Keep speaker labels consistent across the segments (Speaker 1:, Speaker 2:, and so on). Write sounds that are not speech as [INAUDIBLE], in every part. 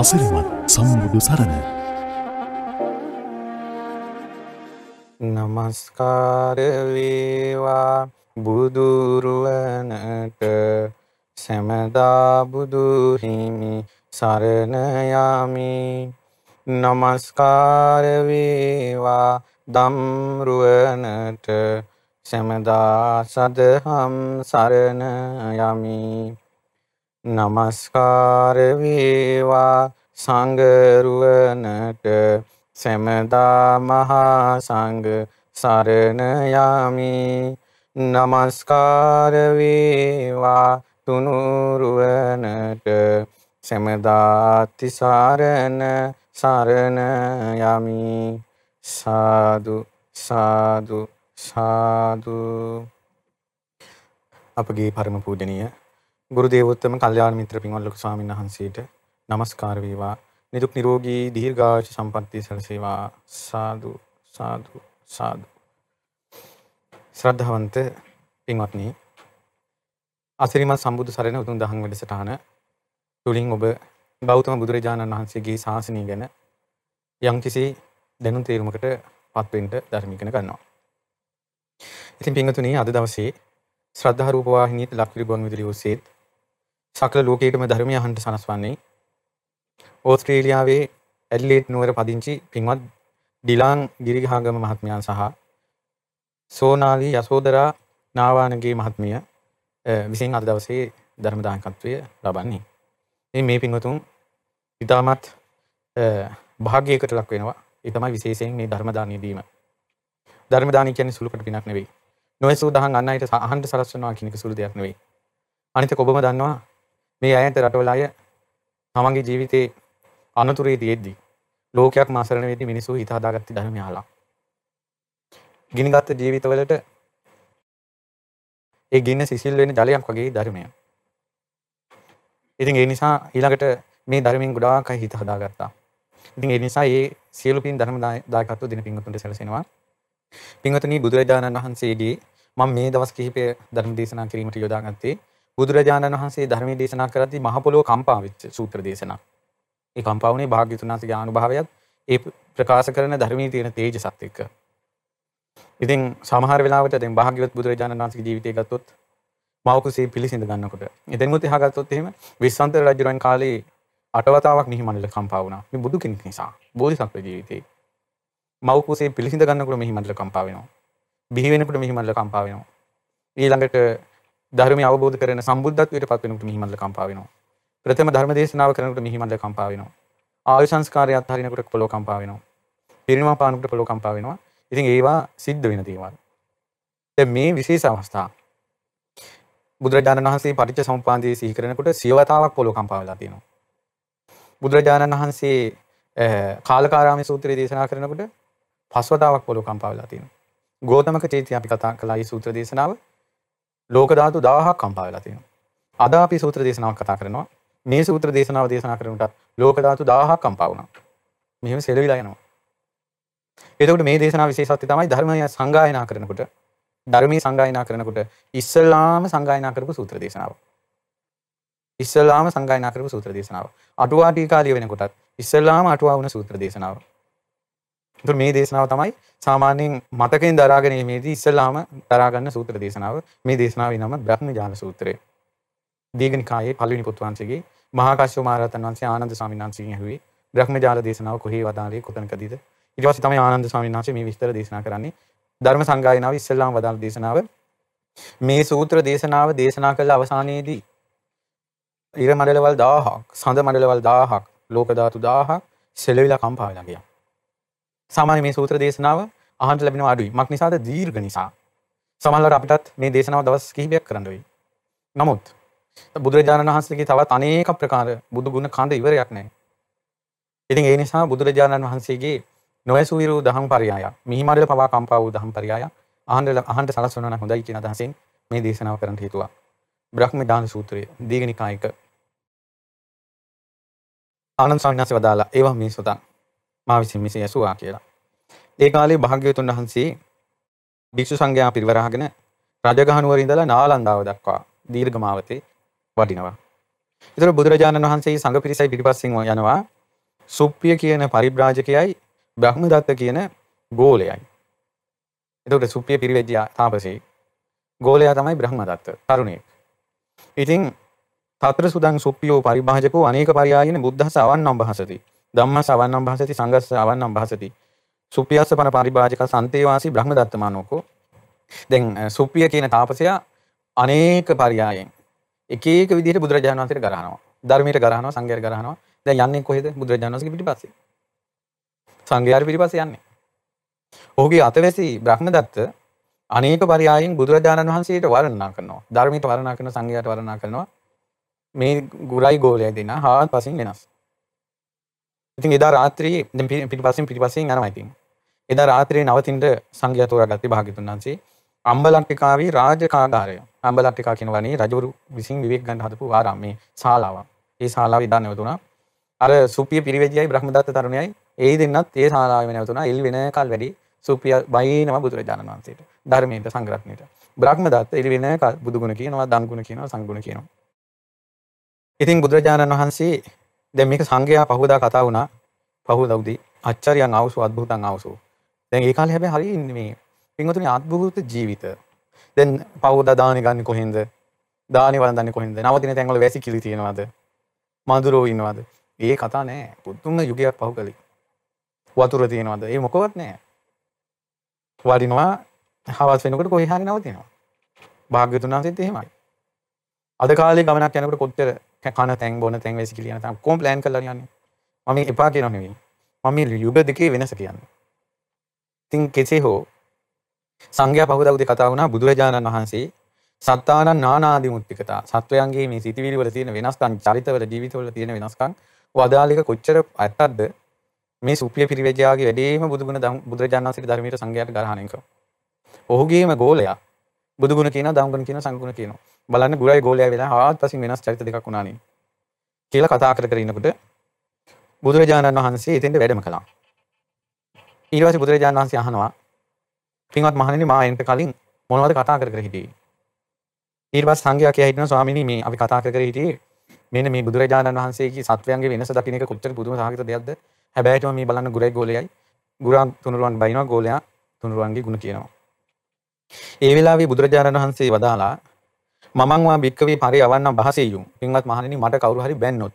Speaker 1: අසිරිමත් සම්බුදු සරණ.
Speaker 2: නමස්කාරවේවා බුදුරුවනට. සැමදා බුදුහිමි සරණයාමි නමස්කාරවේවා දම්රුවනට සැමදා සදහම් සරණයමි නමස්කාර වේවා. සංගරුවනට සැමදා මහා සංඝ සරණ යමි. නමස්කාර වේවා. තුනුරුවනට සැමදා තිසරණ සරණ යමි. සාදු සාදු සාදු. අපගේ පරම පූජනීය ගුරු දේවෝත්තම කල්යාණ මිත්‍ර පින්වත් ලොකු ස්වාමීන් වහන්සේට নমස්කාර වේවා. නිදුක් නිරෝගී දීර්ඝායුෂ සම්පන්නිය සැලසේවා. සාදු සාදු සාදු. ශ්‍රද්ධාවන්ත පින්වත්නි අසිරිමත් සම්බුදු සරණ උතුම් දහම් වැඩසටහන තුලින් ඔබ ගෞතම බුදුරජාණන් වහන්සේගේ ශාසනය ගැන යම්කිසි දැනුම් තේරුමකට පත්වෙන්න ධර්ම ඉගෙන ගන්නවා. ඉතින් පින්වතුනි අද දවසේ ශ්‍රද්ධා රූප වාහිනියේ ලක්විරි ගුවන් විදුලි ඔස්සේත් සකල ලෝකයටම ධර්මය අහන්ට සනස්වන්නේ ඕස්ට්‍රේලියාවේ ඇඩ්ලේඩ් නුවර පදිංචි පින්වත් ඩිලාන් ගිරිගහාගම මහත්මයන් සහ සෝනාලි යසෝදරා නාවානගේ මහත්මිය විසින් අද දවසේ ධර්මදායකත්වය ලබන්නේ. ඉතින් මේ පින්වතුන් ඉතාමත් භාග්‍යයකට ලක් වෙනවා. ඒ තමයි විශේෂයෙන් මේ ධර්ම දානය දීම. ධර්ම දානය කියන්නේ සුළුකට පිනක් නෙවෙයි. නොයසූ දහන් අන්න අයට අහන්ට සලස්වනවා කියන එක සුළු දෙයක් නෙවෙයි. අනිත ඔබම දන්නවා මේ අයන්ට රටවල අය තමන්ගේ ජීවිතේ අනතුරේ තියෙද්දි ලෝකයක් මාසරණ වෙද්දි මිනිස්සු හිත හදාගත්ත ධර්මය අහලා ගිනිගත් ජීවිතවලට ඒ ගින්න සිසිල් වෙන ජලයක් වගේ ධර්මය. ඉතින් ඒ නිසා ඊළඟට මේ ධර්මයෙන් ගොඩාක් අය හිත හදාගත්තා. ඉතින් ඒ නිසා මේ සියලු පින් ධර්ම දායකත්ව දෙන පින්වතුන්ට සැලසෙනවා. පින්වතුනි බුදුරජාණන් වහන්සේගේ මම මේ දවස් කිහිපය ධර්ම දේශනා කිරීමට යොදාගත්තේ බුදුරජාණන් වහන්සේ ධර්මයේ දේශනා කරද්දී මහ පොළොව කම්පා වෙච්ච සූත්‍ර දේශනා. ඒ කම්පා වුණේ භාග්‍යතුන් වහන්සේගේ අනුභවයත් ඒ ප්‍රකාශ කරන ධර්මයේ තියෙන තේජසත් එක්ක. ඉතින් සමහර වෙලාවට දැන් භාග්‍යවත් බුදුරජාණන් වහන්සේගේ ජීවිතය ගත්තොත් මවකුසේ පිළිසිඳ ගන්නකොට එතෙන්මුත් එහා ගත්තොත් එහෙම විශ්වන්තර රජුරන් කාලේ අටවතාවක් මිහි මණ්ඩල කම්පා වුණා. මේ බුදු කෙනෙක් නිසා බෝධිසත්ව ජීවිතේ. මවකුසේ පිළිසිඳ ගන්නකොට මිහි මණ්ඩල කම්පා වෙනවා. බිහි වෙනකොට මිහි මණ්ඩල කම්පා වෙනවා. ඊළඟට ධර්මය අවබෝධ කරන සම්බුද්ධත්වයට පත් වෙනකොට මිහිමල්ල කම්පා වෙනවා. ප්‍රථම ධර්ම දේශනාව කරනකොට මිහිමල්ල කම්පා වෙනවා. ආයු සංස්කාරය අත්හරිනකොට පොළොව කම්පා වෙනවා. පිරිනිවන් පානකොට පොළොව කම්පා වෙනවා. ඉතින් ඒවා සිද්ධ වෙන දේවල්. දැන් මේ විශේෂ අවස්ථා බුදුරජාණන් වහන්සේ පටිච්ච සමුප්පාදයේ සිහි කරනකොට සියවතාවක් පොළොව කම්පා වෙලා තියෙනවා. බුදුරජාණන් වහන්සේ කාලකාරාමේ සූත්‍රය දේශනා කරනකොට පස්වතාවක් පොළොව කම්පා වෙලා තියෙනවා. ගෝතමක චේතිය අපි කතා කළා මේ සූත්‍ර දේශනාව ලෝක ධාතු 1000ක් කම්පා වෙලා තියෙනවා. අද අපි සූත්‍ර දේශනාවක් කතා කරනවා. මේ සූත්‍ර දේශනාව දේශනා කරනකොට ලෝක ධාතු 1000ක් කම්පා වුණා. මෙහෙම සෙලවිලා යනවා. එතකොට මේ දේශනාව විශේෂත්වය තමයි ධර්මය සංගායනා කරනකොට ධර්මයේ සංගායනා කරනකොට ඉස්සල්ලාම සංගායනා කරපු සූත්‍ර දේශනාව. ඉස්සල්ලාම සංගායනා කරපු සූත්‍ර දේශනාව. අටුවා ටීකාලිය වෙනකොටත් ඉස්සල්ලාම අටුවා වුණ සූත්‍ර දේශනාව. එතකොට මේ දේශනාව තමයි සාමාන්‍යයෙන් මතකෙන් දරා ගැනීමේදී ඉස්සෙල්ලාම දරා ගන්න සූත්‍ර දේශනාව. මේ දේශනාවේ නම බ්‍රහ්මජාල සූත්‍රය. දීඝනිකායේ පළවෙනි පොත් වහන්සේගේ මහා කාශ්‍යප මහ රහතන් වහන්සේ ආනන්ද ස්වාමීන් වහන්සේගෙන් ඇහුවේ බ්‍රහ්මජාල දේශනාව කොහේ වදාළේ කොතනකදීද? ඊට පස්සේ තමයි ආනන්ද ස්වාමීන් වහන්සේ මේ විස්තර දේශනා කරන්නේ. ධර්ම සංගායනාව ඉස්සෙල්ලාම වදාළ දේශනාව. මේ සූත්‍ර දේශනාව දේශනා කළ අවසානයේදී ඉර මඩලවල් 1000ක්, සඳ මඩලවල් 1000ක්, ලෝක ධාතු 1000ක් සෙලවිලා කම්පා වෙලා ගියා. සාමාන්‍ය මේ සූත්‍ර දේශනාව අහන්ට ලැබෙනවා අඩුයි. මක් නිසාද දීර්ඝ නිසා. සමහරවිට අපිටත් මේ දේශනාව දවස් කිහිපයක් කරන්න වෙයි. නමුත් බුදුරජාණන් වහන්සේගේ තවත් අනේක ප්‍රකාර බුදු ගුණ කඳ ඉවරයක් නැහැ. ඉතින් ඒ නිසා බුදුරජාණන් වහන්සේගේ නොයසු විරු දහම් පරයය මිහිමඩල පවා කම්පා වූ දහම් පරයය අහන්ට අහන්ට සලස්වනවා නම් හොඳයි කියන අදහසෙන් මේ දේශනාව කරන්න හේතුවා. බ්‍රහ්ම දාන සූත්‍රය දීඝනිකායක ආනන්ද ස්වාමීන් වහන්සේ වදාලා ඒවා මේ සොතන් මා විසින් මෙසේ ඇසුවා කියලා. ඒ කාලේ භාග්‍යවතුන් වහන්සේ භික්ෂු සංඝයා පිරිවරාගෙන රජගහ නුවර ඉඳලා නාලන්දාව දක්වා දීර්ඝමාවතේ වඩිනවා. ඒතර බුදුරජාණන් වහන්සේ සංඝ පිරිසයි පිටිපස්සෙන් යනවා සුප්පිය කියන පරිබ්‍රාජකයයි බ්‍රහ්මදත්ත කියන ගෝලයයි. එතකොට සුප්පිය පිරිවෙජ්ජා තාපසේ ගෝලයා තමයි බ්‍රහ්මදත්ත තරුණයෙක්. ඉතින් තතර සුදං සුප්පියෝ පරිභාජකෝ අනේක පරියායන බුද්ධස අවන්නම් භාසති. ධම්මස අවන්නම් භාසති සංඝස්ස අවන්නම් භාසති. සුප්පියස්ස පන පරිභාජක සන්තේවාසී බ්‍රහ්මදත්ත මානෝකෝ. දැන් සුප්පිය කියන තාපසයා අනේක පරියායෙන් එක එක විදිහට බුදුරජාණන් වහන්සේට ගරහනවා. ධර්මයට ගරහනවා සංඝයට ගරහනවා. දැන් යන්නේ කොහෙද? බුදුරජාණන් වහන්සේගේ පිටිපස්සේ. සංඝයාට පිටිපස්සේ යන්නේ. ඔහුගේ අතවැසි බ්‍රහ්මදත්ත අනේක පරියායෙන් බුදුරජාණන් වහන්සේට වර්ණනා කරනවා. ධර්මයට වර්ණනා කරන සංඝයාට වර්ණනා කරනවා. මේ ගුරයි ගෝලයයි දෙන හාත් පසින් වෙනස්. ඉතින් එදා රාත්‍රියේ දැන් පිටිපස්සෙන් පිටිපස්සෙන් යනවා ඉතින්. එදා රාත්‍රියේ නවතින්න සංඝයා තෝරාගත්තේ භාග්‍යතුන් වහන්සේ. අම්බලට්ටිකාවේ රාජකාගාරය. අම්බලට්ටිකා කියන වනේ රජවරු විසින් විවේක ගන්න හදපු ආරාමේ ශාලාවක්. ඒ ශාලාව ඉදා නැවතුණා. අර සුපිය පිරිවෙජ්ජයි බ්‍රහ්මදත්ත තරුණයයි ඒ දෙන්නත් ඒ ශාලාවේ නැවතුණා. එල් වෙනකල් වැඩි සුපිය බයිනම බුදුරජාණන් වහන්සේට. ධර්මයට සංග්‍රහණයට. බ්‍රහ්මදත්ත එල් වෙනකල් බුදුගුණ කියනවා, දන්ගුණ කියනවා, සංගුණ කියනවා. ඉතින් බුදුරජාණන් වහන්සේ දැන් මේක සංඝයා පහුදා කතා වුණා. පහුදා උදේ අච්චරියන් ආවසු අද්භූතං ආවසු. දැන් ඒ කාලේ හැබැයි හරිය මේ පින්වතුනි අද්භූත ජීවිත. දැන් පහුදා දානේ ගන්න කොහෙන්ද? දානේ වළඳන්නේ කොහෙන්ද? නවතින තැන්වල වැසි කිලි තියෙනවද? මඳුරෝ ඉන්නවද? ඒ කතා නෑ. පුදුම යුගයක් පහු කළේ. වතුර තියෙනවද? ඒ මොකවත් නෑ. වඩිනවා හවස් වෙනකොට කොහේ හරි නවතිනවා. භාග්‍යතුන් වහන්සේත් එහෙමයි. අද කාලේ ගමනක් යනකොට කොච්චර කන තැන් බොන තැන් වෙසි කියලා යන කොම් ප්ලෑන් කරලා යන්නේ. මම එපා කියනව නෙවෙයි. මම මේ යුග දෙකේ වෙනස කියන්නේ. ඉතින් කෙසේ හෝ සංඝයා පහුදා උදේ කතා වුණා බුදුරජාණන් වහන්සේ සත්තානන් නානාදි මුත්තිකතා සත්වයන්ගේ මේ සිතිවිලි වල තියෙන වෙනස්කම් චරිතවල ජීවිතවල තියෙන වෙනස්කම් වදාලික කොච්චර ඇත්තක්ද මේ සුපිය පිරිවැජයාගේ වැඩේම බුදුගුණ බුදුරජාණන් වහන්සේගේ ධර්මයට සංඝයාට ගරහණය කරනවා. ඔහුගේම ගෝලයා බුදුගුණ කියන දම්ගුණ කියන සංගුණ කියනවා. බලන්න ගුරයි ගෝලයා වෙලා ආත්පසින් වෙනස් චරිත දෙකක් වුණානේ. කියලා කතා කර කර ඉන්නකොට බුදුරජාණන් වහන්සේ එතෙන්ට වැඩම කළා. ඊට පස්සේ බුදුරජාණන් වහන්සේ අහනවා පින්වත් මහණෙනි මා එන්ට කලින් මොනවද කතා කර කර හිටියේ? ඊට පස්සේ සංඝයා කියා හිටිනවා ස්වාමීනි මේ අපි කතා කර කර හිටියේ මෙන්න මේ බුදුරජාණන් වහන්සේගේ සත්වයන්ගේ වෙනස දකින්න එක කොච්චර පුදුම සාහිත දෙයක්ද? හැබැයිටම මේ බලන්න ගුරයි ගෝලයයි ගුරාන් තුනුරුවන් බයිනවා ගෝලයා තුනුරුවන්ගේ ගුණ කියනවා. ඒ වෙලාවේ බුදුරජාණන් වහන්සේ වදාලා මමං වා භික්කවේ පරි අවන්නම් භාසෙයුම්. පින්වත් මහණෙනි මට කවුරු හරි බැන්නොත්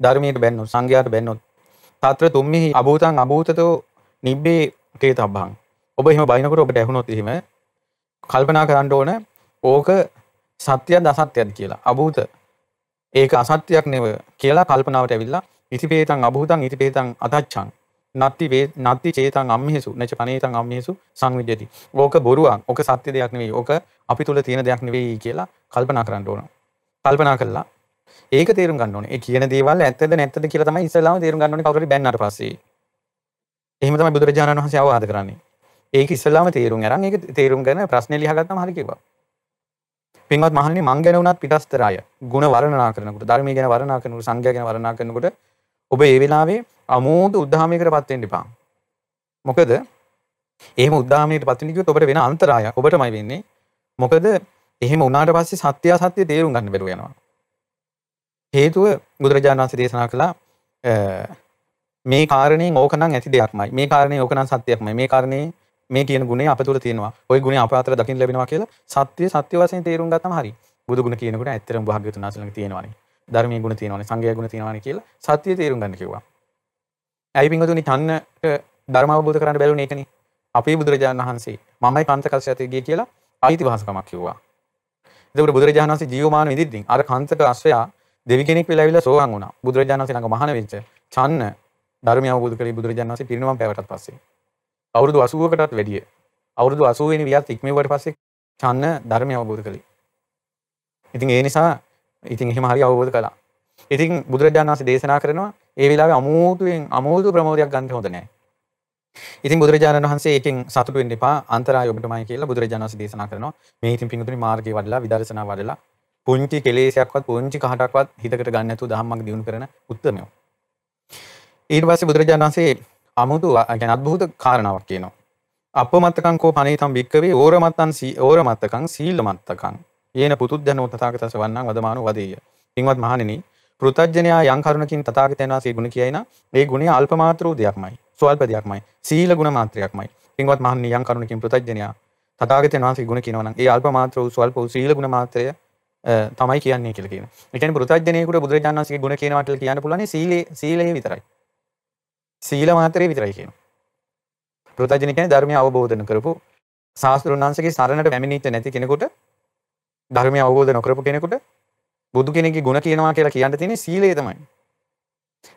Speaker 2: ධර්මයට බැන්නොත් සංඝයාට බැන්නොත් තාත්‍ර තුම්මෙහි අභූතං අභූතතෝ නිබ්බේ කේතබ්බං. ඔබ එහෙම බයිනකොට ඔබට ඇහුනොත් එහෙම කල්පනා කරන්න ඕන ඕක සත්‍යයක්ද අසත්‍යයක්ද කියලා. අභූත ඒක අසත්‍යයක් නෙව කියලා කල්පනාවට ඇවිල්ලා ඉතිපේතං අභූතං ඉතිපේතං අතච්ඡං නත්ති වේ නත්ති චේතං අම්මේසු නච පනේතං අම්මේසු සංවිජ්ජති. ඕක බොරුවක්. ඕක සත්‍ය දෙයක් නෙවෙයි. ඕක අපි තුල තියෙන දෙයක් නෙවෙයි කියලා කල්පනා කරන්න ඕන. කල්පනා කළා ඒක තේරුම් ගන්න ඕනේ. ඒ කියන දේවල් ඇත්තද නැත්තද කියලා තමයි ඉස්සෙල්ලාම තේරුම් ගන්න ඕනේ කවුරු හරි බැන්නාට පස්සේ. එහෙම තමයි බුදුරජාණන් වහන්සේ අවවාද කරන්නේ. ඒක ඉස්සෙල්ලාම තේරුම් අරන් ඒක තේරුම් ගන්න ප්‍රශ්නේ ලියහගත්තම හරි කිව්වා. පින්වත් මහණනි මං ගැන උනත් පිටස්තර අය ಗುಣ වර්ණනා කරනකොට ධර්මයේ ගැන වර්ණනා කරනකොට සංඝයා ගැන වර්ණනා කරනකොට ඔබ ඒ වෙලාවේ අමෝද උද්ධාමයකට පත් වෙන්න එපා. මොකද එහෙම උද්ධාමයකට පත් වෙන්න කිව්වොත් ඔබට වෙන අන්තරායක් ඔබටමයි වෙන්නේ. මොකද එහෙම වුණාට පස්සේ සත්‍ය අසත්‍ය තේරුම් ගන්න බැරුව යනවා. හේතුව බුදුරජාණන් වහන්සේ දේශනා කළා මේ කාරණයෙන් ඕක නම් ඇති දෙයක්මයි. මේ කාරණේ ඕක නම් සත්‍යයක්මයි. මේ කාරණේ මේ කියන ගුණේ අප තුළ තියෙනවා. ওই ගුණේ අප අතර දකින්න ලැබෙනවා කියලා සත්‍ය සත්‍ය වශයෙන් තේරුම් ගත්තම හරි. බුදු ගුණ කියනකොට ඇත්තටම භාග්‍යවතුන් වහන්සේ ළඟ තියෙනවානේ. ධර්මයේ ගුණ තියෙනවානේ. සංඝයා ගුණ තියෙනවානේ කියලා සත්‍ය තේරුම් ගන්න කිව්වා. ඇයි පින්වතුනි චන්නට ධර්ම අවබෝධ කරන්න බැලුනේ ඒකනේ. අපේ බුදුරජාණන් වහන්සේ මමයි කාන්ත කල්සයතේ ගියේ කියලා අයිතිවාසිකමක් කිව්වා. එතකොට බුදුරජාණන් වහන්සේ ජීවමාන විදිද්දී අර කාන්තක අශ්වයා දෙවි කෙනෙක් වෙලා ඇවිල්ලා සෝවාන් වුණා. බුදුරජාණන් වහන්සේ ළඟ මහාන වෙච්ච චන්න ධර්මය අවබෝධ කරේ බුදුරජාණන් වහන්සේ පිරිනවම් පෑවටත් පස්සේ. අවුරුදු 80කටත් වැඩිය. අවුරුදු 80 වෙනි වියත් ඉක්මෙව්වට පස්සේ චන්න ධර්මය අවබෝධ කළේ. ඉතින් ඒ නිසා ඉතින් එහෙම හරි අවබෝධ කළා. ඉතින් බුදුරජාණන් වහන්සේ දේශනා කරනවා ඒ වෙලාවේ අමෝතුවෙන් අමෝතු ප්‍රමෝදයක් ගන්න හොඳ නැහැ. ඉතින් බුදුරජාණන් වහන්සේ ඒකෙන් සතුටු වෙන්න එපා අන්තරාය ඔබටමයි කියලා බුදුරජාණන් වහන්සේ දේශනා කරනවා. මේ ඉතින් පිංගුතුනි මාර්ගයේ වඩලා විදර්ශනා වඩලා පුංචි කෙලෙසයක්වත් පුංචි කහටක්වත් හිතකට ගන්න නැතුව ධම්මක් දිනු කරන උත්තරමයෝ. ඊට පස්සේ බුදුරජාණන් වහන්සේ අමුතු ගැන අත්භූත කාරණාවක් කියනවා. අපමත්තකං කෝ පනීතම් භික්කවේ ඕරමත්තන් ඕරමත්තකං සීල්ලමත්තකං ඒන පුතුද්ජනෝ තථාගතස්ස වන්නං වදමානෝ වදේය. පින්වත් මහණෙනි පෘථජ්ජනයා යම් කරුණකින් තථාගතයන් වහන්සේ ගුණ කියයි නම් ඒ ගුණය අල්ප මාත්‍ර වූ දෙයක්මයි. ස්වල්ප දෙයක්මයි. සීල ගුණ මාත්‍රයක්මයි. පින්වත් මහණනි යම් කරුණකින් පෘථජ්ජනයා තථාගතයන් වහන්සේ ගුණ කියනවා නම් ඒ අල්ප මාත්‍ර වූ ස්වල්ප වූ සීල ගුණ මාත්‍රය තමයි කියන්නේ කියලා කියනවා. ඒ කියන්නේ පෘථජ්ජනයෙකුට බුදුරජාණන් වහන්සේගේ ගුණ කියනවාට කියන්න පුළුවන් සීලේ සීලේ විතරයි. සීල මාත්‍රේ විතරයි කියනවා. පෘථජ්ජන කියන්නේ ධර්මය අවබෝධ කරපු ශාස්ත්‍රුන් වහන්සේගේ සරණට පැමිණිච්ච නැති කෙනෙකුට ධර්මය අවබෝධ නොකරපු කෙනෙකුට බුදු කෙනෙක්ගේ ගුණ කියනවා කියලා කියන්න තියෙන්නේ සීලය තමයි.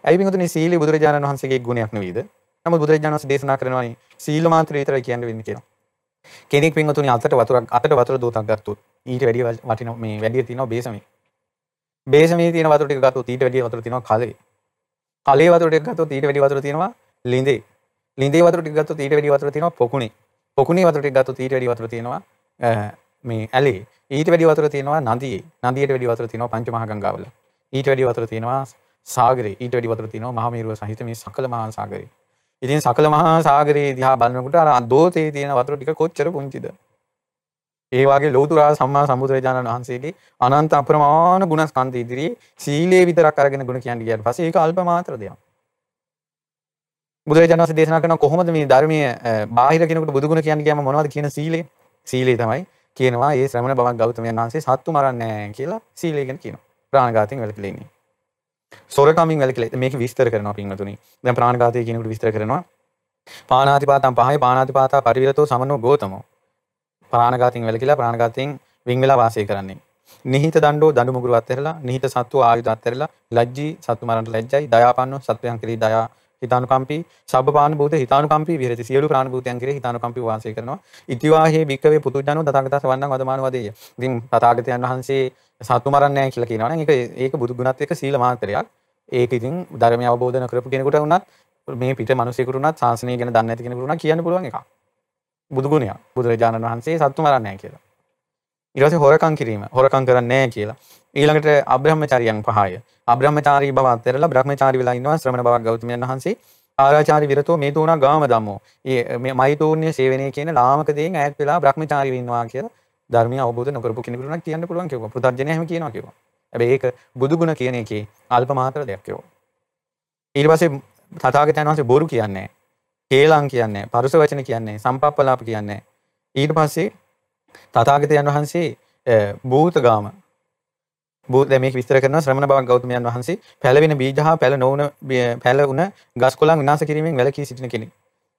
Speaker 2: ඇයි පිටුතුනේ සීලය බුදුරජාණන් වහන්සේගේ ගුණයක් නෙවෙයිද? නමුත් බුදුරජාණන් වහන්සේ දේශනා කරනවානේ සීල මාත්‍රය විතරයි කියන්න වෙන්නේ කියලා. කෙනෙක් පින්වතුනි අතට වතුරක් අතට වතුර දෝතක් ගත්තොත් ඊට වැඩිය වටින මේ වැඩිය තියෙනවා බේසමේ. බේසමේ තියෙන වතුර ටික ගත්තොත් ඊට වැඩිය වතුර තියෙනවා කලේ. කලේ වතුර ටික ගත්තොත් ඊට වැඩිය වතුර තියෙනවා ලිඳේ. ලිඳේ වතුර ටික ගත්තොත් ඊට වැඩිය වතුර තියෙනවා පොකුණේ. පොකුණේ වතුර ටික ගත්තොත් ඊට වැඩිය වතුර තියෙනවා මේ ඇලේ. ඊට වැඩි වතුර තියෙනවා නදියේ. නදියට වැඩි වතුර තියෙනවා පංචමහා ගංගාවල. ඊට වැඩි වතුර තියෙනවා සාගරේ. ඊට වැඩි වතුර තියෙනවා මහා මේරුව සහිත මේ සකල මහා සාගරේ. ඉතින් සකල මහා සාගරේ දිහා බලනකොට අර දෝතේ තියෙන වතුර ටික කොච්චර පුංචිද? ඒ වගේ ලෞතුරා සම්මා සම්බුදුරජාණන් වහන්සේගේ අනන්ත අප්‍රමාණ ගුණස්කන්ධ ඉදිරියේ සීලේ විතරක් අරගෙන ගුණ කියන්නේ කියන පස්සේ ඒක අල්ප මාත්‍ර දෙයක්. බුදුරජාණන් වහන්සේ දේශනා කරන කොහොමද මේ ධර්මයේ බාහිර කෙනෙකුට බුදු ගුණ කියන්නේ කියම මොනවද කියන සීලය? සීලය තමයි කියනවා ඒ ශ්‍රමණ බවක් ගෞතමයන් වහන්සේ සත්තු මරන්නේ නැහැ කියලා සීලය ගැන කියනවා. ප්‍රාණඝාතයෙන් වැළකීලා ඉන්නේ. සොරකමින් වැළකීලා මේක විස්තර කරනවා පින්වතුනි. දැන් ප්‍රාණඝාතය කියනකොට විස්තර කරනවා. පානාතිපාතම් පහයි පානාතිපාතා පරිවිරතෝ සමනෝ ගෝතමෝ. ප්‍රාණඝාතයෙන් වැළකීලා ප්‍රාණඝාතයෙන් වින් වෙලා වාසය කරන්නේ. නිහිත දණ්ඩෝ දඬු මුගුරු අත්හැරලා නිහිත සත්තු ආයුධ අත්හැරලා ලැජ්ජී සත්තු මරන්නට ලැජ්ජයි දයාපන්නෝ සත්වයන් කෙරෙහි දයා හිතානුකම්පී සබ්බපාන භූත හිතානුකම්පී විහෙරති. සියලු ප්‍රාණ භූතයන් කෙරෙහි හිතානුකම්පී වාසය කරනවා. ඉතිවාහේ භික්කවේ පුතුජනෝ තථාගතස වන්නං වදමාන වදේය ඉතින් තථාගතයන් වහන්සේ සතු මරන්නේ නැහැ කියලා කියනවා නම් ඒක ඒක බුදු ගුණත් එක්ක සීල මාත්‍රයක්. ඒක ඉතින් ධර්මය අවබෝධ කරපු කෙනෙකුට වුණත් මේ පිට මිනිසෙකුට වුණත් ශාසනය ගැන දන්නේ නැති කෙනෙකුට වුණත් කියන්න පුළුවන් එකක්. බුදු ගුණයක්. බුදුරජාණන් වහන්සේ සතු මරන්නේ නැහැ කියලා. ඊට පස්සේ හොරකම් කිරීම. හොරකම් කරන්නේ නැහැ කියලා. ඊළඟට අබ්‍රහ්මචාරියන් පහය අබ්‍රහ්මචාරී බව අත්හැරලා බ්‍රහ්මචාරී වෙලා ඉන්නවා ශ්‍රමණ බවක් ගෞතමයන් වහන්සේ ආරාචාරි විරතෝ මේ තුණා ගාම ධම්මෝ. මේ මෛතෝන්‍ය සේවනයේ කියන ලාමක දේෙන් ඈත් වෙලා බ්‍රහ්මචාරී වෙනවා කියලා ධර්මය අවබෝධ නොකරපු කෙනෙකුට නම් කියන්න පුළුවන් කිව්වා. පුතර්ජනය එහෙම කියනවා කිව්වා. හැබැයි ඒක බුදුගුණ කියන එකේ අල්ප මාත්‍ර දෙයක් කිව්වා. ඊට පස්සේ තථාගතයන් වහන්සේ බොරු කියන්නේ නැහැ. කේලම් කියන්නේ නැහැ. පරුස වචන කියන්නේ නැහැ. සම්පප්පලාප කියන්නේ නැහැ. ඊට පස්සේ තථාගතයන් වහන්සේ භූතගාම බෝධ මේක විස්තර කරනවා ශ්‍රමණ බවක් ගෞතමයන් වහන්සේ පැලවෙන බීජ හා පැල නොවන [HESITATION] පැල උන ගස් කොළන් විනාශ කිරීමෙන් වැළකී සිටින කෙනෙක්.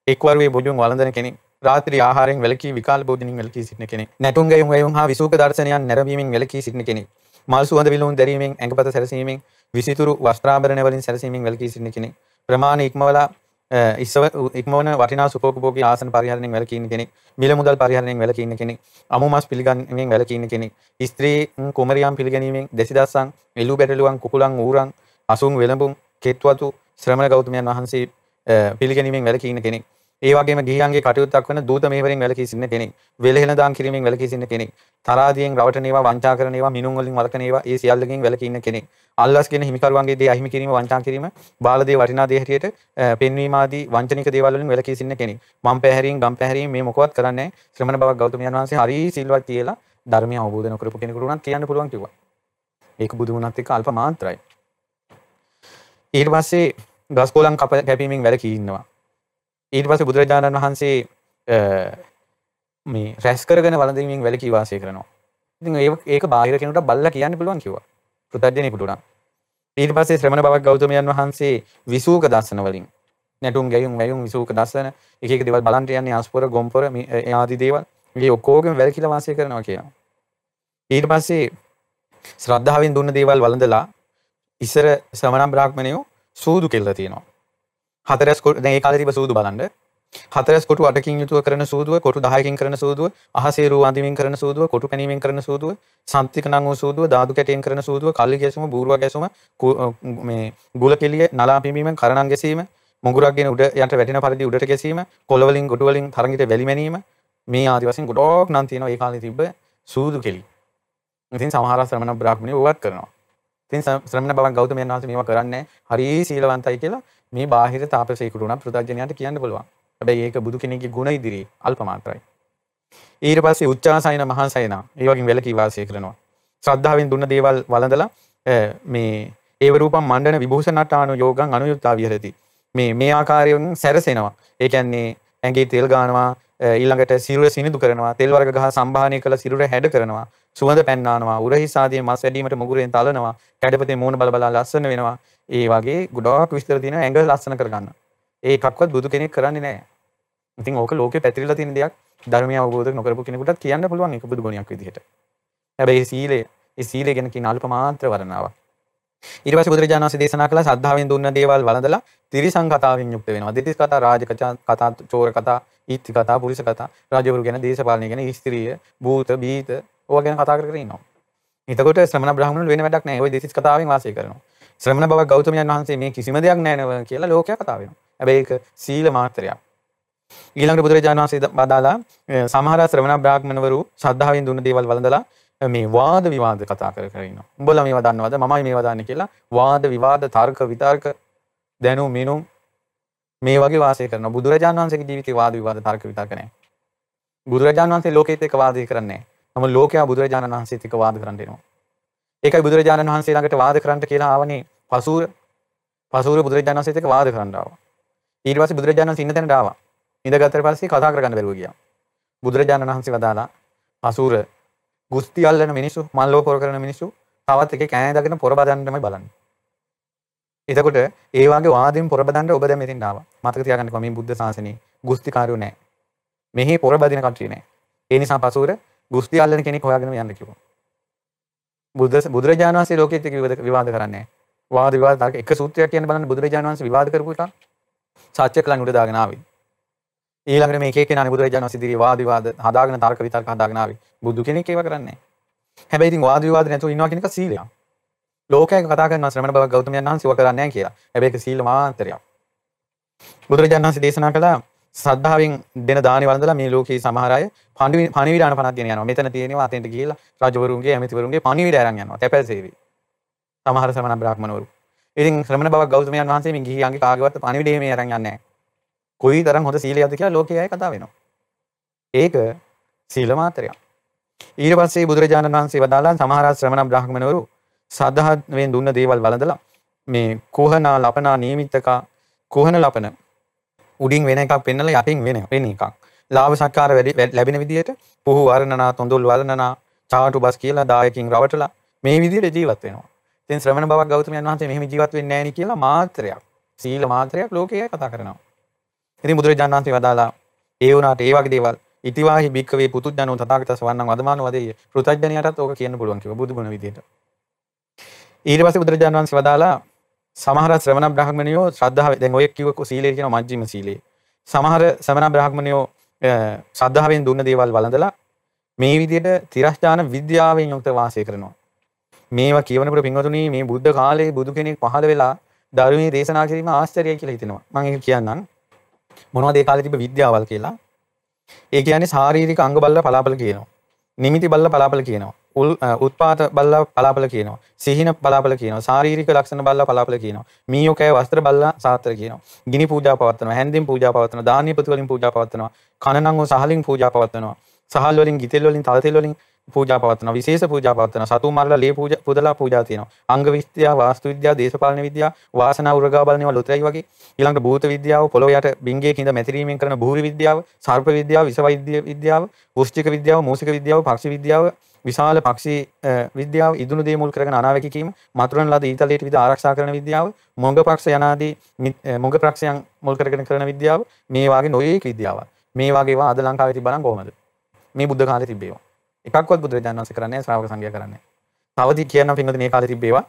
Speaker 2: එක්වරුවේ බොජුන් වළඳන කෙනෙක්. රාත්‍රී ආහාරයෙන් වැළකී විකාල භෝජනින් වැළකී සිටින කෙනෙක්. නැටුම් ගැයුම් වැයුම් හා විසූක දර්ශනයන් නැරඹීමෙන් වැළකී සිටින කෙනෙක්. මල් සුවඳ විලවුන් දැරීමෙන් ඇඟපත සැරසීමෙන් විසිතුරු වස්ත්‍රාභරණ වලින් සැරසීමෙන් වැළකී සිටින කෙනෙක්. ප්‍රමාණ ඉක්මවලා ඉස්සව ඉක්මවන වටිනා සුපෝපභෝගී ආසන පරිහරණයෙන් වැළකී ඉන්න කෙනෙක් මිල මුදල් පරිහරණයෙන් වැළකී ඉන්න කෙනෙක් අමු මස් පිළිගැනීමෙන් වැළකී ඉන්න කෙනෙක් ස්ත්‍රී කුමරියන් පිළිගැනීමෙන් දෙසිදස්සන් එළු බැටළුවන් කුකුලන් ඌරන් අසුන් වෙළඹුන් කෙත්වතු ශ්‍රමණ ගෞතමයන් වහන්සේ පිළිගැනීමෙන් වැළකී ඉන්න කෙනෙක්. ඒ වගේම ගිහියන්ගේ කටයුත්තක් වන දූත මේවරින් වැළකී සිටින කෙනෙක් වෙලහෙන දාන් කිරීමෙන් වැළකී සිටින කෙනෙක් තරාදියෙන් රවටන ඒවා වංචා කරන ඒවා මිනුම් වලින් වළකන ඒවා ඒ සියල්ලකින් වැළකී ඉන්න කෙනෙක්. අල්ලස්ගෙන හිමිකරුවන්ගේ දේ අහිමි කිරීම වංචා කිරීම බාලදේ වටිනා දේ හැටියට පෙන්වීම ආදී වංචනික දේවල් වලින් වැළකී සිටින කෙනෙක්. මම් පැහැරීම් ගම් පැහැරීම් මේ මොකවත් කරන්නේ ශ්‍රමණ බවක් ගෞතමයන් වහන්සේ හරි සිල්වත් තියලා ධර්මය අවබෝධ නොකරපු කෙනෙකුට උනත් කියන්න පුළුවන් කිව්වා. ඒක බුදු ගුණත් එක්ක අල්ප මාත්‍රයි. ඊට පස්සේ ගස්කොලන් කැපීමෙන් වැළකී ඉන්නවා. ඊට පස්සේ බුදුරජාණන් වහන්සේ මේ රැස් කරගෙන වළඳීමෙන් වැළකී වාසය කරනවා ඉතින් ඒක බාහිර කෙනෙකුට බල්ලා කියන්න පුළුවන් කිව්වා පෘතජ්ජනෙකුට උනා. ඊට පස්සේ ශ්‍රමණ බවක් ගෞතමයන් වහන්සේ විසූක දර්ශන වලින් නැටුම් ගැයුම් වැයුම් විසූක දර්ශන එක එක දේවල් බලන්ට යන්නේ ආස්පොර ගොම්පොර මේ ආදී දේවල් මේ ඔක්කොගෙම වැලකිලා වාසය කරනවා කියනවා. ඊට පස්සේ ශ්‍රද්ධාවෙන් දුන්න දේවල් වළඳලා ඉස්සර ශ්‍රමණ බ්‍රාහ්මණයෝ සූදු කෙල්ල තියෙනවා. හතරස් කොට දැන් ඒ කාලේ තිබ්බ සූදු බලන්න හතරස් කොටු අටකින් යුතුව කරන සූදුව කොටු දහයකින් කරන සූදුව අහසේරු අඳමින් කරන සූදුව කොටු පැනීමෙන් කරන සූදුව සන්තික නං වූ සූදුව ධාතු කැටයෙන් කරන සූදුව කල්ලි ගැසුම බූරුව ගැසුම මේ ගුල කෙලිය නලා පිඹීමෙන් කරණම් ගැසීම මුගුරක් ගෙන උඩ යට වැටෙන පරිදි උඩට ගැසීම කොළ වලින් ගොඩ වලින් තරඟිට වැලි මැනීම මේ ආදි වශයෙන් ගොඩක් නම් තියෙනවා ඒ කාලේ තිබ්බ සූදු කෙලි. ඉතින් සමහර ශ්‍රමණ බ්‍රාහ්මණයෝ ඕවත් කරනවා. ඉතින් ශ්‍රමණ බවන් ගෞතමයන් වහන්සේ මේවා කරන්නේ හරි සීලවන්තයි කියලා මේ බාහිර තාපසයෙකුට උනා පෘථග්ජනයාට කියන්න පුළුවන්. හැබැයි ඒක බුදු කෙනෙක්ගේ ගුණ ඉදිරියේ අල්ප මාත්‍රයි. ඊට පස්සේ උච්චාසයන මහාසයන ඒ වගේ වැලකී වාසය කරනවා. ශ්‍රද්ධාවෙන් දුන්න දේවල් වළඳලා මේ ඒව රූපම් මණ්ඩන විභූෂණට්ඨාන යෝගං අනුයුක්තා විහෙරති මේ මේ ආකාරයෙන් සැරසෙනවා ඒ කියන්නේ ඇඟේ තෙල් ගානවා ඊළඟට සිරුර සිනිදු කරනවා තෙල් වර්ග ගහ සම්භාහනය කළ සිරුර හැඩ කරනවා සුවඳ පැන්නානවා උරහිස් ආදී මස් වැඩිවීමට මුගුරෙන් තලනවා කැඩපතේ මූණ බල බලා ලස්සන වෙනවා ඒ වගේ ගොඩාක් විස්තර තියෙනවා ඇඟ ලස්සන කරගන්න ඒකක්වත් බුදු කෙනෙක් කරන්නේ නැහැ ඉතින් ඕක ලෝකේ පැතිරිලා තියෙන දෙයක් ධර්මය අවබෝධ නොකරපු කෙනෙකුටත් කියන්න පුළුවන් ඒක බුදු ගුණයක් විදිහට හැබැයි සීලය ඒ සීලය ගැන කියන අල්ප මාත්‍ර වර්ණාවක් ඊට පස්සේ බුදුරජාණන් වහන්සේ දේශනා කළා සද්ධාවෙන් දුන්න දේවල් වළඳලා තිරිසං කතාවෙන් යුක්ත වෙනවා. දෙතිස් කතා, රාජ කතා, චෝර කතා, ඊත්ති කතා, පුරුෂ කතා, රජවරු ගැන, දේශපාලනය ගැන, ස්ත්‍රිය, භූත, බීත ඕවා ගැන කතා කර කර ඉන්නවා. එතකොට ශ්‍රමණ බ්‍රාහ්මණවල වෙන වැඩක් නැහැ. ওই දෙතිස් කතාවෙන් වාසය කරනවා. ශ්‍රමණ බව ගෞතමයන් වහන්සේ මේ කිසිම දෙයක් නැහැ නේද කියලා ලෝකයා කතා වෙනවා. හැබැයි ඒක සීල මාත්‍රයක්. ඊළඟට බුදුරජාණන් වහන්සේ බදාලා සමහර ශ්‍රමණ බ්‍රාහ්මණවරු ශ්‍රද්ධාවෙන් දුන්න දේවල් වළඳලා මේ වාද විවාද කතා කර කර ඉන්නවා. උඹලා මේවා දන්නවද? මමයි මේවා දන්නේ කියලා වාද විවාද තර්ක විතර්ක දැනුම් මිනුම් මේ වගේ වාසය කරනවා. බුදුරජාණන් වහන්සේගේ ජීවිතේ වාද විවාද තර්ක විතර්ක නැහැ. බුදුරජාණන් වහන්සේ ලෝකෙත් එක්ක වාදය කරන්නේ නැහැ. නම ලෝකයා බුදුරජාණන් වහන්සේත් එක්ක වාද කරන්න එනවා. ඒකයි බුදුරජාණන් වහන්සේ ළඟට වාද කරන්න කියලා ආවනේ පසූර. පසූර බුදුරජාණන් වහන්සේත් එක්ක වාද කරන්න ආවා. ඊට පස්සේ බුදුරජාණන් වහන්සේ ඉන්න තැනට ආවා. ඉඳගත්තට පස්සේ කතා කරගන්න බැරුව ගියා. බුදුරජාණන් වහන්සේ වදාලා පසූර ගුස්ති අල්ලන මිනිස්සු මල්ලෝ පොර කරන මිනිස්සු තවත් එක කෑ දගෙන පොර බදන්නමයි බලන්නේ. එතකොට ඒ වගේ වාදයෙන් පොර බදන්න ඔබ දැන් මෙතෙන් ආවා. මතක තියාගන්නකෝ මේ බුද්ධ ශාසනයේ ගුස්තිකාරයෝ නැහැ. මෙහි පොර බදින කට්ටිය නැහැ. ඒ නිසා පසුවර ගුස්ති අල්ලන කෙනෙක් හොයාගෙන යන්න කිව්වා. බුද්ධ බුදුරජාණන් වහන්සේ ලෝකෙත් එක්ක විවාද කරන්නේ නැහැ. වාද විවාද තරක එක සූත්‍රයක් කියන්න බලන්න බුදුරජාණන් වහන්සේ විවාද කරපු එක සත්‍ය කලන් උඩ දාගෙන ආවේ. ඊළඟට මේ එක කෙනා බුදුරජාණන් වහන්සේ ඉදිරියේ වාද විවාද හදාගෙන තර්ක විතර්ක හදාගෙන ආවේ. බුදු කෙනෙක් ඒව කරන්නේ නැහැ. හැබැයි ඉතින් වාද විවාද නැතුව ඉන්නවා කියන එක සීලයක්. ලෝකයක කතා කරන ශ්‍රමණ බව ගෞතමයන් වහන්සේ ඒව කරන්නේ නැහැ කියලා. හැබැයි ඒක සීල මාන්තරයක්. බුදුරජාණන් වහන්සේ දේශනා කළා සද්ධාවෙන් දෙන දානි වළඳලා මේ ලෝකේ සමහර අය පණිවිඩ අනපනක් ගෙන යනවා. මෙතන තියෙනවා අතෙන්ට ගිහිල්ලා රජවරුන්ගේ ඇමතිවරුන්ගේ පණිවිඩ අරන් යනවා. තැපැල් සේවි. සමහර ශ්‍රමණ බ්‍රාහ්මණවරු. ඉතින් ශ්‍රමණ බවක් ගෞතමයන් වහන්සේ මේ ගිහියන්ගේ කාගේවත් පණිවිඩේ මේ අරන් යන්නේ නැහැ. කොයි තරම් හොඳ සීලයක්ද කියලා ලෝකයේ අය කතා වෙනවා. ඒක සීල මාත්‍රයක්. ඊට පස්සේ බුදුරජාණන් වහන්සේ වදාලා සමහර ශ්‍රමණ බ්‍රාහ්මණවරු සද්ධාවෙන් දුන්න දේවල් වළඳලා මේ කුහනා ලපනා නියමිතකා කුහන ලපන උඩින් වෙන එකක් පෙන්නලා යටින් වෙන වෙන එකක්. ලාභ සත්කාර ලැබෙන විදිහට පුහු වර්ණනා තොඳුල් වර්ණනා චාටු බස් කියලා දායකින් රවටලා මේ විදිහට ජීවත් වෙනවා. ඉතින් ශ්‍රමණ බවක් ගෞතමයන් වහන්සේ මෙහෙම ජීවත් වෙන්නේ නැහැ නේ කියලා මාත්‍රයක්. සීල මාත්‍රයක් ලෝකයේ කතා කරනවා. ඉතින් බුදුරජාණන් වහන්සේ වදාලා ඒ වුණාට ඒ වගේ දේවල් ඉතිවාහි භික්කවේ පුතුජනෝ තථාගතස් වන්නං වදමාන වදෙය. පෘථග්ජනයටත් ඕක කියන්න පුළුවන් කිව්වා බුදුගුණ විදියට. ඊට පස්සේ බුදුරජාණන් වහන්සේ වදාලා සමහර ශ්‍රවණ බ්‍රාහ්මණයෝ ශ්‍රද්ධාව දැන් ඔය කිව්ව සීලය කියන මජ්ක්‍ධිම සීලය. සමහර ශ්‍රවණ බ්‍රාහ්මණයෝ ශ්‍රද්ධාවෙන් දුන්න දේවල් වළඳලා මේ විදිහට තිරස්ථාන විද්‍යාවෙන් යුක්ත වාසය කරනවා. මේවා කියවනකොට පින්වතුනි මේ බුද්ධ කාලේ බුදු කෙනෙක් පහළ වෙලා ධර්මයේ දේශනා කිරීම ආශ්චර්යයි කියලා හිතෙනවා. මම ඒක කියන්නම්. මොනවද ඒ කාලේ තිබ්බ විද්‍යාවල් කියලා. ඒ කියන්නේ ශාරීරික අංග බල්ල පලාපල කියනවා. නිමිති බල්ල පලාපල කියනවා. උත්පාත බල්ල පලාපල කියනවා. සිහින පලාපල කියනවා. ශාරීරික ලක්ෂණ බල්ල පලාපල කියනවා. මීයෝකෑ වස්ත්‍ර බල්ල සාත්‍ර කියනවා. ගිනි පූජා පවත්වනවා. හැන්දින් පූජා පවත්වනවා. දානීය ප්‍රති වලින් පූජා පවත්වනවා. කනනං වූ සහලින් පූජා පවත්වනවා. සහල් වලින් ගිතෙල් වලින් තල තෙල් වලින් පූජා පවත්වනවා. විශේෂ පූජා පවත්වනවා. සතු මරලා ලේ පූජා පුදලා පූජා තියෙනවා. අංග විද්‍යාව, වාස්තු විද්‍යාව, දේශපාලන විද්‍යාව, වාසනා උරගා බලනවා ලොතරයි වගේ. ඊළඟට භූත විද්‍යාව, පොළොව යට බිංගේ කිඳ මැතිරීමෙන් කරන භූරි විද්‍යාව, සර්ප විද්‍යාව, විස වෛද්‍ය විද්‍යාව, වෘශ්චික විද්‍යාව, මූසික විද්‍යාව, පක්ෂි විද්‍යාව, විශාල පක්ෂි විද්‍යාව ඉදුණු දේ මුල් කරගෙන අනාවැකි කීම, මතුරන් ලද ඊතලයට විද ආරක්ෂා කරන විද්‍යාව, මොංග පක්ෂ යනාදී මොංග ප්‍රක්ෂයන් මුල් කරගෙන කරන විද්‍යාව, මේ වාගේ නොයේක විද්‍යාව. මේ වගේ ඒවා අද ලංකාවේ තිබ්බනම් කොහමද? මේ බුද්ධ කාලේ තිබ්බේවා. එකක්වත් බුදුරජාණන් වහන්සේ කරන්නේ ශ්‍රාවක සංඝයා කරන්නේ. තවදී කියනවා පින්වතුනි මේ කාලේ තිබ්බේවා.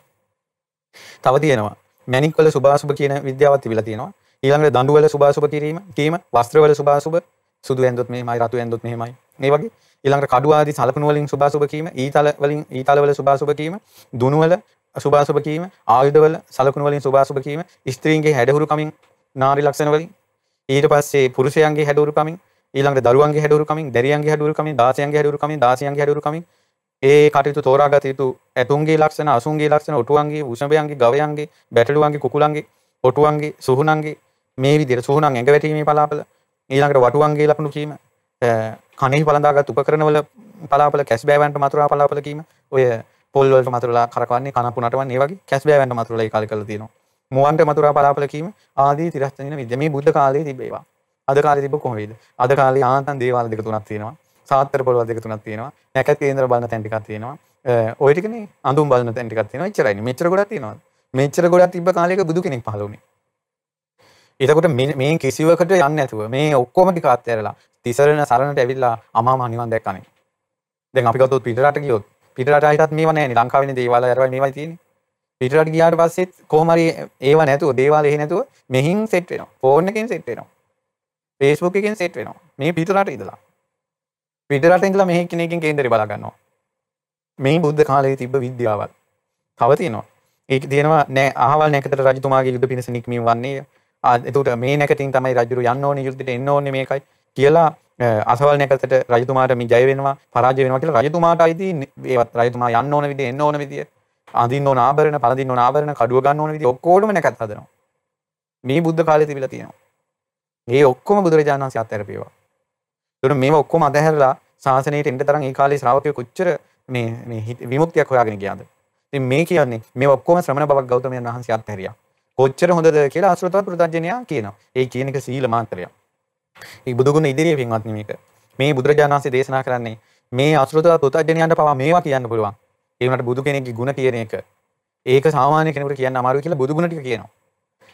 Speaker 2: තව තියෙනවා. මැණික් වල සුභාසුභ කියන විද්‍යාවක් තිබිලා තියෙනවා. ඊළඟට දඬු වල සුභාසුභ කිරීම, කීම, වස්ත්‍ර වල සුභාසුභ, සුදු ඇඳුත් මෙහෙමයි, රතු ඇඳුත් මෙහෙමයි. මේ වගේ ඊළඟට කඩු ආදී සලකුණු වලින් සුභාසුභ කීම, ඊතල වලින් ඊතල වල සුභාසුභ කීම, දුනු වල සුභාසුභ කීම, ආයුධ වල සලකුණු වලින් සුභාසුභ කීම, ස්ත්‍රීන්ගේ හැඩහුරු කමින් නාරි ලක්ෂණ වලින් ඊට පස්සේ පුරුෂයන්ගේ හැඩහුරු කමින් ඊළඟට දරුවන්ගේ හැඩුරු කමින් දැරියන්ගේ හැඩුරු කමින් දාසයන්ගේ හැඩුරු කමින් දාසියන්ගේ හැඩුරු කමින් ඒ කටයුතු තෝරාගත යුතු ඇතුන්ගේ ලක්ෂණ අසුන්ගේ ලක්ෂණ ඔටුවන්ගේ උෂභයන්ගේ ගවයන්ගේ බැටළුවන්ගේ කුකුලන්ගේ ඔටුවන්ගේ සුහුණන්ගේ මේ විදිහට සුහුණන් ඇඟ වැටීමේ පලාපල ඊළඟට වටුවන්ගේ ලකුණු කීම කණෙහි පළඳාගත් උපකරණවල පලාපල කැස් බෑවන්ට මතුරා පලාපල කීම ඔය පොල් වලට මතුරලා කරකවන්නේ කනපු නටවන්නේ ඒ වගේ කැස් බෑවන්ට මතුරලා ඒ කාලේ කරලා තියෙනවා. මුවන්ට මතුරා පලාපල කීම ආදී තිරස්තනින විද්‍ය මේ බුද්ධ කාලයේ තිබේවා. අද කාලේ තිබ්බ කොහොම වේද? අද කාලේ ආන්තන් දේවාල දෙක තුනක් තියෙනවා. සාත්තර පොළවල් දෙක තුනක් තියෙනවා. නැකත් කේන්ද්‍ර බලන තැන් ටිකක් තියෙනවා. ඔය ටිකනේ අඳුම් බලන තැන් ටිකක් තියෙනවා. එච්චරයිනේ. මෙච්චර ගොඩක් තියෙනවා. මෙච්චර ගොඩක් තිබ්බ කාලයක බුදු කෙනෙක් පහළ වුණේ. එතකොට මේ කිසිවකට යන්න නැතුව මේ ඔක්කොම ටික අත්හැරලා තිසරණ සරණට ඇවිල්ලා අමාම නිවන් දැක්කනේ. දැන් අපි ගත්තොත් පිටරට ගියොත් පිටරට හිටත් මේවා නැහැ නේ. ලංකාවේ දේවාල අරවයි මේවයි තියෙන්නේ. පිටරට ගියාට පස්සෙත් කොහොම හරි ඒවා නැතුව දේවාල එහෙ නැතුව මෙහින් සෙට් වෙනවා. ෆෝන් එකෙන් සෙට් වෙනවා. Facebook එකෙන් සෙට් වෙනවා. මේ පිටරට ඉඳලා. පිටරට ඉඳලා මෙහි කෙනකින් කේන්දරේ බලා ගන්නවා. මේ බුද්ධ කාලයේ තිබ්බ විද්‍යාවල් තව තියෙනවා. ඒක තියෙනවා නෑ අහවල් නැකතට රජතුමාගේ යුද්ධ පිණිස නික්මීම වන්නේ එතකොට මේ නැකතින් තමයි රජුරු යන්න ඕනේ යුද්ධයට එන්න ඕනේ මේකයි කියලා අසවල් නැකතට රජතුමාට මේ ජය වෙනවා පරාජය වෙනවා කියලා රජතුමාට අයිති ඒවත් රජතුමා යන්න ඕන විදිහ එන්න ඕන විදිහ අඳින්න ඕන ආභරණ පළඳින්න ඕන ආභරණ කඩුව ගන්න ඕන විදිහ ඔක්කොම නැකත් හදනවා මේ බුද්ධ කාලේ තිබිලා තියෙනවා මේ ඔක්කොම බුදුරජාණන් වහන්සේ අත්හැරපේවා ඒතකොට මේව ඔක්කොම අතහැරලා ශාසනයට එන්න තරම් ඒ කාලේ ශ්‍රාවකයෝ කොච්චර මේ මේ විමුක්තියක් හොයාගෙන ගියාද ඉතින් මේ කියන්නේ මේ ඔක්කොම ශ්‍රමණ බවක් ගෞතමයන් වහන්සේ අත්හැරියා කොච්චර හොඳද කියලා අසෘතවත් පෘථජ්ජනයා කියනවා. ඒ කියන එක සීල මාත්‍රයක්. ඒ බුදුගුණ ඉදිරියේ පින්වත්නි මේක. මේ බුදුරජාණන් වහන්සේ දේශනා කරන්නේ මේ අසෘතවත් පෘථජ්ජනයන්ට පවා මේවා කියන්න පුළුවන්. ඒ වුණාට බුදු කෙනෙක්ගේ ගුණ කියන එක ඒක සාමාන්‍ය කෙනෙකුට කියන්න අමාරුයි කියලා බුදුගුණ ටික කියනවා.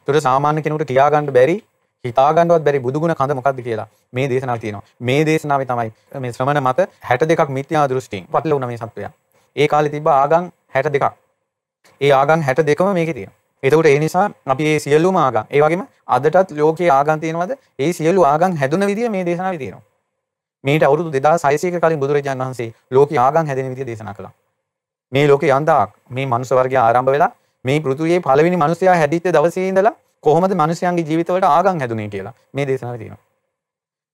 Speaker 2: ඒකට සාමාන්‍ය කෙනෙකුට කියා ගන්න බැරි හිතා ගන්නවත් බැරි බුදුගුණ කඳ මොකක්ද කියලා මේ දේශනාව තියෙනවා. මේ දේශනාවේ තමයි මේ ශ්‍රමණ මත 62ක් මිත්‍යා දෘෂ්ටියෙන් පටලවුණ මේ සත්වයා. ඒ කාලේ තිබ්බ ආගම් 62ක්. ඒ ආගම් 62ම මේකේ තියෙනවා. එතකොට ඒ නිසා අපි මේ සියලුම ආගම් ඒ වගේම අදටත් ලෝකයේ ආගම් තියෙනවද? ඒ සියලු ආගම් හැදුන විදිය මේ දේශනාවේ තියෙනවා. මේට අවුරුදු 2600ක කලින් බුදුරජාණන් වහන්සේ ලෝකයේ ආගම් හැදෙන විදිය දේශනා කළා. මේ ලෝකේ යන්තාක් මේ මනුස්ස වර්ගය ආරම්භ වෙලා මේ පෘථුවියේ පළවෙනි මිනිසයා හැදිච්ච දවසේ ඉඳලා කොහොමද මිනිසයන්ගේ ජීවිතවලට ආගම් හැදුනේ කියලා මේ දේශනාවේ තියෙනවා.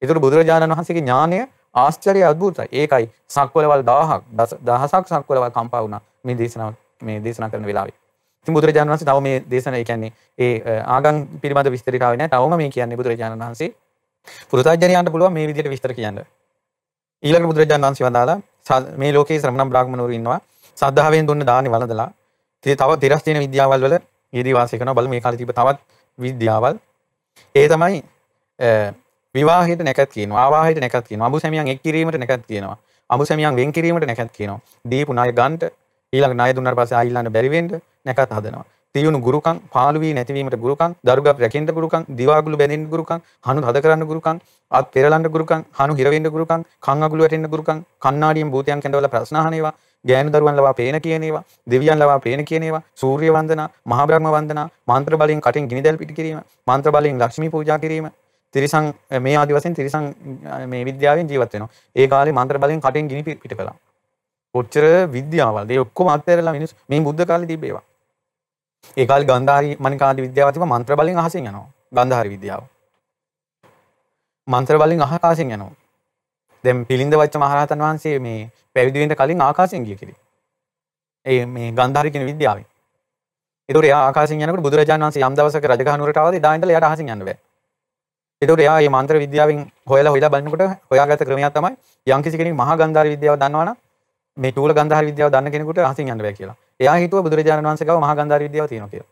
Speaker 2: ඒතර බුදුරජාණන් වහන්සේගේ ඥානය ආශ්චර්ය අద్భుතයි. ඒකයි සක්වලවල් 1000ක් දහසක් සක්වලවල් කම්පා වුණා මේ දේශනාව මේ දේශනා කරන වෙලාවේ. ඉතින් බුදුරජාණන් වහන්සේ තව මේ දේශන ඒ කියන්නේ ඒ ආගම් පිළිබඳ විස්තරයට ආවේ නැහැ. තවම මේ කියන්නේ බුදුරජාණන් වහන්සේ පුරුතඥයන්ට පුළුවන් මේ විදිහට විස්තර කියන්න. ඊළඟ බුදුරජාණන් වහන්සේ වදාලා මේ ලෝකේ ශ්‍රමණ බ්‍රාහ්මණවරු ඉන්නවා. සද්ධාවෙන් දුන්න දානි වළඳලා තව තිරස් තියෙන විද්‍යාවල් වල යෙදී වාසය කරනවා. බල මේ කාලේ තිබ්බ තවත් විද්‍යාවල්. ඒ තමයි විවාහයට නැකත් කියනවා. ආවාහයට නැකත් කියනවා. අඹු සැමියන් එක් කිරීමට නැකත් කියනවා. අඹු සැමියන් වෙන් කිරීමට නැකත් කියනවා. දීපු ණය ගන්නට ඊළඟ ණය දුන්නාට පස්සේ ආයිල්ලන්න බැරි වෙන්න නැකත් හදනවා. තියුණු ගුරුකම් පාළු වී නැතිවීමට ගුරුකම් දරුගප් රැකෙන්න ගුරුකම් දිවාගුළු බැඳෙන්න ගුරුකම් හනු හද කරන්න ගුරුකම් අත් පෙරලන්න ගුරුකම් හනු හිර වෙන්න ගුරුකම් කන් අගුළු වැටෙන්න ගුරුකම් කන්නාඩියෙන් භූතයන් කැඳවලා ප්‍රශ්න අහන ඒවා ගෑනු දරුවන් ලවා පේන කියන ඒවා දෙවියන් ලවා පේන කියන ඒවා සූර්ය වන්දනා මහා බ්‍රහ්ම වන්දනා මන්ත්‍ර බලයෙන් කටින් ගිනිදැල් පිට කිරීම මන්ත්‍ර බලයෙන් ලක්ෂ්මී පූජා කිරීම තිරිසං මේ ආදි වශයෙන් තිරිසං මේ විද්‍යාවෙන් ජීවත් වෙනවා ඒ කාලේ මන්ත්‍ර බලයෙන් කටින් ගිනි පිට කළා කොච්චර විද්‍යාවල් ඒ ඔක්කොම අත්හැරලා මිනිස් මේ බුද්ධ කාලේ තිබේවා. ඒ කාලේ ගන්ධාරි මණිකාන්ති විද්‍යාව තිබ්බ මන්ත්‍ර බලෙන් අහසෙන් යනවා. ගන්ධාරි විද්‍යාව. මන්ත්‍ර බලෙන් අහකාසෙන් යනවා. දැන් පිළිඳ වච්ච මහරහතන් වහන්සේ මේ පැවිදි වෙන්න කලින් ආකාශයෙන් ගිය කෙනෙක්. ඒ මේ ගන්ධාරි කියන විද්‍යාවෙන්. ඒතකොට එයා ආකාශයෙන් යනකොට බුදුරජාණන් වහන්සේ යම් දවසක රජගහ නුවරට ආවද එදා ඉඳලා එයාට අහසින් යන්න බෑ. ඒතකොට එයා මේ මන්ත්‍ර විද්‍යාවෙන් හොයලා හොයලා බලනකොට හොයාගත්ත ක්‍රමයක් තමයි යම්කිසි කෙනෙක් මහා ගන්ධාරි විද්‍යාව දන්නවනම් මේ චූල ගන්ධාර විද්‍යාව දන්න කෙනෙකුට අහසින් යන්න බෑ කියලා. එයා හිතුවා බුදුරජාණන් වහන්සේ ගාව මහා ගන්ධාර විද්‍යාව තියෙනවා කියලා.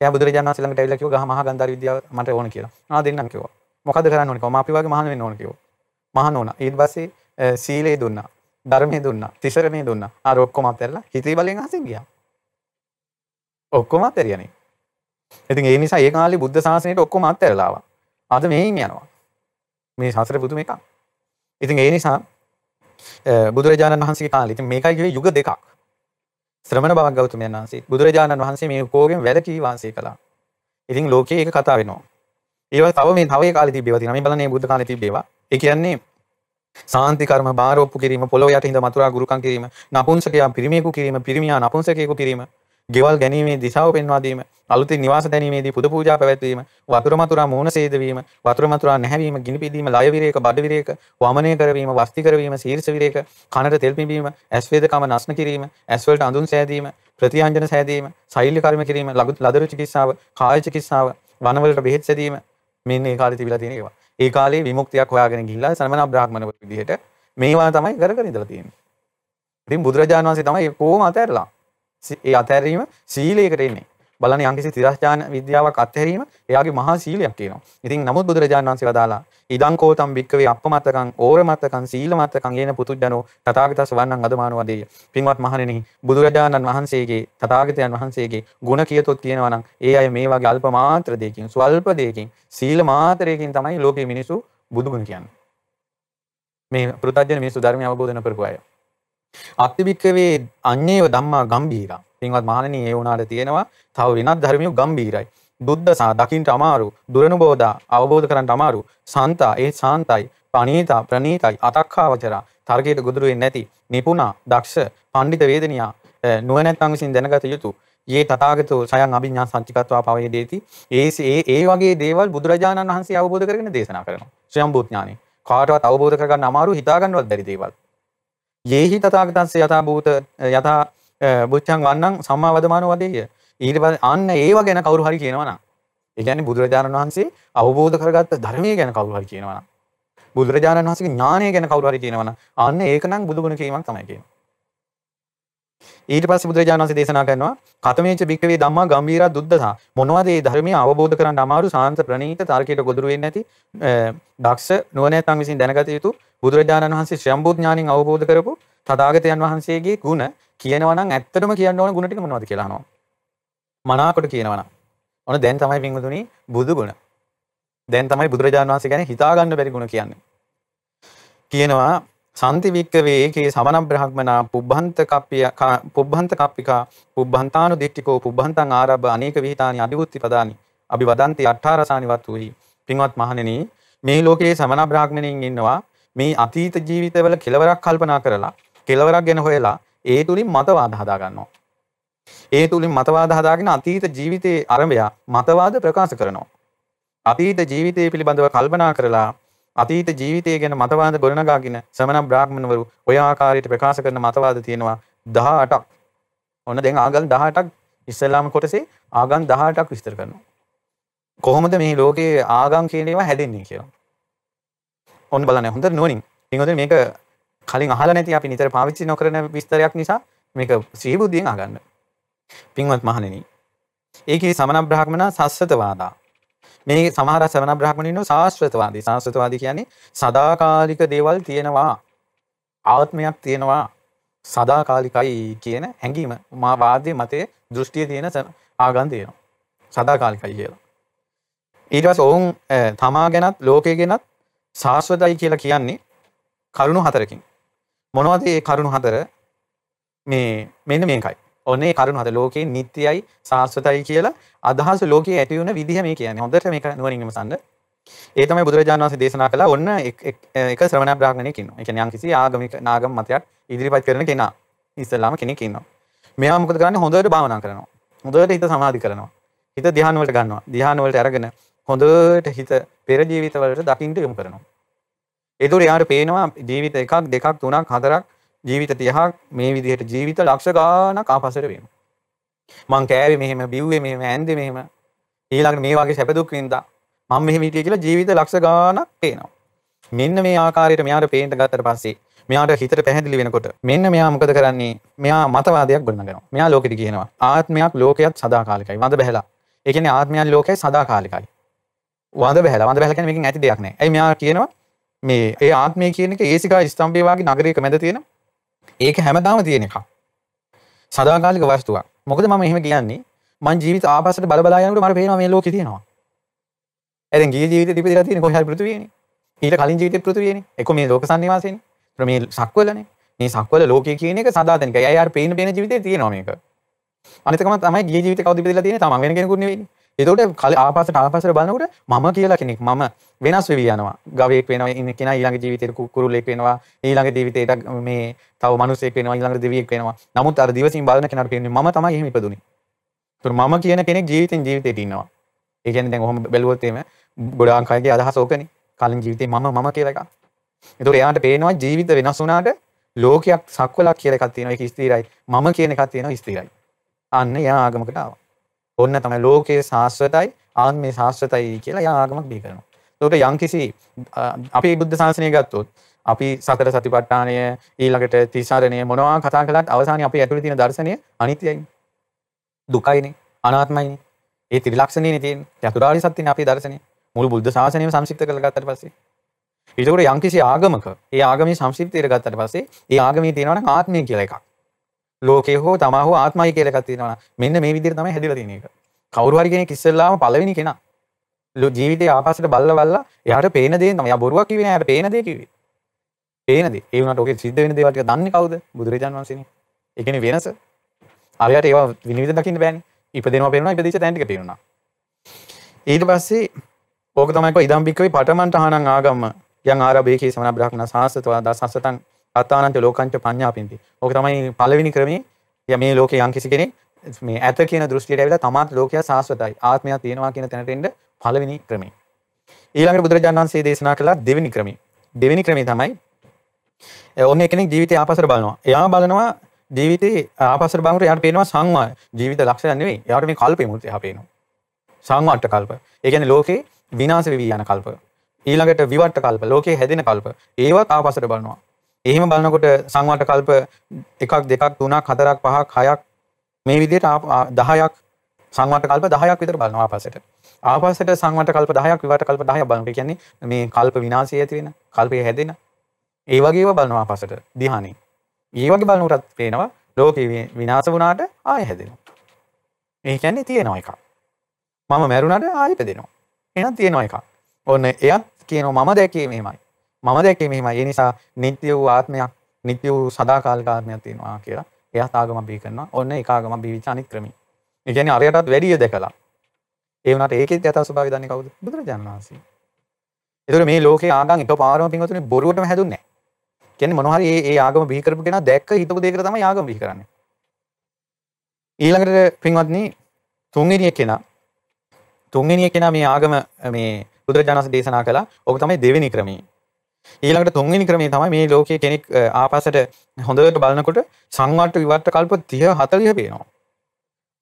Speaker 2: එයා බුදුරජාණන් වහන්සේ ළඟට ඇවිල්ලා කිව්වා ගහ මහා ගන්ධාර විද්‍යාව මට ඕන කියලා. ආ දෙන්නම් කිව්වා. මොකද කරන්න ඕනේ? කොහොම අපි වගේ මහාන වෙන්න ඕන කිව්වා. මහාන වුණා. ඊට පස්සේ සීලේ දුන්නා. ධර්මයේ දුන්නා. තිසරණේ දුන්නා. ආර ඔක්කොම අත්හැරලා හිතේ බලෙන් අහසින් ගියා. ඔක්කොම අත්හැරියානේ. ඉතින් ඒ නිසා ඒ කාලේ බුද්ධ ශාසනයට ඔක්කොම අත්හැරලා ආවා. අද මෙහින් යනවා. මේ ශාස්ත්‍ර පුදුම එකක්. ඉතින් ඒ නිසා බුදුරජාණන් වහන්සේ කාලේ ඉතින් මේකයි කිව්වේ යුග දෙකක්. ශ්‍රමණ බවක් ගෞතමයන් වහන්සේ බුදුරජාණන් වහන්සේ මේ කෝගෙන් වැළකී වාසය කළා. ඉතින් ලෝකේ ඒක කතා වෙනවා. ඒවා තව මේ තව ඒ කාලේ තිබේවා තියෙනවා. මේ බලන්නේ බුද්ධ කාලේ තිබේවා. ඒ කියන්නේ සාන්ති කර්ම බාරෝප්පු කිරීම පොළොව යට හිඳ මතුරා ගුරුකම් කිරීම නපුංසකයා පිරිමියෙකු කිරීම පිරිමියා නපුංසකයෙකු කිරීම ගෙවල් ගැනීමේ දිශාව පෙන්වා දීම අලුතින් නිවාස දැනීමේදී පුද පූජා පැවැත්වීම වතුර මතුරා මූණ සේදවීම වතුර මතුරා නැහැවීම ගිනි පිදීම ලය විරේක බඩ විරේක වමනය කරවීම වස්ති කරවීම සීර්ෂ විරේක කනට තෙල් පිබීම ඇස් වේදකම නස්න කිරීම ඇස් වලට අඳුන් සෑදීම ප්‍රතියන්ජන සෑදීම ශෛල්‍ය කර්ම කිරීම ලදරු චිකිත්සාව කාය චිකිත්සාව වනවලට බෙහෙත් සැදීම මෙන්න ඒ කාලේ තිබිලා තියෙන ඒවා. ඒ කාලේ විමුක්තියක් හොයාගෙන ගිහිල්ලා සමන බ්‍රාහ්මණවරු විදිහට මේවා තමයි කර කර ඉඳලා තියෙන්නේ. ඉතින් බුදුරජාණන් වහන්සේ තමයි කොහොම අතහැරලා. ඒ අතහැරීම සීලයකට එන්නේ. බලන්න යම්කිසි තිරස්ඥාන විද්‍යාවක් අත්හැරීම එයාගේ මහා සීලයක් කියනවා. ඉතින් නමුත් බුදුරජාණන් වහන්සේ වදාලා ඉදං කෝතම් භික්කවේ අපමත්තකං ඕරමත්තකං සීලමත්තකං යන පුතුජනෝ තථාගතස් වන්නං අදමානෝ වදේය. පින්වත් මහණෙනි බුදුරජාණන් වහන්සේගේ තථාගතයන් වහන්සේගේ ගුණ කියතොත් කියනවා නම් ඒ අය මේ වගේ අල්ප මාත්‍ර දෙයකින් ස්වල්ප දෙයකින් සීල මාත්‍රයකින් තමයි ලෝකේ මිනිසු බුදුගුණ කියන්නේ. මේ පෘථජන මිනිසු ධර්මය අවබෝධ කරපු අය. අත්තිභික්කවේ අඤ්ඤේව ධම්මා ගම්භීරා පින්වත් මහණෙනි ඒ වුණාට තියෙනවා තව වෙනත් ධර්මියු ගම්බීරයි. බුද්ධසා දකින්ට අමාරු දුරනුබෝධා අවබෝධ කරන්න අමාරු සන්තා ඒ සාන්තයි පනීතා ප්‍රනීතයි අතක්කාවචරා තර්කයට ගොදුරුවෙන් නැති නිපුණා දක්ෂ පණ්ඩිත වේදනයා නුවණැත්තන් විසින් දැනගත යුතු ඒ තථාගතෝ සයන් අභිඥා සංචිකත්වා පවේ දේති. ඒ ඒ ඒ වගේ දේවල් බුදුරජාණන් වහන්සේ අවබෝධ කරගෙන දේශනා කරනවා. ස්වයම්බුත් ඥානෙ කාටවත් අවබෝධ කරගන්න අමාරු හිතා ගන්නවත් බැරි දේවල්. යේහි තථාගතස්ස යථා භූත යථා බුච්චන් වන්නන් සම්මා වදමාන වදේය. ඊට පස්සේ අන්න ඒව ගැන කවුරු හරි කියනවා නම් ඒ කියන්නේ බුදුරජාණන් වහන්සේ අවබෝධ කරගත්ත ධර්මයේ ගැන කවුරු හරි කියනවා නම් බුදුරජාණන් වහන්සේගේ ඥානය ගැන කවුරු හරි කියනවා නම් අන්න ඒක නම් බුදුගුණ කීමක් තමයි කියනවා ඊට පස්සේ බුදුරජාණන් වහන්සේ දේශනා කරනවා කතමේච භික්කවේ ධම්මා ගම්බීරා දුද්දසා මොනවද මේ ධර්මයේ? අවබෝධ කරගන්න අමාරු සාන්ත ප්‍රණීත තර්කයට ගොදුරු වෙන්නේ නැති දක්ෂ නුවණැත්තන් විසින් දැනගත යුතු බුදුරජාණන් වහන්සේ ශ්‍රම්බෝධ ඥාණයෙන් අවබෝධ කරපු තථාගතයන් වහන්සේගේ ගුණ කියනවා නම් ඇත්තටම කියන්න ඕන ගුණ ටික මොනවද කියලා අහනවා මනාකොට කියනවනම් ඔන්න දැන් තමයි පින්වතුනි බුදු ගුණ. දැන් තමයි බුදුරජාණන් වහන්සේ ගැන හිතා ගන්න බැරි ගුණ කියන්නේ. කියනවා සන්ති වික්කවේ ඒකේ සමන බ්‍රහ්මනා පුබ්බන්ත කප්පිය පුබ්බන්ත කප්පිකා පුබ්බන්තානු දිට්ඨිකෝ පුබ්බන්තං ආරබ්බ අනේක විහිතානි අභිවුත්ති පදානි අභිවදන්ති අට්ඨාරසානි වත්තුහි පින්වත් මහණෙනි මේ ලෝකයේ සමන බ්‍රාහ්මණයින් ඉන්නවා මේ අතීත ජීවිතවල කෙලවරක් කල්පනා කරලා කෙලවරක් ගැන හොයලා ඒ තුලින් මතවාද හදා ගන්නවා ඒ තුලින් මතවාද හදාගෙන අතීත ජීවිතයේ අරඹය මතවාද ප්‍රකාශ කරනවා. අතීත ජීවිතය පිළිබඳව කල්පනා කරලා අතීත ජීවිතය ගැන මතවාද ගොඩනගාගෙන ශ්‍රමණ බ්‍රාහ්මණවරු ඔය ආකාරයට ප්‍රකාශ කරන මතවාද තියෙනවා 18ක්. ඔන්න දැන් ආගම් 18ක් ඉස්ලාම කොටසේ ආගම් 18ක් විස්තර කරනවා. කොහොමද මේ ලෝකයේ ආගම් කියන ඒවා හැදෙන්නේ කියලා. ඔන්න බලන්න හොඳට නුවණින්. ඉතින් මේක කලින් අහලා නැති අපි නිතර පාවිච්චි නොකරන විස්තරයක් නිසා මේක සිහිබුද්ධියෙන් අහගන්න. පින්වත් මහණෙනි. ඒකේ සමන බ්‍රාහ්මණ සස්සතවාදා. මේ සමහර සමන බ්‍රාහ්මණ ඉන්නවා සාස්ත්‍රතවාදී. සාස්ත්‍රතවාදී කියන්නේ සදාකාලික දේවල් තියෙනවා. ආත්මයක් තියෙනවා. සදාකාලිකයි කියන හැඟීම මා වාදයේ මතයේ දෘෂ්ටියේ තියෙන ආගම් තියෙනවා. සදාකාලිකයි කියලා. ඊට පස්සේ ඔවුන් තමා ගැනත් ලෝකය ගැනත් සාස්වතයි කියලා කියන්නේ කරුණු හතරකින්. මොනවද මේ කරුණු හතර? මේ මෙන්න මේකයි. ඔන්නේ කරුණ හද ලෝකයේ නිත්‍යයි සාස්වතයි කියලා අදහස ලෝකයේ ඇති වුණ විදිහ මේ කියන්නේ. හොඳට මේක නුවණින් විමසන්න. ඒ තමයි බුදුරජාණන් වහන්සේ දේශනා කළා ඔන්න එක ශ්‍රවණ බ්‍රාහ්මණයෙක් ඉන්නවා. ඒ කියන්නේ යම්කිසි ආගමික නාගම් මතයක් ඉදිරිපත් කරන කෙනා. ඉස්ලාම කෙනෙක් ඉන්නවා. මෙයා මොකද කරන්නේ හොඳට භාවනා කරනවා. හොඳට හිත සමාධි කරනවා. හිත ධ්‍යාන වලට ගන්නවා. ධ්‍යාන වලට අරගෙන හොඳට හිත පෙර ජීවිත වලට දකින්න යොමු කරනවා. ඒතකොට යාට පේනවා ජීවිත එකක් දෙකක් තුනක් හතරක් ජීවිත 30ක් මේ විදිහට ජීවිත ලක්ෂ ගාණක් ආපස්සට වෙනවා. මං කෑවේ මෙහෙම බිව්වේ මෙහෙම ඇන්දේ මෙහෙම ඊළඟට මේ වගේ සැප දුක් වින්දා මම මෙහෙම හිටියේ කියලා ජීවිත ලක්ෂ ගාණක් පේනවා. මෙන්න මේ ආකාරයට මෙයාට පේන්න ගත්තට පස්සේ මෙයාට හිතට පැහැදිලි වෙනකොට මෙන්න මෙයා මොකද කරන්නේ? මෙයා මතවාදයක් ගොඩනගනවා. මෙයා ලෝකෙට කියනවා ආත්මයක් ලෝකයක් සදාකාලිකයි. වඳ බහැලා. ඒ කියන්නේ ආත්මයක් ලෝකයයි සදාකාලිකයි. වඳ බහැලා. වඳ බහැලා කියන්නේ මේකෙන් ඇති දෙයක් නෑ. ඇයි මෙයා කියනවා මේ ඒ ආත්මය කියන එක ඒසිකා ස්තම්භය වගේ නගරයක මැද තියෙන ඒක හැමදාම තියෙන එකක්. සදාකාලික වස්තුවක්. මොකද මම එහෙම කියන්නේ මං ජීවිත ආපස්සට බල බලා යනකොට මට පේනවා මේ ලෝකේ තියෙනවා. එතෙන් ගිය ජීවිතේ තිබිලා තියෙන කොහේ හරි පෘථිවියනේ. ඊට කලින් ජීවිතේ පෘථිවියනේ. එක්ක මේ ලෝක සංනිවාසයනේ. මේ සක්වලනේ. මේ සක්වල ලෝකය කියන එක සදාතනිකයි. අය අර පේන පේන ජීවිතේ තියෙනවා මේක. අනිතකම තමයි ගිය ජීවිතේ කවුද ඉපදලා තියෙන්නේ? තමන් වෙන කෙනෙකුට නෙවෙයිනේ. එතකොට කල ආපස්සට ආපස්සට බලනකොට මම කියලා කෙනෙක් මම වෙනස් වෙවි යනවා. ගවයෙක් වෙනවා ඉන්න කෙනා ඊළඟ ජීවිතේට කුරුල්ලෙක් වෙනවා. ඊළඟ ජීවිතේට මේ තව මිනිසෙක් වෙනවා. ඊළඟ දෙවියෙක් වෙනවා. නමුත් අර දිවසින් බලන කෙනාට පේන්නේ මම තමයි එහෙම ඉපදුනේ. ඒතර මම කියන කෙනෙක් ජීවිතෙන් ජීවිතේට ඉන්නවා. ඒ කියන්නේ දැන් ඔහොම බැලුවොත් එහෙම ගොඩාක් අයගේ අදහස ඕකනේ. කලින් ජීවිතේ මම මම කියලා එකක්. ඒතර එයාට පේනවා ජීවිත වෙනස් වුණාට ලෝකයක් සක්වලක් කියලා එකක් තියෙනවා. ඒක ස්ථිරයි. මම කියන එකක් තියෙනවා ස්ථිරයි. අන්න එයා ආගමකට ආවා. ඔන්න තමයි ලෝකයේ ශාස්ත්‍රතයි ආත්මේ ශාස්ත්‍රතයි කියලා යා ආගමක් බිහි කරනවා. ඒකට යම්කිසි අ, අපි බුද්ධ ශාසනය ගත්තොත් අපි සතර සතිපට්ඨානය ඊළඟට තිසරණය මොනවා කතා කළත් අවසානයේ අපේ ඇතුලේ තියෙන දර්ශනය අනිත්‍යයිනේ. දුකයිනේ, අනාත්මයිනේ. ඒ ත්‍රිලක්ෂණයනේ තියෙන්නේ. චතුරාර්ය සත්‍යනේ අපේ දර්ශනය. මුළු බුද්ධ ශාසනයම සංක්ෂිප්ත කරලා ගත්තට පස්සේ ඒකට යම්කිසි ආගමක ඒ ආගමේ සංක්ෂිප්තයට ගත්තට පස්සේ ඒ ආගමේ තියෙනවා නම් ආත්මය කියලා එකක්. ලෝකේ හෝ තමා හෝ ආත්මයි කියලා එකක් තියෙනවා. මෙන්න මේ විදිහට තමයි හැදිලා තියෙන එක. කවුරු හරි කෙනෙක් ඉස්සෙල්ලාම පළවෙනි කෙනා. ලෝ ජීවිතේ ආපස්සට බල්ලා බල්ලා එයාට පේන දේ තමයි. එයා බොරුවක් කිව්වේ නෑ. එයාට පේන දේ කිව්වේ. පේන දේ. ඒ වුණාට ඔකේ සිද්ධ වෙන දේවල් ටික දන්නේ කවුද? බුදුරජාණන් වහන්සේනේ. ඒ කියන්නේ වෙනස. අරයට ඒවා විනිවිද දකින්න බෑනේ. ඉපදෙනවා පේනවා ඉපදිච්ච තැන් ටික පේනවා. ඊට පස්සේ ඕක තමයි කො ඉදම් බික්කවේ පටමන්ට හානං ආගම්ම යං ආරභේකී සමන බ්‍රහ්මන සාසතවා දසසතං අත්තානන්ත ලෝකංච පඤ්ඤාපින්ති. ඕක තමයි පළවෙනි ක්‍රමේ. ය මේ ලෝකේ යම් කිසි කෙනෙක් මේ ඇත කියන දෘෂ්ටියට ඇවිල්ලා තමාත් ලෝකයා සාස්වතයි. ආත්මයක් තියෙනවා කියන තැනට එන්න පළවෙනි ක්‍රමේ. ඊළඟට බුදුරජාණන් වහන්සේ දේශනා කළා දෙවෙනි ක්‍රමේ. දෙවෙනි ක්‍රමේ තමයි ඔන්න කෙනෙක් ජීවිතය ආපස්සට බලනවා. එයා බලනවා ජීවිතේ ආපස්සට බලනකොට එයාට පේනවා සංවා ජීවිත ලක්ෂණ නෙවෙයි. එයාට මේ කල්පේ මුත් එහා පේනවා. සංවට්ට කල්ප. ඒ කියන්නේ ලෝකේ විනාශ වෙවි යන කල්ප. ඊළඟට විවට්ට කල්ප. ලෝකේ හැදෙන කල්ප. ඒවත් ආපස්සට බලනවා. එහෙම බලනකොට සංවට්ට කල්ප එකක් දෙකක් තුනක් හතරක් පහක් හයක් මේ විදිහට 10ක් සංවට්ට කල්ප 10ක් විතර බලනවා ආපස්සට. ආපස්සට සංවට්ට කල්ප 10ක් විවට්ට කල්ප 10ක් බලනවා. ඒ කියන්නේ මේ කල්ප විනාශය ඇති වෙන, කල්පය හැදෙන. ඒ වගේව බලනවා ආපස්සට ධ්‍යානෙ. ඒ වගේ බලනකොටත් පේනවා ලෝකේ විනාශ වුණාට ආයෙ හැදෙනවා. ඒ කියන්නේ තියෙනවා එකක්. මම මැරුණට ආයෙ ඉපදෙනවා. එහෙනම් තියෙනවා එකක්. ඔන්න එයත් කියනවා මම දැක්කේ මෙහෙමයි. මම දැක්කේ මෙහෙමයි. ඒ නිසා නිට්ටය වූ ආත්මයක්, නිට්ටය වූ සදාකාලික ආත්මයක් තියෙනවා කියලා එයාත් ආගම බිහි කරනවා. ඔන්න ඒක ආගම බිහිවිච්ච අනිත් ක්‍රමී. ඒ කියන්නේ අරයටත් වැඩිය දැකලා. ඒ වුණාට ඒකෙත් යථා ස්වභාවය දන්නේ කවුද? බුදුරජාණන් වහන්සේ. ඒතකොට මේ ලෝකේ ආගම් එකපාරම පින්වතුනි බොරුවටම හැදුන්නේ නැහැ. කියන්නේ මොනවා හරි ඒ ඒ ආගම බිහි කරපු කෙනා දැක්ක හිතපු දෙයකට තමයි ආගම බිහි කරන්නේ. ඊළඟට පින්වත්නි තුන්වෙනි කෙනා තුන්වෙනි කෙනා මේ ආගම මේ බුදුරජාණන් වහන්සේ දේශනා කළා. ඕක තමයි දෙවෙනි ක්‍රමය. ඊළඟට තුන්වෙනි ක්‍රමය තමයි මේ ලෝකයේ කෙනෙක් ආපස්සට හොඳට බලනකොට සංවට්ට විවට්ට කල්ප 30 40 පේනවා.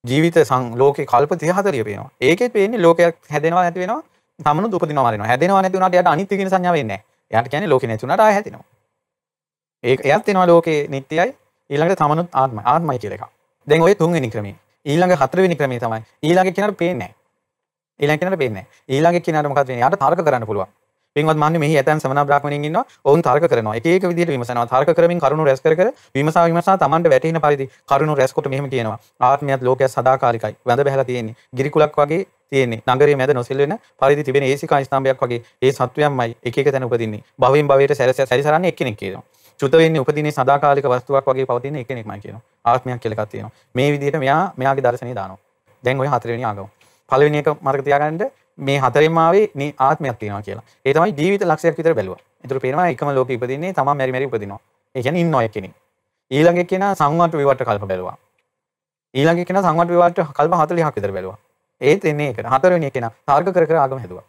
Speaker 2: ජීවිත සං ලෝකේ කල්ප 30 40 පේනවා. ඒකෙත් පේන්නේ ලෝකයක් හැදෙනවා නැති වෙනවා. තමනුත් උපදිනවා මරනවා. හැදෙනවා නැති වුණාට එයාට අනිත්‍ය කියන සංඥාව එන්නේ නැහැ. එයාට කියන්නේ ලෝකේ නැති වුණාට ආය හැදෙනවා. ඒක එයත් වෙනවා ලෝකේ නිට්ටයයි ඊළඟට තමනුත් ආත්මයි ආත්මයි කියලා එකක්. දැන් ওই තුන්වෙනි ක්‍රමය. ඊළඟ හතරවෙනි ක්‍රමය තමයි ඊළඟ කෙනාට පේන්නේ නැහැ. ඊළඟ කෙනාට පේන්නේ නැහැ. ඊළඟ කෙනාට මොකද වෙන්නේ? යාට තර්ක කරන්න පුළුවන්. පින්වත් මහන්නේ මෙහි ඇතැම් සමන බ්‍රාහ්මණයින් ඉන්නවා. ඔවුන් තර්ක කරනවා. එක එක විදිහට විමසනවා. තර්ක කරමින් කරුණු රැස් කර කර විමසා විමසා Tamanට වැටෙන පරිදි කරුණු රැස් කොට මෙහෙම කියනවා. ආත්මයත් ලෝකයක් සදාකාලිකයි. වැඳ බහැලා තියෙන්නේ. ගිරිකුලක් වගේ තියෙන්නේ. නගරයේ මැද නොසෙල්වෙන පරිදි තිබෙන ඒසිකා ස්තම්භයක් වගේ ඒ සත්වයන්මයි එක එක තැන උපදින්නේ. භවයෙන් භවයට සැරිසරන්නේ එක්කෙනෙක් කියනවා. චුත වෙන්නේ උපදින්නේ සදාකාලික වස්තුවක් වගේ පවතින එකෙනෙක්මයි කියනවා. ආත්මයක් කියලා එකක් තියෙනවා. මේ විදිහට මෙයා මෙයාගේ දර්ශනය දානවා. දැන් ওই හතරවෙනි ආගම. පළවෙනි එක මතක තියාගන්න මේ හතරෙන්ම ආවේ මේ ආත්මයක් තියෙනවා කියලා. ඒ තමයි ජීවිත ලක්ෂයක් විතර බැලුවා. ඒතර පේනවා එකම ලෝකෙ ඉපදින්නේ තමන් මෙරි මෙරි උපදිනවා. ඒ කියන්නේ ඉන්නවා එක්කෙනෙක්. ඊළඟ එක්කෙනා සංවට්ට විවට්ට කල්ප බැලුවා. ඊළඟ එක්කෙනා සංවට්ට විවට්ට කල්ප 40ක් විතර බැලුවා. ඒත් එන්නේ ඒක. හතරවෙනි එක්කෙනා තර්ක කර කර ආගම හැදුවා.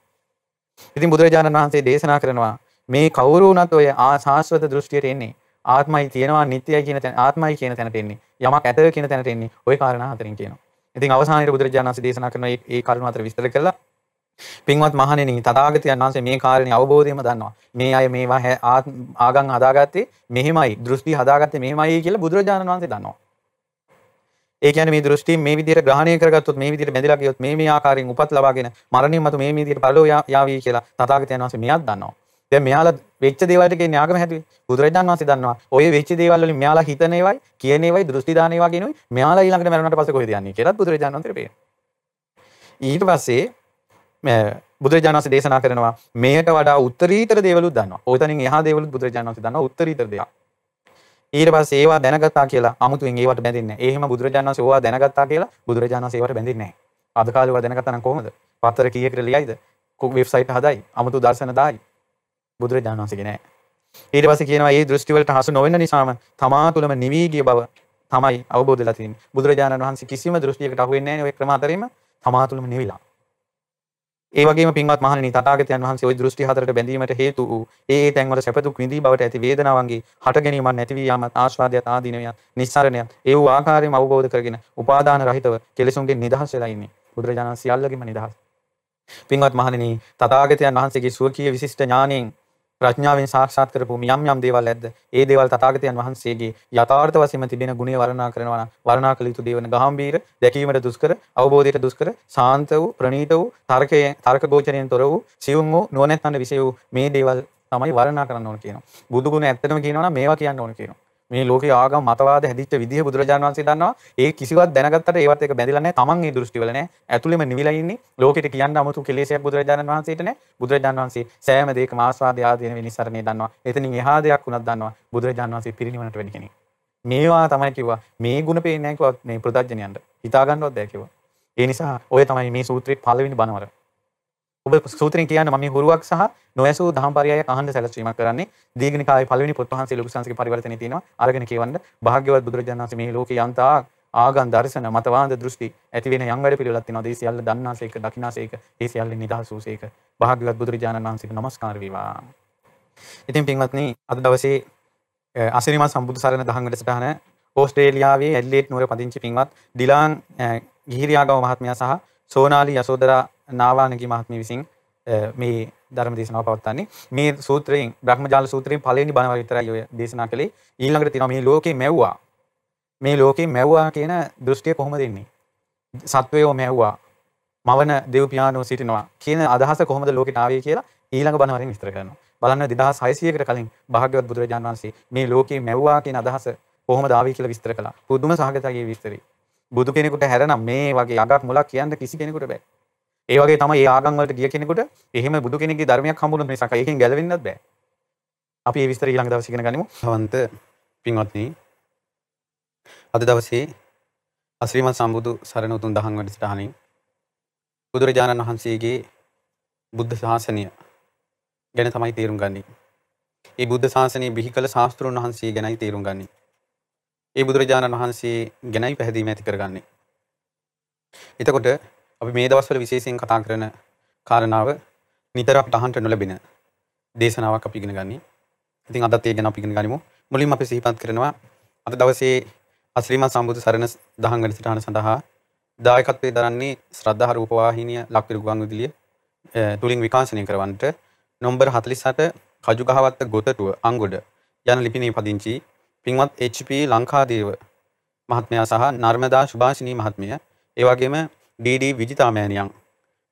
Speaker 2: ඉතින් බුදුරජාණන් වහන්සේ දේශනා කරනවා මේ කවුරු වුණත් ඔය ආශාස්වත දෘෂ්ටියට එන්නේ ආත්මයි තියෙනවා නිත්‍යයි කියන තැන ආත්මයි කියන තැනට එන්නේ යමක් ඇත කියන තැනට එන්නේ ওই කාරණා හතරින් කියනවා. ඉතින් අවසානයේ බුදුරජාණන් වහන්සේ දේශනා කරන මේ ඒ කරුණු හතර විස්තර කළා. පින්වත් මහණෙනි තථාගතයන් වහන්සේ මේ කාරණේ අවබෝධයෙන්ම දන්නවා. මේ අය මේවා ආගම් හදාගත්තේ මෙහෙමයි, දෘෂ්ටි හදාගත්තේ මෙහෙමයි කියලා බුදුරජාණන් වහන්සේ දන්නවා. ඒ කියන්නේ මේ දෘෂ්ටි මේ විදිහට ග්‍රහණය කරගත්තොත් මේ විදිහට බැඳලා ගියොත් මේ මේ ආකාරයෙන් උපත් ලබාගෙන මරණින් මතු මේ විදිහට පරලෝ යාවි කියලා තථාගතයන් වහන්සේ මෙයක් දන්නවා. දැන් මෙයාලා වෙච්ච දේවල්ට කියන්නේ ආගම හැදුවේ. බුදුරජාණන් වහන්සේ දන්නවා. ඔය වෙච්ච දේවල් වලින් මෙයාලා හිතන ඒවයි, කියන ඒවයි, දෘෂ්ටි දාන ඒවා කියනෝයි මෙයාලා ඊළඟට මරුණාට පස්සේ කොහෙද යන්නේ කියලාත් බුදුරජාණන් වහන්සේ පේනවා. ඊට පස්සේ බුදුරජාණන්සේ දේශනා කරනවා මේකට වඩා උත්තරීතර දේවලුත් දන්නවා. ඕතනින් එහා දේවලුත් බුදුරජාණන්සේ දන්නවා උත්තරීතර දේවල්. ඊට පස්සේ ඒවා දැනගත්තා කියලා අමුතුවෙන් ඒවට බැඳෙන්නේ නැහැ. එහෙම බුදුරජාණන්සේ ඕවා දැනගත්තා කියලා බුදුරජාණන්සේ ඒවට බැඳෙන්නේ නැහැ. අද කාලේ ඒවා දැනගත්තා නම් කොහොමද? පතර කීයකට ලියයිද? කුක් වෙබ්සයිට් හදයි. අමුතු දර්ශන දායි. බුදුරජාණන්සේගේ නැහැ. ඊට පස්සේ කියනවා මේ දෘෂ්ටිවලට හසු නොවෙන නිසාම තමා තුළම නිවී ගිය බව තමයි අවබෝධ වෙලා තියෙන්නේ. බුදුරජාණන් වහන්සේ කිසිම දෘෂ්ටියකට අහු වෙන්නේ නැහැ ඔය ක්‍රම අතරින්ම තමා තුළම නිවිලා. ඒ වගේම පින්වත් මහණෙනි තථාගතයන් වහන්සේ ওই දෘෂ්ටි හතරට බැඳීමට හේතු වූ ඒ ඒ තැන්වල සැප දුක් විඳී බවට ඇති වේදනාවන්ගේ හට ගැනීමක් නැති වී යාමත් ආස්වාදයට ආදීනවයත් නිස්සරණයත් ඒ වූ ආකාරයෙන්ම අවබෝධ කරගෙන උපාදාන රහිතව කෙලෙසුන්ගෙන් නිදහස් වෙලා ඉන්නේ. බුදුරජාණන් සියල්ලගෙම නිදහස්. පින්වත් මහණෙනි තථාගතයන් වහන්සේගේ සුවකීය විශිෂ්ට ඥාණයෙන් ප්‍රඥාවෙන් සාක්ෂාත් කරපු යම් යම් දේවල් ඇද්ද? ඒ දේවල් තථාගතයන් වහන්සේගේ යථාර්ථ වශයෙන්ම තිබෙන ගුණය වර්ණනා කරනවා නම් වර්ණනා කළ යුතු දේවන ගාම්භීර දැකීමට දුෂ්කර අවබෝධයට දුෂ්කර ශාන්ත වූ ප්‍රණීත වූ තර්කයෙන් තර්ක ගෝචරයෙන් තොර වූ සියුම් වූ නුවණැත්තන්ට විශේෂ වූ මේ දේවල් තමයි වර්ණනා කරන්න ඕන කියනවා. බුදු ගුණ ඇත්තටම කියනවා නම් මේවා කියන්න ඕන කියනවා. මේ ලෝක ආග මතවාද හැදිච්ච විදිහ බුදුරජාන් වන්සේ දන්නවා. ඒ කිසිවත් දැනගත්තට ඒවත් එක බැඳිලන තමන් ඒ දෘෂ්ටිවලන ඇතුළෙම නිවිලයින්නේ ලෝකෙට කියන්න අමුතු කෙලෙසයක් බුදුරජාණන් වහන්සේටන බුදුරජාන් වන්සේ සෑම දෙක මාස්වාද ආදයන විනිසරණය දන්නවා. එතනින් එහා දෙයක් වුණත් දන්නවා බුදුරජාන් වන්සේ පිරිනිවනට වැඩි කෙනෙක්. මේවා තමයි කිව්වා. මේ ගුණ පේන්නේ නැහැ කිව්වා මේ ප්‍රදර්ශනයන්ට හිතාගන්නවත් බෑ කිව්වා. ඒ නිසා ඔය තමයි මේ සූත්‍රයේ පළවෙනි බණවර. ඔබ සූත්‍රයෙන් කියන්න මම හුරුවක් සහ නොයසූ දහම් පරයයක් අහන්න සැලසීමක් කරන්නේ. දීඝනිකායේ පළවෙනි පොත් වහන්සේ ලොකු සංස්කෘතික පරිවර්තනයේ තියෙනවා. අරගෙන කියවන්න භාග්‍යවත් බුදුරජාණන් වහන්සේ මේ ලෝකේ යන්තා ආගම් දර්ශන මතවාද දෘෂ්ටි ඇති වෙන යම් වැඩ පිළිවෙලක් තියෙනවා. ඒ සියල්ල දන්නාසේක දකින්නාසේක ඒ සියල්ල නිදහස් වූසේක. භාග්‍යවත් බුදුරජාණන් වහන්සේට নমස්කාර වේවා. ඉතින් පින්වත්නි අද දවසේ අසිරිමත් සම්බුදු සරණ දහම් වැඩසටහන ඕස්ට්‍රේලියාවේ ඇඩ්ලේඩ් නුවර පදිංචි පින්වත් ඩිලාන් ගිහිරියාගම මහත්මයා සහ සෝනාලි යසෝදරා නාවානගේ මහත්මිය විසින් මේ ධර්ම දේශනාව පවත්වන්නේ. මේ සූත්‍රයෙන් බ්‍රහ්මජාල සූත්‍රයෙන් පළවෙනි බණවල විතරයි ඔය දේශනා කළේ. ඊළඟට තියෙනවා මේ ලෝකේ මැව්වා. මේ ලෝකේ මැව්වා කියන දෘෂ්ටිය කොහොමද එන්නේ? සත්වයෝ මැව්වා. මවන දෙව් පියානෝ සිටිනවා කියන අදහස කොහොමද ලෝකෙට ආවේ කියලා ඊළඟ බණවලින් විස්තර කරනවා. බලන්න 2600කට කලින් භාග්‍යවත් බුදුරජාණන් වහන්සේ මේ ලෝකේ මැව්වා කියන අදහස කොහොමද ආවේ කියලා විස්තර කළා. පුදුම සහගතයි විස්තරي බුදු කෙනෙකුට හැරනම් මේ වගේ අගක් මුලක් කියන්න කිසි කෙනෙකුට බෑ. ඒ වගේ තමයි ඒ ආගම් වලට ගිය කෙනෙකුට එහෙම බුදු කෙනෙක්ගේ ධර්මයක් හම්බුනොත් මිසක් ඒකෙන් ගැලවෙන්නත් බෑ. අපි මේ විස්තර ඊළඟ දවසේ ඉගෙන ගනිමු. අවන්ත පින්වත්නි අද දවසේ අශ්‍රීමත් සම්බුදු සරණ උතුම් දහම් වැඩසටහනින් බුදුරජාණන් වහන්සේගේ බුද්ධ ශාසනය ගැන තමයි තේරුම් ගන්නේ. ඒ බුද්ධ ශාසනය බිහි කළ ශාස්ත්‍රුන් වහන්සේ ගැනයි තේරුම් ගන්නේ. ඒ බුදුරජාණන් වහන්සේ ගැනයි පැහැදීම ඇති කරගන්නේ. එතකොට අපි මේ දවස්වල විශේෂයෙන් කතා කරන කාරණාව නිතර අපිට අහන්න නොලැබෙන දේශනාවක් අපි ඉගෙන ගන්නේ. ඉතින් අදත් ඒ ගැන අපි ඉගෙන ගනිමු. මුලින්ම අපි සිහිපත් කරනවා අද දවසේ අශ්‍රීමත් සම්බුදු සරණ දහම් වැඩසටහන සඳහා දායකත්වයේ දරන්නේ ශ්‍රද්ධා රූප වාහිනිය ලක්විරු ගුවන්විදුලිය තුලින් විකාශනය කරවන්නට නොම්බර 48 කජුගහවත්ත ගොතටුව අංගොඩ යන ලිපිනේ පදිංචි පින්වත් HP ලංකාදේව මහත්මයා සහ නර්මදා සුභාෂිනී මහත්මිය ඒ වගේම ඩීඩී විජිතා මෑණියන්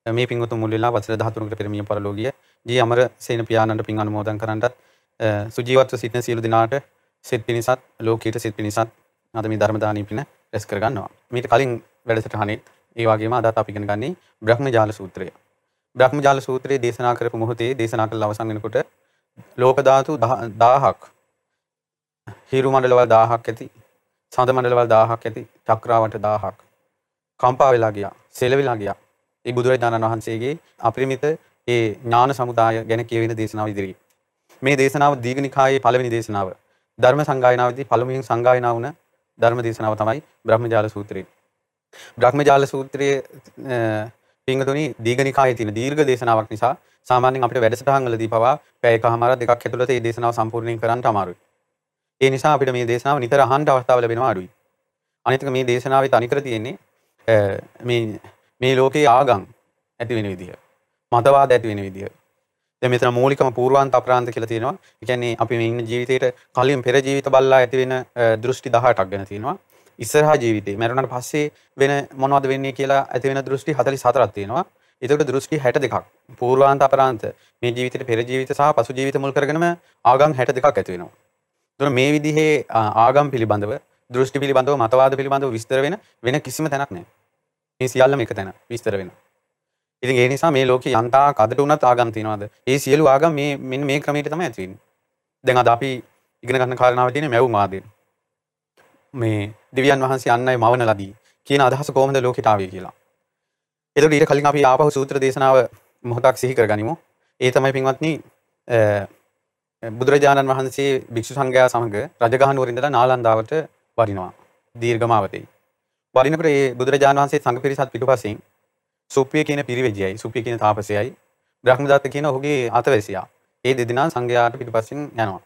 Speaker 2: මේ පින්වතුන් මුල් වෙලා වසර 13කට පෙර මිය පරලෝකීය ජී අමරසේන පියාණන්ට පින් අනුමෝදන් කරන්නටත් සුජීවත්ව සිටින සියලු දෙනාට සිත පිණිසත් ලෝකීයට සිත පිණිසත් අද මේ ධර්ම දානීය පින රැස් කර ගන්නවා. මීට කලින් වැඩසටහනෙත් ඒ වගේම අදත් අපි ඉගෙන ගන්නේ බ්‍රහ්මජාල සූත්‍රය. බ්‍රහ්මජාල සූත්‍රයේ දේශනා කරපු මොහොතේ දේශනා කළ අවසන් වෙනකොට ලෝක ධාතු 1000ක් හිරු මණ්ඩලවල 1000ක් ඇති සඳ මණ්ඩලවල 1000ක් ඇති චක්‍රාවට 1000ක් කම්පා වෙලා ගියා සෙලවිලා ගියා ඒ බුදුරජාණන් වහන්සේගේ අපරිමිත ඒ ඥාන සමුදාය ගැන කියවෙන දේශනාව ඉදිරියේ මේ දේශනාව දීඝනිකායේ පළවෙනි දේශනාව ධර්ම සංගායනාවේදී පළමුවෙන් සංගායනා වුණ ධර්ම දේශනාව තමයි බ්‍රහ්මජාල සූත්‍රය බ්‍රහ්මජාල සූත්‍රයේ පිංගතුනි දීඝනිකායේ තියෙන දීර්ඝ දේශනාවක් නිසා සාමාන්‍යයෙන් අපිට වැඩසටහන් වලදී පවා පැය එකමාරක් දෙකක් ඇතුළත මේ දේශනාව සම්පූර්ණයෙන් කරන්න අමාරුයි. ඒ නිසා අපිට මේ දේශනාව නිතර අහන්න අවස්ථාව ලැබෙනවා අඩුයි. අනිත් එක මේ දේශනාවේ තනිකර තියෙන්නේ මේ මේ ලෝකයේ ආගම් ඇති වෙන විදිහ මතවාද ඇති වෙන විදිහ දැන් මෙතන මූලිකම පූර්වාන්ත අප්‍රාන්ත කියලා තියෙනවා. ඒ කියන්නේ අපි මේ ඉන්න ජීවිතේට කලින් පෙර ජීවිත බල්ලා ඇති වෙන දෘෂ්ටි 18ක් ගැන තියෙනවා. ඉස්සරහා ජීවිතේ මරුණාට පස්සේ වෙන මොනවද වෙන්නේ කියලා ඇති වෙන දෘෂ්ටි 44ක් තියෙනවා. ඒකට දෘෂ්ටි 62ක්. පූර්වාන්ත අපරාන්ත මේ ජීවිතේට පෙර ජීවිත සහ පසු ජීවිත මුල් කරගෙනම ආගම් 62ක් ඇති වෙනවා. එතකොට මේ විදිහේ ආගම් පිළිබඳව දෘෂ්ටි පිළිබඳව මතවාද පිළිබඳව විස්තර වෙන වෙන කිසිම තැනක් නැහැ. මේ සියල්ලම එක තැන විස්තර වෙනවා. ඉතින් ඒ නිසා මේ ලෝකේ යන්තා කදට උනත් ආගම් තියනවාද? ඒ සියලු ආගම් මේ මෙන්න මේ ක්‍රමයට තමයි ඇති වෙන්නේ. දැන් අද අපි ඉගෙන ගන්න කාරණාව තියෙන්නේ මැවුම් ආදීන. මේ දිව්‍යයන් වහන්සේ අන්නයි මවන ලදී කියන අදහස කොහොමද ලෝකෙට ආවේ කියලා. එතකොට ඊට කලින් අපි ආපහු සූත්‍ර දේශනාව මොහොතක් සිහි කරගනිමු. ඒ තමයි පින්වත්නි බුදුරජාණන් වහන්සේ භික්ෂු සංඝයා සමග රජගහ නුවර ඉඳලා නාලන්දාවට වරිනවා දීර්ඝමාවතේ. වරිනකොට ඒ බුදුරජාණන් වහන්සේ සංඝ පිරිසත් පිටුපසින් සුප්පිය කියන පිරිවෙජයයි සුප්පිය කියන තාපසයයි බ්‍රහ්මදත්ත කියන ඔහුගේ අතවැසියා. ඒ දෙදෙනා සංඝයාට පිටුපසින් යනවා.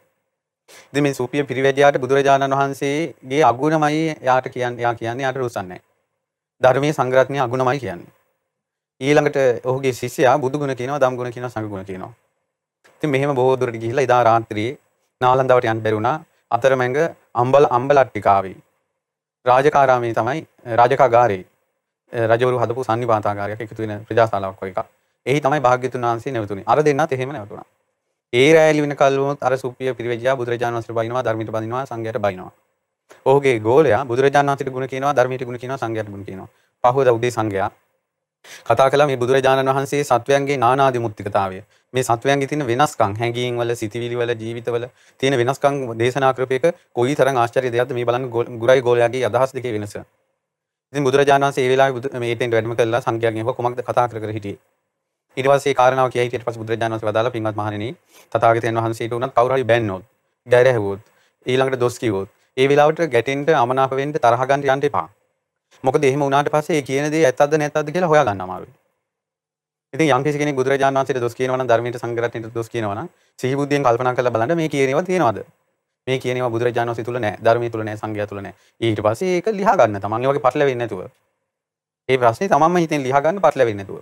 Speaker 2: ඉතින් මේ සුප්පිය පිරිවැජයාට බුදුරජාණන් වහන්සේගේ අගුණමයි යාට කියන්නේ යා කියන්නේ යාට රුසන්නේ නැහැ. ධර්මයේ සංග්‍රහණයේ අගුණමයි කියන්නේ. ඊළඟට ඔහුගේ ශිෂ්‍යයා බුදු ගුණ කියනවා ධම් ගුණ කියනවා සංඝ ගුණ කියනවා. ඉතින් මෙහෙම බොහෝ දුරට ගිහිල්ලා එදා රාත්‍රියේ නාලන්දාවට යන්න බැරුණා. අතරමැඟ අම්බල අම්බලට්ටිකාවේ රාජකාරාමේ තමයි රාජකාගාරේ රජවරු හදපු සන්නිපාතාගාරයක් එකතු වෙන ප්‍රජාශාලාවක් වගේ එකක්. එහි තමයි භාග්‍යතුන් වහන්සේ නැවතුනේ. අර දෙන්නත් එහෙම නැවතුණා. ඒ රැලි වෙන කල්වොත් අර සුප්පිය පිරිවෙජ්ජා බුදුරජාණන් වහන්සේට බයිනවා ධර්මයට බඳිනවා සංඝයට බයිනවා. ඔහුගේ ගෝලයා බුදුරජාණන් වහන්සේට ගුණ කියනවා ධර්මයට ගුණ කියනවා සංඝයට ගුණ කියනවා. පහවද උදේ සංඝයා කතා කළා මේ බුදුරජාණන් වහන්සේ සත්වයන්ගේ නානාදි මුත්තිකතාවය. මේ සත්වයන්ගේ තියෙන වෙනස්කම් හැඟීම් වල සිතිවිලි වල ජීවිතවල තියෙන වෙනස්කම් දේශනා කරපේක කොයි තරම් ආශ්චර්ය දෙයක්ද මේ බලන්න ගුරයි ගෝලයාගේ අදහස් දෙකේ වෙනස. ඉතින් බුදුරජාණන් වහන්සේ ඒ වෙලාවේ මේ ටෙන්ට වැඩම කළා සංඝයාගෙන් කොහොමද කතා කර කර හිටියේ. ඊට පස්සේ ඒ කාරණාව කියයි ඊට පස්සේ බුදුරජාණන් වහන්සේ වදාලා පින්වත් මහණෙනි තථාගතයන් වහන්සේට උනත් කවුරු හරි බැන්නොත් ගැර හැවුවොත් ඊළඟට දොස් කිව්වොත් ඒ වෙලාවට ගැටෙන්න අමනාප වෙන්න තරහ ගන්න යන්න එපා. මොකද එහෙම වුණාට පස්සේ ඒ කියන දේ ඇත්තද නැත්තද කියලා හොයාගන්න අමාරුයි. ඉතින් යම් කිසි කෙනෙක් බුදුරජාණන් වහන්සේට දොස් කියනවා නම් ධර්මයට සංගරත්නයට දොස් කියනවා නම් සිහි බුද්ධියෙන් කල්පනා කරලා බලන්න මේ කියන ඒවා තියෙනවද? මේ කියන ඒවා බුදුරජාණන් වහන්සේ තුල නැහැ, ධර්මයේ තුල නැහැ, සංඝයා තුල නැහැ. ඊට පස්සේ ඒක ලියා ගන්න තමන් ඒ වගේ පටලවෙන්නේ නැතුව. ඒ ප්‍රශ්නේ තමන්ම හිතෙන් ලියා ගන්න පටලවෙන්නේ නැතුව.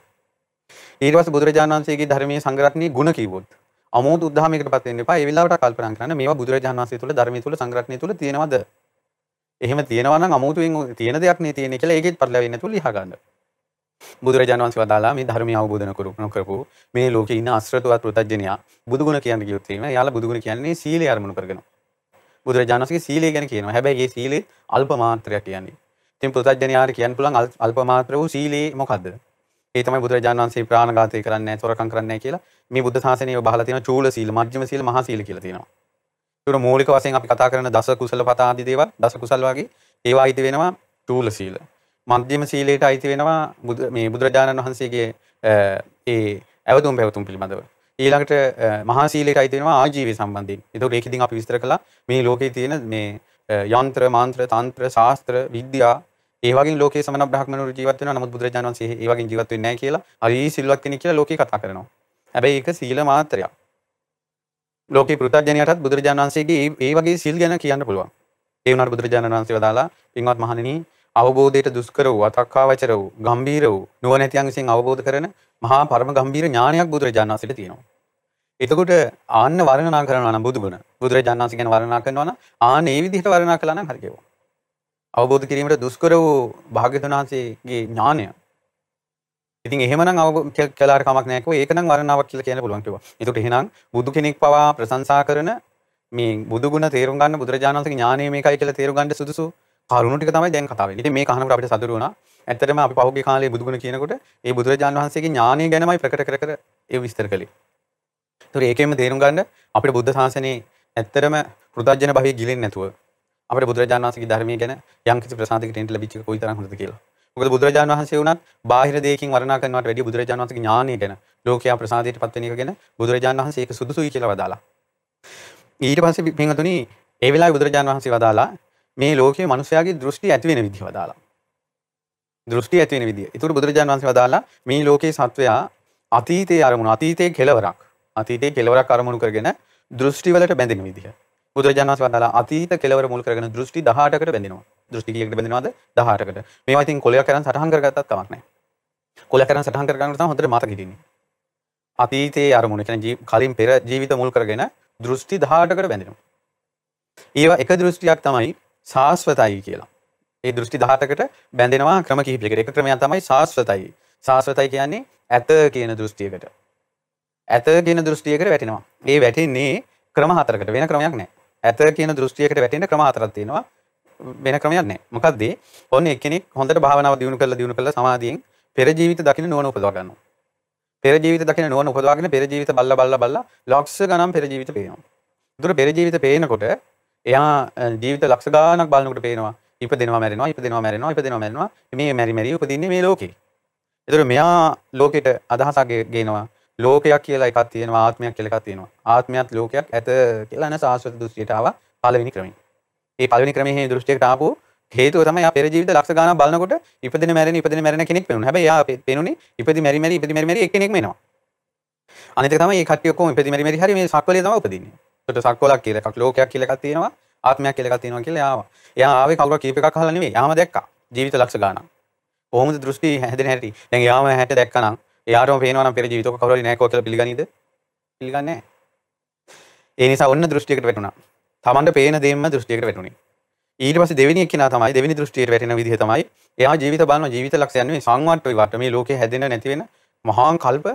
Speaker 2: ඊට පස්සේ බුදුරජාණන් වහන්සේගේ ධර්මයේ සංගරත්නයේ ಗುಣ කිව්වොත් අමෝතු උද්ධාමයකටපත් වෙන්න එපා. ඒ වෙලාවට කල්පනා කරන්න මේවා බුදුරජාණන් වහන්සේ තුල ධර්මයේ තුල සංගරත්නයේ තුල තියෙනවද? එහෙම තියෙනවා නම් අමුතුවෙන් තියෙන දෙයක් නේ තියෙන්නේ කියලා ඒකෙත් පටලැවෙන්නේ නැතුව ලියා ගන්න. බුදුරජාණන් වහන්සේ වදාලා මේ ධර්මය අවබෝධ කරපු මේ ලෝකේ ඉන්න අශ්‍රතවත් පෘතජ්ජනයා බුදුගුණ කියන්නේ කිව්වොත් එහෙම එයාලා බුදුගුණ කියන්නේ සීලය අරමුණු කරගෙන. බුදුරජාණන් වහන්සේගේ සීලය ගැන කියනවා. හැබැයි මේ සීලේ අල්ප මාත්‍රයක් කියන්නේ. ඉතින් පෘතජ්ජනයාට කියන්න පුළුවන් අල්ප මාත්‍ර වූ සීලේ මොකද්ද? ඒ තමයි බුදුරජාණන් වහන්සේ ප්‍රාණඝාතය කරන්නේ නැහැ, සොරකම් කරන්නේ නැහැ කියලා මේ බුද්ධ ශාසනයේ බහලා තියෙන චූල සීල, මජ්ක්‍ධිම සීල, මහා සීල කියලා තියෙනවා. ඒකට මූලික වශයෙන් අපි කතා කරන දස කුසල පත ආදී දේවල්, දස කුසල් වගේ ඒවා අයිති වෙනවා චූල සීල. මධ්‍යම සීලයට අයිති වෙනවා මේ බුදුරජාණන් වහන්සේගේ ඒ ඇවතුම් පැවතුම් පිළිබඳව. ඊළඟට මහා සීලයට අයිති වෙනවා ආජීවය සම්බන්ධයෙන්. ඒතකොට ඒකෙදින් අපි විස්තර කළා මේ ලෝකේ තියෙන මේ යන්ත්‍ර, මාන්ත්‍ර, තන්ත්‍ර, ශාස්ත්‍ර, විද්‍යා ඒ වගේ ලෝකයේ සමන බ්‍රහ්මනවරු ජීවත් වෙනවා. නමුත් බුදුරජාණන් වහන්සේ ඒ වගේ ජීවත් වෙන්නේ නැහැ කියලා හරි සිල්වත් කෙනෙක් කියලා ලෝකේ කතා කරනවා. හැබැයි ඒක සීල මාත්‍රයක්. ලෝකේ පෘථග්ජනයටත් බුදුරජාණන් වහන්සේගේ ඒ වගේ සිල් ගැන කියන්න පුළුවන්. ඒ වුණාට බුදුරජාණන් වහන්සේ වදාලා පින්වත් මහණෙනි අවබෝධයට දුෂ්කර වූ අතක්කාවචර වූ ගම්බීර වූ නුවණැතියන් විසින් අවබෝධ කරන මහා පරම ගම්බීර ඥානයක් බුදුරජාණන් වහන්සේට තියෙනවා. එතකොට ආන්න වර්ණනා කරනවා නම් බුදුගුණ බුදුරජාණන් වහන්සේ ගැන වර්ණනා කරනවා නම් ආන්න ඒ විදිහට වර්ණනා කළා නම් හරි කියනවා. අවබෝධ කිරීමට දුෂ්කර වූ භාග්‍යතුන් වහන්සේගේ ඥානය ඉතින් එහෙමනම් අවබෝධ කළාට කමක් නැහැ කිව්වා. ඒක නම් වර්ණාවක් කියලා කියන්න පුළුවන් කිව්වා. ඒකට එහෙනම් බුදු කෙනෙක් පවා ප්‍රශංසා කරන මේ බුදු ගුණ තේරුම් ගන්න බුදුරජාණන් වහන්සේගේ ඥානය මේකයි කියලා තේරුම් ගන්න සුදුසු කරුණු ටික තමයි දැන් කතා වෙන්නේ. ඉතින් මේ කහනකොට අපිට සතුටු වුණා. ඇත්තටම අපි පහුගිය කාලේ බුදු ගුණ කියනකොට ඒ බුදුරජාණන් වහන්සේගේ ඥානය ගැනමයි ප්‍රකට කර කර ඒ විස්තර කළේ. ඒතර ඒකෙන්ම තේරුම් ගන්න අපිට බුද්ධ ශාසනයේ ඇත්තටම පෘථජන භවයේ ගිලෙන්නේ නැතුව අපිට බුදුරජාණන් වහන්සේගේ ධර්මයේ ගැන යම්කිසි ප්‍රසාදයකට එන්න ලැබිච්ච එක කොයිතරම් හොඳද කියලා. මොකද බුදුරජාණන් වහන්සේ වුණත් බාහිර දෙයකින් වර්ණනා කරනවට වැඩිය බුදුරජාණන් වහන්සේගේ ඥානය ගැන ලෝකයා ප්‍රසාදයට පත් වෙන එක ගැන බුදුරජාණන් වහන්සේ ඒක සුදුසුයි කියලා වදාලා. ඊට පස්සේ පින්වතුනි ඒ වෙලාවේ බුදුරජාණන් වහන්සේ වදාලා මේ ලෝකයේ මිනිස්යාගේ දෘෂ්ටි ඇති වෙන විදිහ වදාලා. දෘෂ්ටි ඇති වෙන විදිහ. ඒතකොට බුදුරජාණන් වහන්සේ වදාලා මේ ලෝකයේ සත්වයා අතීතයේ අරමුණු අතීතයේ කෙලවරක් අතීතයේ කෙලවරක් අරමුණු කරගෙන දෘෂ්ටි වලට බැඳෙන විදිහ. බුදුරජාණන් වහන්සේ වදාලා අතීත කෙලවර මුල් කරගෙන දෘෂ්ටි 18කට බැඳෙනවා. දෘෂ්ටි කීයකට බැඳෙනවද? 18කට. මේවා ඉතින් කොලයක් කරන් සටහන් කරගත්තත් කමක් නැහැ. කොලයක් කරන් සටහන් කරගන්න තමයි හොඳට මතක හිටින්නේ. අතීතයේ අරමුණ කියන්නේ කලින් පෙර ජීවිත මුල් කරගෙන දෘෂ්ටි 18කට බැඳෙනවා. ඒවා එක දෘෂ්ටියක් තමයි සාස්වතයි කියලා. ඒ දෘෂ්ටි 18කට බැඳෙනවා ක්‍රම කිහිපයකට. එක ක්‍රමයක් තමයි සාස්වතයි. සාස්වතයි කියන්නේ ඇත කියන දෘෂ්ටියකට. ඇත කියන දෘෂ්ටියකට වැටෙනවා. ඒ වැටෙන්නේ ක්‍රම හතරකට වෙන ක්‍රමයක් නැහැ. ඇත කියන දෘෂ්ටියකට වැටෙන්න ක්‍රම හතරක් තියෙනවා. වෙන ක්‍රමයක් නැහැ. මොකද්ද? ඔන්න එක්කෙනෙක් හොඳට භාවනාව දියුණු කරලා දියුණු කරලා සමාධියෙන් පෙර ජීවිත දකින්න නුවණ උපදවා ගන්නවා. පෙර ජීවිත දකින නුවණ උපදවාගෙන පෙර ජීවිත බල්ලා බල්ලා බල්ලා ලක්ෂ ගණන් පෙර ජීවිත පේනවා. ඒතර පෙර ජීවිත පේනකොට එයා ජීවිත ලක්ෂ ගාණක් බලනකොට පේනවා ඉපදෙනවා මැරෙනවා ඉපදෙනවා මැරෙනවා ඉපදෙනවා මැරෙනවා මේ මෙරි මෙරි උපදින්නේ මේ ලෝකේ. ඒතර මෙයා ලෝකෙට අදහසක් ගේනවා ලෝකයක් කියලා එකක් තියෙනවා ආත්මයක් කියලා එකක් තියෙනවා. ආත්මයක් ලෝකයක් ඇත කියලා යන සාස්වත දෘෂ්ටියට ආවා පළවෙනි ක්‍රමය. මේ පළවෙනි ක්‍රමයේ හේ දෘෂ්ටියකට ආපු හේතුව තමයි යා පෙර ජීවිත ලක්ෂ ගාණක් බලනකොට ඉපදෙන මැරෙන ඉපදෙන මැරෙන කෙනෙක් වෙනුනේ. හැබැයි යා පේනුනේ ඉපදි මැරි මැරි ඉපදි මැරි මැරි එක්කෙනෙක්ම එනවා. අනිත් එක තමයි මේ කට්ටිය ඔක්කොම ඉපදි මැරි මැරි හරි මේ සක්වලේ තමයි උපදින්නේ. ඒකට සක්වලක් කියලා එකක් ලෝකයක් කියලා එකක් තියෙනවා. ආත්මයක් කියලා එකක් තියෙනවා කියලා යාවා. එයා ආවේ කවුරුක් කීප එකක් අහලා නෙවෙයි. යාම දැක්කා. ජීවිත ලක්ෂ ගාණක්. කොහොමද දෘෂ්ටි හැදෙන හැටි දැන් යාම හැට දැක්කනම් එයාටම පේනවා නම් පෙර ජීවිතක කවුරු හරි නැහැ කියලා පිළිගනීද පිළිගන්නේ නැහැ ඒ නිසා ඔන්න දෘෂ්ටියකට වැටුණා තමන්ට පේන දේම දෘෂ්ටියකට වැටුණේ. ඊට පස්සේ දෙවෙනි එක්කෙනා තමයි දෙවෙනි දෘෂ්ටියට වැටෙන විදිහ තමයි එයා ජීවිත බලන ජීවිත ලක්ෂ්‍ය යන්නේ සංවට්ට විවට මේ ලෝකේ හැදෙන නැති වෙන මහාන් කල්ප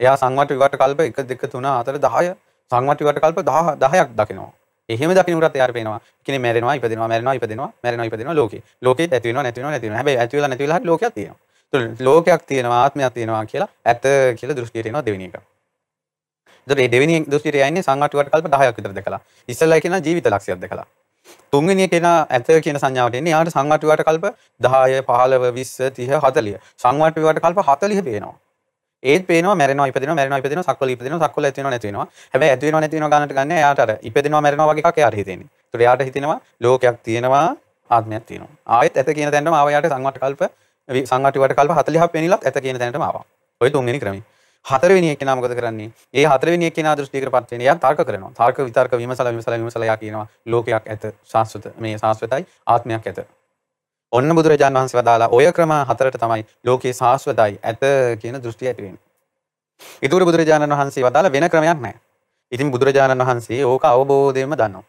Speaker 2: එයා සංවට්ට විවට කල්ප 1 2 3 4 10 සංවට්ට විවට කල්ප 10 10ක් දකිනවා. එහෙම දකින්නට එයාට පේනවා. කෙනෙක් මැරෙනවා ඉපදෙනවා මැරෙනවා ඉපදෙනවා මැරෙනවා ඉපදෙනවා ලෝකේ. ලෝකෙත් ඇති වෙනවා නැති වෙනවා නැති වෙනවා. හැබැයි ඇති වෙලා නැති වෙලා හරි ලෝකයක් තියෙනවා. ඒතකොට ලෝකයක් තියෙනවා ආත්මයක් තියෙනවා කියලා ඇත කියලා දෘෂ්ටියට එනවා දෙවෙනි එක. ඒතකොට මේ දෙවෙනි දෘෂ්ටියට යන්නේ සංඝාටුවට කල්ප 10ක් විතර දැකලා. ඉස්සෙල්ලා කියන ජීවිත ලක්ෂයක් දැකලා. තුන්වෙනි එක එන ඇත කියන සංඥාවට එන්නේ යාට සංඝාටුවට කල්ප 10 15 20 30 40 සංඝාටුවට කල්ප 40 පේනවා. ඒත් පේනවා මැරෙනවා ඉපදෙනවා මැරෙනවා ඉපදෙනවා සක්වල ඉපදෙනවා සක්වල ඇති වෙනවා නැති වෙනවා. හැබැයි ඇති වෙනවා නැති වෙනවා ගන්නට ගන්න එයාට අර ඉපදෙනවා මැරෙනවා වගේ එකක් එයාට හිතෙන්නේ. ඒකට එයාට හිතෙනවා ලෝකයක් තියෙනවා ආත්මයක් තියෙනවා. ආයෙත් ඇත කියන තැනටම ආව යාට සංවට කල්ප සංවට වට කල්ප 40ක් වෙනිලත් ඇත කියන තැනටම ආවා. ඔය තුන්වෙනි ක්‍රමය. හතරවෙනි එක්කෙනා මොකද කරන්නේ ඒ හතරවෙනි එක්කෙනා දෘෂ්ටියකටපත් වෙන එයා තර්ක කරනවා තර්ක විතර්ක විමසලා විමසලා විමසලා එයා කියනවා ලෝකයක් ඇත සාස්වත මේ සාස්වතයි ආත්මයක් ඇත ඔන්න බුදුරජාණන් වහන්සේ වදාලා ඔය ක්‍රම හතරට තමයි ලෝකේ සාස්වතයි ඇත කියන දෘෂ්ටිය ඇති වෙන්නේ ඉතුරු බුදුරජාණන් වහන්සේ වදාළ වෙන ක්‍රමයක් නැහැ. ඉතින් බුදුරජාණන් වහන්සේ ඕක අවබෝධයෙන්ම දන්නවා.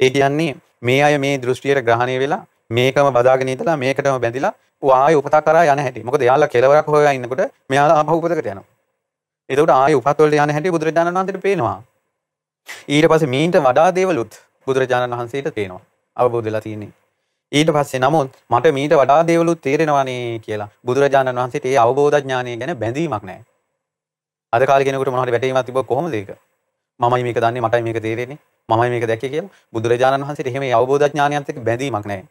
Speaker 2: ඒ කියන්නේ මේ අය මේ දෘෂ්ටියට ග්‍රහණය වෙලා මේකම බදාගෙන ඉඳලා මේකටම බැඳිලා ආයෙ උපත කරා යන හැටි. මොකද එයාලා කෙලවරක් හොයලා ඉන්නකොට මෙයාලා ආපහු උපතකට යනවා. එතකොට ආයෙ උපත් වලට යන හැටි බුදුරජාණන් වහන්සේට පේනවා. ඊට පස්සේ මීන්ට වඩා දේවලුත් බුදුරජාණන් වහන්සේට පේනවා. අවබෝධ වෙලා තියෙන්නේ. ඊට පස්සේ නමුත් මට මීට වඩා දේවලුත් තේරෙනවානේ කියලා බුදුරජාණන් වහන්සේට ඒ අවබෝධ ඥානය ගැන බැඳීමක් නැහැ. අද කාලේ කෙනෙකුට මොනවා හරි වැටීමක් තිබ්බොත් කොහොමද ඒක? මමයි මේක දන්නේ මටයි මේක තේරෙන්නේ මමයි මේක දැක්කේ කියලා බුදුරජාණන් වහන්සේට එහෙම අවබෝධ ඥානයත් එක්ක බැඳීමක් නැහැ.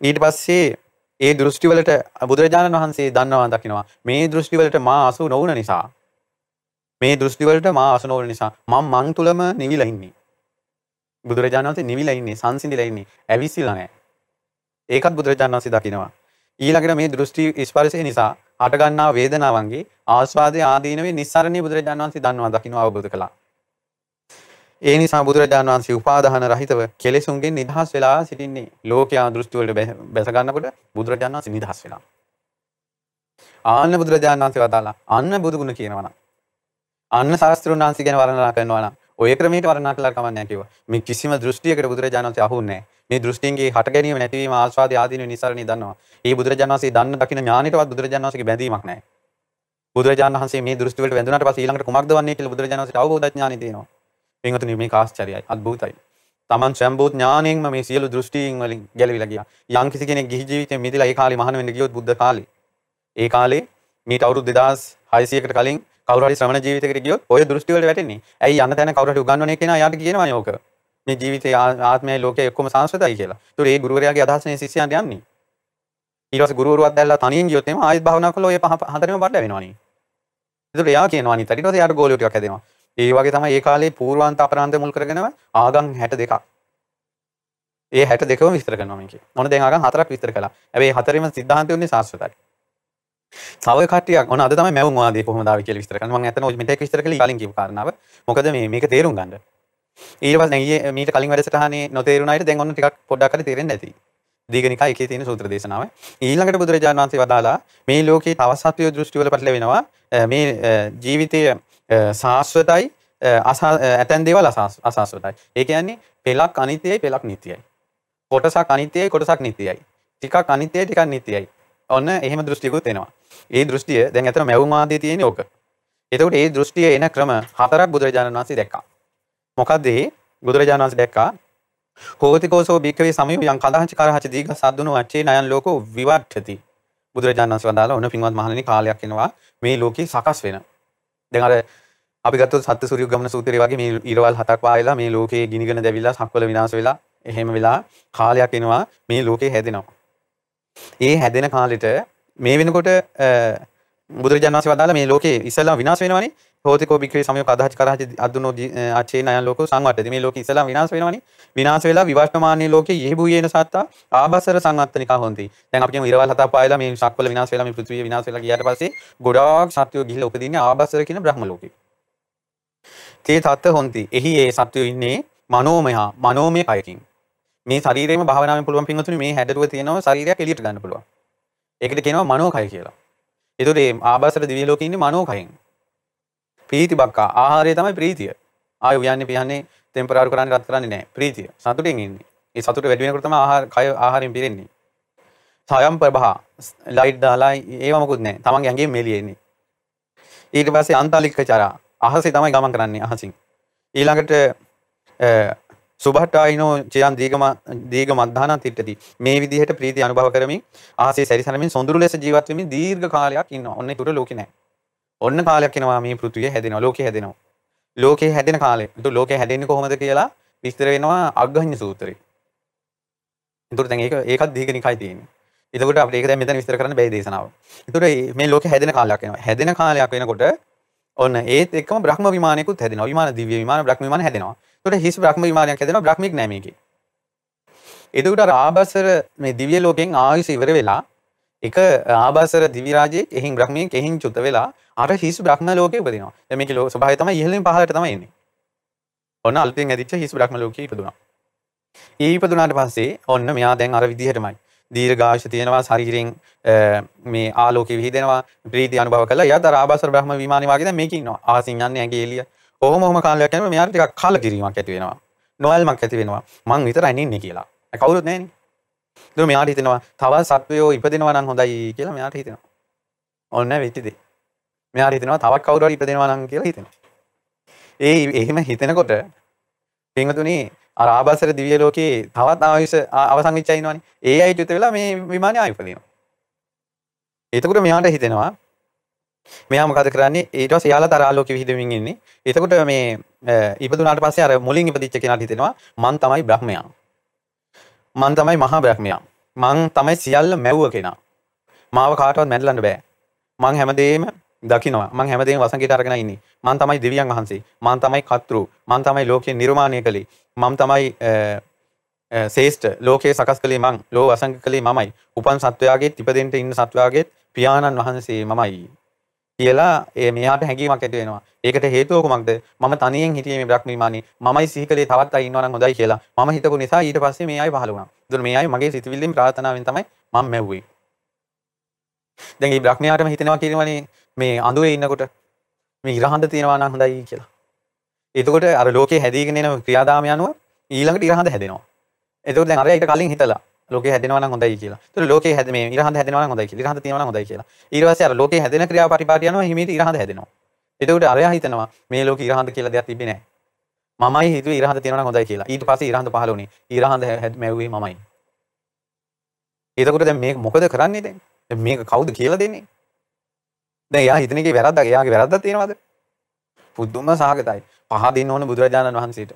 Speaker 2: ඊට පස්සේ ඒ දෘෂ්ටි වලට බුදුරජාණන් වහන්සේ දන්නවා දකිනවා මේ දෘෂ්ටි වලට මා අසු නොවුන නිසා මේ දෘෂ්ටි වලට මා අසු නොවුන නිසා මම මං තුලම නිවිලා ඉන්නේ. බුදුරජාණන් වහන්සේ නිවිලා ඉන්නේ සංසිඳිලා ඉන්නේ ඇවිසිලා නැහැ. ඒකත් බුදුරජාණන් වහන්සේ දකිනවා. ඊළඟට මේ දෘෂ්ටි ස්පර්ශය නිසා හටගන්නා වේදනාවන්ගේ ආස්වාදයේ ආදීනවේ නිස්සරණී බුදුරජාණන් වහන්සේ දන්නවා දකින්න අවබෝධ කළා. ඒ නිසා බුදුරජාණන් වහන්සේ උපාදාන රහිතව කෙලෙසුන්ගෙන් නිදහස් වෙලා සිටින්නේ. ලෝකයා දෘෂ්ටි වලට බැස ගන්නකොට බුදුරජාණන් වහන්සේ නිදහස් වෙලා. ආන්න බුදුරජාණන් වහන්සේ වදාලා අන්න බුදු ගුණ කියනවා නම් අන්න ශාස්ත්‍රුන් වහන්සේ ගැන වර්ණනා කරනවා නම් ඔය ක්‍රමයට වර්ණනා කළා කමක් නැහැ කිව්වා. මේ කිසිම දෘෂ්ටියකට බුදුරජාණන් වහන්සේ අහුන්නේ නැහැ. මේ දෘෂ්ටියන්ගේ හට ගැනීම නැතිවීම ආස්වාද ආදීන නිසරණී දන්නවා. ඒ බුදුරජාණන් වහන්සේ දන්න දකින්න ඥානෙටවත් බුදුරජාණන් වහන්සේගේ බැඳීමක් නැහැ. බුදුරජාණන් වහන්සේ මේ දෘෂ්ටි වලට වැඳුනාට පස්සේ ඊළඟට කුමක්ද වන්නේ කියලා බුදුරජාණන් වහන්සේට අවබෝධ ඥානෙ තියෙනවා. පින්වතුනි මේක ආශ්චර්යයි, අద్භූතයි. Taman සම්බෝධ ඥාණයෙන්ම මේ සියලු දෘෂ්ටීන් වලින් ගැලවිලා ගියා. යම් කිසි කෙනෙක් ගිහි ජීවිතයෙන් මිදලා ඒ කාලේ මහාන වෙන්න ගියොත් බුද්ධ කාලේ. ඒ කාලේ මීට අවුරුදු 2600කට කලින් කවුරු හරි ශ්‍රමණ ජීවිතයකට ගියොත් ඔය දෘෂ්ටි වලට වැටෙන්නේ. ඇයි යන්න තැන කවුරු හරි උගන්වන්නේ කෙනා යාට කියනවානේ ඕක. මේ ජීවිතේ ආත්මයයි ලෝකයයි ඔක්කොම සංස්කෘතයි කියලා. ඒතකොට ඒ ගුරුවරයාගේ අදහස නේ ශිෂ්‍යයන්ට යන්නේ. ඊට පස්සේ ගුරුවරුවත් දැල්ලා තනියෙන් ගියොත් එimhe ආයෙත් භාවනා කළා ඔය පහ හතරෙම බඩ වෙනවනේ. ඒතකොට එයා කියනවා අනිත් ඊට පස්සේ යාට ගෝලියෝ ටිකක් හැදෙනවා. ඒ වගේ තමයි ඒ කාලේ පූර්වාන්ත අපරාන්ත මුල් කරගෙනම ආගම් 62ක්. ඒ 62ම විස්තර කරනවා මේකේ. මොන දැන් ආගම් හතරක් විස්තර කළා. හැබැයි හතරෙම සිද්ධාන්තය උන්නේ සාස්වතයි. තව කට්ටියක් ඔන්න අද තමයි මැවුම් වාදය කොහොමද ආවේ කියලා විස්තර කරනවා. මම ඇත්තටම ඔය මෙතෙක් විස්තර කළේ කලින් කියපු කාරණාව. මොකද මේ මේක තේරුම් ගන්න. ඊට පස්සේ නැගියේ මීට කලින් වැඩසටහනේ නොතේරුණ අයට දැන් ඔන්න ටිකක් පොඩ්ඩක් හරි තේරෙන්නේ නැති. දීඝනිකා එකේ තියෙන සූත්‍ර දේශනාව. ඊළඟට බුදුරජාණන් වහන්සේ වදාලා මේ ලෝකේ තව සත්වය දෘෂ්ටි වල පැටලෙනවා. මේ ජීවිතයේ සාස්වතයි ඇතැන් දේවල් අසාස්වතයි. ඒ කියන්නේ පෙලක් අනිත්‍යයි පෙලක් නිට්ටයයි. කොටසක් අනිත්‍යයි කොටසක් නිට්ටයයි. ටිකක් අනිත්‍යයි ටිකක් නිට්ටයයි. ඔන්න එහෙම දෘෂ්ටියකුත් එනවා. ඒ දෘෂ්ටිය දැන් ඇතන මැවුම් ආදී තියෙන්නේ ඕක. එතකොට ඒ දෘෂ්ටිය එන ක්‍රම හතරක් බුදුරජාණන් වහන්සේ දැක්කා. මොකද ඒ බුදුරජාණන් වහන්සේ දැක්කා හෝතිකෝසෝ භික්කවේ සමයෝ යම් කදාංච කරහච දීඝ සද්දුණු අච්චේ නයන් ලෝකෝ විවට්ඨති. බුදුරජාණන් වහන්සේ වදාලා ඔන්න පින්වත් මහණෙනි කාලයක් එනවා මේ ලෝකේ සකස් වෙන. දැන් අර අපි ගත්තොත් සත්‍ය සූර්ය ගමන සූත්‍රය වගේ මේ ඊරවල් හතක් වායලා මේ ලෝකේ ගිනිගෙන දැවිලා සක්වල විනාශ වෙලා එහෙම වෙලා කාලයක් එනවා මේ ලෝකේ හැදෙනවා. ඒ හැදෙන කාලෙට මේ වෙනකොට බුදුරජාණන් වහන්සේ වදාළ මේ ලෝකේ ඉස්සෙල්ලා විනාශ වෙනවනේ. හෝතිකෝ බික්‍රේ සමයෝ කදාච කරහච අදුනෝ අචේ නයන් ලෝකෝ සංවට්ටති. මේ ලෝකේ ඉස්සෙල්ලා විනාශ වෙනවනේ. විනාශ වෙලා විවර්තමානී ලෝකේ යෙහිබුයේන සත්තා ආබසර සංවත්තනිකා හොන්ති. දැන් අපි කියමු ඉරවල් හතක් පායලා මේ ශක්වල විනාශ වෙලා මේ පෘථිවිය විනාශ වෙලා ගියාට පස්සේ ගොඩාක් සත්වෝ ගිහිල්ලා උපදින්නේ ආබසර කියන බ්‍රහ්ම ලෝකේ. තේ තත්ත හොන්ති. එහි ඒ සත්වෝ ඉන්නේ මනෝමය මනෝමය කයකින්. මේ ශරීරයේම භාවනාවෙන් පුළුවන් පින්වතුනි මේ හැඩරුව තියෙනවා ශරීරයක් එළියට ගන්න පුළුවන් ඒකට කියනවා මනෝකය කියලා. ඒතකොට මේ ආභාසර දිව්‍ය ලෝකේ ඉන්නේ මනෝකයෙන්. ප්‍රීති බක්කා ආහාරය තමයි ප්‍රීතිය. ආය උයන්නේ පියන්නේ ටෙම්පරරි කරන්නේ රත් කරන්නේ නැහැ. ප්‍රීතිය. සතුටින් ඉන්නේ. ඒ සතුට වැඩි වෙනකොට තමයි ආහාර කය ආහාරයෙන් පිරෙන්නේ. සයම් ප්‍රභා ලයිට් දාලා ඒව මොකුත් නැහැ. තමන්ගේ ඇඟේ මෙලියෙන්නේ. ඊට පස්සේ අන්තලික්කචරා අහසේ තමයි ගමන් කරන්නේ අහසින්. ඊළඟට සුභට්ටායිනෝ චයන් දීගම දීග මද්ධානන් තිට්ටති මේ විදිහට ප්‍රීති අනුභව කරමින් ආසේ සැරිසනමින් සොඳුරු ලෙස ජීවත් වෙමින් දීර්ඝ කාලයක් ඉන්නවා. ඔන්න ඒකට ලෝකේ නැහැ. ඔන්න කාලයක් එනවා මේ පෘථිවිය හැදෙනවා. ලෝකේ හැදෙනවා. ලෝකේ හැදෙන කාලේ. ඒත් ලෝකේ හැදෙන්නේ කොහොමද කියලා විස්තර වෙනවා අග්ගඤ්ඤ සූත්‍රේ. ඒතර දැන් ඒක ඒකත් දීඝනිකයි තියෙන්නේ. එතකොට අපිට ඒක දැන් මෙතන විස්තර කරන්න බැහැ දේශනාව. ඒතර මේ ලෝකේ හැදෙන කාලයක් එනවා. හැදෙන කාලයක් වෙනකොට ඔන්න ඒත් එක්කම බ්‍රහ්ම විමානයකුත් හැදෙනවා. විමාන දිව්‍ය විමාන බ්‍රහ්ම විමාන හැදෙනවා. ඒතකොට හිස් බ්‍රහ්ම විමානයක් හැදෙනවා. බ්‍රහ්මික නෑ මේකේ. එතකොට අර ආබසර මේ දිව්‍ය ලෝකෙන් ආයුෂ ඉවර වෙලා එක ආබසර දිවි රාජයේ එහින් බ්‍රහ්මයෙන් එහින් චුත වෙලා අර හිස් බ්‍රහ්ම ලෝකේ උපදිනවා. දැන් මේකේ ලෝක ස්වභාවය තමයි ඉහළින් පහළට තමයි එන්නේ. ඔන්න අල්පයෙන් ඇදිච්ච හිස් බ්‍රහ්ම ලෝකේ ඉපදුනා. ඒ ඉපදුනාට පස්සේ ඔන්න මෙයා දැන් අර විදිහටමයි. දීර්ඝායුෂ තියෙනවා ශරීරයෙන් මේ ආලෝකය විහිදෙනවා ප්‍රීති අනුභව කළා. එයාත් අර ආබසර බ්‍රහ්ම විමානේ වගේ දැන් මේක ඉන්නවා. ආසින් යන්නේ ඇඟේ එළිය. කොහොම ඔහොම කාලයක් යනකොට මෙයාට ටිකක් කලකිරීමක් ඇති වෙනවා. නොයල්මක් ඇති වෙනවා. මං විතරයි ඉන්නේ කියලා. කවුරුත් නැහැනේ. ඒක මෙයාට හිතෙනවා තව සත්වයෝ ඉපදෙනවා නම් හොඳයි කියලා මෙයාට හිතෙනවා. ඔන්න වෙච්ච දේ. මෙයාට හිතෙනවා තවත් කවුරු හරි ඉපදෙනවා නම් කියලා හිතෙනවා. ඒ එහෙම හිතෙනකොට පින්වතුනි අර ආබාසර දිව්‍ය ලෝකේ තවත් ආයුෂ අවසන් වෙච්චා ඉන්නවනේ. ඒ අයට යුත වෙලා මේ විමානේ ආයෙ උපදිනවා. එතකොට මෙයාට හිතෙනවා මෙයා මොකද කරන්නේ ඊට පස්සේ යාලා තර ආලෝකෙ විහිදෙමින් ඉන්නේ. එතකොට මේ ඉපදුනාට පස්සේ අර මුලින් ඉපදිච්ච කෙනාට හිතෙනවා මං තමයි බ්‍රහ්මයා. මං තමයි මහා බ්‍රහ්මයා. මං තමයි සියල්ල මැව්ව කෙනා. මාව කාටවත් මැඩලන්න බෑ. මං හැමදේම දකිනවා. මං හැමදේම වසඟයට අරගෙන ඉන්නේ. මං තමයි දෙවියන් වහන්සේ. මං තමයි කතෘ. මං තමයි ලෝකේ නිර්මාණය කළේ. මං තමයි ශේෂ්ඨ ලෝකයේ සකස් කළේ මං. ලෝ වසඟ කළේ මමයි. උපන් සත්වයාගේ ඉපදෙන්න ඉන්න සත්වයාගේ පියාණන් වහන්සේ මමයි. කියලා ඒ මෙයාට හැඟීමක් ඇති වෙනවා. ඒකට හේතුව කුමක්ද? මම තනියෙන් හිටියේ මේ බ්‍රහ්ම විමානේ. මමයි සිහි කළේ තවත් අය ඉන්නවා නම් හොඳයි කියලා. මම හිතපු නිසා ඊට පස්සේ මේ අය පහළ වුණා. ඒතර මේ අය මගේ සිතවිල්ලෙන් ප්‍රාර්ථනාවෙන් තමයි මම මැව්වේ. දැන් මේ බ්‍රහ්මයාටම හිතෙනවා කියනවනේ මේ අඳුරේ ඉන්නකොට මේ ඉරහඳ තියෙනවා නම් හොඳයි කියලා. එතකොට අර ලෝකේ හැදීගෙන එන ක්‍රියාදාම යනුව ඊළඟට ඉරහඳ හැදෙනවා. එතකොට දැන් අරයා ඊට කලින් හිතලා ලෝකේ හැදෙනවා නම් හොඳයි කියලා. ඒතර ලෝකේ හැද මේ ඉරහඳ හැදෙනවා නම් හොඳයි කියලා. ඉරහඳ තියෙනවා නම් හොඳයි කියලා. ඊට පස්සේ අර ලෝකේ හැදෙන ක්‍රියාපටිපාටි යනවා හිමීට ඉරහඳ හැදෙනවා. එතකොට අරයා හිතනවා මේ ලෝකේ ඉරහඳ කියලා දෙයක් තිබ්බේ නැහැ. මමයි හිතුවේ ඉරහඳ තියෙනවා නම් හොඳයි කියලා. ඊට පස්සේ ඉරහඳ පහළ වුණේ. ඉරහඳ මැව්වේ මමයි. එතකොට දැන් මේක මොකද කරන්නේ දැන්? දැන් මේක කවුද කියලා දෙන්නේ? දැන් එයා හිතන එකේ වැරද්දක් එයාගේ වැරද්දක් තියෙනවද? පුදුම සහගතයි. පහදින්න ඕන බුදුරජාණන් වහන්සේට.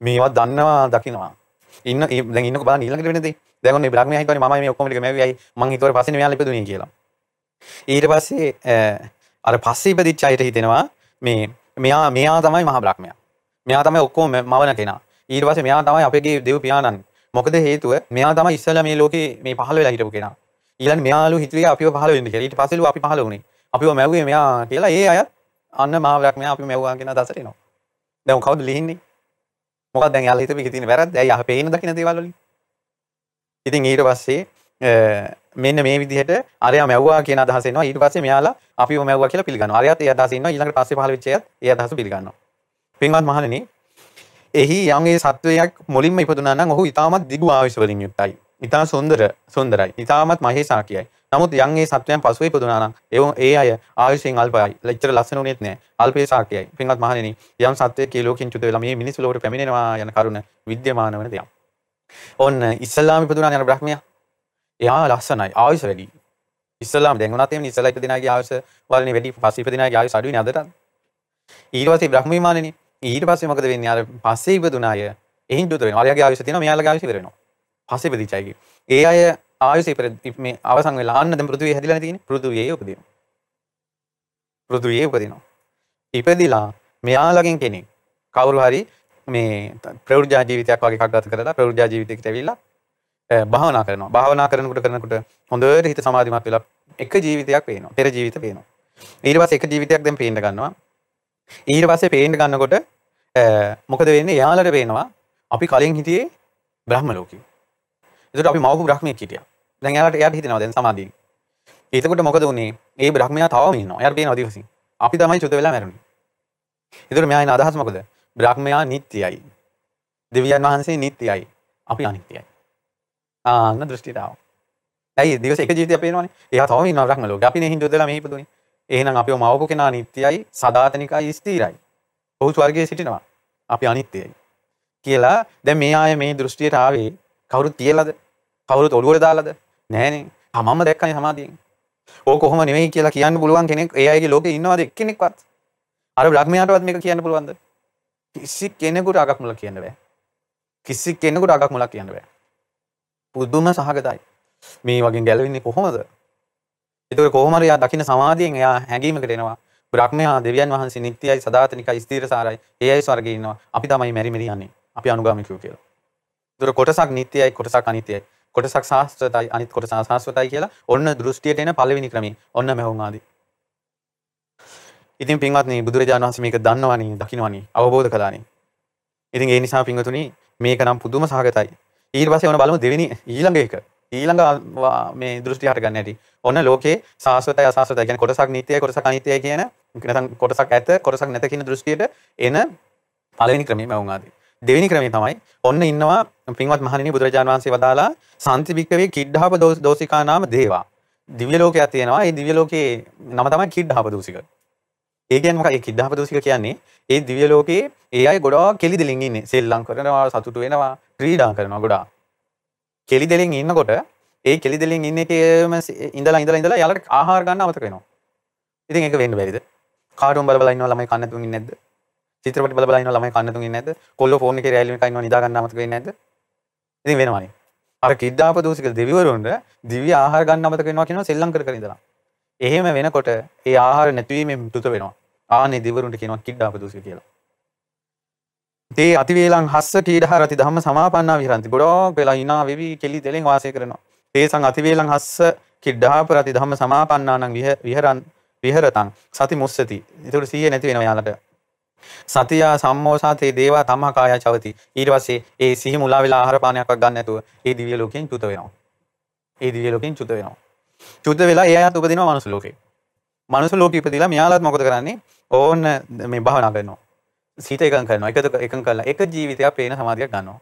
Speaker 2: මේවා දන්නවා දකිනවා. ඉන්න දැන් ඉන්නක බලන්න ඊළඟට වෙන දේ. දැන් ඔන්න බ්‍රහ්මයා හිතුවනේ මමයි මේ ඔක්කොම ටික මැව්වයි. මං හිතුවා පස්සේ මෙයාලා ඉපදුනේ කියලා. ඊට පස්සේ අර පස්සේ ඉපදිච්ච අයට හිතෙනවා මේ මෙයා මෙයා තමයි මහා බ්‍රහ්මයා. මෙයා තමයි ඔක්කොම මවන කෙනා. ඊට පස්සේ මෙයා තමයි අපේ දෙව් පියාණන්. මොකද හේතුව මෙයා තමයි ඉස්සෙල්ලා මේ ලෝකේ මේ පහළ වෙලා හිටපු කෙනා. ඊළඟ මෙයාලු හිතුවේ අපිව පහළ වෙන්න කියලා. ඊට පස්සේලු අපි පහළ වුණේ. අපිව මැව්වේ මෙයා කියලා ඒ අය අන්න මහා බ්‍රහ්මයා අපි මැව්වා කියන අදහසට එනවා. දැන් කවුද ලිහින්නේ? මොකක් දැන් යාලා හිතපු එකේ තියෙන වැරද්ද? ඇයි අහ පේන දකින්න දේවල් වලින්? ඉතින් ඊට පස්සේ මෙන්න මේ විදිහට අරයා මැව්වා කියන අදහස එනවා. ඊට පස්සේ මෙයාලා අපිව මැව්වා කියලා පිළිගන්නවා. අරයාත් ඒ අදහස ඉන්නවා ඊළඟට පස්සේ පහළ වෙච්ච අයත් ඒ අදහස පිළිගන්නවා. පින්වත් මහණෙනි එහි යම් ඒ සත්වයක් මුලින්ම ඉපදුනා නම් ඔහු ඊටමත් දිගු ආයුෂ වලින් යුක්තයි. ඊටා සුන්දර සුන්දරයි. ඊටමත් මහේසාකියයි නමුත් යම් ඒ සත්වයන් පසුව ඉපදුනා නම් ඒ අය ආයුෂයෙන් අල්පයි ලෙච්චර ලස්සන උනේත් නෑ. අල්පේ සාක්‍යයි පින්වත් මහණෙනි යම් සත්වයක් කී ලෝකෙන් චුත වෙලා මේ මිනිස් ලෝකෙට පැමිණෙනවා යන කරුණ විද්‍යමාන වෙන දෙයක්. ඔන්න ඉස්සල්ලාම ඉපදුනා යන බ්‍රහ්මයා? එයා ලස්සනයි. ආයුෂ වැඩි. ඉස්සල්ලාම දැන් උනත් එන්නේ ඉස්සල්ලා ඉපදිනාගේ ආයුෂ වලනේ වැඩි. පස්සේ ඉපදිනාගේ ආයුෂ අඩුයිනේ අදටත්. ඊට පස්සේ බ්‍රහ්ම විමානෙනේ ඊට පස්සේ මොකද වෙන්නේ? අර පස්සේ ඉපදුන අය එහින් දුත වෙනවා. අරයාගේ ආයුෂ තියෙනවා මෙයාලගේ ආයුෂ ඉවර වෙනවා. පස්සේ ඉපදිච්ච අයගේ. ඒ අය ආයුෂ ඉපර මේ අවසන් වෙලා අන්න දැන් පෘථිවිය හැදිලා තියෙන්නේ පෘථිවියේ උපදිනවා පෘථිවියේ උපදිනවා ඉපදිලා මෙයාලගෙන් කෙනෙක් කවුරු හරි මේ ප්‍රවෘජා ජීවිතයක් වගේ එකක් ගත කරලා ප්‍රවෘජා ජීවිතයකට ඇවිල්ලා භාවනා කරනවා. භාවනා කරනකොට කරනකොට හොඳට හිත සමාධිමත් වෙලා එක ජීවිතයක් පේනවා. පෙර ජීවිත පේනවා. ඊට පස්සේ එක ජීවිතයක් දැන් පේන්න ගන්නවා. ඊට පස්සේ පේන්න ගන්නකොට මොකද වෙන්නේ? යාළට පේනවා අපි කලින් හිටියේ බ්‍රහ්ම ලෝකේ. ඒකට අපි මවපු බ්‍රහ්මයෙක් හිටියා. දැන් එයාට එයාට හිතෙනවා දැන් සමාධියෙන්. එතකොට මොකද උනේ? ඒ බ්‍රහ්මයා තවම ඉන්නවා. එයාට පේනවා දිවසින්. අපි තමයි චුත වෙලා මැරුණේ. ඒතර මෙයා එන අදහස් මොකද? බ්‍රහ්මයා නිට්ටයයි. දෙවියන් වහන්සේ නිට්ටයයි. අපි අනිත්‍යයි. ආන්න දෘෂ්ටියට ආවා. ඇයි දිවස එක ජීවිතයක් පේනවනේ. එයා තවම ඉන්නවා බ්‍රහ්ම ලෝකේ. අපිනේ හින්දු දෙලා මෙහි ඉපදුනේ. එහෙනම් අපිව මවපු කෙනා නිට්ටයයි, සදාතනිකයි, ස්ථිරයි. ඔහු ස්වර්ගයේ සිටිනවා. අපි අනිත්‍යයි. කියලා දැන් මේ ආය මේ දෘෂ්ටියට ආවේ කවුරුත් කියලාද? කවුරුත් ඔළුවට දාලාද? නෑනේ. තමන්ම දැක්කනේ සමාධියෙන්. ඕක කොහොම නෙවෙයි කියලා කියන්න පුළුවන් කෙනෙක් ඒ අයගේ ලෝකේ ඉන්නවද එක්කෙනෙක්වත්? අර බ්‍රහ්මයාටවත් මේක කියන්න පුළුවන්ද? කිසි කෙනෙකුට අගක් මුල කියන්න බෑ. කිසි කෙනෙකුට අගක් මුලක් කියන්න බෑ. පුදුම සහගතයි. මේ වගේ ගැලවෙන්නේ කොහොමද? ඒතකොට කොහොම හරි යා දකින්න සමාධියෙන් එයා හැඟීමකට එනවා. බ්‍රහ්මයා දෙවියන් වහන්සේ නිට්ටයයි සදාතනිකයි ස්ථිරසාරයි. ඒ අය ස්වර්ගේ ඉන්නවා. අපි තමයි මෙරි මෙරි යන්නේ. අපි අනුගාමිකයෝ කියලා. ඒතකොට කොටසක් නිට්ටයයි කොටසක් අනිත්‍යයි. කොටසක් ශාස්ත්‍රතයි අනිත් කොටස අශාස්ත්‍රතයි කියලා ඔන්න දෘෂ්ටියට එන පළවෙනි ක්‍රමය. ඔන්න මෙහුම් ආදී. ඉතින් පින්වත්නි බුදුරජාණන් වහන්සේ මේක දන්නවනේ, දකින්නවනේ, අවබෝධ කළානේ. ඉතින් ඒ නිසා පින්වතුනි මේක නම් පුදුම සහගතයි. ඊට පස්සේ ඔන්න බලමු දෙවෙනි ඊළඟ එක. ඊළඟ මේ දෘෂ්ටි හට ගන්න ඇති. ඔන්න ලෝකේ සාස්වතයි අසාස්වතයි කියන්නේ කොටසක් නිට්ටයයි කොටසක් අනිත්‍යයි කියන නැත්නම් කොටසක් ඇත කොටසක් නැත කියන දෘෂ්ටියට එන පළවෙනි ක්‍රමය මවුන් ආදී. දෙවෙනි ක්‍රමය තමයි ඔන්න ඉන්නවා පින්වත් මහණෙනි බුදුරජාණන් වහන්සේ වදාලා සාන්ති භික්කවේ කිඩ්ඩාප දෝසිකා නාම දේවා. දිව්‍ය ලෝකයක් තියෙනවා. ඒ දිව්‍ය ලෝකේ නම තමයි කිඩ්ඩාප දෝසික. ඒ කියන්නේ මොකක්ද? ඒ කිඩ්ඩාප දෝසික කියන්නේ ඒ දිව්‍ය ලෝකේ ඒ අය ගොඩාක් කෙලි දෙලින් ඉන්නේ. සෙල්ලම් කරනවා, සතුටු වෙනවා, ක්‍රීඩා කරනවා ගොඩාක්. කෙලි දෙලින් ඉන්නකොට ඒ කෙලි දෙලින් ඉන්න එකේම ඉඳලා ඉඳලා ඉඳලා යාළට ආහාර ගන්න අමතක වෙනවා. ඉතින් ඒක වෙන්න බැරිද? කාටුම් බල බල ඉන්නවා ළමයි කන්න තුන් ඉන්නේ නැද්ද? චිත්‍රපට බල බල ඉන්නවා ළමයි කන්න තුන් ඉන්නේ නැද්ද? කොල්ලෝ ෆෝන් එකේ රැයිල් එකක් ඉන්නවා නිදා ගන්න අමතක වෙන්නේ නැද්ද? ඉතින් වෙනවනේ. අර කිඩ්ඩාප දූෂික දෙවිවරුන්ට දිව්‍ය ආහාර ගන්න අමතක වෙනවා කියනවා සෙල්ලම් කර කර ඉඳලා. එහෙම වෙනකොට ඒ ආහාර නැතිවීමෙන් තුත වෙනවා. ආනේ දෙවිවරුන්ට කියනවා කිඩ්ඩාප දූෂික කියලා. තේ අතිවේලං හස්ස කීඩහරති ධම්ම සමාපන්නා විහරන්ති. ගොඩක් වෙලා hina වෙවි කෙලි දෙලෙන් වාසය කරනවා. තේසං අතිවේලං හස්ස කිඩ්ඩාපරති ධම්ම සමාපන්නානං විහරන් විහරතං සති මුස්සති. ඒකට සීය නැති වෙනවා යාලට. සතියා සම්මෝසාතේ දේවා තමා කාය චවති. ඊට පස්සේ ඒ සිහි මුලා වෙලා ආහාර පානයක්වත් ගන්න නැතුව ඒ දිව්‍ය ලෝකයෙන් චුත වෙනවා. ඒ දිව්‍ය ලෝකයෙන් චුත වෙනවා. චුත වෙලා ඒ අයත් උපදිනවා මනුස්ස ලෝකේ. මනුස්ස ලෝකෙ ඉපදිලා මෙයාලත් මොකද කරන්නේ? ඕන්න මේ භාවනා කරනවා. සිත එකඟ කරනවා. එකද එකඟ කරලා එක ජීවිතයක් පේන සමාධියක් ගන්නවා.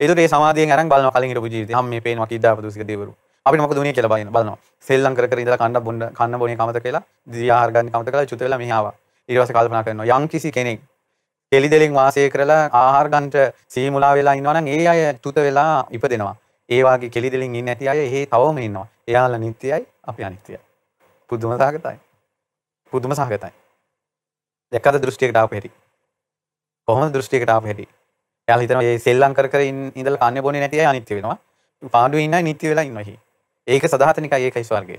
Speaker 2: ඒකට ඒ සමාධියෙන් අරන් බලනවා කලින් හිටපු ජීවිතේ. හම් මේ පේනවා කිද්දාප දුසික දේවරු. අපිට මොකද උනේ කියලා බලනවා. බලනවා. සෙල්ලම් කර කර ඉඳලා කන්න බොන්න කන්න බොනේ කමත කියලා දිව්‍ය ආහාර ගන්න කමත කියලා චුත වෙලා මෙහි ආවා. ඊට පස්සේ කල්පනා කරනවා යම් කිසි කෙනෙක් කෙලි දෙලෙන් වාසය කරලා ආහාර ගන්නට සීමුලා වෙලා ඉන්නවා නම් ඒ අය තුත වෙලා ඉපදෙනවා. ඒ වාගේ කෙලි දෙලෙන් ඉන්නේ නැති අය එහෙ තවම ඉන්නවා. එයාලා නිට්ටයයි අපි අනිත්‍යයි. පුදුම සහගතයි. පුදුම සහගතයි. දැක්කද දෘෂ්ටියකට ආපු හැටි? කොහොමද දෘෂ්ටියකට ආපු හැටි? එයාලා හිතනවා මේ සෙල්ලම් කර කර ඉඳලා කන්නේ බොන්නේ නැති අය අනිත්‍ය වෙනවා. පාඩුවේ ඉන්න අය නිට්ටය වෙලා ඉන්නවා එහි. ඒක සදාතනිකයි ඒකයි ස්වර්ගය.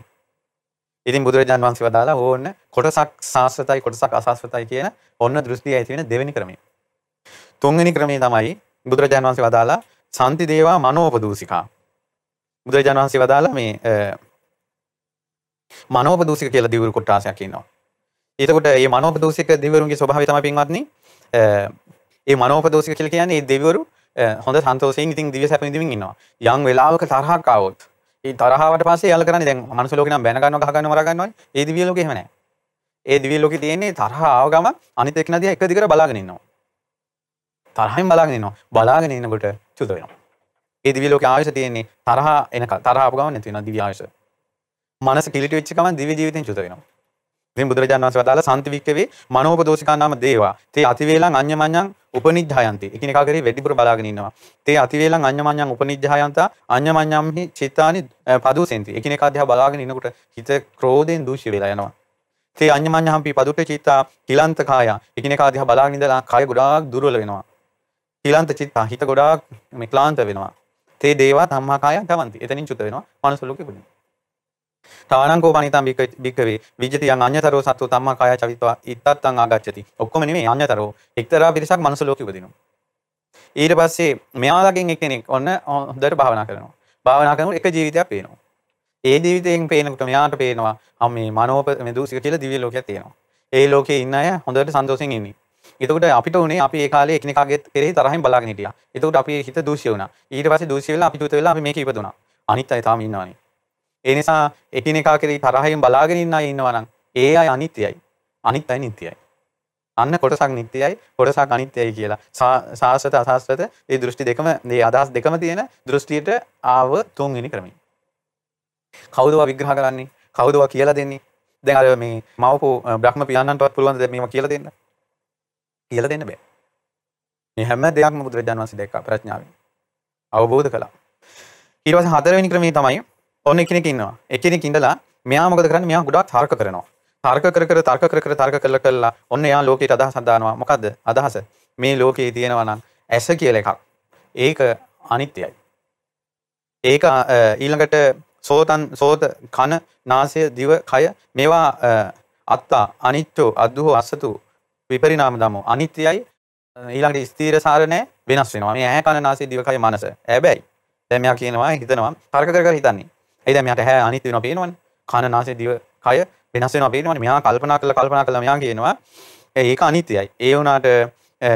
Speaker 2: ඉතින් බුදුරජාන් වහන්සේ වදාලා ඕන්න කොටසක් සාස්වතයි කොටසක් අසාස්වතයි කියන ඔන්න දෘෂ්ටිය ඇති වෙන දෙවෙනි ක්‍රමය. තුන්වෙනි ක්‍රමය තමයි බුදුරජාන් වහන්සේ වදාලා සම්ති දේවා මනෝපදූසිකා. බුදුරජාන් වහන්සේ වදාලා මේ මනෝපදූසික කියලා දිවුරු කොටාසයක් ඉන්නවා. එතකොට මේ මනෝපදූසික දිවුරුන්ගේ ස්වභාවය තමයි පින්වත්නි ඒ මනෝපදූසික කියලා කියන්නේ මේ දෙවිවරු හොඳ සන්තෝෂයෙන් ඉතින් දිව්‍ය සැප විඳින්න ඉන්නවා. යම් වෙලාවක තරහක් ආවොත් ඒ තරහවට පස්සේ යාල කරන්නේ දැන් මනුස්ස ලෝකේ නම් බැන ගන්නවා ගහ ගන්නවා මර ගන්නවානේ. ඒ දිව්‍ය ලෝකේ එහෙම නැහැ. ඒ දිව්‍ය ලෝකේ තියෙන්නේ තරහ ආව ගම අනිත් එක්ක නදියා එක දිගට බලාගෙන ඉන්නවා. තරහින් බලාගෙන ඉන්නවා. බලාගෙන ඉන්නකොට චුත වෙනවා. ඒ දිව්‍ය ලෝකේ ආයස තියෙන්නේ තරහ එනකල් තරහ ආපු ගමන් නැති වෙනවා දිව්‍ය ආයස. මනස කිලිට වෙච්ච ගමන් දිව්‍ය ජීවිතෙන් චුත වෙනවා. ඉතින් බුදුරජාණන් වහන්සේ වදාලා සම්ති වික්කවේ මනෝපදෝෂිකා නාම දේවා. තේ අතිවේලං අඤ්ඤමඤ්ඤං උපනිජ්ජායන්ති. එකිනෙකා කරේ වැඩිපුර බලාගෙන ඉන්නවා. තේ අතිවේලං අඤ්ඤමඤ්ඤං උපනිජ්ජායන්තා අඤ්ඤමඤ්ඤම්හි චිත්තානි පදුසෙන්ති. එකිනෙකා දිහා බලාගෙන ඉන්නකොට හිත ක්‍රෝධයෙන් දූෂ්‍ය වෙලා යනවා. තේ අඤ්ඤමඤ්ඤම්පි පදුට්ඨ චිත්තා කිලන්ත කාය. එකිනෙකා දිහා බලාගෙන ඉඳලා කය ගොඩාක් දුර්වල වෙනවා. කිලන්ත චිත්තා හිත ගොඩාක් මේ ක්ලාන්ත වෙනවා. තේ දේවා ධම්මා කායං තවන්ති. එතනින් චුත වෙනවා. මනස ලෝකෙ පුදුම. තානංකෝ පනිතම් භික්කවේ විජ්ජති යං අඤ්‍යතරෝ සත්තු තම්මා කාය චවිත්වා ඉත්තත්තං ආගච්ඡති. ඔක්කොම නෙමෙයි අඤ්‍යතරෝ. එක්තරා පිරිසක් මනුස්ස ලෝකෙ උපදිනවා. ඊට පස්සේ මෙයාලගෙන් එක්කෙනෙක් ඔන්න හොඳට භාවනා කරනවා. භාවනා කරනකොට එක ජීවිතයක් පේනවා. ඒ ජීවිතයෙන් පේනකොට මෙයාට පේනවා අම් මේ මනෝප මෙදුසික කියලා දිව්‍ය ලෝකයක් තියෙනවා. ඒ ලෝකේ ඉන්න අය හොඳට සන්තෝෂෙන් ඉන්නේ. එතකොට අපිට උනේ අපි ඒ කාලේ එකිනෙකාගේ කෙරෙහි තරහින් බලාගෙන හිටියා. එතකොට අපේ හිත දූෂ්‍ය වුණා. ඊට පස්සේ දූෂ්‍ය වෙලා අපි චුත වෙලා අපි මේක ඉපදුණා. අනිත් අය තාම ඉන්නවනේ. ඒ නිසා එකිනෙකා කෙරෙහි තරහින් බලාගෙන ඉන්න අය ඉන්නවා නම් ඒ අය අනිත්‍යයි. අනිත් අය නිට්ටයයි. අන්න කොටසක් නිට්ටයයි කොටසක් අනිත්‍යයි කියලා. සාස්වත අසාස්වත මේ දෘෂ්ටි දෙකම මේ අදහස් දෙකම තියෙන දෘෂ්ටියට ආව තුන්වෙනි ක්‍රමය. කවුදවා විග්‍රහ කරන්නේ? කවුදවා කියලා දෙන්නේ? දැන් අර මේ මවපු බ්‍රහ්ම පියාණන්ටවත් පුළුවන් ද මේවා කියලා දෙන්න? කියලා දෙන්න බෑ. මේ හැම දෙයක්ම බුදුරජාණන් වහන්සේ දැක්කා ප්‍රඥාවෙන්. අවබෝධ කළා. ඊට පස්සේ හතරවෙනි ක්‍රමය තමයි ඔන්න එකිනෙක ඉන්නවා. එකිනෙක ඉඳලා මෙයා මොකද කරන්නේ? මෙයා ගොඩාක් තර්ක කරනවා. තර්ක කර කර තර්ක කර කර තර්ක කළා කළා ඔන්න එයා ලෝකයට අදහසක් දානවා. මොකද්ද? අදහස මේ ලෝකේ තියෙනවා නම් ඇස කියලා එකක්. ඒක අනිත්‍යයි. ඒක ඊළඟට සෝතන් සෝත කන නාසය දිව කය මේවා අත්තා අනිත්‍යෝ අද්දුහෝ අස්සතු විපරිණාම දමෝ අනිත්‍යයි ඊළඟට ස්ථීර සාර නැහැ වෙනස් වෙනවා මේ ඇහැ කන නාසය දිව කය මනස හැබැයි දැන් මෙයා කියනවා හිතනවා තර්ක කර කර හිතන්නේ එයි දැන් මෙයාට ඇහැ අනිත්‍ය වෙනවා පේනවනේ. කන නාසය දිව කය වෙනස් වෙනවා පේනවනේ. මෙයා කල්පනා කරලා කල්පනා කරලා මෙයා කියනවා ඒක අනිත්‍යයි. ඒ වුණාට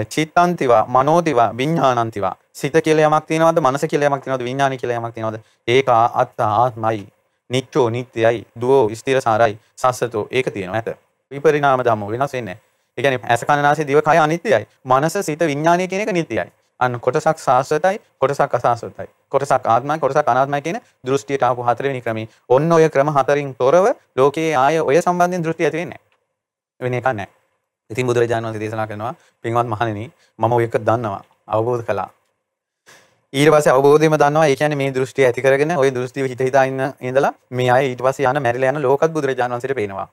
Speaker 2: චිත්තන්තිවා මනෝතිවා විඤ්ඥානන්තිවා සිත කියල යමක් තිනවද මනස කියල යමක් තිනවද විඤ්ඥාන කියල යමක් තිනවද ඒක අත්ත ආත්මයි. නිච්චෝ නිත්‍යයයි දුවෝ ස්තිර සාරයි සස්සතෝ. ඒක තියෙනවා ඇත. විපරිනාම දම වෙනස් වෙන්නේ එකන ඇස කණනාසේ දිව කය අනිත්‍යයයි මනස සිත විඤ්ඥානය කියන එක නිත්‍යයයි අන්න කොටසක් සාස්වතයි කොටසක් අසාස්වතයි. කොටසක් ආත්මයි කොටසක් අනාත්මයි කියන දෘෂ්ටියට ආපු හතරවෙනි ක්‍රමී ඔන්න ඔය ක්‍රම හතරින් තොරව ලෝකයේ ආය ඔය සම්බන්ධයෙන් දෘෂ්ටි ඇති වෙන්නේ වෙන එකක් නැහැ. ඉතින් බුදුරජාණන් වහන්සේ දේශනා කරනවා පින්වත් මහණෙනි මම ඔය එක දන්නවා අවබෝධ කළා. ඊට පස්සේ අවබෝධයම දන්නවා ඒ කියන්නේ මේ දෘෂ්ටිය ඇති කරගෙන ওই දෘෂ්ටිය හිත හිතා ඉන්න ඉඳලා මේ අය ඊට පස්සේ යන මැරිලා යන ලෝකත් බුදුරජාණන් වහන්සේට පේනවා.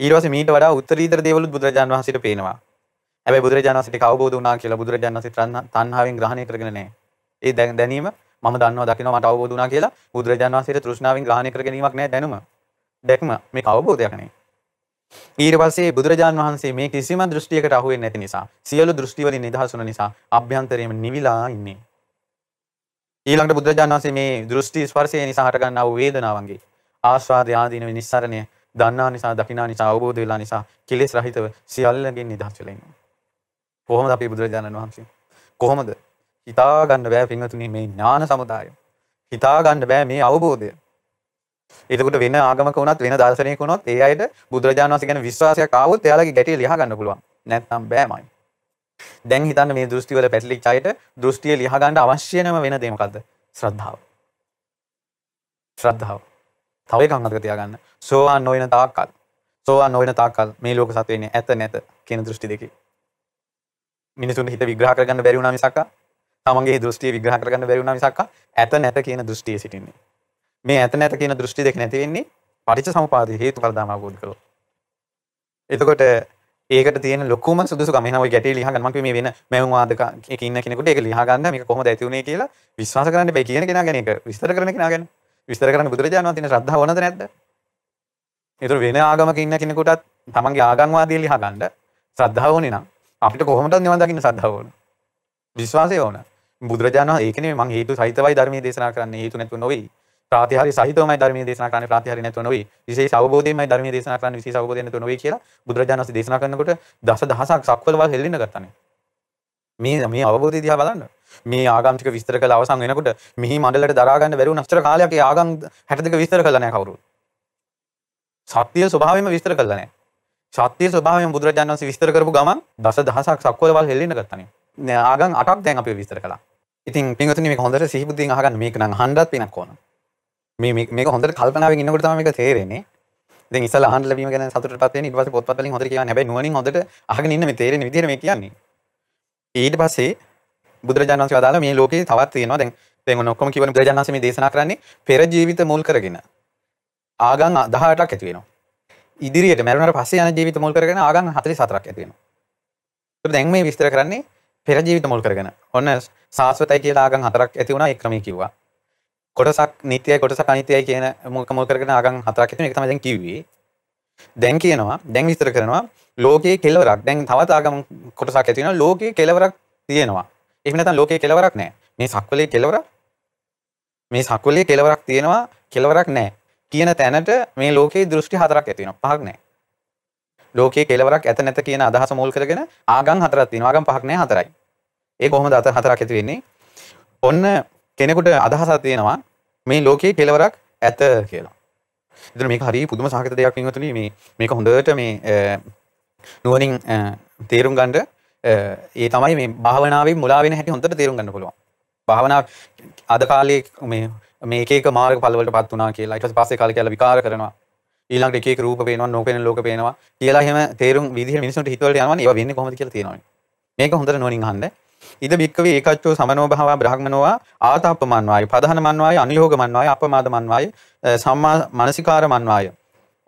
Speaker 2: ඊට පස්සේ මීට වඩා උත්තරීතර දේවලුත් බුදුරජාණන් වහන්සේට පේනවා. හැබැයි බුදුරජාණන් වහන්සේට අවබෝධ වුණා කියලා බුදුරජාණන් වහන්සේ තණ්හාවෙන් ග්‍රහණය කරගෙන නැහැ ඒ දැනීම මම දන්නවා දකිනවා මට අවබෝධ වුණා කියලා බුදුරජාණන් වහන්සේට තෘෂ්ණාවෙන් ග්‍රහණය කර ගැනීමක් නැහැ දැනුම දැක්ම මේක අවබෝධයක් නෙවෙයි ඊට පස්සේ බුදුරජාන් වහන්සේ මේ කිසිම දෘෂ්ටියකට අහුවෙන්නේ නැති නිසා සියලු දෘෂ්ටි වලින් නිදහස් වුණ නිසා අභ්‍යන්තරයෙන්ම නිවිලා ඉන්නේ. ඊළඟට බුදුරජාණන් වහන්සේ මේ දෘෂ්ටි ස්පර්ශය නිසා හටගන්නා වූ වේදනාවන්ගේ ආස්වාද ආදීන නිස්සරණය දන්නා නිසා දකිනා නිසා අවබෝධ වෙලා නිසා කෙලෙස් රහිතව සියල්ලකින් නිදහස් වෙලා ඉන්නවා. කොහොමද අපි බුදුරජාණන් වහන්සේ? කොහොමද? හිතා ගන්න බෑ පින්වතුනි මේ ඥාන සමුදාය. හිතා ගන්න බෑ මේ අවබෝධය. එතකොට වෙන ආගමක වුණත් වෙන දර්ශනයක වුණත් ඒ අයට බුදුරජාණන් වහන්සේ ගැන විශ්වාසයක් ආවොත් එයාලගේ ගැටිය ලියා ගන්න පුළුවන්. නැත්නම් බෑමයි. දැන් හිතන්න මේ දෘෂ්ටි වල පැටලිච්ච අයට දෘෂ්ටිය ලියා ගන්න අවශ්‍යනම වෙන දේ මොකද්ද? ශ්‍රද්ධාව. ශ්‍රද්ධාව. තව එකක් අතක තියාගන්න. සෝවාන් නොවන තාක්කල් සෝවාන් නොවන තාක්කල් මේ ලෝක සත්වෙන්නේ ඇත නැත කියන දෘෂ්ටි දෙකේ. මිනිසුන්ට හිත විග්‍රහ කරගන්න බැරි වුණා මිසක් තමන්ගේ දෘෂ්ටිය විග්‍රහ කරගන්න බැරි වුණා මිසක් ඇත නැත කියන දෘෂ්ටියේ සිටින්නේ. මේ ඇත නැත කියන දෘෂ්ටි දෙක නැති වෙන්නේ පටිච්ච සමුපාද හේතුඵල ධර්ම අවබෝධ කළොත්. එතකොට ඒකට තියෙන ලොකුම සුදුසුකම එහෙනම් ওই ගැටේ ලියහ ගන්න මම මේ වෙන මැවුම් වාදක එක ඉන්න කෙනෙකුට ඒක ලියහ ගන්න මේක කොහොමද ඇති වුනේ කියලා විශ්වාස කරන්න බෑ කියන කෙනා ගැන ඒක විස්තර කරන කෙනා ගැන විස්තර කරන්න බුදුරජාණන් වහන්සේ ශ්‍රද්ධාව ඕනද නැද්ද? ඒතර වෙන ආගමක ඉන්න කෙනෙකුටත් තමන්ගේ ආගම් වාදිය ලියහ ගන්න ශ්‍රද්ධාව ඕනේ නම් අපිට කොහොමද නිවන් දකින්න ශ්‍රද්ධාව ඕන? විශ්වාසය ඕන. බුදුරජාණන් වහන්සේ ඒකනේ මම හේතු සහිතවයි ධර්මයේ දේශනා කරන්නේ හේතු නැතුව නොවේ. ප්‍රාතිහාරි සහිතවමයි ධර්මයේ දේශනා කරන්නේ ප්‍රාතිහාරි නැතුව නොවේ. විශේෂ අවබෝධයෙන්මයි ධර්මයේ දේශනා කරන්නේ විශේෂ අවබෝධයෙන් නැතුව නොවේ කියලා බුදුරජාණන් වහන්සේ දේශනා කරනකොට දස දහසක් සක්වලවල් හෙල්ලෙන්න ගත්තානේ. මේ මේ අවබෝධය දිහා බලන්න. මේ ආගම් ටික විස්තර කළ අවසන් වෙනකොට මිහි මණ්ඩලයට දරා ගන්න බැරි වුණ අස්තර කාලයක් ඒ ආගම් 62 විස්තර කළා නැහැ කවුරුත්. සත්‍ය ස්වභාවයෙන්ම විස්තර කළා නැහැ. සත්‍ය ස්වභාවයෙන් බුදුරජාණන් වහන්සේ විස්තර කරපු ගමන් දස දහසක් සක්වලවල් හෙල්ලෙන්න ගත්තානේ. ආගම් 8ක් දැන් අපි විස්තර කළා. ඉතින් පින්වතුනි මේක හොඳට සිහිබුද්ධියෙන් අහගන්න මේක නම් හන්දත් පිනක් ඕන. මේ මේක හොඳට කල්පනාවෙන් ඉන්නකොට තමයි මේක තේරෙන්නේ. දැන් ඉස්සලා අහන්න ලැබීම ගැන සතුටටපත් වෙන්නේ ඊට පස්සේ පොත්පත් වලින් හොඳට කියවන්නේ. හැබැයි නුවණින් හොඳට අහගෙන ඉන්න මේ තේරෙන විදිහට මේ කියන්නේ. ඊට පස්සේ බුදුරජාණන් වහන්සේ වදාලා මේ ලෝකේ තවත් තියෙනවා. දැන් දැන් ඔන්න ඔක්කොම කියවන බුදුරජාණන් වහන්සේ මේ දේශනා කරන්නේ පෙර ජීවිත මුල් කරගෙන ආගම් 18ක් ඇති වෙනවා. ඉදිරියට මරුණාට පස්සේ යන ජීවිත මුල් කරගෙන ආගම් 44ක් ඇති වෙනවා. ඒත් දැන් මේ විස්තර කරන්නේ පෙර ජීවිත මුල් කරගෙන. ඔන්න සාස්වතයි කියලා ආගම් හතරක් ඇති වුණා ඒ ක්‍රමයේ කිව්වා. කොටසක් නිත්‍යයි කොටසක් අනිත්‍යයි කියන මොක මොක කරගෙන ආගම් හතරක් ඇතුළේ ඒක තමයි දැන් කිව්වේ. දැන් කියනවා දැන් විස්තර කරනවා ලෝකයේ කෙලවරක්. දැන් තවත් ආගම් කොටසක් ඇති වෙනවා ලෝකයේ කෙලවරක් තියෙනවා. එහෙම නැත්නම් ලෝකයේ කෙලවරක් නැහැ. මේ සක්වලේ කෙලවරක් මේ සක්වලේ කෙලවරක් තියෙනවා කෙලවරක් නැහැ. කියන තැනට මේ ලෝකයේ දෘෂ්ටි හතරක් ඇති වෙනවා. පහක් නැහැ. ලෝකයේ කෙලවරක් ඇත නැත කියන අදහස මුල් කරගෙන ආගම් හතරක් තියෙනවා. ආගම් පහක් නැහැ හතරයි. ඒ කොහොමද අත හතරක් ඇති වෙන්නේ? ඔන්න කෙනෙකුට අදහසක් තියෙනවා මේ ලෝකයේ කෙලවරක් ඇත කියලා. එතන මේක හරි පුදුම සහගත දෙයක් වින්වතුනි මේ මේක හොඳට මේ නුවණින් තේරුම් ගන්න ඒ තමයි මේ භාවනාවේ මුලා වෙන හැටි හොඳට තේරුම් ගන්න පුළුවන්. භාවනාව අද කාලේ මේ මේක එක මාර්ග පල්වලට පත් වුණා කියලා. ඊට පස්සේ කාලේ කියලා විකාර කරනවා. ඊළඟට එක එක රූප පේනවා නොපෙනෙන ලෝක පේනවා කියලා එහෙම තේරුම් විදිහට මිනිස්සුන්ට හිතවලට යනවනේ. ඒවා වෙන්නේ කොහොමද කියලා තියෙනවනේ. මේක හොඳට නුවණින් අහන්න. ඉද භික්කවේ ඒකච්චෝ සමනෝ භාව බ්‍රහ්මනවා ආතාප්පමන්වාය පදහන මන්වාය අනුයෝග මන්වාය අපමාද මන්වාය සම්මා මනසිකාර මන්වාය.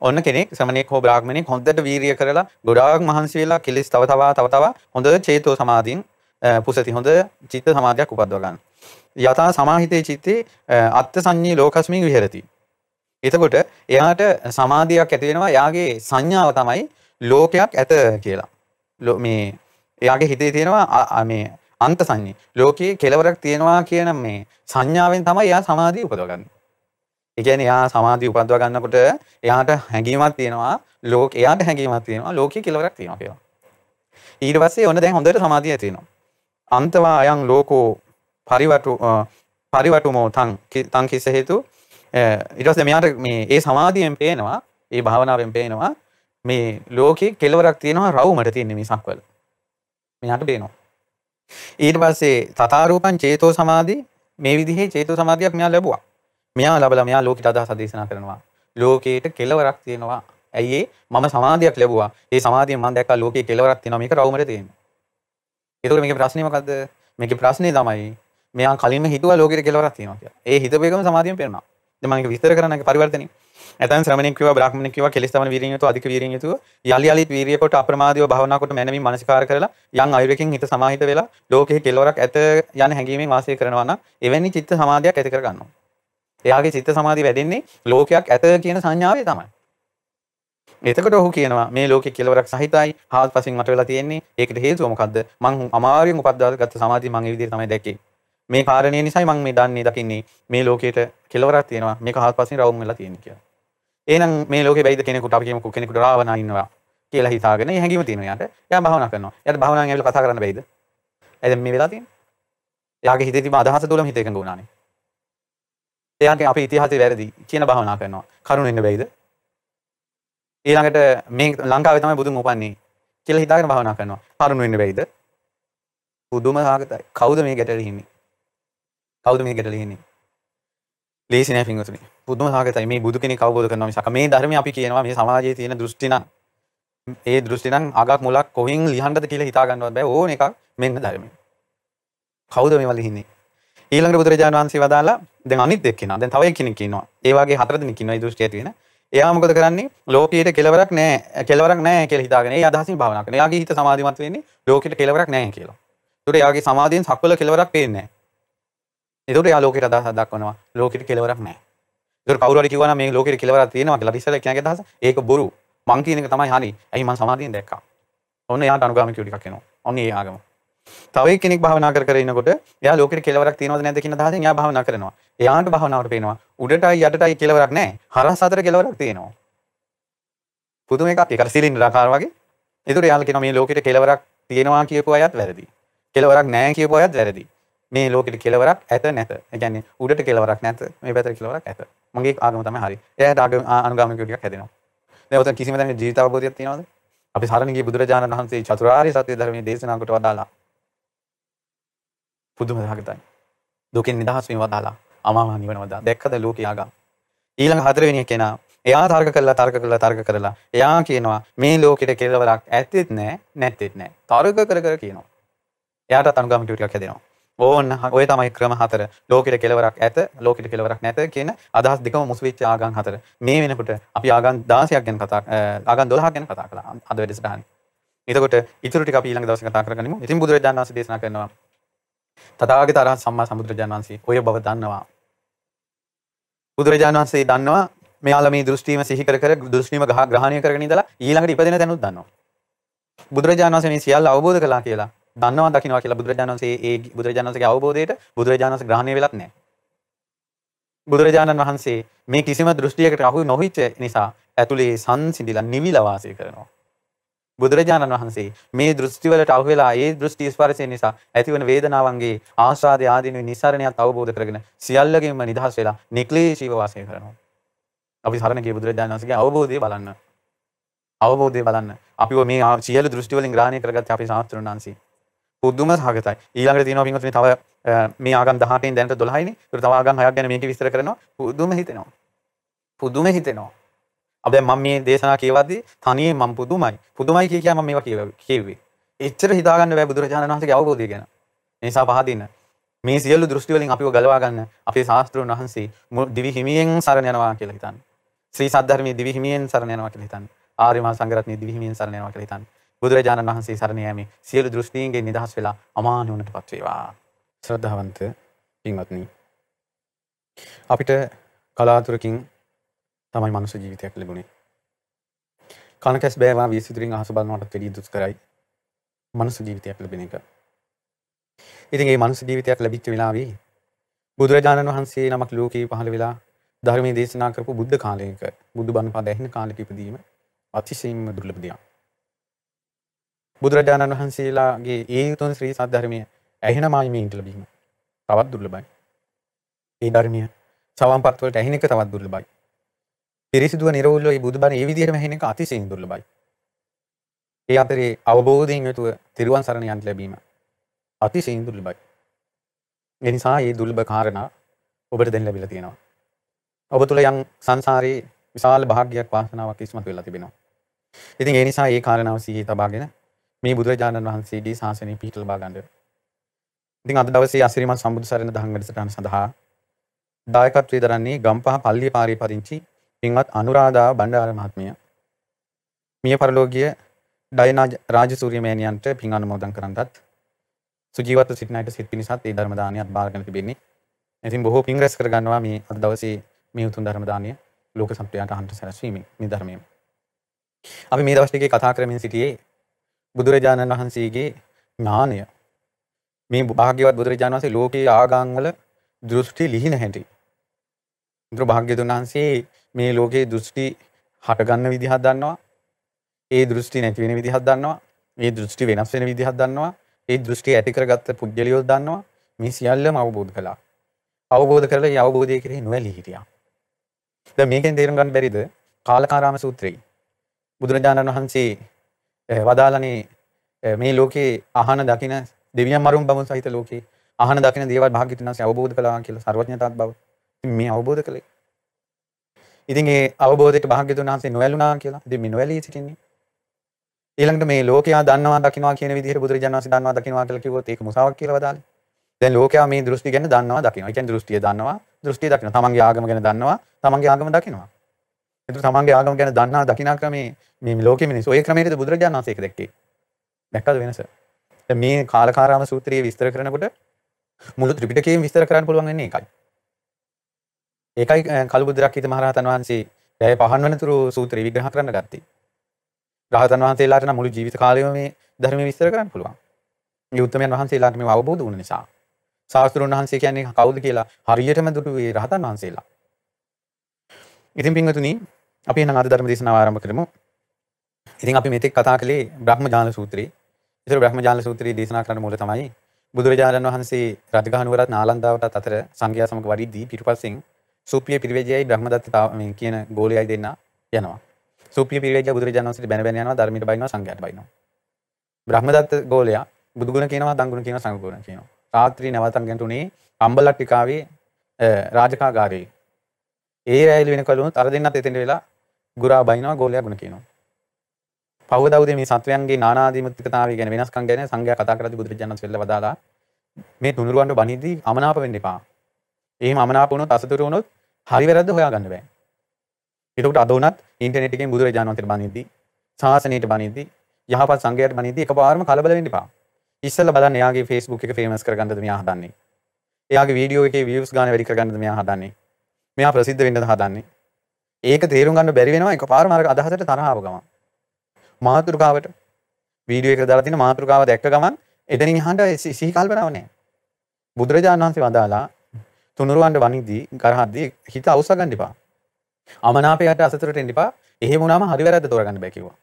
Speaker 2: ඔන්න කෙනෙක් ශ්‍රමණෙක් හෝ බ්‍රාහ්මණෙක් හොඳට වීරිය කරලා ගොඩාක් මහන්සි වෙලා කිලිස් තව තවා තව තවා හොඳ චේතෝ සමාධියෙන් පුසති හොඳ චිත්ත සමාධියක් උපදව ගන්න. යථා සමාහිතේ චිත්තේ අත්ත සංඤී ලෝකස්මින් විහෙරති. එතකොට එයාට සමාධියක් ඇති වෙනවා යාගේ සංඥාව තමයි ලෝකයක් ඇත කියලා. මේ එයාගේ හිතේ තියෙනවා මේ අන්ත සංඤී. ලෝකයේ කෙලවරක් තියෙනවා කියන මේ සංඥාවෙන් තමයි එයා සමාධිය උපදවගන්නේ. ඒ කියන්නේ එයා සමාධිය උපදව ගන්නකොට එයාට හැඟීමක් තියෙනවා ලෝක එයාට හැඟීමක් තියෙනවා ලෝකයේ කෙලවරක් තියෙනවා කියලා. ඊට පස්සේ ඔන්න දැන් හොඳට සමාධිය ඇති වෙනවා. අන්තවා අයං ලෝකෝ පරිවටු පරිවටුමෝ තං තං කිස හේතු ඊට පස්සේ මෙයාට මේ ඒ සමාධියෙන් පේනවා ඒ භාවනාවෙන් පේනවා මේ ලෝකේ කෙලවරක් තියෙනවා රවුමට තියෙන මිසක්වල මෙයාට පේනවා. ඊට පස්සේ තථාරූපං චේතෝ සමාධි මේ විදිහේ චේතෝ සමාධියක් මෙයා ලැබුවා. මෙයා ලැබලා මෙයා ලෝකෙට අදහස් දේශනා කරනවා. ලෝකේට කෙලවරක් තියෙනවා. ඇයි මම සමාධියක් ලැබුවා. ඒ සමාධියෙන් මම දැක්කා ලෝකේ කෙලවරක් තියෙනවා. මේක රවුමට තියෙනවා. ඒතකොට මේකේ ප්‍රශ්නේ මොකද්ද මේකේ ප්‍රශ්නේ තමයි මෙයා කලින්ම හිතුවා ලෝකෙට කෙලවරක් තියෙනවා කියලා. ඒ හිතපු එකම සමාධියෙන් පේනවා. දැන් මම ඒක විස්තර කරන්න පරිවර්තනය. ඇතන් ශ්‍රමණෙක් කිව්වා බ්‍රාහ්මණෙක් කිව්වා කෙලස් තමන වීරියෙන් යුතුව අධික වීරියෙන් යුතුව යලි යලිත් වීරිය කොට අප්‍රමාදීව භාවනා කොට මනමින් මනසිකාර කරලා යම් අයුරකින් හිත සමාහිත වෙලා ලෝකෙහි කෙලවරක් ඇත යන හැඟීමෙන් වාසය කරනවා නම් එවැනි චිත්ත සමාධියක් ඇති කර ගන්නවා. එයාගේ චිත්ත සමාධිය වැඩෙන්නේ ලෝකයක් ඇත කියන සංඥාවේ තමයි. එතකොට ඔහු කියනවා මේ ලෝකෙ කෙලවරක් සහිතයි හාත්පසින් මට වෙලා තියෙන්නේ. ඒකට හේතුව මොකද්ද? මං අමාරුවෙන් උපද්දාගත්ත සමාධිය මං ඒ විදිහට තමයි දැක්කේ. මේ කාරණය නිසායි මං මේ දන්නේ දකින්නේ. මේ ලෝකෙට කෙලවරක් තියෙනවා මේක හාත්පසින් රවුම් වෙලා තියෙන්නේ කියලා. එහෙනම් මේ ලෝකෙ බැයිද කෙනෙකුට? අපි කියමුකෝ කෙනෙකුට රාවණා ඉන්නවා කියලා හිතාගෙන ඒ හැඟීම තියෙනවා යාට එයා භාවනා කරනවා. එයාට භාවනාවෙන් ඇවිල්ලා කතා කරන්න බැයිද? එද මේ වෙලා තියෙන්නේ? එයාගේ හිතේ තිබෙන අදහස තුලම හිත එකඟ වුණානේ. එයාගේ අපේ ඉතිහාසය වැරදි කියන භාවනා කරනවා. කරුණ වෙන්න බැයිද ඊළඟට මේ ලංකාවේ තමයි බුදුන් උපන්නේ කියලා හිතාගෙන භාවනා කරනවා. පරුණු වෙන්න බැයිද? පුදුම සාගතයි. කවුද මේ ගැටලෙ ඉන්නේ? කවුද මේ ගැටලෙ ඉන්නේ? ලේසි නෑ පින්වතුනි. පුදුම සාගතයි. මේ බුදු කෙනෙක් අවබෝධ කරනවා මිසක මේ ධර්මය අපි කියනවා මේ සමාජයේ තියෙන දෘෂ්ටි නම් ඒ දෘෂ්ටි නම් අගක් මුලක් කොහෙන් ලියන්නද කියලා හිතා ගන්නවත් බෑ. ඕන එකක් මෙන්න ධර්මය. කවුද මේ වල ඉන්නේ? ඊළඟට බුදුරජාණන් වහන්සේ වදාලා දැන් අනිත් එක්කෙනා. දැන් තව එක්කෙනෙක් ඉන්නවා. ඒ වගේ හතර දෙනෙක් ඉන්නවා. ඒ දෘෂ්ටි ඇති වෙන. එයා මොකද කරන්නේ ලෝකයට කෙලවරක් නෑ කෙලවරක් නෑ කියලා හිතාගෙන ඒ අදහසින් භාවනා කරනවා. එයාගේ හිත සමාධිමත් වෙන්නේ ලෝකෙට කෙලවරක් නෑ කියලා. ඒකට එයාගේ සමාධියෙන් සක්වල කෙලවරක් පේන්නේ නෑ. ඒකට එයා ලෝකෙට අදහසක් දක්වනවා ලෝකෙට කෙලවරක් නෑ. ඒකට කවුරු හරි කිව්වා නම් මේ ලෝකෙට කෙලවරක් තියෙනවා කියලා ඉස්සෙල්ලා කියනගේ අදහස ඒක බොරු. මං කියන එක තමයි හරි. ඇයි මං සමාධියෙන් දැක්කා. ඔන්න එයාට අනුගාමිකයෝ ටිකක් එනවා. ඔන්න ඒ ආගම. තව කෙනෙක් භාවනා කර කර ඉන්නකොට එයා ලෝකෙට කෙලවරක් තියෙනවද නැද්ද කියන අදහසෙන් එයා භාවනා කරනවා. එයාට භාවනාවට පේනවා උඩටයි යටටයි කෙලවරක් නැහැ. හරස් අතර කෙලවරක් තියෙනවා. පුදුම එකක් ඒක සිලින්ඩර් ආකාර වගේ. ඒතර යාළුවා කියනවා මේ ලෝකෙට කෙලවරක් තියෙනවා කියපු අයත් වැරදි. කෙලවරක් නැහැ කියපු අයත් වැරදි. මේ ලෝකෙට කෙලවරක් ඇත නැත. ඒ කියන්නේ උඩට කෙලවරක් නැත. මේ පැත්තට කෙලවරක් ඇත. මගේ ආගම තමයි හරි. එයාට ආගම අනුගාමිකයෝ ටිකක් හැදෙනවා. දැන් ඔතන කිසිම දැනෙන ජීවිත අවබෝධයක් තියනවද? අපි සරණ ගිය බුදුරජාණන් වහන්සේ චතුරාර්ය සත්‍ය ධර්මයේ දේශනා කොට වදාලා. පුදුම දහගතයි. දුකින් නිදහස් වීම වදාලා. අමාමහ නිවන වදාලා. දැක්කද ලෝකේ ආගම්? ඊළඟ හතරවෙනි කෙනා එයා තර්ක කරලා තර්ක කරලා තර්ක කරලා එයා කියනවා මේ ලෝකෙට කෙලවරක් ඇත්තෙත් නෑ නැත්තෙත් නෑ තර්ක කර කර කියනවා එයාට අනුගාමිකයෝ ටිකක් හැදෙනවා ඕන්න ඔය තමයි ක්‍රම හතර ලෝකෙට කෙලවරක් ඇත ලෝකෙට කෙලවරක් නැත කියන අදහස් දෙකම මුසු වෙච්ච ආගම් හතර මේ වෙනකොට අපි ආගම් 16ක් ගැන කතා ආගම් 12ක් ගැන කතා කළා අද වැඩසටහනේ එතකොට ඉතුරු ටික අපි ඊළඟ දවසේ කතා කරගනිමු ඉතින් බුදුරජාණන් වහන්සේ දේශනා කරනවා තථාගත අරහත් සම්මා සම්බුදුරජාණන් වහන්සේ ඔය බව දන්නවා බුදුරජාණන් වහන්සේ දන්නවා මෙයාලා මේ දෘෂ්ටිම සිහි කර කර දෘෂ්ටිම ගහ ග්‍රහණය කරගෙන ඉඳලා ඊළඟට ඉපදෙන තැනුත් දන්නවා. බුදුරජාණන් වහන්සේ මේ සියල්ල අවබෝධ කළා කියලා දන්නවා දකින්නවා කියලා බුදුරජාණන් වහන්සේ ඒ බුදුරජාණන් වහන්සේගේ අවබෝධයට බුදුරජාණන් වහන්සේ ග්‍රහණය වෙලත් නැහැ. බුදුරජාණන් වහන්සේ මේ කිසිම දෘෂ්ටියකට අහු නොහිච්ච නිසා ඇතුලේ සංසිඳිලා නිවිලා වාසය කරනවා. බුදුරජාණන් වහන්සේ මේ දෘෂ්ටිවලට අහු වෙලා ඒ දෘෂ්ටි ස්පර්ශය නිසා ඇතිවන වේදනාවන්ගේ ආස්වාද ආදීන නිසරණයත් අවබෝධ කරගෙන සියල්ලගෙන්ම නිදහස් වෙලා නික්ලේශීව වාසය කරනවා. අපි සරණ ගිය බුදුරජාණන් වහන්සේගේ අවබෝධය බලන්න. අවබෝධය බලන්න. අපිව මේ සියලු දෘෂ්ටි වලින් ග්‍රහණය කරගත්ත අපේ ශාස්ත්‍රඥ වහන්සේ. පුදුම සහගතයි. ඊළඟට තියෙනවා පින්වත්නි තව මේ ආගම් 18න් දැනට 12යිනේ. ඒකට තව ආගම් 6ක් ගැන මේක විස්තර කරනවා. පුදුම හිතෙනවා. පුදුම හිතෙනවා. අප දැන් මම මේ දේශනා කියවද්දී තනියෙන් මම පුදුමයි. පුදුමයි කිය කියා මම මේවා කියුවේ. එච්චර හිතාගන්න බෑ බුදුරජාණන් වහන්සේගේ අවබෝධය ගැන. ඒ නිසා පහදින්න. මේ සියලු දෘෂ්ටි වලින් අපිව ගලවා ගන්න අපේ ශාස්ත්‍රඥ වහන්සේ දිවි හිමියෙන් සරණ යනවා කියලා හිතන්න. ශ්‍රී සද්ධර්මයේ දිවි හිමියෙන් සරණ යනවා කියලා හිතන්න. ආර්ය මහා සංඝරත්නයේ දිවි හිමියෙන් සරණ යනවා කියලා හිතන්න. බුදුරජාණන් වහන්සේ සරණ යෑමේ සියලු දෘෂ්ටීන්ගෙන් නිදහස් වෙලා අමා නිවනටපත් වේවා. ශ්‍රද්ධාවන්ත පින්වත්නි. අපිට කලාතුරකින් තමයි මනුෂ්‍ය ජීවිතයක් ලැබුණේ. කනකැස් බෑවා විසිතුරින් අහස බලනවට වැඩිය දුෂ්කරයි. මනුෂ්‍ය ජීවිතයක් ලැබෙන එක. ඉතින් මේ මනුෂ්‍ය ජීවිතයක් ලැබිච්ච වෙලාවේ බුදුරජාණන් වහන්සේ නමක් ලෝකේ පහළ වෙලා ධර්මයේ දේශනා කරපු බුද්ධ කාලයක බුදු බණ පද ඇහෙන කාලෙක ඉපදීම අතිශයින්ම දුර්ලභ දෙයක්. බුදුරජාණන් වහන්සේලාගේ ඒ උතුම් ශ්‍රී සද්ධර්මය ඇහෙනමයි මේ ලැබීම. තවත් දුර්ලභයි. ඒ ධර්මය සවන්පත් වලට ඇහෙන එක තවත් දුර්ලභයි. පිරිසිදුව නිරවුල්ව මේ බුදුබණ ඒ විදිහටම ඇහෙන එක අතිශයින් දුර්ලභයි. ඒ අතරේ අවබෝධයෙන් යුතුව තිරුවන් සරණ යන්න ලැබීම අතිශයින් දුර්ලභයි. ඒ නිසා මේ දුර්ලභ කාරණා ඔබට දැන් ලැබිලා තියෙනවා. ඔබ තුල යම් සංසාරේ විශාල භාග්‍යයක් වාසනාවක් ඉස්මතු වෙලා තිබෙනවා. ඉතින් ඒ නිසා මේ කාරණාව සිහියේ තබාගෙන මේ බුදුරජාණන් වහන්සේගේ ශාසනය පිහිට ලබා ගන්න. ඉතින් අද දවසේ අසිරිමත් සම්බුදු සරණ දහම් වැඩසටහන සඳහා දායකත්වයේ දරන්නේ ගම්පහ පල්ලිය පාරේ පදිංචි පින්වත් අනුරාධා බණ්ඩාර මහත්මිය. මිය පරලෝකීය ඩයනා රාජසූරිය මෑණියන්ට පින් අනුමෝදන් කරන්නත් සුජීවත්ව සිටින අයට සිත් පිණිසත් ඒ ධර්ම දානයත් බාරගෙන තිබෙන්නේ. ඉතින් බොහෝ පින් රැස් කරගන්නවා මේ අද දවසේ මේ උතුම් ධර්ම දානය ලෝක සම්ප්‍රදායට අහන්ට සැලැස්වීමෙන් මේ ධර්මයෙන්. අපි මේ දවස් ටිකේ කතා කරමින් සිටියේ බුදුරජාණන් වහන්සේගේ ඥානය. මේ භාග්‍යවත් බුදුරජාණන් වහන්සේ ලෝකයේ ආගම් වල දෘෂ්ටි ලිහින හැටි. බුදු භාග්‍යතුන් වහන්සේ මේ ලෝකයේ දෘෂ්ටි හටගන්න විදිහක් දන්නවා. ඒ දෘෂ්ටි නැති වෙන විදිහක් දන්නවා. ඒ දෘෂ්ටි වෙනස් වෙන විදිහක් දන්නවා. ඒ දෘෂ්ටි ඇති කරගත්ත පුද්ගලියෝ දන්නවා. මේ සියල්ලම අවබෝධ කළා. අවබෝධ කරලා ඒ අවබෝධය කෙරෙහි නොඇලී හිටියා. දැන් මේකෙන් තේරුම් ගන්න බැරිද? කාලකාරාම සූත්‍රය. බුදුරජාණන් වහන්සේ වදාළනේ මේ ලෝකේ අහන දකින දෙවියන් මරුන් බමුණු සහිත ලෝකේ අහන දකින දේවල් භාග්‍යතුන් වහන්සේ අවබෝධ කළා කියලා සර්වඥතාවත් බව. මේ අවබෝධ කළේ ඉතින් ඒ අවබෝධයට භාග්‍යතුන් වහන්සේ නොඇලුනා කියලා. ඉතින් මේ නොඇලී සිටින්නේ. ඊළඟට මේ ලෝකයා දන්නවා දකින්නවා කියන විදිහට බුදුරජාණන් වහන්සේ දන්නවා දකින්නවා කියලා කිව්වොත් ඒක මුසාවක් කියලා වදාළේ. දැන් ලෝකයා මේ දෘෂ්ටි ගැන දන්නවා දකින්නවා. ඒ කියන්නේ දෘෂ්ටිය දන්නවා, දෘෂ්ටිය දකින්නවා. තමන්ගේ ආගම ගැන දන්නවා, තමන්ගේ ආගම දකින්නවා. ඒතර තමන්ගේ ආගම ගැන දන්නා දකින්නා ක්‍රමේ මේ ලෝකෙ මිනිස්සු ඔය ක්‍රමයේද බුදුරජාණන් වහන්සේ ඒක දැක්කේ. දැක්කද වෙනස? දැන් මේ කාලකාරාම සූත්‍රයේ විස්තර කරනකොට මුළු ත්‍රිපිටකයේම විස්තර කරන්න පුළුවන් වෙන්නේ ඒකයි. ඒකයි කළුබුදුරක්කිත මහරහතන් වහන්සේ ඇය පහන් වනතුරු සූත්‍රය විග්‍රහ කරන්න ගත්තේ. රහතන් වහන්සේලාට නම් මුළු ජීවිත කාලයම මේ ධර්මය විස්තර කරන්න පුළුවන්. මේ උත්තමයන් වහන්සේලාට මේ අවබෝධ වුණ නිසා. ශාස්ත්‍රුන් වහන්සේ කියන්නේ කවුද කියලා හරියටම දුටුවේ රහතන් වහන්සේලා. ඉතින් පින්වතුනි අපි එහෙනම් අද ධර්ම දේශනාව ආරම්භ කරමු. ඉතින් අපි මෙතෙක් කතා කළේ බ්‍රහ්මජාල සූත්‍රය. ඒතර බ්‍රහ්මජාල සූත්‍රය දේශනා කරන්න මූල තමයි බුදුරජාණන් වහන්සේ රජගහ නුවරත් නාලන්දාවටත් අතර සංඝයා සමග වඩිද්දී පිටුපස්සෙන් සුපිය පිරිවැජයයි බ්‍රහ්මදත්ත මේ කියන ගෝලයයි දෙන්න යනවා. සුපිය පිරිවැජය බුදුරජාණන් වහන්සේට බැන බැන යනවා ධර්මයට බයිනවා සංඝයාට බයිනවා. බ්‍රහ්මදත්ත ගෝලයා බුදුගුණ කියනවා දංගුණ කියනවා සංගුණ කියනවා. රාත්‍රී නැවතන් ගැටුනේ අම්බලට්ටිකාවේ රාජකාගාරයේ. ඒ රැයිල වෙනකලුත් අර දෙන්නත් එතෙන්ට වෙලා ගුරා බයිනවා ගෝලයා ගුණ කියනවා. පවදවද මේ සත්වයන්ගේ නානාධිමත්තිකතාවය ගැන වෙනස්කම් ගැන සංඝයා කතා කරද්දී බුදුරජාණන් වහන්සේ වදාලා මේ තුනුරුවන්ට බණිද්දී අමනාප වෙන්න එපා. එහෙම අමනාප වුණොත් අසතුරු වුණොත් හරි වැරද්ද හොයාගන්න බෑ. එතකොට අද උනත් ඉන්ටර්නෙට් එකෙන් බුදුරජාණන් වහන්සේට බණිද්දී ශාසනයට බණිද්දී යහපත් සංඝයාට බණිද්දී එකපාරම කලබල වෙන්න එපා. ඉස්සෙල්ලා බලන්න එයාගේ Facebook එක ෆේමස් කරගන්නද මෙයා හදන්නේ. එයාගේ වීඩියෝ එකේ views ගාන වැඩි කරගන්නද මෙයා හදන්නේ. මෙයා ප්‍රසිද්ධ වෙන්නද හදන්නේ. ඒක තේරුම් ගන්න බැරි වෙනවා එකපාරම අර අදහසට තරහව ගමන්. මාතෘකාවට වීඩියෝ එක දාලා තියෙන මාතෘකාව දැක්ක ගමන් එතනින් එහාට සිහි කල්පනාවක් නැහැ. බුදුරජාණන් වහන්සේ වදාලා තුනුරුවන්ට වනිද්දී කරහද්දී හිත අවුස්ස ගන්න එපා. අමනාපයට අසතුරට එන්න එපා. එහෙම වුණාම හරි වැරද්ද තෝරගන්න බෑ කිව්වා.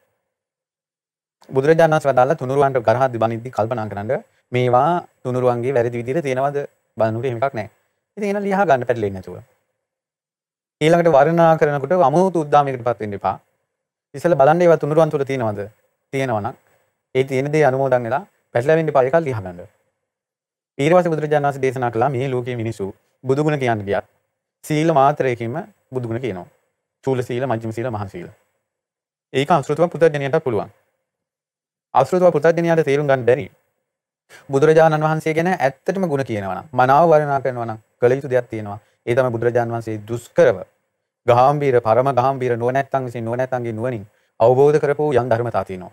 Speaker 2: බුදුරජාණන් වහන්සේ වදාලා තුනුරුවන්ට ගරහද්දි බණිද්දි කල්පනා කරන්න මේවා තුනුරුවන්ගේ වැරදි විදිහට තියෙනවද බලනකොට එහෙම එකක් නැහැ. ඉතින් එන ලියහ ගන්න පැටලෙන්නේ නැතුව. ඊළඟට වර්ණනා කරනකොට අමුතු උද්දාමයකටපත් වෙන්න එපා. ඉතල බලන්න ඒවා තුනුරුවන් තුල තියෙනවද? තියෙනවනම් ඒ තියෙන දේ අනුමෝදන් වෙලා පැටලෙන්න එපා ඒකල් ලියහ ගන්න. ඊට පස්සේ බුදුරජාණන් වහන්සේ දේශනා කළා මේ ලෝකයේ මිනිස්සු බුදුගුණ කියන්න ගියත් සීල මාත්‍රයකින්ම බුදුගුණ කියනවා. චූල සීල, මජ්ක්‍ධිම සීල, මහා සීල. ඒක අසෘතව පුතඥයන්ට පුළුවන්. අසෘතව පුතඥයන්ට තේරුම් ගන්න බැරි. බුදුරජාණන් වහන්සේ ගැන ඇත්තටම ගුණ කියනවා නම් මනාව වර්ණනා කරනවා නම් කළ යුතු දෙයක් තියෙනවා. ඒ තමයි බුදුරජාණන් වහන්සේ දුෂ්කරව ගාම්භීර පරම ගාම්භීර නුවණැත්තන් විසින් නුවණැත්තන්ගේ නුවණින් අවබෝධ කරපු යම් ධර්මතා තියෙනවා.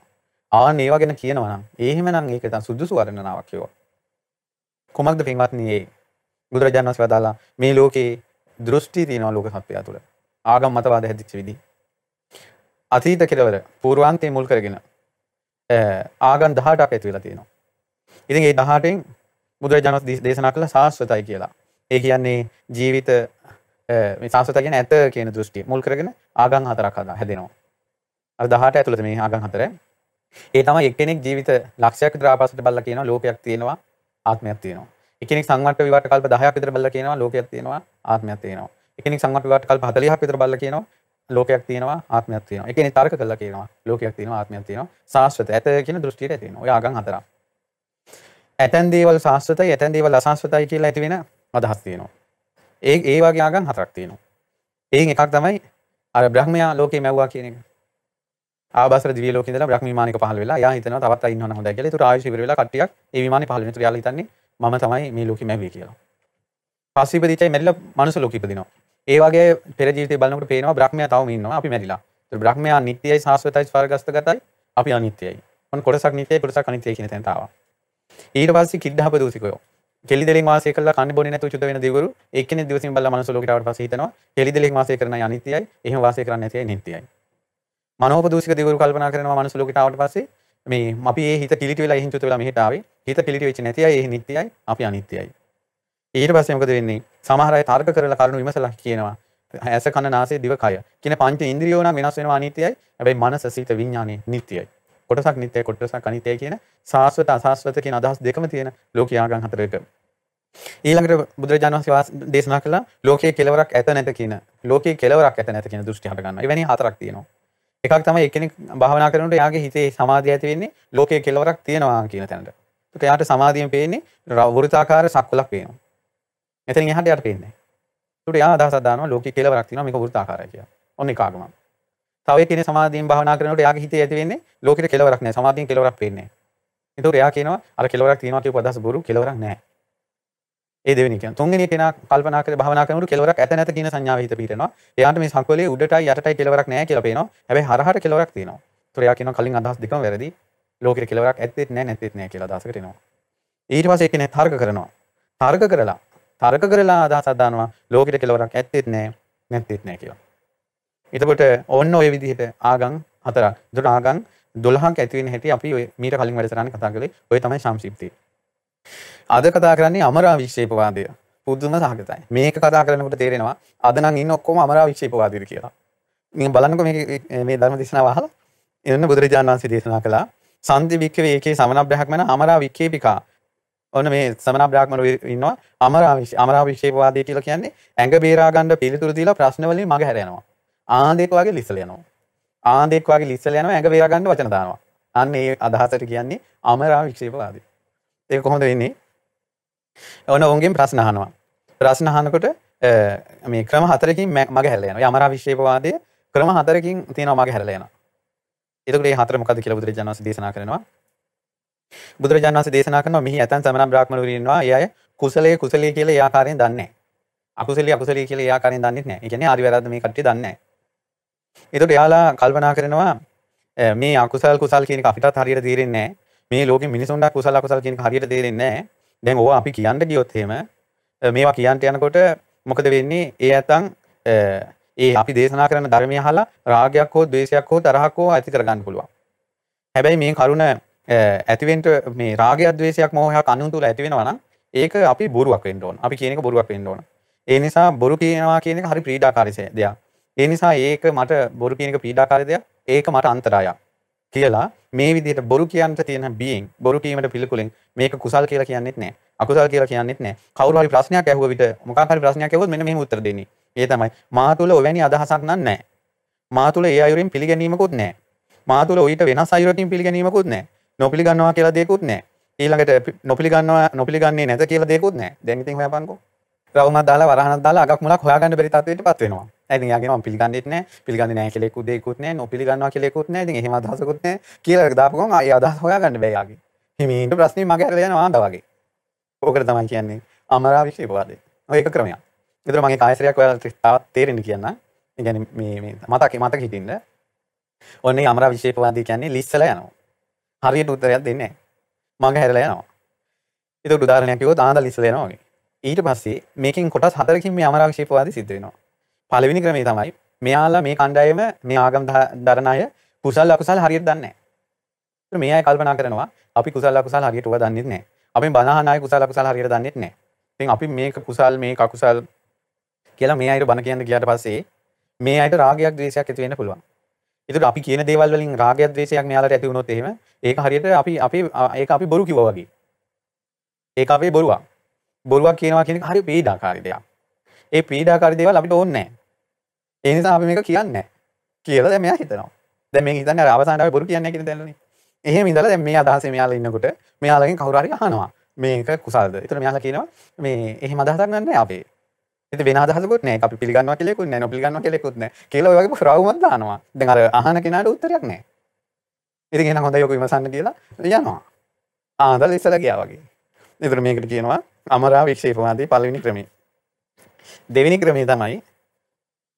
Speaker 2: ආන් ඒවා ගැන කියනවා නම් එහෙමනම් ඒක තමයි සුදුසු වර්ණනාවක් කියනවා. කොමක්ද පින්වත්නි ඒ බුදුරජාණන් වහන්සේ වදාලා මේ ලෝකේ දෘෂ්ටි තියෙනවා ලෝක සත්‍යය තුළ. ආගම් මතවාද හැදිච්ච විදි. අතීත කෙලවර පූර්වාන්තයේ මුල් කරගෙන ආගම් 18ක් ඇති වෙලා තියෙනවා. ඉතින් ඒ 18න් බුදුරජාණන් වහන්සේ දේශනා කළ සාස්වතයි කියලා. ඒ කියන්නේ ජීවිත මේ සාස්වත කියන්නේ ඇත කියන දෘෂ්ටිය මුල් කරගෙන ආගම් හතරක් හදා හැදෙනවා. අර 18 ඇතුළත මේ ආගම් හතර. ඒ තමයි එක්කෙනෙක් ජීවිත ලක්ෂයක් විතර ආපස්සට බලලා කියනවා ලෝකයක් තියෙනවා ආත්මයක් තියෙනවා. එක්කෙනෙක් සංවට්ට විවට කල්ප 10ක් විතර බලලා කියනවා ලෝකයක් තියෙනවා ආත්මයක් තියෙනවා. එක්කෙනෙක් සංවට්ට විවට කල්ප 40ක් විතර බලලා කියනවා ලෝකයක් තියෙනවා ආත්මයක් තියෙනවා. එක්කෙනෙක් තර්ක කළා කියනවා ලෝකයක් තියෙනවා ආත්මයක් තියෙනවා. සාස්වත ඇත කියන දෘෂ්ටියට ඇති වෙනවා. ඔය ආගම් හතරක්. ඇතැන් දේවල් සාස්වතයි ඇතැන් දේවල් අසාස්වතයි කියලා ඇති වෙන අදහස් තියෙනවා. ඒ ඒ වගේ ආගම් හතරක් තියෙනවා. එයින් එකක් තමයි අර බ්‍රහ්මයා ලෝකේ මැව්වා කියන එක. ආබාසර දිව්‍ය ලෝකේ ඉඳලා බ්‍රහ්ම විමානයක පහළ වෙලා එයා හිතනවා තවත් අය ඉන්නවනම් හොඳයි කියලා. ඒතර ආයුෂ ඉවර වෙලා කට්ටියක් ඒ විමානේ පහළ වෙනවා. ඒතර යාළුවා හිතන්නේ මම තමයි මේ ලෝකෙ මැව්වේ කියලා. පස්සේ ඉපදිච්චයි මැරිලා මනුස්ස ලෝකෙ ඉපදිනවා. ඒ වගේ පෙර ජීවිතේ බලනකොට පේනවා බ්‍රහ්මයා තවම ඉන්නවා. අපි මැරිලා. ඒතර බ්‍රහ්මයා නිට්ටයයි සාස්වතයි ස්වර්ගස්තගතයි. අපි අනිත්‍යයි. මොන කොටසක් නිට්ටයයි කොටසක් අනිත්‍යයි කියන තැනට ආවා. ඊට පස්සේ කිඩ්ඩහප දූසිකයෝ කෙලි දෙලෙන් වාසය කරලා කන්න බොන්නේ නැතුව චුත වෙන දෙවිවරු එක්කෙනෙක් දිවසින් බලලා මනුස්ස ලෝකයට ආවට පස්සේ හිතනවා කෙලි දෙලෙන් වාසය කරන අය අනිත්‍යයි එහෙම වාසය කරන්නේ නැති අය නිට්ටයයි මනෝපදූෂික දෙවිවරු කල්පනා කරනවා මනුස්ස ලෝකයට ආවට පස්සේ මේ අපි ඒ හිත කිලිටි වෙලා එහෙන් චුත වෙලා මෙහෙට ආවේ හිත කිලිටි වෙච්ච නැති අය ඒ නිට්ටයයි අපි අනිත්‍යයි ඊට පස්සේ මොකද වෙන්නේ සමහර අය තර්ක කරලා කරුණු විමසලා කියනවා ඇස කන නාසය දිව කය කියන පංච ඉන්ද්‍රියෝ නම් වෙනස් වෙනවා අනිත්‍යයි හැබැයි මනස සිත විඥානේ නිට්ටයයි කොටසක් නිත්‍යයි කොටසක් අනිත්‍යයි කියන සාස්වත අසාස්වත කියන අදහස් දෙකම තියෙන ලෝකයාගම් හතරක ඊළඟට බුදුරජාණන් වහන්සේ දේශනා කළා ලෝකයේ කෙලවරක් ඇත නැත කියන ලෝකයේ කෙලවරක් ඇත නැත කියන දෘෂ්ටි හට ගන්නවා. එවැනි හතරක් තියෙනවා. එකක් තමයි එක්කෙනෙක් භාවනා කරනකොට එයාගේ හිතේ සමාධිය ඇති වෙන්නේ ලෝකයේ කෙලවරක් තියෙනවා කියන තැනට. ඒක එයාට සමාධියෙන් පේන්නේ වෘත්තාකාර සක්වලක් පේනවා. එතනින් එහාට එයාට පේන්නේ නැහැ. ඒකට එයා අදහසක් දානවා ලෝකයේ කෙලවරක් තියෙනවා මේක වෘත්තාකාරයි කියලා. ඔන්න එක ආගමක්. තව එක්කෙනෙක් සමාධියෙන් භාවනා කරනකොට එයාගේ හිතේ ඇති වෙන්නේ ලෝකෙට කෙලවරක් නැහැ. සමාධියෙන් කෙලවරක් පේන්නේ නැහැ. ඒකට එයා කියනවා අර කෙලවරක් තියෙනවා කියපු අදහස බොරු කෙලවරක් නැහැ. ඒ දෙවෙනි කියන තුන්වෙනි කෙනා කල්පනා කරලා භාවනා කරනකොට කෙලවරක් ඇත නැත කියන සංඥාව හිත පිටනවා. එයාට මේ සංකලයේ උඩටයි යටටයි කෙලවරක් නැහැ කියලා පේනවා. හැබැයි හරහට කෙලවරක් තියෙනවා. ඒතර එයා කියනවා කලින් අදහස් දෙකම වැරදි. ලෝකෙට කෙලවරක් ඇත්තෙත් නැහැ නැත්තෙත් නැහැ කියලා අදහසකට එනවා. ඊට පස්සේ කෙනෙක් තර්ක කරනවා. තර්ක කරලා තර්ක කරලා අදහසක් දානවා ලෝකෙට කෙලවරක් ඇත්තෙත් නැහැ නැත්තෙත් නැහැ කියලා. එතකොට ඔන්න ඔය විදිහට ආගම් හතරක්. එතකොට ආගම් 12ක් ඇති වෙන හැටි අපි ඔය මීට කලින් වැඩසටහනේ කතා කළේ. ඔය තමයි සංක්ෂිප්තය. අද කතා කරන්නේ අමරා වික්ෂේපවාදය. පුදුම සහගතයි. මේක කතා කරනකොට තේරෙනවා අද නම් ඉන්න ඔක්කොම අමරා වික්ෂේපවාදීද කියලා. මේ බලන්නකො මේ මේ ධර්ම දේශනාව අහලා එන්න බුදුරජාණන් වහන්සේ දේශනා කළා සන්ති වික්කවේ ඒකේ සමන බ්‍රහ්මන අමරා වික්කේපිකා. ඔන්න මේ සමන බ්‍රාහ්මණවරු ඉන්නවා අමරා අමරා වික්ෂේපවාදී කියලා කියන්නේ ඇඟ බේරා ගන්න පිළිතුරු දීලා ප්‍රශ්න වලින් මග හැර යනවා. ආන්දෙක් වගේ ලිස්සල යනවා. ආන්දෙක් වගේ ලිස්සල යනවා ඇඟ බේරා ගන්න වචන දානවා. අන්න ඒ අදහසට කියන්නේ අමරා වික්ෂේපවාදී. ඒක කොහොමද වෙන්නේ? ඔන්න ඔවුන්ගෙන් ප්‍රශ්න අහනවා. ප්‍රශ්න අහනකොට මේ ක්‍රම හතරකින් මග හැරලා යනවා. යමරා විශ්ේපවාදය ක්‍රම හතරකින් තියෙනවා මග හැරලා යනවා. එතකොට මේ හතර මොකද්ද කියලා බුදුරජාණන් වහන්සේ දේශනා කරනවා. බුදුරජාණන් වහන්සේ දේශනා කරනවා මෙහි ඇතන් සමන බ්‍රාහ්මණවරු ඉන්නවා. ඒ අය කුසලයේ කුසලයේ කියලා ඒ ආකාරයෙන් දන්නේ නැහැ. අකුසලයේ අකුසලයේ කියලා ඒ ආකාරයෙන් දන්නේ නැහැ. ඒ කියන්නේ ආදි වැරද්ද මේ කට්ටිය දන්නේ නැහැ. එතකොට එයාලා කල්පනා කරනවා මේ අකුසල් කුසල් කියන එක අපිටත් හරියට තේරෙන්නේ නැහැ. මේ ලෝකෙ මිනිසුන්ට කුසල අකුසල කියන එක හරියට තේරෙන්නේ නැහැ. දැන් ඕවා අපි කියන්න ගියොත් එහෙම මේවා කියන්න යනකොට මොකද වෙන්නේ? ඒ ඇතන් ඒ අපි දේශනා කරන ධර්මය අහලා රාගයක් හෝ ද්වේෂයක් හෝ තරහක් හෝ ඇති කරගන්න පුළුවන්. හැබැයි මේ කරුණ ඇතිවෙන්න මේ රාගයක් ද්වේෂයක් මොහයක් අනුන් තුල ඇති වෙනවා නම් ඒක අපි බොරුවක් වෙන්න ඕන. අපි කියන එක බොරුවක් වෙන්න ඕන. ඒ නිසා බොරු කියනවා කියන එක හරි පීඩාකාරී දෙයක්. ඒ නිසා ඒක මට බොරු කියන එක පීඩාකාරී දෙයක්. ඒක මට අන්තරායක්. කියලා මේ විදිහට බොරු කියන්න තියෙන බීයින් බොරු කීමට පිළිකුලෙන් මේක කුසල් කියලා කියන්නෙත් නැහැ. අකුසල් කියලා කියන්නෙත් නැහැ. කවුරු හරි ප්‍රශ්නයක් ඇහුව විට මොකක් හරි ප්‍රශ්නයක් ඇහුවොත් මෙන්න මෙහෙම උත්තර දෙන්නේ. ඒ තමයි මා තුල ඔවැනි අදහසක් නැහැ. මා තුල ඒ අයුරින් පිළිගැනීමකුත් නැහැ. මා තුල ඊට වෙනස් අයුරකින් පිළිගැනීමකුත් නැහැ. නොපිළිගන්නවා කියලා දෙයක්කුත් නැහැ. ඊළඟට නොපිළිගන්නවා නොපිළිගන්නේ නැත කියලා දෙයක්කුත් නැහැ. දැන් ඉතින් හොයාපන්කෝ. රවුමක් දාලා වරහනක් දාලා අගක් මුලක් හොයාගන්න බැරි තත්ත්වයකටපත් වෙනවා. ඉතින් යාගෙන මම පිළිගන්නෙත් නැහැ. පිළිගන්නේ නැහැ කියලා එකකුත් දෙයක්කුත් නැහැ. නොපිළිගන්නවා කියලා එකකුත් නැහැ. ඉතින් එහෙම අදහසකුත් නැහැ. කියලා දාපු ගමන් ආයේ අදහස් හොයාගන්න බෑ යාගේ. හිමීට ප්‍රශ්නේ මගේ හැරලා යනවා ආන්දා වගේ. ඕකට තමයි කියන්නේ අමරා විශ්ේපවාදය. ඔය එක ක්‍රමයක්. ඒතර මගේ කායශ්‍රයක් ඔයාලට තවත් තේරෙන්න කියන්න. ඒ කියන්නේ මේ මේ මතක මතක හිටින්න. ඔන්නේ අමරා විශ්ේපවාදී කියන්නේ ලිස්සලා යනවා. හරියට උත්තරයක් දෙන්නේ නැහැ. මගේ හැරලා යනවා. ඒක උදාහරණයක් කිව්වොත් ආන්දා ලිස්සලා යනවා වගේ. ඊට පස්සේ මේකෙන් කොටස් හතරකින් මේ අමරා විශ්ේපවාදී සිද්ධ වෙනවා. පළවෙනි ක්‍රමය තමයි මෙයාලා මේ කණ්ඩායම මේ ආගම් දරන අය කුසල් අකුසල් හරියට දන්නේ නැහැ. මේ අය කල්පනා කරනවා අපි කුසල් අකුසල් හරියට ඔබ දන්නේ නැහැ. අපි බනහන අය කුසල අකුසල හරියට දන්නේ නැහැ. ඉතින් අපි මේක කුසල් මේක අකුසල් කියලා මේ අයට බන කියන්න ගියාට පස්සේ මේ අයට රාගයක් ද්වේෂයක් ඇති වෙන්න පුළුවන්. ඒකට අපි කියන දේවල් වලින් රාගයක් ද්වේෂයක් මෙයාලට ඇති වුණොත් එහෙම ඒක හරියට අපි අපි ඒක අපි බොරු කිව්වා වගේ. ඒක අපේ බොරුවක්. බොරුවක් කියනවා කියන එක හරිය පීඩාකාරී දෙයක්. ඒ පීඩාකාරී දේවල් අපිට ඕනේ නැහැ. ඒ නිසා අපි මේක කියන්නේ නැහැ. කියලා දැන් මෙයා හිතනවා. දැන් මේ හිතන්නේ අර අවසානට අපි බොරු කියන්නේ කියලා දැන්ලනේ. එහෙම ඉඳලා දැන් මේ අදහසේ මෙයාලා ඉන්නකොට මෙයාලගෙන් කවුරු හරි අහනවා. මේක කුසල්ද? ඒතර මෙයාලා කියනවා මේ එහෙම අදහසක් නැහැ අපේ. ඉතින් වෙන අදහසකුත් නැහැ. අපි පිළිගන්නවා කියලා එකකුත් නැහැ. නොපිළිගන්නවා කියලා එකකුත් නැහැ. කියලා ඔය වගේ ෆ්‍රාවුමක් දානවා. දැන් අර අහන කෙනාට උත්තරයක් නැහැ. ඉතින් එහෙනම් හොඳයි ඔක විමසන්න කියලා යනවා. ආන්දල ඉස්සලා ගියා වගේ. ඒතර මේකට කියනවා අමරා වික්ෂේපවාදී පළවෙනි ක්‍රමය. දෙවෙනි ක්‍රමය තමයි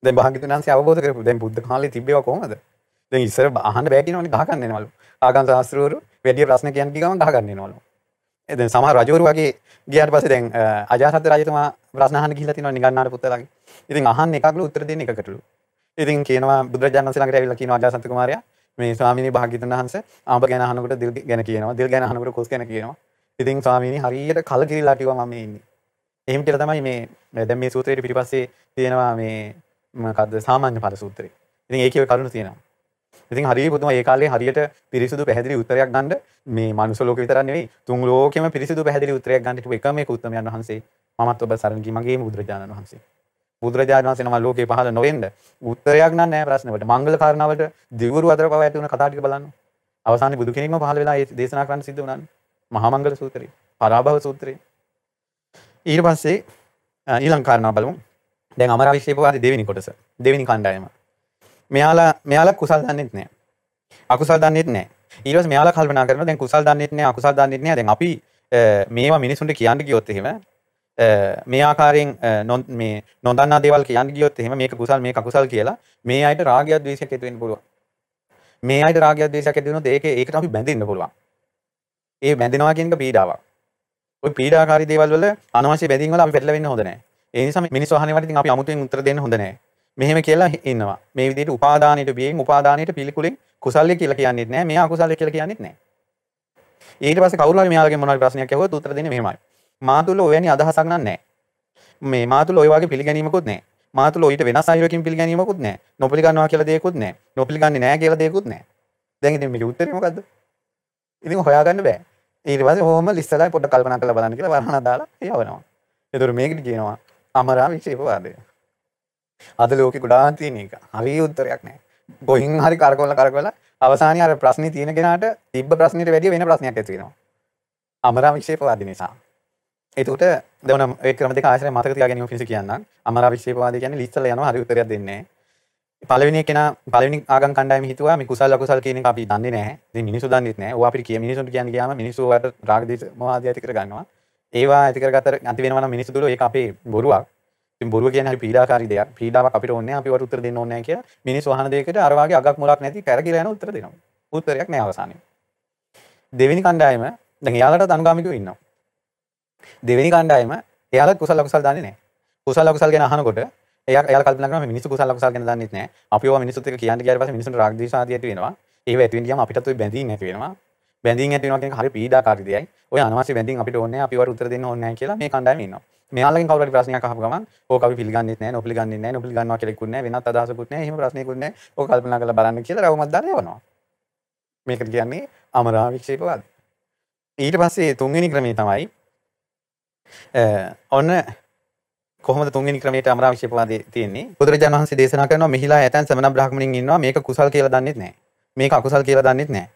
Speaker 2: දැන් භාග්‍යතුන් වහන්සේ අවබෝධ කරපු දැන් බුද්ධ කාලේ තිබ්බේවා කොහමද? දැන් ඉස්සර අහන්න බෑ කියනවනේ ගහගන්න එනවලු. ආගම් ශාස්ත්‍රවරු වැඩි ප්‍රශ්න කියන්න ගිය ගමන් ගහගන්න එනවලු. දැන් සමහර රජවරු වගේ ගියාට පස්සේ දැන් අජාසත් රජතුමා ප්‍රශ්න අහන්න ගිහිල්ලා තිනවා නිගන්නාට පුතලාගේ. ඉතින් අහන්න එකක්ලු උත්තර දෙන්න එකකටලු. ඉතින් කියනවා බුදුරජාණන් වහන්සේ ළඟට ඇවිල්ලා කියනවා අජාසත් කුමාරයා මේ ස්වාමීනි භාග්‍යතුන් වහන්සේ ආඹ ගැන අහනකොට දිල් ගැන කියනවා. දිල් ගැන අහනකොට කොස් ගැන කියනවා. ඉතින් ස්වාමීනි හරියට කලකිරිලා කිව්වා මම මේ ඉන්නේ. එහෙම කියලා තමයි මේ දැන් මේ සූත්‍රයේ පිටිපස්සේ තියෙනවා මේ මොකද්ද සාමාන්‍ය ඵල සූත්‍රය. ඉතින් ඒකේ කරුණු තියෙනවා. ඉතින් හරි පුතුම ඒ කාලේ හරියට පිරිසිදු පැහැදිලි උත්තරයක් ගන්න මේ මනුස්ස ලෝකෙ විතරක් නෙවෙයි තුන් ලෝකෙම පිරිසිදු පැහැදිලි උත්තරයක් ගන්න හිටපු එකම එක උත්තමයන් වහන්සේ මමත් ඔබ සරණ ගිහින් මගේම බුදුරජාණන් වහන්සේ. බුදුරජාණන් වහන්සේ නම ලෝකේ පහළ නොවෙන්න උත්තරයක් නම් නැහැ ප්‍රශ්නෙකට. මංගල කාරණාවට දිවුරු අතර පව ඇති වුණ කතා ටික බලන්න. අවසානයේ බුදු කෙනෙක්ම පහළ වෙලා ඒ දේශනා කරන්න සිද්ධ වුණානේ. මහා මංගල සූත්‍රය, පරාභව සූත්‍රය. ඊට පස්සේ ඊළඟ කාරණා බලමු. දැන් අමරාවිශ්ේපවාදී දෙවෙනි කොටස. දෙවෙනි කණ්ඩායම. මෙයාලා මෙයාලා කුසල් දන්නෙත් නෑ. අකුසල් දන්නෙත් නෑ. ඊට පස්සේ මෙයාලා කල්පනා කරනවා දැන් කුසල් දන්නෙත් නෑ අකුසල් දන්නෙත් නෑ. දැන් අපි මේවා මිනිසුන්ට කියන්න ගියොත් එහෙම මේ ආකාරයෙන් මේ නොදන්නා දේවල් කියන්න ගියොත් එහෙම මේක කුසල් මේක අකුසල් කියලා මේ අයට රාගයක් ද්වේෂයක් ඇති වෙන්න පුළුවන්. මේ අයට රාගයක් ද්වේෂයක් ඇති වෙනොත් ඒකේ ඒකට අපි බැඳෙන්න පුළුවන්. ඒ බැඳෙනවා කියන එක පීඩාවක්. ওই පීඩාකාරී දේවල් වල අනවශ්‍ය බැඳීම් වල අපි පෙරලෙන්න හොඳ නැහැ. ඒ නිසා මිනිස්සු අහන්නේ වට ඉතින් අපි අමුතුවෙන් උත්තර දෙන්න හොඳ නැහැ. මෙහෙම කියලා ඉන්නවා. මේ විදිහට උපාදානයට බියෙන් උපාදානයට පිළිකුලෙන් කුසල්ය කියලා කියන්නේත් නැහැ. මෙයා අකුසල්ය කියලා කියන්නේත් නැහැ. ඊට පස්සේ කවුරු හරි මෙයාලගෙන් මොනවාරි ප්‍රශ්නයක් ඇහුවොත් උත්තර දෙන්නේ මෙහෙමයි. මා තුල ඔයවැනි අදහසක් නැහැ. මේ මා තුල ඔය වගේ පිළිගැනීමකුත් නැහැ. මා තුල ඊට වෙනස් අයුරකින් පිළිගැනීමකුත් නැහැ. නොපිළිගන්නවා කියලා දෙයක්කුත් නැහැ. නොපිළිගන්නේ නැහැ කියලා දෙයක්කුත් නැහැ. දැන් ඉතින් මේකේ උත්තරේ මොකද්ද? ඉතින් හොයාගන්න බෑ. ඊට පස්සේ ඔහොම ලිස්සලා පොඩ්ඩක් කල්පනා කරලා බලන්න කියලා වරහණ දාලා යවනවා. ඒතර මේකට කියනවා අමරා විශේෂවාදය. අද ලෝකෙ ගොඩාක් තියෙන එක. හරි උත්තරයක් නැහැ. කොහින් හරි කරකවල කරකවල අවසානයේ අර ප්‍රශ්නේ තියෙන කෙනාට තිබ්බ ප්‍රශ්නෙට වැඩිය වෙන ප්‍රශ්නයක් ඇති වෙනවා. අමරා වික්ෂේපවාදී නිසා. එතකොට දෙවන ඒ ක්‍රම දෙක ආශ්‍රය මතක තියාගැනීම පිණිස කියන්නම්. අමරා වික්ෂේපවාදී කියන්නේ ලිස්සලා යනවා හරි උත්තරයක් දෙන්නේ නැහැ. පළවෙනි කෙනා පළවෙනි ආගම් කණ්ඩායම හිතුවා මේ කුසල අකුසල කියන එක අපි දන්නේ නැහැ. ඉතින් මිනිස්සු දන්නේත් නැහැ. ඕවා අපිට කිය මිනිස්සුන්ට කියන්න ගියාම මිනිස්සු වට රාග දේශ මොහ ආදී ඇති කර ගන්නවා. ඒවා ඇති කරගත්තට නැති වෙනවා නම් මිනිස්සු දුර ඒක අපේ බොරුවක්. ඉතින් බොරුව කියන්නේ හරි පීඩාකාරී දෙයක්. පීඩාවක් අපිට ඕනේ නැහැ. අපි වට උත්තර දෙන්න ඕනේ නැහැ කියලා මිනිස්සු අහන දෙයකට අර වාගේ අගක් මුලක් නැති කැරකිලා යන උත්තර දෙනවා. උත්තරයක් නැහැ අවසානයේ. දෙවෙනි කණ්ඩායම දැන් එයාලටත් අනුගාමිකව ඉන්නවා. දෙවෙනි කණ්ඩායම එයාලත් කුසල අකුසල දන්නේ නැහැ. කුසල අකුසල ගැන අහනකොට එයා එයාලා කල්පනා කරනවා මේ මිනිස්සු කුසල අකුසල ගැන දන්නේ නැහැ. අපි ඒවා මිනිස්සුත් එක්ක කියන්න ගියාට පස්සේ මිනිස්සුන්ට රාග දේශ ආදී ඇති වෙනවා. ඒව ඇති වෙන ගියාම අපිටත් ওই බැඳීම් ඇති වෙනවා. බැඳීම් ඇති වෙනවා කියන එක හරි පීඩාකාරී දෙයයි. ඔය අනවශ්‍ය බැඳීම් අපිට ඕනේ නැහැ. අපි වට උත්තර දෙන්න ඕනේ නැහැ කියලා මේ කණ්ඩායමේ ඉන්නවා. මෙයාලගෙන් කවුරු හරි ප්‍රශ්නයක් අහපු ගමන් ඕක අපි පිළිගන්නෙත් නැහැ, නොපිළිගන්නෙත් නැහැ, නොපිළිගන්නවා කියලා ඉක්ුත් නැහැ, වෙනත් අදහසකුත් නැහැ. එහෙම ප්‍රශ්නයකුත් නැහැ. ඕක කල්පනා කරලා බලන්න කියලා රවුමක් දාලා යවනවා. මේකට කියන්නේ අමරා වික්ෂේපවාද. ඊට පස්සේ තුන්වෙනි ක්‍රමේ තමයි ඔන්න කොහොමද තුන්වෙනි ක්‍රමයට අමරා වික්ෂේපවාදය තියෙන්නේ? බුදුරජාණන් වහන්සේ දේශනා කරනවා මෙහිලා ඇතන් සමන බ්‍රාහ්මණින් ඉන්නවා මේක කුසල් කියලා දන්නෙත් නැහැ. මේක අකුසල් කියලා දන්නෙත් නැහැ.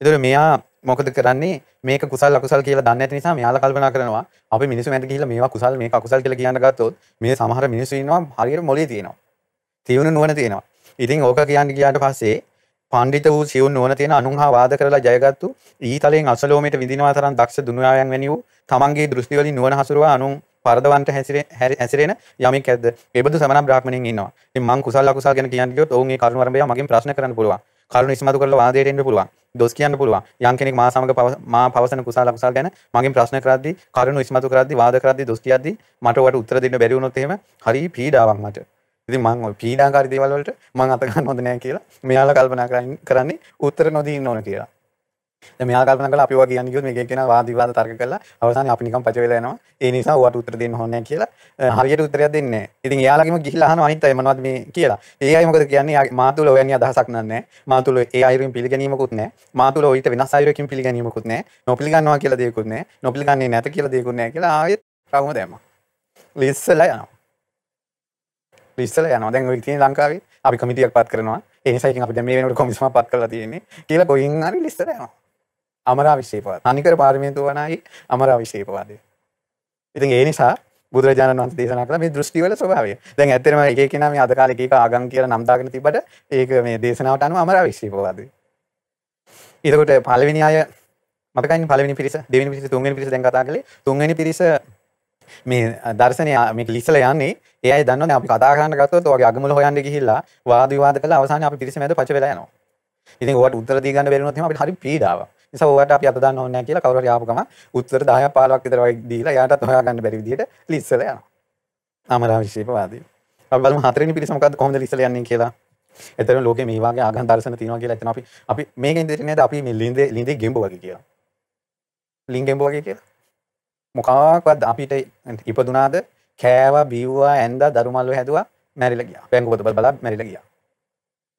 Speaker 2: ඒතර මෙයා මොකද කරන්නේ මේක කුසල් අකුසල් කියලා දන්නේ නැති නිසා මෙයාලා කල්පනා කරනවා අපි මිනිස්සු මැද ගිහිල්ලා මේවා කුසල් මේක අකුසල් කියලා කියන්න ගත්තොත් මේ සමහර මිනිස්සු ඉන්නවා හරියට මොලේ තියෙනවා. තියුණු නුවණ තියෙනවා. ඉතින් ඕක කියන්න ගියාට පස්සේ පණ්ඩිත වූ සියුන් නුවණ තියෙන අනුන් හා වාද කරලා ජයගත්තු ඊතලෙන් අසලෝමයට විඳිනවා තරම් දක්ෂ දුනුයායන් වැනි වූ තමන්ගේ දෘෂ්ටි වලින් නුවණ හසුරුවා අනුන් පරදවන්ට හැසිරෙන යමෙක් ඇද්ද ඒ බඳු සමන බ්‍රාහ්මණයින් ඉන්නවා. ඉතින් මං කුසල අකුසල ගැන කියන්න ගියොත් ඔවුන් ඒ කරුණ වරඹය මගෙන් ප්‍රශ්න කරන්න පුළුවන්. කරුණ ඉස්මතු කරලා වාදයට එන්න පුළුවන්. දොස් කියන්න පුළුවන්. යම් කෙනෙක් මා සමග මා පවසන කුසල අකුසල ගැන මගෙන් ප්‍රශ්න කරද්දී කරුණ ඉස්මතු කරද්දී වාද කරද්දී දොස් කියද්දී මට ඔයාලට උත්තර දෙන්න බැරි වුණොත් එහෙම හරි පීඩාවක් මට. ඉතින් මං ඔය පීඩාකාරී දේවල් වලට මං අත ගන්න හොඳ නැහැ කියලා මෙයාලා කල්පනා කරන්නේ උත්තර නොදී ඉන්න ඕන කියලා. දැන් මෙයා කල්පනා කළා අපි ඔවා කියන්නේ කිව්වොත් මේක එක්කෙනා වාද විවාද තර්ක කළා අවසානයේ අපි නිකන් පච වෙලා යනවා. ඒ නිසා ඔයාට උත්තර දෙන්න ඕනේ නැහැ කියලා හරියට උත්තරයක් දෙන්නේ නැහැ. ඉතින් එයාලගෙම ගිහිල්ලා අහනවා අනිත් අය මොනවද මේ කියලා. ඒ අය මොකද කියන්නේ? මා තුල ඔයන්නේ අදහසක් නැහැ. මා තුල ඒ අයුරින් පිළිගැනීමකුත් නැහැ. මා තුල ඊට වෙනස් අයුරකින් පිළිගැනීමකුත් නැහැ. නොපිළිගන්නවා කියලා දෙයක්කුත් නැහැ. නොපිළිගන්නේ නැත කියලා දෙයක්කුත් නැහැ කියලා ආයෙත් රවුම දැම්මා. ලිස්සලා යනවා. ලිස්සලා යනවා. දැන් ඔය තියෙන ලංකාවේ අපි කමිටියක් පත් කරනවා. ඒ නිසා ඉතින් අපි දැන් මේ වෙනකොට කොමිසමක් පත් කරලා තියෙන්නේ. කියලා කොයින් හරි ලිස්සලා යනවා. අමරා විශේපවාද අනිකර පාර්මින්තු වනයි අමරා විශේපවාදය ඉතින් ඒ නිසා බුදුරජාණන් වන්සේ දේශනා කළ මේ දෘෂ්ටිවල ස්වභාවය. දැන් ඇත්තටම එක කෙනා මේ අද කාලේ එක ආගම් කියලා නම් දාගෙන තිබ්බට ඒක මේ දේශනාවට අනුව අමරා විශේපවාදය ඊටකොට පළවෙනි අය මතකයින් පළවෙනි පිරිස දෙවෙනි පිරිස තුන්වෙනි පිරිස දැන් කතා කළේ. තුන්වෙනි පිරිස මේ දර්ශනය මේක ලිස්සලා යන්නේ. ඒ අය දන්නවනේ අපි කතා කරන්න ගත්තොත් ඔයගේ අගමුල හොයන්න ගිහිල්ලා වාද විවාද කළා. අවසානයේ අපි පිරිස මැද පච වෙලා යනවා. ඉතින් ඔයාලට උත්තර දී ගන්න බැරි වුණොත් එහෙනම් අපිට හරි පීඩාවක්. නිසා ඔයාලට අපි අත දාන්න ඕනේ නැහැ කියලා කවුරු හරි ආපු ගමන් උත්තර 10ක් 15ක් විතර වගේ දීලා එයාටත් හොයාගන්න බැරි විදිහට ලිස්සලා යනවා. අමරා විශේෂවාදී. අපි බලමු හතරවෙනි පිරිස මොකද්ද කොහොමද ලිස්සලා යන්නේ කියලා. එතන ලෝකේ මේ වගේ ආගම් දර්ශන තියෙනවා කියලා එතන අපි අපි මේකෙන් දෙන්නේ නේද අපි මේ ලින්දේ ලින්දේ ගෙම්බ වගේ කියලා. ලින් ගෙම්බ වගේ කියලා. මොකක්වත් අපිට ඉපදුනාද කෑවා බිව්වා ඇන්දා දරුමල්ව හැදුවා මැරිලා ගියා. බැංකු පොත බලා මැරිලා ගියා.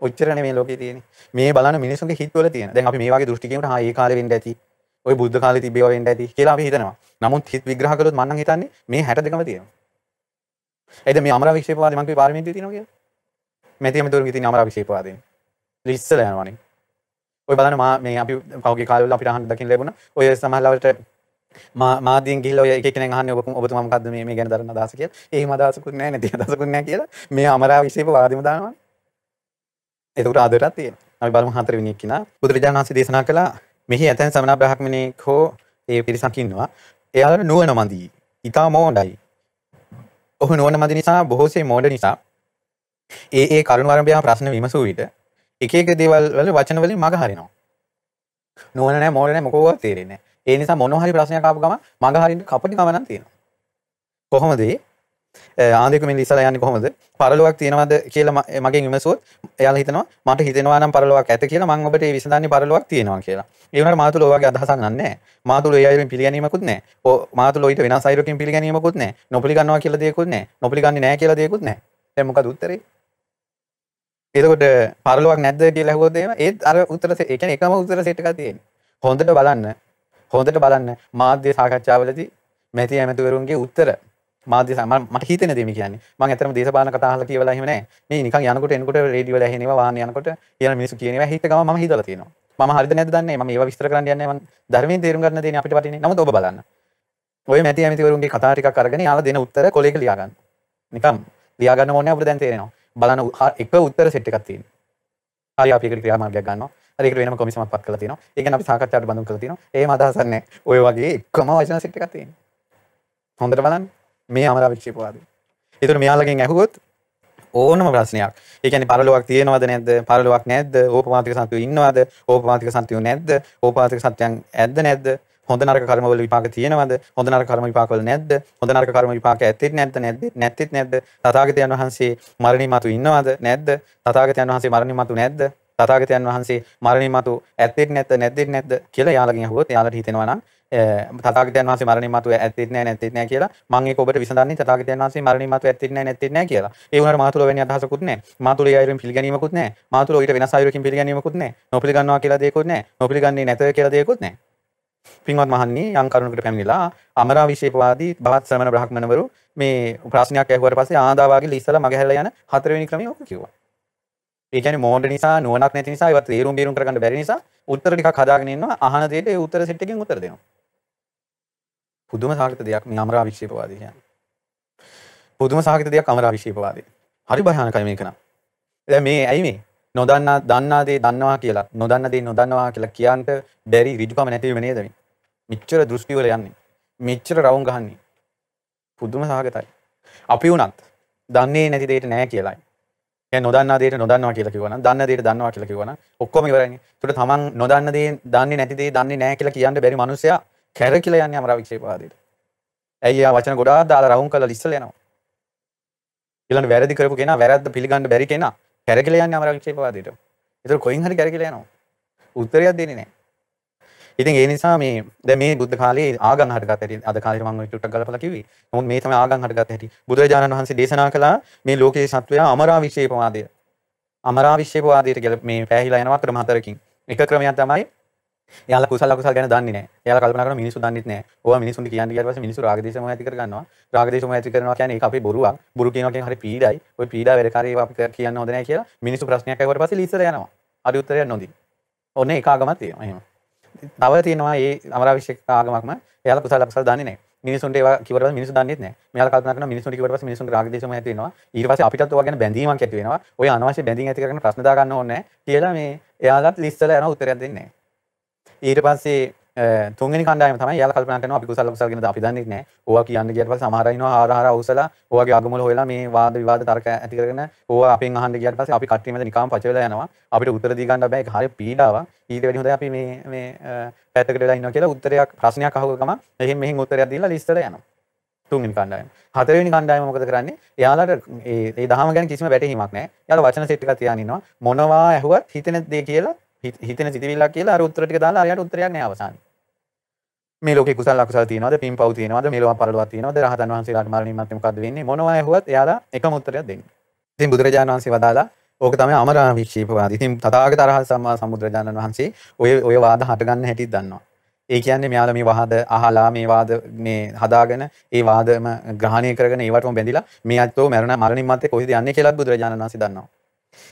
Speaker 2: ඔච්චරන මේ ලෝක තියෙන මේ බලන මිනිසුන්ගේ හිත්වල තියෙන. දැන් අපි මේ වගේ දෘෂ්ටිකීමට හා ඒ කාලේ වෙන්න ඇති. ඔය බුද්ධ කාලේ තිබේව වෙන්න ඇති කියලා අපි හිතනවා. නමුත් හිත විග්‍රහ කළොත් මම නම් හිතන්නේ මේ 62ම තියෙනවා. එයිද මේ අමරා වික්ෂේපවාදී මං කිව්වේ පාරමිතිය තියෙනවා කියලා? මෙතියම දුරුගේ තියෙන අමරා වික්ෂේපවාදීන්. ඉස්සලා යනවනේ. ඔය බලන්න මා මේ අපි පහුගිය කාලවල අපිට අහන්න දකින්න ලැබුණා. ඔය සමහරවල්ට මාදීන් ගිහිල්ලා ඔය එක කෙනෙක් අහන්නේ ඔබ ඔබතුමා මොකද්ද මේ මේ ගැන දරන අදහස කියලා. එහෙම අදහසකුත් නැහැ නැති අදහසකුත් නැහැ කියලා. මේ අමරා විශ්ේපවාදීම දානවා. එතකට ආදරත් තියෙන අපි බලමු හතරවෙනි එක්කිනා. බුදුරජාණන් වහන්සේ දේශනා කළා මෙහි ඇතැන් සමනා බ්‍රාහ්මණයෙක් හෝ ඒ පිරිසක් ඉන්නවා. එයාලට නුවණ මදි. ඊටා මෝඩයි. ඔහු නුවණ මදි නිසා බොහෝසේ මෝඩ නිසා ඒ ඒ කරුණ වරඹයා ප්‍රශ්න විමසූ විට එක එක දේවල් වල වචන වලින් මග හරිනවා. නුවණ නැහැ මෝඩ නැහැ මොකවත් තේරෙන්නේ නැහැ ඒ නිසා මොන හරි ප්‍රශ්නයක් ආපු ගම මග හරින්න කපටි කම නම් තියෙනවා. කොහොමද ආන්දෙක මේ ඉස්සලා යන්නේ කොහොමද පරලොවක් තියෙනවද කියලා මගෙන් විමසුවොත් එයාලා හිතනවා මට හිතෙනවා නම් පරලොවක් ඇත කියලා මම ඔබට ඒ විසඳන්නේ පරලොවක් තියෙනවා කියලා. ඒ වුණාට මා තුළ ඔයගේ අදහසක් නැහැ. මා තුළ ඒ අයුරින් පිළිගැනීමකුත් නැහැ. ඔව් මා තුළ ඊට වෙනස් අයුරකින් පිළිගැනීමකුත් නැහැ. නොපිළිගන්නවා කියලා දෙයක්කුත් නැහැ. නොපිළිගන්නේ නැහැ කියලා දෙයක්කුත් නැහැ. දැන් මොකද උත්තරේ? එතකොට පරලොවක් නැද්ද කියලා ඇහුවොත් එහෙම ඒත් අර උත්තර ඒ කියන්නේ එකම උත්තර සෙට් එකක් තියෙන්නේ. හොඳට බලන්න. හොඳට බලන්න මාධ්‍ය සාකච්ඡාවලදී මැති ඇමතිවරුන්ගේ උත්තර මාධ්‍ය මට හිතෙන දේ මේ කියන්නේ. මම ඇත්තටම දේශපාලන කතා අහලා කියවලා එහෙම නැහැ. මේ නිකන් යනකොට එනකොට රේඩියෝ වල ඇහෙනවා වාහන යනකොට කියන මිනිස්සු කියන ඒවා හිත ගම මම හිතලා තියෙනවා. මම හරිද නැද්ද දන්නේ මම ඒවා විස්තර කරන්න යන්නේ මම ධර්මයෙන් තේරුම් ගන්න දේනේ අපිට වටින්නේ නමුත් ඔබ බලන්න. ඔය මැති ඇමතිවරුන්ගේ කතා ටිකක් අරගෙන යාලා දෙන උත්තර කොලේක ලියා ගන්න නිකන් ලියා ගන්න ඕනේ අපිට දැන් තේරෙනවා. බලන්න එක උත්තර සෙට් එකක් තියෙනවා. හරි අපි ඒකට ක්‍රියාමාර්ගයක් ගන්නවා. හරි ඒකට වෙනම කොමිසමක් පත් කරලා තියෙනවා. ඒක ගැන අපි සාකච්ඡාවට බඳුන් කරලා තියෙනවා. එහෙම අදහසක් නැහැ. ඔය වගේ එකම වචන සෙට් එකක් තියෙනවා. හොඳට බලන්න. මේ අමරා වික්ෂේපවාදී. ඒතර මෙයාලගෙන් ඇහුවොත් ඕනම ප්‍රශ්නයක්. ඒ කියන්නේ පරලොවක් තියෙනවද නැද්ද? පරලොවක් නැද්ද? ඕපමාතික සත්‍යය ඉන්නවද? ඕපමාතික සත්‍යය නැද්ද? ඕපමාතික සත්‍යයන් ඇද්ද නැද්ද? හොඳ නරක කර්මවල විපාක තියෙනවද? හොඳ නරක කර්ම විපාකවල නැද්ද? හොඳ නරක කර්ම විපාක ඇත්තෙත් නැද්ද නැද්ද? නැත්තෙත් නැද්ද? තථාගතයන් වහන්සේ මරණින් මතු ඉන්නවද නැද්ද? තථාගතයන් වහන්සේ මරණින් මතු නැද්ද? තථාගතයන් වහන්සේ මරණින් මතු ඇත්තෙත් නැද්ද නැද්දෙත් නැද්ද කියලා යාළගෙන් අහුවොත් යාළට හිතෙනවා නම් තථාගතයන් වහන්සේ මරණින් මතු ඇත්තෙත් නැහැ නැත්තෙත් නැහැ කියලා මම ඒක ඔබට විසඳන්නේ තථාගතයන් වහන්සේ මරණින් මතු ඇත්තෙත් නැහැ නැත්තෙත් නැහැ කියලා. ඒ වුණාට මා තුළ වෙන අදහසකුත් නැහැ. මා තුළ ඒ අයුරින් පිළිගැනීමකුත් නැහැ. මා තුළ ඊට වෙනස් අයුරකින් පිළිගැනීමකුත් නැහැ. නොපිළිගන්නවා කියලා දෙයක්කුත් නැහැ. නොපිළිගන්නේ නැත කියලා දෙයක්කුත් නැහැ. පින්වත් මහන්නේ යම් කරුණකට පැමිණිලා අමරා විශේෂවාදී බවත් ශ්‍රමණ බ්‍රහ්මණවරු මේ ප්‍රශ්නයක් ඇහුවට පස්සේ ආදාවාගේ ඉස්සලා මගහැරලා යන හතරවෙනි ක්‍රමය ඔක කිව්වා. ඒ කියන්නේ මෝඩ නිසා නුවණක් නැති නිසා ඒවත් තේරුම් බේරුම් කරගන්න බැරි නිසා උත්තර ටිකක් හදාගෙන ඉන්නවා අහන දෙයට ඒ උත්තර සෙට් එකෙන් උත්තර දෙනවා. පුදුම සාහිත දෙයක් මේ අමරා විශේෂවාදී කියන්නේ. පුදුම සාහිත දෙයක් අමරා විශේෂවාදී. හරි භයානකයි මේක නම්. දැන් මේ ඇයි මේ නොදන්නා දන්නා දේ දන්නවා කියලා නොදන්න දේ නොදන්නවා කියලා කියන්ට බැරි ඍජුකම නැතිවීම නේද මේ? මෙච්චර දෘෂ්ටි වල යන්නේ. මෙච්චර රවුම් ගහන්නේ. පුදුම සහගතයි. අපි වුණත් දන්නේ නැති දෙයට නෑ කියලායි. කියන්නේ නොදන්නා දෙයට නොදන්නවා කියලා කිව්වනම් දන්න දෙයට දන්නවා කියලා කිව්වනම් ඔක්කොම ඉවරයිනේ. ඒකට තමන් නොදන්න දේ දන්නේ නැති දේ දන්නේ නැහැ කියලා කියන්න බැරි මිනිසයා කැරකිලා යන්නේ අමරා වික්ෂේපවාදයට. ඇයි යා වචන ගොඩාක් දාලා රවුම් කරලා ඉස්සල යනවා. ඊළඟ වැරදි කරපු කෙනා වැරද්ද පිළිගන්න බැරි කෙනා කැරකිලා යන්නේ අමරා වික්ෂේපවාදයට. ඒතර කොයින් හරි කැරකිලා යනවා. උත්තරයක් දෙන්නේ නැහැ. ඉතින් ඒ නිසා මේ දැන් මේ බුද්ධ කාලේ ආගම් හටගත් හැටි අද කාලේ මම චුට්ටක් ගලපලා කිව්වේ. නමුත් මේ තමයි ආගම් හටගත් හැටි. බුදුරජාණන් වහන්සේ දේශනා කළා මේ ලෝකයේ සත්වයා අමරා විශ්ේපවාදය. අමරා විශ්ේපවාදයට කියලා මේ පෑහිලා යනවා ක්‍රම හතරකින්. එක ක්‍රමයක් තමයි එයාලා කුසල අකුසල ගැන දන්නේ නැහැ. එයාලා කල්පනා කරන මිනිස්සු දන්නෙත් නැහැ. ඕවා මිනිස්සුන්ට කියන්නේ ඊට පස්සේ මිනිස්සු රාග දේශ මොහ ඇති කර ගන්නවා. රාග දේශ මොහ ඇති කරනවා කියන්නේ ඒක අපේ බොරුවක්. බොරු කියනවා කියන්නේ හරි පීඩයි. ওই පීඩා වැඩකාරී ඒවා අපි කියන්න හොඳ නැහැ කියලා මිනිස්සු ප්‍රශ්නයක් අහුවට පස්සේ ලිස්සර යනවා. හරි උත්තරයක් නොදී. ඔන්න ඒක ආගමක් තියෙනවා. එහෙම. තව තියෙනවා ඒ අමරාවිශ්‍ය ආගමක්ම එයාලා කුසල අකුසල දන්නේ නැහැ. මිනිසුන්ට ඒවා කිව්වට පස්සේ මිනිස්සු දන්නේ නැහැ. මෙයාලා කල්පනා කරනවා මිනිසුන්ට කිව්වට පස්සේ මිනිසුන්ට රාග දේශම ඇති වෙනවා. ඊට පස්සේ අපිටත් ඔයවා ගැන බැඳීමක් ඇති වෙනවා. ඔය අනවශ්‍ය බැඳීම් ඇති කරගෙන ප්‍රශ්න දා ගන්න ඕනේ නැහැ කියලා මේ එයාලත් ලිස්ට් වල යන උත්තරයක් දෙන්නේ නැහැ. ඊට පස්සේ තුන්වෙනි කණ්ඩායම තමයි යාලා කල්පනා කරනවා අපි කුසල කුසල ගැනද අපි දන්නේ නැහැ. ඕවා කියන්න ගියට පස්සේ සමහර අය ඉන්නවා ආහාර ආහාර අවසලා ඕවාගේ අගමුල හොයලා මේ වාද විවාද තර්ක ඇති කරගෙන ඕවා අපෙන් අහන්න ගියට පස්සේ අපි කට්ටිය මැද නිකාම් පච වෙලා යනවා. අපිට උත්තර දී ගන්න බෑ ඒක හරිය පීඩාවක්. ඊට වැඩි හොඳයි අපි මේ මේ පැත්තකට වෙලා ඉන්නවා කියලා උත්තරයක් ප්‍රශ්නයක් අහුව ගම එහෙන් මෙහෙන් උත්තරයක් දීලා ලිස්ට් එකට යනවා. තුන්වෙනි කණ්ඩායම. හතරවෙනි කණ්ඩායම මොකද කරන්නේ? එයාලට ඒ ඒ දහම ගැන කිසිම වැටහීමක් නැහැ. එයාලා වචන සෙට් එකක් තියාගෙන ඉන්නවා. මොනවා ඇහුවත් හිතෙන දේ කියලා හිතෙන සිතිවිල්ලක් කියලා අර උත්තර ටික දාලා අරයට උත්තරයක් නෑ අවසානයේ. මේ ලෝකේ කුසල අකුසල තියෙනවද පින් පව් තියෙනවද මේ ලෝක පරලොවක් තියෙනවද රහතන් වහන්සේලාට මරණින් මත්තේ මොකද්ද වෙන්නේ මොනවා ඇහුවත් එයාලා එකම උත්තරයක් දෙන්නේ. ඉතින් බුදුරජාණන් වහන්සේ වදාලා ඕක තමයි අමරා වික්ෂේපවාදී. ඉතින් තථාගත අරහත් සම්මා සම්බුදුරජාණන් වහන්සේ ඔය ඔය වාද හටගන්න හැටිත් දන්නවා. ඒ කියන්නේ මෙයාලා මේ වාද අහලා මේ වාද මේ හදාගෙන ඒ වාදම ග්‍රහණය කරගෙන ඒවටම බැඳිලා මේ අත්ෝ මරණ මරණින් මත්තේ කොහෙද යන්නේ කියලාත් බුදුරජාණන් වහන්සේ දන්නවා.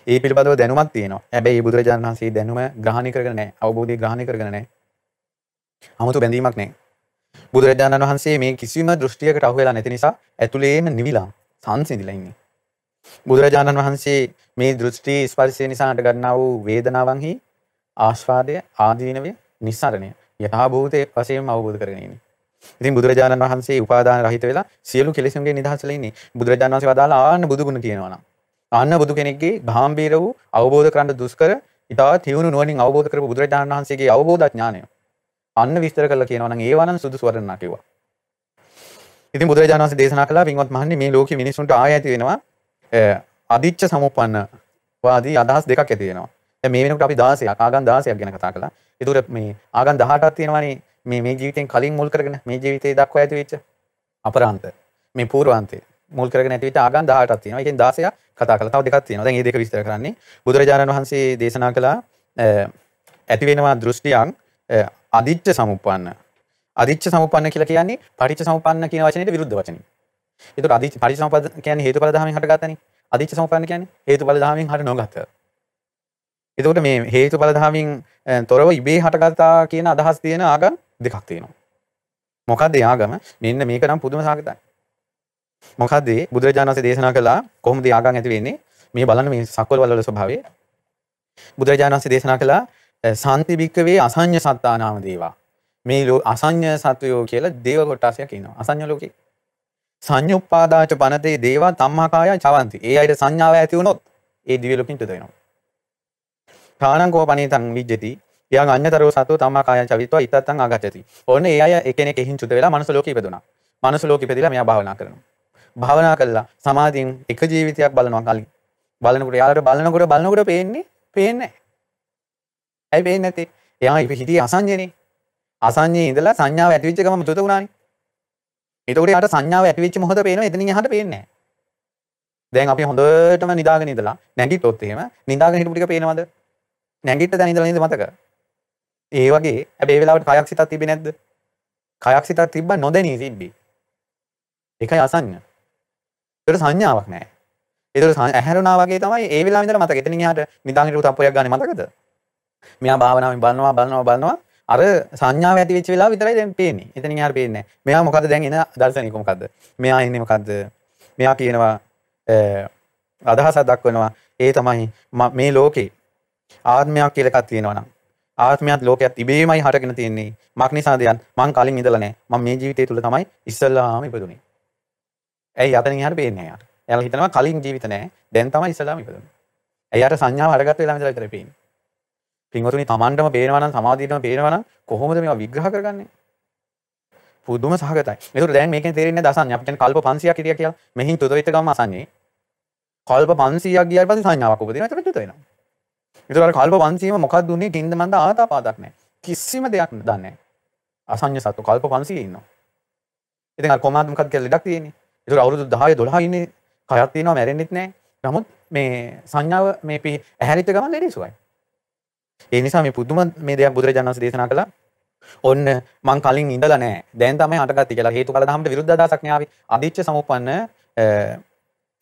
Speaker 2: ඒ පිළිබඳව දැනුමක් තියෙනවා. හැබැයි බුදුරජාණන් වහන්සේ දැනුම ග්‍රහණය කරගෙන නැහැ. අවබෝධය ග්‍රහණය කරගෙන නැහැ. 아무තු බැඳීමක් නැහැ. බුදුරජාණන් වහන්සේ මේ කිසිම දෘෂ්ටියකට අහු වෙලා නැති නිසා ඇතුළේම නිවිලා සංසිඳිලා ඉන්නේ. බුදුරජාණන් වහන්සේ මේ දෘෂ්ටි ස්පර්ශය නිසා හට ගන්නා වූ වේදනාවන්හි ආස්වාදය ආදීනවය නිස්සරණය යථාභූතයේ වශයෙන්ම අවබෝධ කරගෙන ඉන්නේ. ඉතින් බුදුරජාණන් වහන්සේ උපාදාන රහිත වෙලා සියලු කෙලෙසුන්ගේ නිදහසලා ඉන්නේ. බුදුරජාණන් වහන්සේ වදාලා ආන්න බුදුගුණ කියනවා නම් අන්න බුදු කෙනෙක්ගේ ගාම්භීර වූ අවබෝධ කරන්න දුෂ්කර ඉතා තියුණු නුවණින් අවබෝධ කරපු බුදුරජාණන් වහන්සේගේ අවබෝධ ඥානය අන්න විස්තර කරලා කියනවා නම් ඒවා නම් සුදුසු වර්ණනා කිව්වා. ඉතින් බුදුරජාණන් වහන්සේ දේශනා කළා පින්වත් මහන්නේ මේ ලෝකෙ මිනිසුන්ට ආය ඇති වෙනවා අදිච්ච සමුප්පන්න වාදී අදහස් දෙකක් ඇති වෙනවා. දැන් මේ වෙනකොට අපි 16ක් ආගම් 16ක් ගැන කතා කළා. ඒතකොට මේ ආගම් 18ක් තියෙනවානේ මේ මේ ජීවිතෙන් කලින් මුල් කරගෙන මේ ජීවිතේ දක්වා ඇති වෙච්ච අපරාන්ත මේ පූර්වාන්තේ මුල් කරගෙන ඇති වෙච්ච ආගම් 18ක් තියෙනවා. ඒකෙන් 16ක් කතා කළා. තව දෙකක් තියෙනවා. දැන් මේ දෙක විස්තර කරන්නේ බුදුරජාණන් වහන්සේ දේශනා කළා ඇති වෙනවා දෘෂ්ටියක් අදිච්ච සමුප්පන්න. අදිච්ච සමුප්පන්න කියලා කියන්නේ පටිච්ච සමුප්පන්න කියන වචනේට විරුද්ධ වචනයක්. ඒතකොට අදිච්ච පටිච්ච සමුප්පන්න කියන්නේ හේතුඵල ධර්මයෙන් හටගත්තනේ. අදිච්ච සමුප්පන්න කියන්නේ හේතුඵල ධර්මයෙන් හට නොගත්ත. එතකොට මේ හේතුඵල ධර්මයෙන් තොරව ඉබේ හටගත්තා කියන අදහස් තියෙන ආගම් දෙකක් තියෙනවා. මොකක්ද ඒ ආගම? මෙන්න මේක නම් පුදුම සාගතයි. මොකක්ද බුදුරජාණන් වහන්සේ දේශනා කළා කොහොමද ආගම් ඇති වෙන්නේ? මේ බලන්න මේ සක්වල වල ස්වභාවය. බුදුරජාණන් වහන්සේ දේශනා කළා සාන්ති භික්කවේ අසං්‍ය සත්තානාම දේවා. මේ අසං්‍ය සත්වයෝ කියලා දේව කොට්ටාසයක් ඉන්නවා. අසං්‍ය ලෝකේ. සංයුප්පාදාච පනතේ දේවා තම්මාකාය චවන්ති. ඒ අයට සංඥාව ඇති වුණොත් ඒ දිව්‍ය ලෝකෙින් තුද වෙනවා. කාණංකෝ පනේතං විජ්ජති. යං අඤ්‍යතරෝ සතෝ තම්මාකාය චවිත්වා ඉතත්තං ආගච්ඡති. ඔන්න ඒ අය එකෙනෙක් එහින් චුත වෙලා මනුස්ස ලෝකෙ ඉපදුනා. මනුස්ස ලෝකෙ ඉපදිලා මෙයා භාවනා කරනවා. භාවනා කළා සමාධියෙන් එක ජීවිතයක් බලනවා කලින්. බලනකොට යාළුවට බලනකොට බලනකොට පේන්නේ පේන්නේ ඇයි පේන්නේ නැත්තේ? එයා හිටියේ අසංජනේ. අසංඥේ ඉඳලා සංඥාව ඇති වෙච්ච ගමන් චුත වුණානේ. එතකොට යාට සංඥාව ඇති වෙච්ච මොහොත පේනවා එතනින් එහාට පේන්නේ නැහැ. දැන් අපි හොඳටම නිදාගෙන ඉඳලා නැගිට්ටොත් එහෙම නිදාගෙන හිටපු ටික පේනවද? නැගිට්ට තැන ඉඳලා නේද මතක? ඒ වගේ හැබැයි ඒ වෙලාවට කයක් සිතක් තිබෙන්නේ නැද්ද? කයක් සිතක් තිබ්බ නොදැනී තිබ්බේ. ඒකයි අසඤ්ඤ. ඒතර සංඥාවක් නැහැ. ඒතර ඇහැරුණා වගේ තමයි ඒ වෙලාවෙ ඉඳලා මතක. එතනින් එහාට නිදාගෙන හිටපු තප්පරයක් ගන්න මතකද? මෙයා භාවනාවෙන් බලනවා බලනවා බලනවා අර සංඥාව ඇති වෙච්ච වෙලාව විතරයි දැන් පේන්නේ. එතනින් එහාට පේන්නේ නැහැ. මෙයා මොකද්ද දැන් එන දර්ශනික මොකද්ද? මෙයා ඉන්නේ මොකද්ද? මෙයා කියනවා අදහසක් දක්වනවා ඒ තමයි මේ ලෝකේ ආත්මයක් කියලා එකක් තියෙනවා නම් ආත්මයත් ලෝකයක් ඉබේමයි හටගෙන තියෙන්නේ. මක් නිසාද යන් මං කලින් ඉඳලා නැහැ. මම මේ ජීවිතය තුල තමයි ඉස්සල්ලාම ඉපදුනේ. ඇයි අතනින් එහාට පේන්නේ නැහැ යාට. එයාලා හිතනවා කලින් ජීවිත නැහැ. දැන් තමයි ඉස්සල්ලාම ඉපදුනේ. ඇයි යාට සංඥාව අරගත්ත වෙලාව ඉඳලා විතරයි පේන්නේ. පින්වතුනි තමන්ටම පේනවා නම් සමාධියටම පේනවා නම් කොහොමද මේවා විග්‍රහ කරගන්නේ? පුදුම සහගතයි. ඒකට දැන් මේකෙන් තේරෙන්නේ දසන්නේ අපිට කල්ප 500ක් හිටියා කියලා. මෙහින් තුත වෙච්ච ගම අසන්නේ. කල්ප 500ක් ගියාට පස්සේ සංඥාවක් උපදිනවා. එතකොට චුත වෙනවා. ඒතකොට කල්ප 500ම මොකක්ද උනේ? කින්ද මන්ද ආතාපාදක් නැහැ. කිසිම දෙයක් දන්නේ නැහැ. අසඤ්ඤ සත්තු කල්ප 500 ඉන්නවා. ඉතින් අර කොමාද මොකක්ද කියලා ලෙඩක් තියෙන්නේ. ඒතකොට අවුරුදු 10 12 ඉන්නේ කයක් තියෙනවා මැරෙන්නෙත් නැහැ. නමුත් මේ සංඥාව මේ ඇහැරිච්ච ගමන් ලෙඩේ සුවයි. ඒ නිසා මේ පුදුම මේ දෙයක් බුදුරජාණන් වහන්සේ දේශනා කළා. ඔන්න මං කලින් ඉඳලා නැහැ. දැන් තමයි හටගත්තේ කියලා හේතුඵල ධම්මට විරුද්ධ අදහසක් න්යාවි. අදිච්ච සමුප්පන්න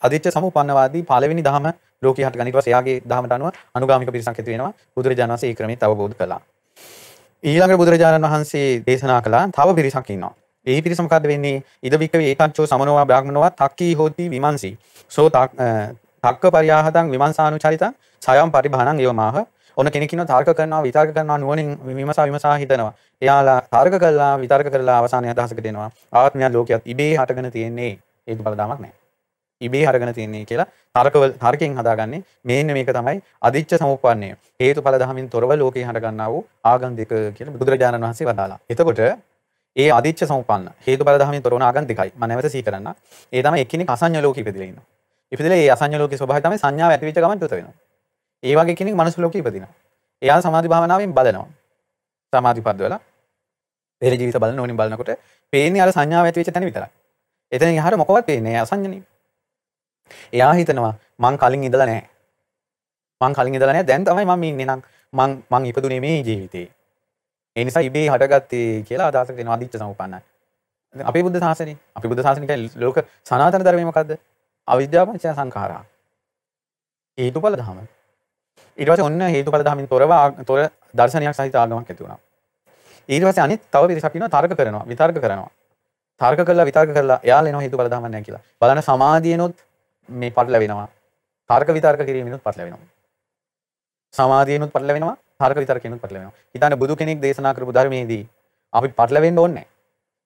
Speaker 2: අදිච්ච සමුපන්නවාදී පළවෙනි ධම ලෝකේ හට ගනිට පස්සේ එයාගේ ධමයට අනුව අනුගාමික පිරිසක් ඇති වෙනවා. බුදුරජාණන් වහන්සේ ඒ ක්‍රමයට අවබෝධ කළා. ඊළඟ බුදුරජාණන් වහන්සේ දේශනා කළා තව පිරිසක් ඉන්නවා. ඒ පිරිස මොකද්ද වෙන්නේ? ඉද වික්කවේ ඒකංචෝ සමනෝවා බ්‍රාහ්මනෝවා තක්කී හෝති විමංසි. සෝ තක්ක පරියාහතං විමංසානුචරිතං සයම් පරිභාණං ඒවමාහ ඔන්න කෙනෙක් ඉන්නවා තර්ක කරනවා විතර්ක කරනවා නුවණින් විමසා විමසා හිතනවා. එයාලා තර්ක කළා විතර්ක කරලා අවසානයේ අදහසකට එනවා. ආත්මය ලෝකයක් ඉබේ හටගෙන තියෙන්නේ ඒක බලදාමක් නැහැ. ඉබේ හටගෙන තියෙන්නේ කියලා තර්කවල තර්කයෙන් හදාගන්නේ මේන්න මේක තමයි අදිච්ච සමුප්පන්නය. හේතුඵල ධමමින් තොරව ලෝකේ හටගන්නා වූ ආගන්තික කියලා බුදුරජාණන් වහන්සේ වදාලා. එතකොට ඒ අදිච්ච සමුපන්න හේතුඵල ධමමින් තොරවන ආගන්තිකයි. මම නැවත සිහි කරන්න. ඒ තමයි එක්කෙනෙක් අසඤ්ඤ ලෝකෙ ඉපදිලා ඉන්නවා. ඉපදිලා ඒ අසඤ්ඤ ලෝකේ ස්වභාවය තමයි සංඥාව ඇති වෙච්ච ගමන් චුත වෙනවා. ඒ වගේ කෙනෙක් මනුස්ස ලෝකෙ ඉපදිනවා. එයා සමාධි භාවනාවෙන් බලනවා. සමාධි පද්දවලා පෙර ජීවිත බලන ඕනින් බලනකොට පේන්නේ අර සංඥාව ඇති වෙච්ච තැන විතරයි. එතන යහර මොකවත් පේන්නේ නැහැ අසංඥනේ. එයා හිතනවා මං කලින් ඉඳලා නැහැ. මං කලින් ඉඳලා නැහැ දැන් තමයි මම ඉන්නේ නම් මං මං ඉපදුනේ මේ ජීවිතේ. ඒ නිසා ඉබේ හටගත්තේ කියලා අදහසක් දෙනවා අදිච්ච සමුපන්නයි. අපේ බුද්ධ ශාසනය අපේ බුද්ධ ශාසනය කියන්නේ ලෝක සනාතන ධර්මය මොකද්ද? අවිද්‍යාව පත්‍ය සංඛාරා. හේතුඵල ධම. ඊට පස්සේ ඔන්න හේතුඵල ධමින් තොරව තොර දර්ශනයක් සහිත ආගමක් ඇති වුණා. ඊට පස්සේ අනිත් තව පිරිසක් ඉන්නවා තර්ක කරනවා විතර්ක කරනවා. තර්ක කරලා විතර්ක කරලා එයාලා එනවා හේතුඵල ධමයක් නැහැ කියලා. බලන්න සමාධියනොත් මේ පටලැවෙනවා. තර්ක විතර්ක කිරීමෙනුත් පටලැවෙනවා. සමාධියනොත් පටලැවෙනවා. තර්ක විතර්කෙනුත් පටලැවෙනවා. හිතන්න බුදු කෙනෙක් දේශනා කරපු ධර්මයේදී අපි පටලැවෙන්න ඕනේ නැහැ.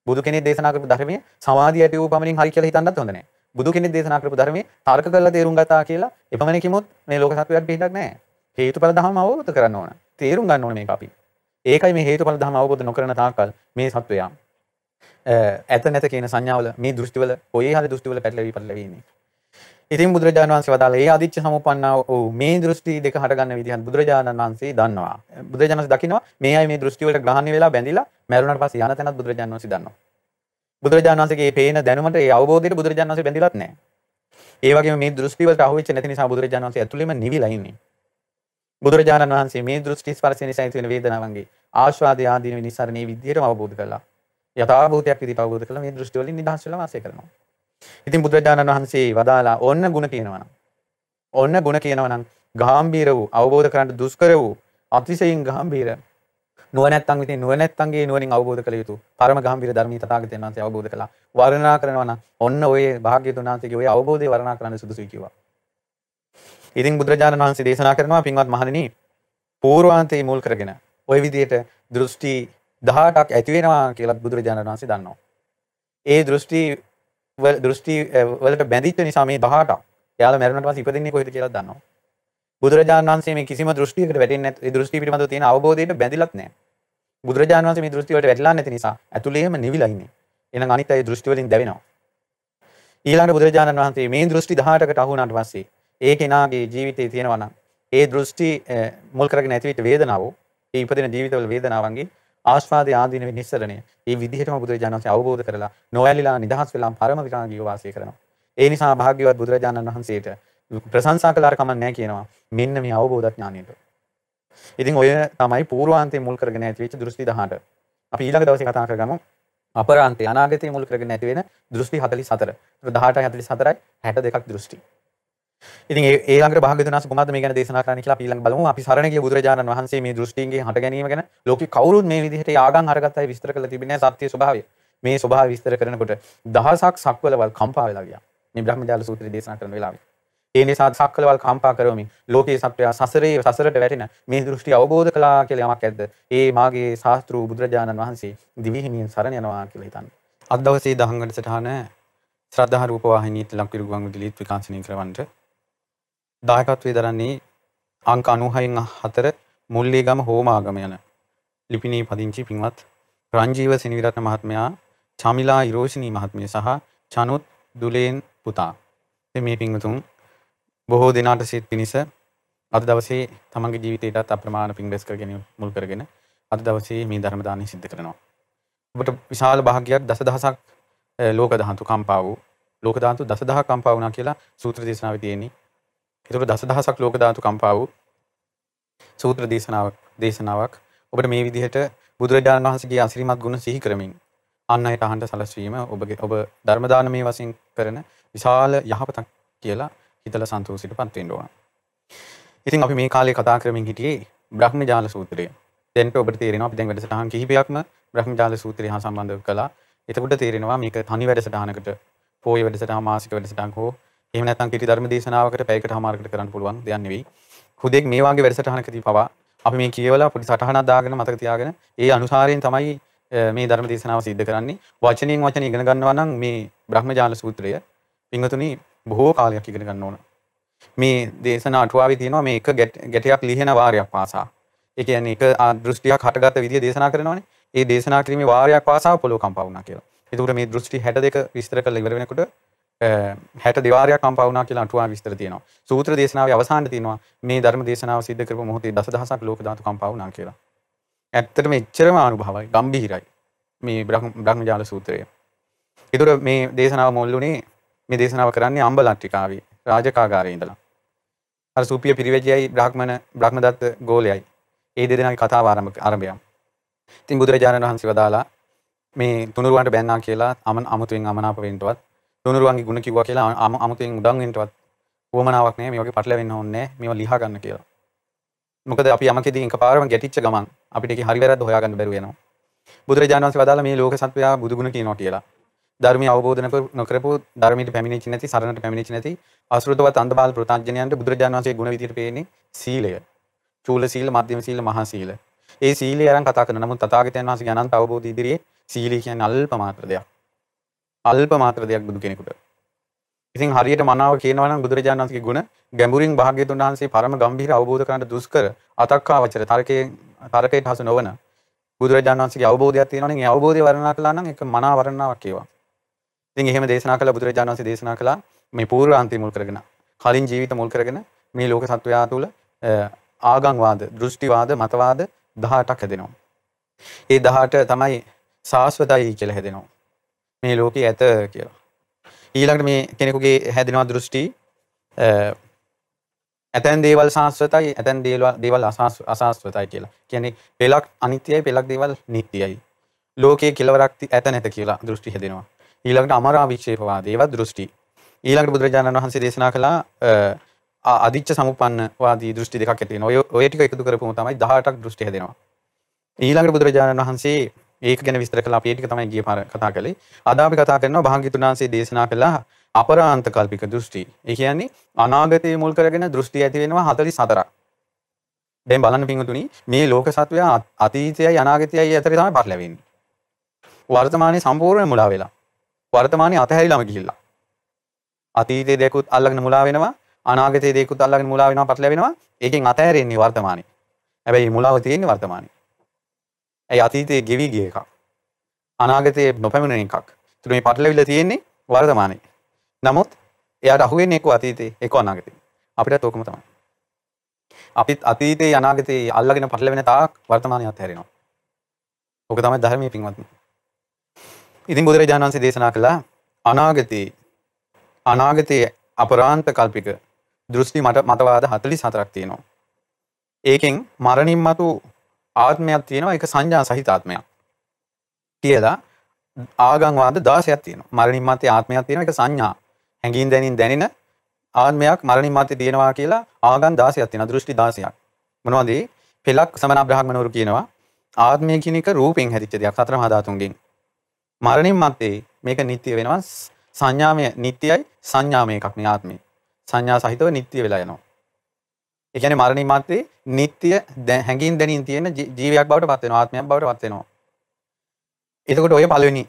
Speaker 2: බුදු කෙනෙක් දේශනා කරපු ධර්මයේ සමාධිය ඇති වූ පමණින් හරි කියලා හිතන්නත් හොඳ නැහැ. බුදු කෙනෙක් දේශනා කරපු ධර්මයේ තර්ක කරලා තේරුම් ගත්තා කියලා එපමණකින්මුත් මේ ලෝක සත්වයට පිටක් නැහැ. හේතුඵල ධර්ම අවබෝධ කරන්න ඕන. තේරුම් ගන්න ඕනේ මේක අපි. ඒකයි මේ හේතුඵල ධර්ම අවබෝධ නොකරන තාක්කල් මේ සත්වයා ඇත නැත කියන සංඥාවල මේ දෘෂ්ටිවල ඔය හරි දෘෂ්ටිවල පැටලෙවි පැටලෙවි ඉන්නේ. ඉතින් බුදුරජාණන් වහන්සේ වදාළ ඒ අදිච්ච සමුපන්නා වූ මේ දෘෂ්ටි දෙක හටගන්න විදිහත් බුදුරජාණන් වහන්සේ දන්නවා. බුදුරජාණන් වහන්සේ දකිනවා මේ අය මේ දෘෂ්ටි වලට ග්‍රහණය වෙලා බැඳිලා මැරුණාට පස්සේ යන තැනත් බුදුරජාණන් වහන්සේ දන්නවා. බුදුරජාණන් වහන්සේගේ මේ පේන දැනුමට ඒ අවබෝධයට බුදුරජාණන් වහන්සේ බැඳිලත් නැහැ. ඒ වගේම මේ දෘෂ්ටි වලට අහුවෙච්ච නැති නිසා බුදුරජාණන් වහන්සේ ඇතුළෙම නිවිලා ඉන්නේ. බුදුරජාණන් වහන්සේ මේ දෘෂ්ටි ස්පර්ශය නිසා ඇති වෙන වේදනාවන්ගේ ආස්වාදය ආදීන විනිසරණේ විද්‍යාවම අවබෝධ කළා. යථාභූතයක් විදිහට අවබෝධ කළා මේ දෘෂ්ටි වලින් නිදහස් වෙලා වාසය කරනවා. ඉතින් බුදුරජාණන් වහන්සේ වදාලා ඕන්න ಗುಣ කියනවනම් ඕන්න ಗುಣ කියනවනම් ගාම්භීර වූ අවබෝධ කරගන්න දුෂ්කර වූ අතිශයින් ගාම්භීර නුවණැත්තන් විසින් නුවණැත්තන්ගේ නුවණින් අවබෝධ කළ යුතු පරම ගාම්භීර ධර්මී තථාගතයන් වහන්සේ අවබෝධ කළා. වර්ණනා කරනවා නම් ඔන්න ඔය භාග්‍යතුන් වහන්සේගේ ඔය අවබෝධය වර්ණනා කරන්න සුදුසුයි කිව්වා. ඉතින් බුදුරජාණන් වහන්සේ දේශනා කරනවා පින්වත් මහණෙනි පූර්වාන්තයේ මුල් කරගෙන ওই විදිහට දෘෂ්ටි 18ක් ඇති වෙනවා කියලා බුදුරජාණන් වහන්සේ දන්නවා. ඒ දෘෂ්ටි දෘෂ්ටි වලට බැඳිච්ච නිසා මේ 18ක් එයාලා මැරුණාට පස්සේ ඉපදින්නේ කොහෙද කියලා දන්නවා. බුදුරජාණන් වහන්සේ මේ කිසිම දෘෂ්ටියකට වැටෙන්නේ නැත්. ඒ දෘෂ්ටි පිළිබඳව තියෙන අවබෝධයට බැඳිලත් නැහැ. බුදුරජාණන් වහන්සේ මේ දෘෂ්ටි වලට වැටලා නැති නිසා ඇතුළේම නිවිලා ඉන්නේ. එහෙනම් අනිත් අය දෘෂ්ටි වලින් දැවෙනවා. ඊළඟට බුදුරජාණන් වහන්සේ මේ දෘෂ්ටි 18කට අහු වුණාට පස්සේ ඒ කෙනාගේ ජීවිතේ තියෙනවා නම් ඒ දෘෂ්ටි මුල් කරගෙන ඇතිවෙච්ච වේදනාව ඒ ඉපදින ජීවිතවල වේදනාවන්ගේ ආස්වාදයේ ආදීන නිස්සරණය. මේ විදිහටම බුදුරජාණන් වහන්සේ අවබෝධ කරලා නොඇලිලා නිදහස් වෙලා පරම විරාගීව වාසය කරනවා. ඒ නිසා භාග්‍යවත් බුදුරජාණන් වහන්සේට ප්‍රශංසා කළාර කමක් නැහැ කියනවා. මෙන්න මේ අවබෝධ ඥානයට. ඉතින් ඔය තමයි පූර්වාන්තයේ මුල් කරගෙන ඇතිවෙච්ච දෘෂ්ටි 18. අපි ඊළඟ දවසේ කතා කරගමු. අපරාන්තයේ අනාගතයේ මුල් කරගෙන ඇති වෙන දෘෂ්ටි 44. 18යි 44යි 62ක් දෘෂ්ටි. ඉතින් ඒ ඊළඟට භාග්‍යවතුන් වහන්සේ කොහොමද මේ ගැන දේශනා කරන්න කියලා අපි ඊළඟ බලමු. අපි සරණ ගිය බුදුරජාණන් වහන්සේ මේ දෘෂ්ටිංගේ හට ගැනීම ගැන ලෝකෙ කවුරුත් මේ විදිහට යාගම් අරගත්තයි විස්තර කරලා තිබෙන්නේ සත්‍ය ස්වභාවය. මේ ස්වභාවය විස්තර කරනකොට දහසක් සක්වලවල් කම්පා වෙලා ගියා. මේ බ්‍රහ්මජාල සූත්‍රය දේශනා කරන වෙලාවේ. ඒ නිසා සක්වලවල් කම්පා කරවමින් ලෝකයේ සත්වයා සසරේ සසරට වැටෙන මේ දෘෂ්ටි අවබෝධ කළා කියලා යමක් ඇද්ද? ඒ මාගේ ශාස්ත්‍රු බුදුරජාණන් වහන්සේ දිවිහිමියෙන් සරණ යනවා කියලා හිතන්න. අද දවසේ දහම් වැඩසටහන ශ්‍රද්ධා රූප வாහිනියත් ලක්විරු ගුවන් විදුලියත් විකාශනය කරවන්නට දායකත්වයේ දරන්නේ අංක 96න් 4 මුල්ලේගම හෝමාගම යන ලිපිනේ පදිංචි පින්වත් රංජීව සෙනවිරත්න මහත්මයා චමිලා ඉරෝෂිනී මහත්මිය සහ චනුත් දුලේන් පුතා. මේ පින්වතුන් බොහෝ දෙනාට සිත් පිණිස අද දවසේ තමන්ගේ ජීවිතයටත් අප්‍රමාණ පින් රැස් කරගෙන මුල් කරගෙන අද දවසේ මේ ධර්ම දානය සිද්ධ කරනවා. ඔබට විශාල භාග්‍යයක් දසදහසක් ලෝක ධාතු කම්පා වූ ලෝක ධාතු දසදහක් කම්පා වුණා කියලා සූත්‍ර දේශනාවේ තියෙන්නේ. ඒතකොට දසදහසක් ලෝක ධාතු කම්පා වූ සූත්‍ර දේශනාවක් දේශනාවක් ඔබට මේ විදිහට බුදුරජාණන් වහන්සේගේ අසිරිමත් ගුණ සිහි කරමින් අන් අයට අහන්න සැලැස්වීම ඔබගේ ඔබ ධර්ම දානමේ වශයෙන් කරන විශාල යහපතක් කියලා හිතලා සන්තෝෂයටපත් වෙන්න ඕන. ඉතින් අපි මේ කාලේ කතා කරමින් හිටියේ බ්‍රහ්මජාල සූත්‍රය. දැන්ට ඔබට තේරෙනවා අපි දැන් වැඩසටහන් කිහිපයක්ම බ්‍රහ්මජාල සූත්‍රය හා සම්බන්ධව කළා. එතකොට තේරෙනවා මේක තනි වැඩසටහනකට පොය වැඩසටහන මාසික වැඩසටහන් හෝ එහෙම නැත්නම් කිරි ධර්ම දේශනාවකට පැයකට හමාරකට කරන්න පුළුවන් දෙයක් නෙවෙයි. හුදෙක් මේ වගේ වැඩසටහනකදී පවා අපි මේ කියවලා පොඩි සටහනක් දාගෙන මතක තියාගෙන ඒ අනුසාරයෙන් තමයි මේ ධර්ම දේශනාව සිද්ධ කරන්නේ. වචනෙන් වචන ඉගෙන ගන්නවා නම් මේ බ්‍රහ්මජාල සූත්‍රය පින්වතුනි බොහෝ කාලයක් ඉගෙන ගන්න ඕන. මේ දේශනා අටුවාවේ තියෙනවා මේ එක ගැටයක් ලිහෙන වාරයක් පාසා. ඒ කියන්නේ එක දෘෂ්ටියක් හටගත්ත විදිය දේශනා කරනවානේ. ඒ දේශනා කිරීමේ වාරයක් පාසා පොළොව කම්පා වුණා කියලා. ඒකට මේ දෘෂ්ටි 62 විස්තර කරලා ඉවර වෙනකොට 62 වාරයක් කම්පා වුණා කියලා අටුවා විස්තර තියෙනවා. සූත්‍ර දේශනාවේ අවසානයේ තියෙනවා මේ ධර්ම දේශනාව සිද්ධ කරපු මොහොතේ දසදහසක් ලෝක ධාතු කම්පා වුණා කියලා. ඇත්තටම එච්චරම අනුභවයි ගම්භීරයි මේ බ්‍රහ්මජාල සූත්‍රය. ඒතර මේ දේශනාව මුල්ුණේ මේ දේශනාව කරන්නේ අම්බලට්ටිකාවේ රාජකාගාරයේ ඉඳලා. අර සූපිය පිරිවැජයයි බ්‍රාහ්මණ බ්‍රහ්මදත්ත ගෝලයයි. ඒ දෙදෙනාගේ කතාව ආරම්භ ආරම්භයක්. ඉතින් බුදුරජාණන් වහන්සේ වදාලා මේ තුනුරුවන්ට බැන්නා කියලා අමන අමුතුවෙන් අමනාප වෙන්නවත් තුනුරුවන්ගේ ගුණ කිව්වා කියලා අමුතුවෙන් උදන් වෙන්නවත් උවමනාවක් නෑ මේ වගේ පටලවෙන්න ඕනේ නෑ මේවා ලියා ගන්න කියලා. මොකද අපි යමකෙදී එකපාරම ගැටිච්ච ගමන් අපිට ඒක හරි වැරද්ද හොයාගන්න බැරුව වෙනවා. බුදුරජාණන් වහන්සේ වදාලා මේ ලෝක සත්වයා බුදුගුණ කියනවා කියලා. ධර්මය අවබෝධ නොකරපු ධර්මයට පැමිණෙච්ච නැති සරණට පැමිණෙච්ච නැති අසෘතවත් අන්ධබාල ප්‍රත්‍යඥයන්ට බුදුරජාණන් වහන්සේ ගුණ විදියට පේන්නේ සීලය. චූල සීල, මධ්‍යම සීල, මහා සීල. ඒ සීලය අරන් කතා කරන නමුත් තථාගතයන් වහන්සේගේ අනන්ත අවබෝධ ඉදිරියේ සීලය කියන්නේ අල්ප මාත්‍ර දෙයක්. අල්ප මාත්‍ර දෙයක් බුදු කෙනෙකුට. ඉතින් හරියට මනාව කියනවා නම් බුදුරජාණන් වහන්සේගේ ගුණ ගැඹුරින් භාග්‍යතුන් වහන්සේ පරම ගම්භීර අවබෝධ කරගන්න දුෂ්කර අතක්කාවචර තරකේ තරකයට හසු නොවන බුදුරජාණන් වහන්සේගේ අවබෝධයක් තියෙනවා නම් ඒ අවබෝධය වර්ණනා කළා නම් ඒක මනා වර්ණනාවක් ඒවා. ඉතින් එහෙම දේශනා කළා බුදුරජාණන් වහන්සේ දේශනා කළා මේ පූර්වාන්තය මුල් කරගෙන කලින් ජීවිත මුල් කරගෙන මේ ලෝක සත්වයා තුළ ආගම්වාද, දෘෂ්ටිවාද, මතවාද 18ක් හැදෙනවා. ඒ 18 තමයි සාස්වතයි කියලා හැදෙනවා. මේ ලෝකේ ඇත කියලා. ඊළඟට මේ කෙනෙකුගේ හැදෙනවා දෘෂ්ටි ඇතැන් දේවල් සාස්වතයි ඇතැන් දේවල් අසාස්වතයි කියලා. කියන්නේ පෙලක් අනිත්‍යයි පෙලක් දේවල් නිත්‍යයි ලෝකයේ කෙලවරක් ඇත නැත කියලා දෘෂ්ටි හැදෙනවා. ඊළඟට අමරා වික්ෂේපවාද ඒවත් දෘෂ්ටි. ඊළඟට බුදුරජාණන් වහන්සේ දේශනා කළා අදිච්ච සමුප්පන්නවාදී දෘෂ්ටි දෙකක් ඇති වෙනවා. ඔය ඔය ටික එකතු කරපුවම තමයි 18ක් දෘෂ්ටි හැදෙනවා. ඊළඟට බුදුරජාණන් වහන්සේ ඒක ගැන විස්තර කළා අපි ඒ ටික තමයි ගිය පාර කතා කළේ අද අපි කතා කරනවා භාග්‍යතුන් වහන්සේ දේශනා කළා අපරාන්ත කල්පික දෘෂ්ටි. ඒ කියන්නේ අනාගතයේ මුල් කරගෙන දෘෂ්ටි ඇති වෙනවා 44ක්. දැන් බලන්න පින්වතුනි මේ ලෝක සත්වයා අතීතයයි අනාගතයයි අතර තමයි පටලැවෙන්නේ. වර්තමානයේ සම්පූර්ණ මුලා වෙලා. වර්තමානයේ අතහැරිලාම ගිහිල්ලා. අතීතයේ දෙකුත් අල්ලගෙන මුලා වෙනවා අනාගතයේ දෙකුත් අල්ලගෙන මුලා වෙනවා පටලැවෙනවා. ඒකෙන් අතහැරෙන්නේ වර්තමානයේ. හැබැයි මුලාව තියෙන්නේ වර්තමානයේ. ඇයි අතීතයේ ගෙවි ගිය එකක්. අනාගතයේ නොපැමිණෙන එකක්. ඒත් මේ පටලැවිල්ල තියෙන්නේ වර්තමානයේ. නමුත් එයාට අහුවෙන්නේ එක්ක අතීතේ එක්ක අනාගතේ. අපිටත් ඕකම තමයි. අපිත් අතීතේ අනාගතේ අල්ලගෙන පටලවෙන තාක් වර්තමානයේ අත්හැරෙනවා. ඕක තමයි ධර්මයේ පින්වත්නි. ඉතින් බුදුරජාණන් වහන්සේ දේශනා කළා අනාගතයේ අනාගතයේ අපරාන්ත කල්පික දෘෂ්ටි මට මතවාද 44ක් තියෙනවා. ඒකෙන් මරණින් මතු ආත්මයක් තියෙනවා ඒක සංඥා සහිත ආත්මයක්. කියලා ආගම්වාද 16ක් තියෙනවා. මරණින් මතේ ආත්මයක් තියෙනවා ඒක සංඥා. හැඟීම් දැනින් දැනෙන ආත්මයක් මරණින් මතේ තියෙනවා කියලා ආගම් 16ක් තියෙනවා. දෘෂ්ටි 16ක්. මොනවද ඒ? පෙලක් සමන බ්‍රහ්මනවරු කියනවා ආත්මය කියන එක රූපෙන් හැදිච්ච දෙයක් සතර මහා ධාතුන්ගෙන්. මරණින් මත්තේ මේක නිට්ටය වෙනවා සංඥාමය නිට්ටයයි සංඥාමය එකක් මේ ආත්මේ. සංඥා සහිතව නිට්ටය වෙලා යනවා. ඒ කියන්නේ මරණින් මත්තේ නිට්ටය හැඟීම් දැනීම් තියෙන ජීවියක් බවට පත් වෙනවා ආත්මයක් බවට පත් වෙනවා. එතකොට ඔය පළවෙනි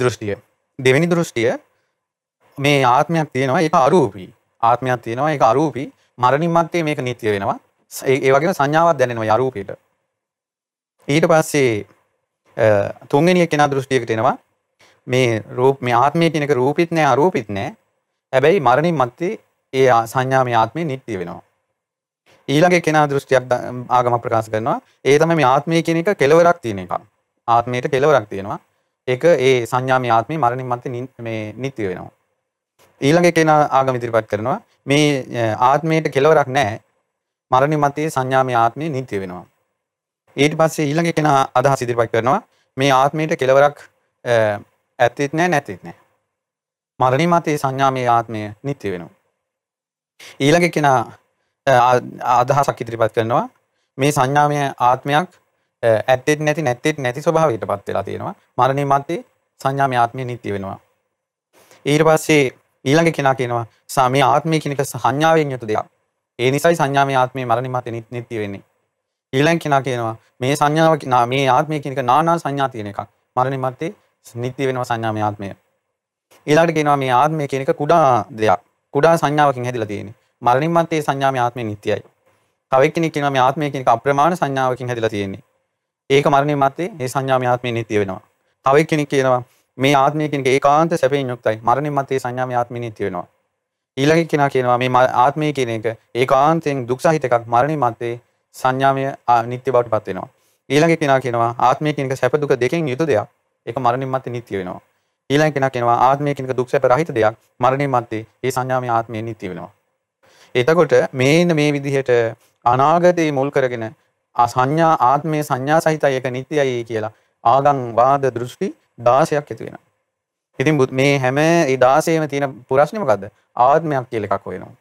Speaker 2: දෘෂ්ටිය. දෙවෙනි දෘෂ්ටිය මේ ආත්මයක් තියෙනවා ඒක අරූපී. ආත්මයක් තියෙනවා ඒක අරූපී. මරණින් මත්තේ මේක නිට්ටය වෙනවා. ඒ වගේම සංඥාවක් දැනෙනවා අරූපීට. ඊට පස්සේ තුන්වෙනි කෙනා දෘෂ්ටියකට එනවා මේ රූප මේ ආත්මය කියන එක රූපිත් නෑ අරූපිත් නෑ. හැබැයි මරණින් මත්තේ ඒ සංඥාමය ආත්මය නිට්ටය වෙනවා. ඊළඟ කෙනා දෘෂ්ටියක් ආගම ප්‍රකාශ කරනවා. ඒ තමයි මේ ආත්මය කියන එක කෙලවරක් තියෙන එකක්. ආත්මයට කෙලවරක් තියෙනවා. ඒක ඒ සංඥාමය ආත්මය මරණින් මත්තේ මේ නිට්ටය වෙනවා. ඊළඟ කෙනා ආගම ඉදිරිපත් කරනවා මේ ආත්මයට කෙලවරක් නැහැ. මරණින් මත්තේ සංඥාමය ආත්මය නිට්ටය වෙනවා. ඊට පස්සේ ඊළඟ කෙනා අදහස් ඉදිරිපත් කරනවා මේ ආත්මයට කෙලවරක් ඇත්තෙත් නැහැ නැතිත් නැහැ. මරණින් මතේ සංඥාමය ආත්මය නිට්ටය වෙනවා. ඊළඟ කෙනා අදහසක් ඉදිරිපත් කරනවා මේ සංඥාමය ආත්මයක් ඇත්තෙත් නැති නැත්තෙත් නැති ස්වභාවයටපත් වෙලා තියෙනවා. මරණින් මතේ සංඥාමය ආත්මය නිට්ටය වෙනවා. ඊට පස්සේ ඊළඟ කෙනා කියනවා සාමී ආත්මය කියන එක සංඥාවෙන් යුතු දෙයක්. ඒ නිසායි සංඥාමය ආත්මය මරණින් මතේ නිට්ටය වෙන්නේ. ඊළඟ කෙනා කියනවා මේ සංඥාව මේ ආත්මය කියන එක නානා සංඥා තියෙන එකක්. මරණින් මත්තේ නිට්ටය වෙනවා සංඥාමය ආත්මය. ඊළඟට කියනවා මේ ආත්මය කියන එක කුඩා දෙයක්. කුඩා සංඥාවකින් හැදිලා තියෙන්නේ. මරණින් මත්තේ සංඥාමය ආත්මය නිට්ටයයි. තව කෙනෙක් කියනවා මේ ආත්මය කියන එක අප්‍රමාණ සංඥාවකින් හැදිලා තියෙන්නේ. ඒක මරණින් මත්තේ ඒ සංඥාමය ආත්මය නිට්ටය වෙනවා. තව කෙනෙක් කියනවා මේ ආත්මය කියන එක ඒකාන්ත සැපයෙන් යුක්තයි. මරණින් මත්තේ සංඥාමය ආත්මය නිට්ටය වෙනවා. ඊළඟ කෙනා කියනවා මේ ආත්මය කියන එක ඒකාන්තයෙන් දුක් සහිත එකක් මරණින් මත්තේ සංඥාමය නිත්‍ය බවට පත් වෙනවා. ඊළඟ කෙනා කියනවා ආත්මය කියන එක සැප දුක දෙකෙන් යුතු දෙයක්. ඒක මරණින් මත්තේ නිත්‍ය වෙනවා. ඊළඟ කෙනා කියනවා ආත්මය කියන එක දුක් සැප රහිත දෙයක්. මරණින් මත්තේ ඒ සංඥාමය ආත්මය නිත්‍ය වෙනවා. එතකොට මේන මේ විදිහට අනාගතේ මුල් කරගෙන සංඥා ආත්මය සංඥා සහිතයි ඒක නිත්‍යයි කියලා ආගම් වාද දෘෂ්ටි 16ක් ඇති වෙනවා. ඉතින් මේ හැම ඒ 16ෙම තියෙන ප්‍රශ්නේ මොකද්ද? ආත්මයක් කියලා එකක් වෙනවා.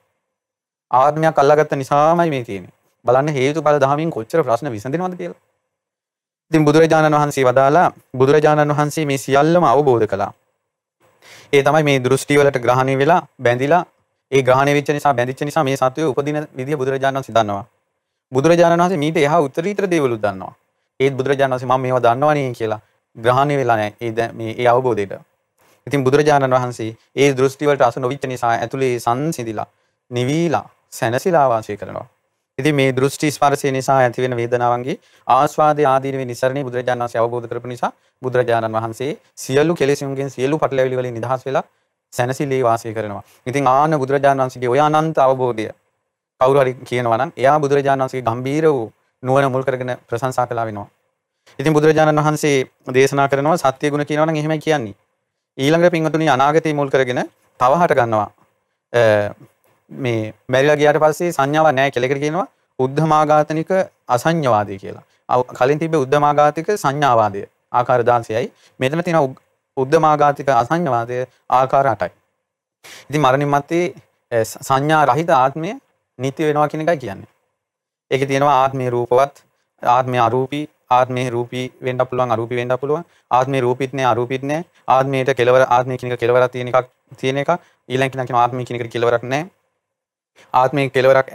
Speaker 2: ආත්මයක් අල්ලාගත්ත නිසාමයි මේ තියෙන්නේ. බලන්න හේතුඵල දහමින් කොච්චර ප්‍රශ්න විසඳෙනවද කියලා. ඉතින් බුදුරජාණන් වහන්සේ වදාලා බුදුරජාණන් වහන්සේ මේ සියල්ලම අවබෝධ කළා. ඒ තමයි මේ දෘෂ්ටි වලට ග්‍රහණය වෙලා බැඳිලා ඒ ග්‍රහණය වෙච්ච නිසා බැඳිච්ච නිසා මේ සත්වය උපදින විදිය බුදුරජාණන් වහන්සේ දන්නවා. බුදුරජාණන් වහන්සේ මීට එහා උත්තරීතර දේවලුත් දන්නවා. ඒත් බුදුරජාණන් වහන්සේ මම මේවා දන්නවනේ කියලා ග්‍රහණය වෙලා නැහැ. ඒ මේ ඒ අවබෝධයට. ඉතින් බුදුරජාණන් වහන්සේ ඒ දෘෂ්ටි වලට අසු නොවිච්ච නිසා ඇතුලේ සංසිඳිලා නිවිලා සැනසීලා වාසය කරනවා. ඉතින් මේ දෘෂ්ටි ස්පර්ශය නිසා ඇතිවෙන වේදනාවන්ගේ ආස්වාදයේ ආදීනවේ නිසරණේ බුදුරජාණන් වහන්සේ අවබෝධ කරපු නිසා බුදුරජාණන් වහන්සේ සියලු කෙලෙසුන්ගෙන් සියලු පටලැවිලි වලින් නිදහස් වෙලා සැනසෙලී වාසය කරනවා. ඉතින් ආන බුදුරජාණන් වහන්සේගේ ඔය අනන්ත අවබෝධය කවුරු හරි කියනවා නම් එයා බුදුරජාණන් වහන්සේගේ ගම්බීර වූ නුවණ මුල් කරගෙන ප්‍රශංසා කළා වෙනවා. ඉතින් බුදුරජාණන් වහන්සේ දේශනා කරනවා සත්‍ය ගුණ කියනවා නම් එහෙමයි කියන්නේ. ඊළඟට පින්වතුනි අනාගතය මුල් කරගෙන තව හට ගන්නවා. මේ මැරිලා ගියාට පස්සේ සංඥාවක් නැහැ කියලා එකට කියනවා උද්ධමාඝාතනික අසඤ්ඤවාදී කියලා. කලින් තිබ්බේ උද්ධමාඝාතික සංඥාවාදය ආකාර 16යි. මෙතන තියෙන උද්ධමාඝාතික අසඤ්ඤවාදය ආකාර 8යි. ඉතින් මරණින් මත්තේ සංඥා රහිත ආත්මය නිත්‍ය වෙනවා කියන එකයි කියන්නේ. ඒකේ තියෙනවා ආත්මේ රූපවත්, ආත්මේ අරූපී, ආත්මේ රූපී වෙන්න පුළුවන්, අරූපී වෙන්න පුළුවන්. ආත්මේ රූපීත් නෑ, අරූපීත් නෑ. ආත්මයට කෙලවර ආත්මේ කියන එක කෙලවරක් තියෙන එකක් තියෙන එක. ඊළඟ කෙනා කියන ආත්මේ කියන එකට කෙලවරක් නෑ. ආත්මය කෙලවරක්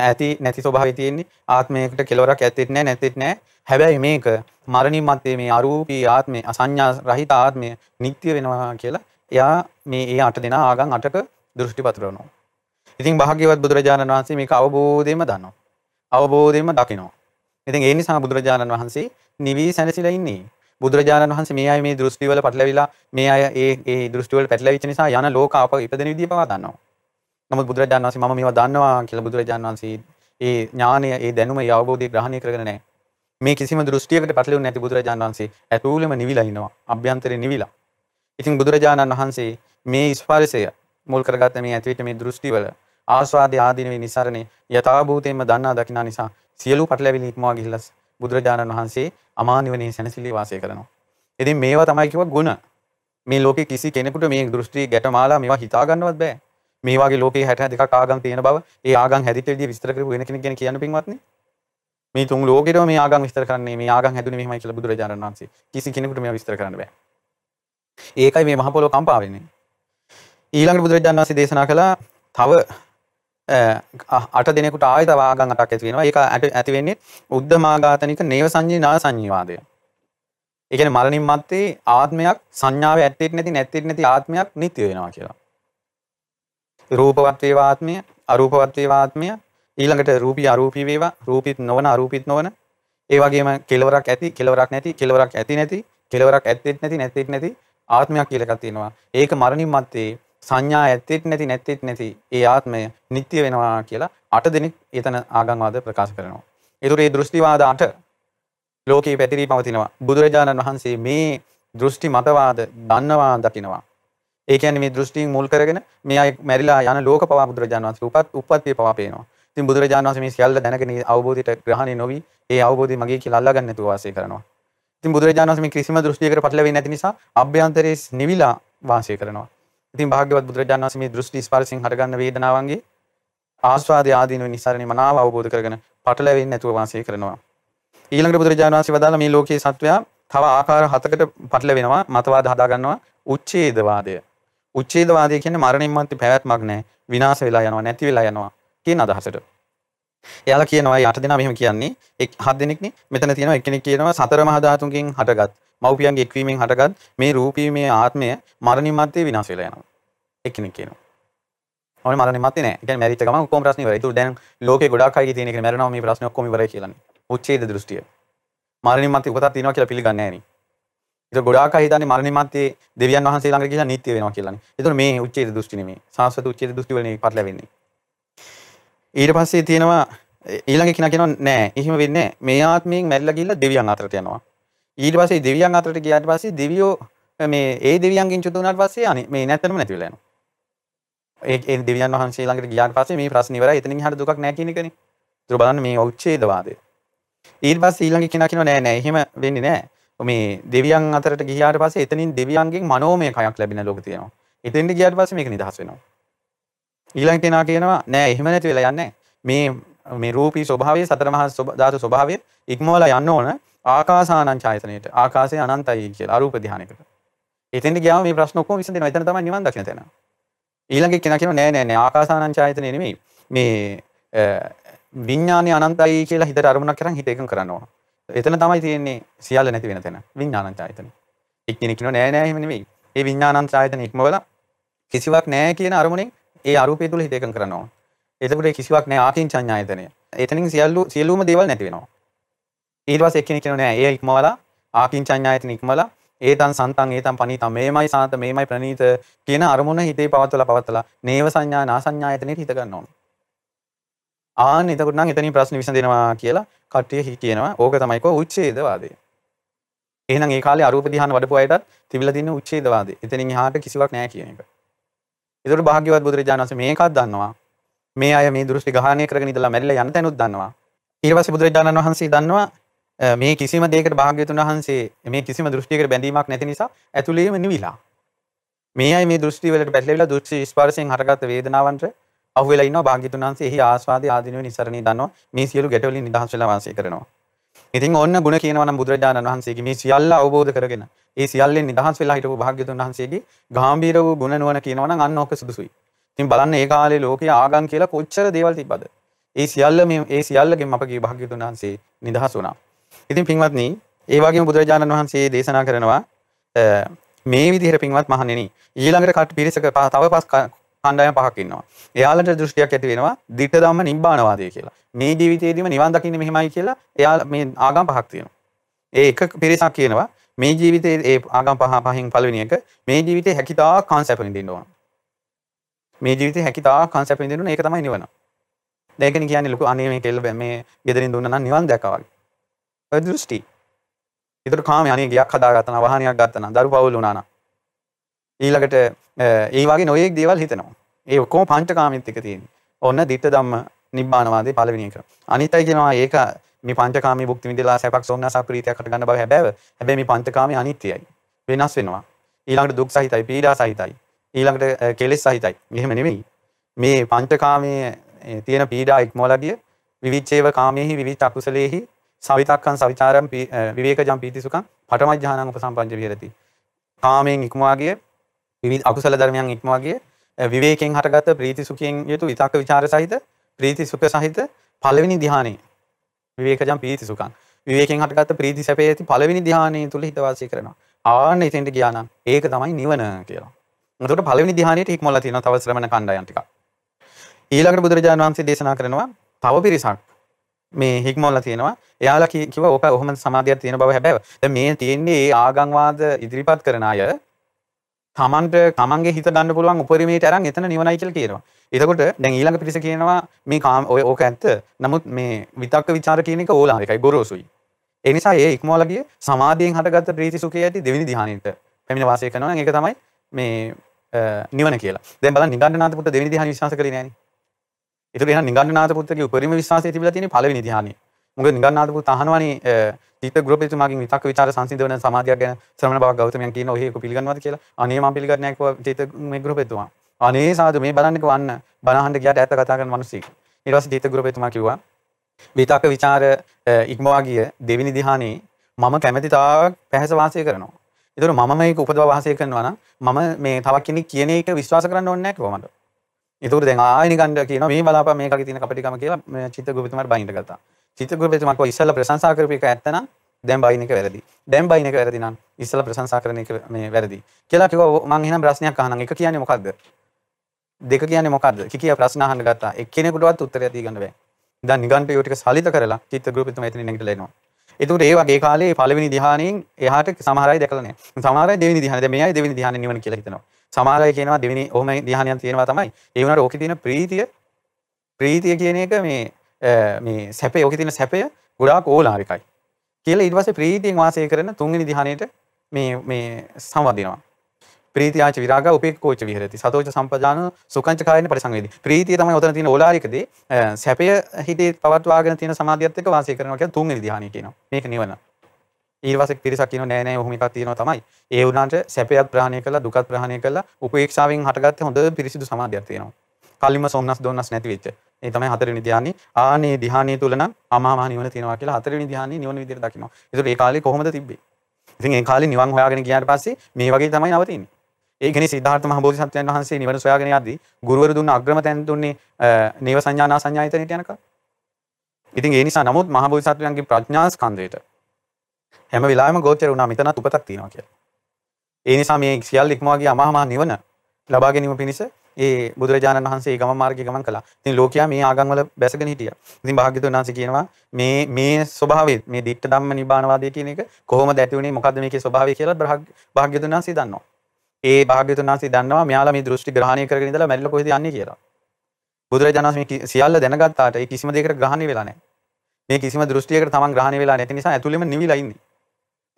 Speaker 2: ඇති නැති ස්වභාවය තියෙන්නේ. ආත්මයකට කෙලවරක් ඇත්තෙත් නැහැ නැත්තෙත් නැහැ හැබැයි මේක මරණින් මත්තේ මේ අරූපී ආත්මය අසඤ්ඤා රහිත ආත්මය නිට්ටය වෙනවා කියලා එයා මේ ඒ අට දෙනා ආගම් අටක දෘෂ්ටි පතුරවනවා ඉතින් භාග්‍යවත් බුදුරජාණන් වහන්සේ මේක අවබෝධයෙන්ම දන්නවා. අවබෝධයෙන්ම දකිනවා. ඉතින් ඒ නිසා බුදුරජාණන් වහන්සේ නිවි සැනසීලා ඉන්නේ. බුදුරජාණන් වහන්සේ මේ අය මේ දෘෂ්ටි වල පැටලවිලා මේ අය ඒ ඒ දෘෂ්ටි වල පැටලවිච්ච නිසා යන ලෝක අප ඉපදෙන විදිය පවා දන්නවා. නමුත් බුදුරජාණන් වහන්සේ මම මේවා දන්නවා කියලා බුදුරජාණන් වහන්සේ ඒ ඥානය ඒ දැනුම ඒ අවබෝධය ග්‍රහණය කරගෙන නැහැ. මේ කිසිම දෘෂ්ටියකට පැටලෙන්නේ නැති බුදුරජාණන් වහන්සේ ඇතුළෙම නිවිලා ඉනවා. අභ්‍යන්තරේ නිවිලා. ඉතින් බුදුරජාණන් වහන්සේ මේ ස්පර්ශය මුල් කරගත්ත මේ ඇතිවිට මේ දෘෂ්ටිවල ආස්වාදය ආදීනවේ නිසරණේ යථාභූතයෙන්ම දන්නා දකිනා නිසා සියලු පටලැවිලි ඉක්මවා ගිහිල්ලා බුදුරජාණන් වහන්සේ අමා නිවනේ සැනසෙල්ලේ වාසය කරනවා. ඉතින් මේවා තමයි කිව්ව ගුණ. මේ ලෝකේ කිසි කෙනෙකුට මේ දෘෂ්ටි ගැටමාලා මේවා හිතා ගන්නවත් බෑ. මේ වගේ ලෝකේ 62ක් ආගම් තියෙන බව ඒ ආගම් හැදිච්ච විදිහ විස්තර කරපු වෙන කෙනෙක් ගැන කියන්න පින්වත්නි. මේ තුන් ලෝකෙටම මේ ආගම් විස්තර කරන්නේ මේ ආගම් හැදුනේ මෙහෙමයි කියලා බුදුරජාණන් වහන්සේ. කිසි කෙනෙකුට මේවා විස්තර කරන්න බෑ. ඒකයි මේ මහ පොළොව කම්පා වෙන්නේ. ඊළඟට බුදුරජාණන් වහන්සේ දේශනා කළා තව අට දෙනෙකුට ආයෙ තව ආගම් අටක් ඇති වෙනවා. ඒක ඇති වෙන්නේ උද්දමාඝාතනික නේව සංඤී නා සංඤීවාදය. ඒ කියන්නේ මරණින් මත්තේ ආත්මයක් සංඥාවේ ඇත්තෙත් නැති නැත්තෙත් නැති ආත්මයක් නිත්‍ය වෙනවා කියලා. රූපවත් වේවා ආත්මය, අරූපවත් වේවා ආත්මය, ඊළඟට රූපී අරූපී වේවා, රූපීත් නොවන අරූපීත් නොවන. ඒ වගේම කෙලවරක් ඇති, කෙලවරක් නැති, කෙලවරක් ඇති නැති, කෙලවරක් ඇත්තෙත් නැති නැත්තෙත් නැති ආත්මයක් කියලා එකක් තියෙනවා. ඒක මරණින් මත්තේ සංඥා ඇත්තෙත් නැති නැත්තෙත් නැති ඒ ආත්මය නිත්‍ය වෙනවා කියලා අට දෙනෙක් එතන ආගම්වාද ප්‍රකාශ කරනවා. ඒතර මේ දෘෂ්ටිවාද අට ලෝකේ පැතිරී පවතිනවා. බුදුරජාණන් වහන්සේ මේ දෘෂ්ටි මතවාද දන්නවා දකිනවා. ඒ කියන්නේ මේ දෘෂ්ටියෙන් මුල් කරගෙන මේ අය මැරිලා යන ලෝක පවා බුදුරජාණන් වහන්සේ උපත් උප්පත්තිය පවා පේනවා. ඉතින් බුදුරජාණන් වහන්සේ මේ සියල්ල දැනගෙන අවබෝධයට ග්‍රහණය නොවි ඒ අවබෝධය මගේ කියලා අල්ලගන්න නැතුව වාසය කරනවා. ඉතින් බුදුරජාණන් වහන්සේ මේ කිසිම දෘෂ්ටියකට පටලවෙන්නේ නැති නිසා අභ්‍යන්තරයේ නිවිලා වාසය කරනවා. ඉතින් භාග්‍යවත් බුදුරජාණන් වහන්සේ මේ දෘෂ්ටි ස්පර්ශයෙන් හටගන්න වේදනාවන්ගේ ආස්වාද ආදීන නිසරණේ මනාව අවබෝධ කරගෙන පටලැවෙන්නේ නැතුව වාසය කරනවා. ඊළඟට බුදුරජාණන් වහන්සේ වදාළ මේ ලෝකයේ සත්වයා තව ආකාර හතකට පටලවෙනවා මතවාද හදා ගන්නවා උච්ඡේදවාදය. උච්ඡේදවාදය කියන්නේ මරණින් මත්තේ පැවැත්මක් නැහැ. විනාශ වෙලා යනවා නැති වෙලා යනවා කියන අදහසට. එයාලා කියනවා මේ අට දෙනා මෙහෙම කියන්නේ එක් හත් දෙනෙක්නේ මෙතන තියෙනවා එක්කෙනෙක් කියනවා සතර මහා ධාතුන්ගෙන් හටගත් මව්පියන්ගේ එක්වීමෙන් හටගත් මේ රූපී මේ ආත්මය මරණින් මත්තේ විනාශ වෙලා යනවා. එක්කෙනෙක් කියනවා. ඕනේ මරණින් මත්තේ නෑ. ඒ කියන්නේ මැරිච්ච ගමන් ඔක්කොම ප්‍රශ්න ඉවරයි. ඒක දැන් ලෝකේ ගොඩාක් අයගේ තියෙන එක මැරෙනවා මේ ප්‍රශ්න ඔක්කොම ඉවරයි කියලානේ. උච්ඡේද දෘෂ්ටිය. මරණින් මත්තේ උපතක් තියෙනවා කියලා පිළිගන්නේ නැහැ නේ. ඒක ගොඩාක් අය හිතන්නේ මරණින් මත්තේ දෙවියන් වහන්සේ ළඟට ගිහිලා නිත්‍ය වෙනවා කියලානේ. ඒතකොට මේ උච්ඡේද දෘෂ්ටි නෙමෙයි. සාස්වත උච්ඡේද දෘෂ්ටි වලින් පටලැවෙන්නේ. ඊට පස්සේ තියෙනවා ඊළඟ කෙනා කියනවා නෑ එහෙම වෙන්නේ නෑ. මේ ආත්මයෙන් මැරිලා ගිහිල්ලා දෙවියන් අතරට යනවා. ඊට පස්සේ දෙවියන් අතරට ගියාට පස්සේ දෙවියෝ මේ ඒ දෙවියන්ගෙන් චුත වුණාට පස්සේ අනේ මේ නැත්තටම නැති වෙලා යනවා. ඒ ඒ දෙවියන් වහන්සේ ළඟට ගියාට පස්සේ මේ ප්‍රශ්න ඉවරයි. එතනින් එහාට දුකක් නැහැ කියන එකනේ. ඒක බලන්න මේ උච්ඡේදවාදය. ඊට පස්සේ ඊළඟ කෙනා කියනවා නෑ නෑ එහෙම වෙන්නේ නෑ. මේ දෙවියන් අතරට ගියාට පස්සේ එතනින් දෙවියන්ගෙන් මනෝමය කයක් ලැබෙන ලෝක තියෙනවා. එතෙන්ට ගියාට පස්සේ මේක නිදහස් වෙනවා. ඊළඟ කෙනා කියනවා නෑ එහෙම නැති වෙලා යන්නේ මේ මේ රූපී ස්වභාවය සතර මහා ධාතු ස්වභාවය ඉක්මවලා යන්න ඕන ආකාසානං ඡායතනෙට. ආකාශය අනන්තයි කියලා අරූප ධානයකට. එතෙන්ට ගියාම මේ ප්‍රශ්න ඔක්කොම විසඳෙනවා. එතන තමයි නිවන් දකින්න තැන. ඊළඟ කෙනා කියනවා නෑ නෑ නෑ ආකාසානං ඡායතනෙ නෙමෙයි. මේ විඥානය අනන්තයි කියලා හිතට අරමුණක් කරන් හිත එකඟ කරනවා. එතන තමයි තියෙන්නේ සියල්ල නැති වෙන තැන. විඥානං ඡායතනෙ. එක්කෙනෙක් කියනවා නෑ නෑ එහෙම නෙමෙයි. ඒ විඥානං ඡායතනෙ ඉක්මවලා කිසිවක් නෑ කියන අරමුණෙන් ඒ අරූපය තුල හිත එකඟ කරනවා. එතකොට කිසිවක් නෑ ආකින්චඤ්ඤායතනය. එතනින් සියලු සියලුම දේවල් නැති වෙනවා. ඊට පස්සේ එක්කෙනෙක් කියනවා නෑ ඒ ඉක්මවලා ආකින්චඤ්ඤායතන ඉක්මවලා ඒතන් සන්තන් ඒතන් පනීතන් මේමයි සාන්ත මේමයි ප්‍රනීත කියන අරමුණ හිතේ පවත්වලා පවත්වලා නේව සංඥා නා සංඥායතනෙට හිත ගන්න ඕන. ආන්න එතකොට නම් එතනින් ප්‍රශ්න විසඳෙනවා කියලා කට්ටිය කියනවා. ඕක තමයි කෝ උච්ඡේදවාදය. එහෙනම් ඒ කාලේ අරූප ධ්‍යාන වඩපු අයටත් තිබිලා තියෙන උච්ඡේදවාදය. එතනින් එහාට කිසිවක් නැහැ කියන එක. ඒතකොට භාග්‍යවත් බුදුරජාණන් වහන්සේ මේකත් දන්නවා. මේ අය මේ දෘෂ්ටි ගහණය කරගෙන ඉඳලා මැරිලා යන තැනුත් දන්නවා. ඊට පස්සේ බුදුරජාණන් වහන්සේ දන්නවා මේ කිසිම දෙයකට භාග්‍යතුන් වහන්සේ මේ කිසිම දෘෂ්ටියකට බැඳීමක් නැති නිසා ඇතුළේම නිවිලා. මේ අය මේ දෘෂ්ටි වලට පැටලෙවිලා දෘෂ්ටි ස්පර්ශයෙන් හටගත්ත වේදනාවන්ට අහු වෙලා ඉන්නවා භාග්‍යතුන් වහන්සේ එහි ආස්වාදයේ ආධිනව නිසරණී දන්නවා මේ සියලු ගැටවලින් නිදහස් වෙලා වාසය කරනවා. ඉතින් ඔන්න ಗುಣ කියනවා නම් බුදුරජාණන් වහන්සේගේ මේ සියල්ල අවබෝධ කරගෙන ඒ සියල්ලෙන් නිදහස් වෙලා හිටපු භාග්‍යතුන් වහන්සේගේ ගාම්භීර වූ ගුණ නුවණ කියනවා නම් අන්න ඕක සුදුසුයි. ඉතින් බලන්න ඒ කාලේ ලෝකයේ ආගම් කියලා කොච්චර දේවල් තිබ්බද? ඒ සියල්ල මේ ඒ සියල්ලගෙන් අපගේ භාග්‍යතුන් වහන්සේ නිදහස් වුණා. ඉතින් පින්වත්නි, ඒ වගේම බුදුරජාණන් වහන්සේ දේශනා කරනවා මේ විදිහට පින්වත් මහණෙනි ඊළඟට කට පිරිසක තව පස් කණ්ඩායම් පහක් ඉන්නවා. එයාලට දෘෂ්ටියක් ඇති වෙනවා ditta ධම්ම නිබ්බානවාදය කියලා. මේ ජීවිතේදීම නිවන් දකින්නේ මෙහෙමයි කියලා එයාලා මේ ආගම් පහක් තියෙනවා. ඒ එක පිරිසක් කියනවා මේ ජීවිතේ ඒ ආගම් පහ පහෙන් පළවෙනි එක මේ ජීවිතේ හැකිතාක් කාන්සෙප් විඳින්න ඕන. මේ ජීවිතේ හැකිතාක් කාන්සෙප් විඳින්න ඕන ඒක තමයි නිවන. ඒකනේ කියන්නේ ලොකු අනේ මේ කෙල්ල මේ ගෙදරින් දුන්නා නම් නිවන් දැක්කා වගේ. ඔය දෘෂ්ටි. ඒතර කාමයේ අනේ ගියක් හදාගත්තා නම් වාහනයක් ගත්තා නම් දරු පවුල් වුණා නම් ඊළඟට ඒ වගේ නොයෙක් දේවල් හිතනවා. ඒ ඔක්කොම පංචකාමීත් එක තියෙන්නේ. ඔන්න ditta ධම්ම නිබ්බානවාදී පළවෙනි එක. අනිත්යි කියනවා ඒක මේ පංචකාමී භුක්ති විඳලා සැපක් සෝමනසක් ප්‍රීතියක් හට ගන්න බව හැබෑව. හැබැයි මේ පංචකාමී අනිත්‍යයි. වෙනස් වෙනවා. ඊළඟට දුක් සහිතයි, පීඩා සහිතයි. ඊළඟට කෙලෙස් සහිතයි. මෙහෙම නෙමෙයි. මේ පංචකාමයේ තියෙන පීඩා ඉක්මවලා ගිය විවිච්ඡේව කාමේහි විවිච්ඡ අකුසලේහි සවිතක්කං සවිචාරම් විවේකජම් පීතිසුඛං පඨමඥානං උපසම්පංච විහෙරති. කාමයෙන් ඉක්මවා ගිය විවිධ අකුසල ධර්මයන් ඉක්මවා ගිය විවේකයෙන් හටගත් ප්‍රීති සුඛයෙන් යුතු විතක්ක ਵਿਚාර සහිත ප්‍රීති සුඛ සහිත පළවෙනි ධ්‍යානෙ විවේකජම් ප්‍රීති සුඛං විවේකයෙන් හටගත් ප්‍රීති සැපේ ඇති පළවෙනි ධ්‍යානෙ තුල හිත වාසය කරනවා. ආන්න එතෙන්ට ගියා නම් ඒක තමයි නිවන කියලා. එතකොට පළවෙනි ධ්‍යානෙට ඉක්මවලා තියෙනවා තව ශ්‍රමණ කණ්ඩායම් ටිකක්. ඊළඟට බුදුරජාණන් වහන්සේ දේශනා කරනවා තව පිරිසක් මේ හික්මවලා තියෙනවා. එයාලා කිව්වා ඕක ඔහොම සමාධියක් තියෙන බව හැබැයි දැන් මේ තියෙන්නේ ඒ ආගම්වාද ඉදිරිපත් කරන අය තමන්ට තමන්ගේ හිත ගන්න පුළුවන් උපරිමයට අරන් එතන නිවනයි කියලා කියනවා. එතකොට දැන් ඊළඟ පිරිස කියනවා මේ කාම ඔය ඕක ඇත්ත. නමුත් මේ විතක්ක ਵਿਚාර කියන එක ඕලාරිකයි ගොරෝසුයි. ඒ නිසා ඒ ඉක්මවලා ගිය සමාධියෙන් හටගත්ත ප්‍රීති සුඛය ඇති දෙවෙනි ධ්‍යානෙට පැමිණ වාසය කරනවා. ඒක තමයි මේ නිවන කියලා. දැන් බලන්න නිගණ්ඨනාථ පුත්‍ර දෙවෙනි ධ්‍යානෙ විශ්වාස කරේ නෑනේ. ඒතර එහෙනම් නිගණ්ඨනාථ පුත්‍රගේ උපරිම විශ්වාසය තිබිලා තියෙන්නේ පළවෙනි ධ්‍යානෙ. මොකද නිගණ්ඨනාථ පුත් අහනවනේ සිත ග්‍රපිතු මගින් විතක් විචාර සංසිදවන සමාධයක් ගැන ශ්‍රමණ බව ගෞතමයන් කියන ඔහෙක පිළිගන්නවද කියලා? අනේ මම පිළිගන්නේ නැහැ චේත මේ ග්‍රපෙතුමා අනේ සාදු මේ බලන්නක වන්න බනහන්න ගියට ඈත කතා කරන මිනිස්සෙක්. ඊට පස්සේ චේත ග්‍රපෙතුමා කිව්වා විතක් විචාර ඉක්මවා ගිය දෙවිනි දිහානේ මම කැමැති තාක් පැහැස වාසය කරනවා. ඒතර මම මේක උපදව වාසය කරනවා නම් මම මේ තවක් කෙනෙක් කියන එක විශ්වාස කරන්න ඕනේ නැහැ කොහමද ඒතර දැන් ආයෙ නිකන්ද කියනවා මේ බලාපන් මේකගේ තියෙන කපටිකම කියලා චිත්ත ග්‍රපෙතුමාට බයින්ට ගත්තා චිත්ත ගෘහපතිතුමා කිව්වා ඉස්සෙල්ලා ප්‍රශංසා කරපු එක ඇත්ත නම් දැන් බයින් එක වැරදි. දැන් බයින් එක වැරදි නම් ඉස්සෙල්ලා ප්‍රශංසා කරන එක මේ වැරදි. කියලා කිව්වා මං එහෙනම් ප්‍රශ්නයක් අහනම්. එක කියන්නේ මොකද්ද? දෙක කියන්නේ මොකද්ද? කිකියා ප්‍රශ්න අහන්න ගත්තා. එක්කෙනෙකුටවත් උත්තරය දී ගන්න බෑ. දැන් නිගන්ඨයෝ ටික සලිත කරලා චිත්ත ගෘහපතිතුමා එතනින් නැගිටලා එනවා. එතකොට ඒ වගේ කාලේ පළවෙනි ධ්‍යානයෙන් එහාට සමහර අය දැකලා නැහැ. සමහර අය දෙවෙනි ධ්‍යානෙ. දැන් මේ අය දෙවෙනි ධ්‍යානෙ නිවන කියලා හිතනවා. සමහර අය කියනවා දෙවෙනි ඔහොම ධ්‍යානයක් තියෙනවා තමයි. ඒ වුණාට ඕකේ තියෙන ප්‍රීතිය ප්‍රීතිය කියන එක මේ මේ සැපේ ඕකේ තියෙන සැපය ගොඩාක් ඕලාරිකයි. කියලා ඊට පස්සේ ප්‍රීතියෙන් වාසය කරන තුන්වෙනි ධ්‍යානෙට මේ මේ සම්වදිනවා. ප්‍රීතියාච විරාග උපේක්ඛෝච විහෙරති. සතෝච සම්පජාන සුඛංච කායන පරිසංවේදී. ප්‍රීතිය තමයි උතන තියෙන ඕලාරික දේ. සැපය හිතේ පවත්වාගෙන තියෙන සමාධියත් එක්ක වාසය කරනවා කියන තුන්වෙනි ධ්‍යානෙ කියනවා. මේක නිවන. ඊට පස්සේ පිරිසක් කියනවා නෑ නෑ ඔහොම එකක් තියෙනවා තමයි. ඒ වුණාට සැපයත් ප්‍රහාණය කළා දුකත් ප්‍රහාණය කළා උපේක්ෂාවෙන් හටගත්ත හොඳ පිරිසිදු සමාධියක් තියෙනවා. කලින්ම සොම්නස් දොන්නස් නැති වෙච්ච. ඒ තමයි හතරවෙනි ධ්‍යානෙ. ආනේ ධ්‍යානෙ තුල නම් අමා මහ නිවන තියෙනවා කියලා හතරවෙනි ධ්‍යානෙ නිවන විදිහට දකිනවා. ඒතකොට ඒ කාලේ කොහොමද තිබ්බේ? ඉතින් ඒ කාලේ නිවන් හොයාගෙන ගියාට පස්සේ මේ වගේ තමයි නවතින්නේ. ඒ කියන්නේ සිද්ධාර්ථ මහ බෝධිසත්වයන් වහන්සේ නිවන සොයාගෙන යද්දී ගුරුවරු දුන්න අග්‍රම තැන දුන්නේ නේව සංඥානා සංඥායතනෙට යනකම්. ඉතින් ඒ නිසා නමුත් මහ බෝධිසත්වයන්ගේ ප්‍රඥා ස්කන්ධයට හැම වෙලාවෙම ගෝචර වුණා මෙතනත් උපතක් තියෙනවා කියලා. ඒ නිසා මේ සියල්ල ඉක්මවා ගිය අමහා මහ නිවන ලබා ගැනීම පිණිස ඒ බුදුරජාණන් වහන්සේ ගම මාර්ගය ගමන් කළා. ඉතින් ලෝකයා මේ ආගම් වල බැසගෙන හිටියා. ඉතින් භාග්‍යතුන් වහන්සේ කියනවා මේ මේ ස්වභාවය මේ දිට්ඨ ධම්ම නිබ්බානවාදය කියන එක කොහොමද ඇති වුනේ මොකද්ද මේකේ ස්වභාවය කියලා භාග්‍යතුන් වහන්සේ දන්නවා. ඒ භාග්‍යතුන් වහන්සේ දන්නවා මෙයාලා මේ දෘෂ්ටි ග්‍රහණය කරගෙන ඉඳලා මැරිලා කොහෙද යන්නේ කියලා. බුදුරජාණන් වහන්සේ මේ සියල්ල දැනගත්තාට ඒ කිසිම දෙයකට ග්‍රහණය වෙලා නැහැ. මේ කිසිම දෘෂ්ටියකට තමන් ග්‍රහණය වෙලා නැති නිසා ඇතුළෙම නිවිලා ඉන්නේ.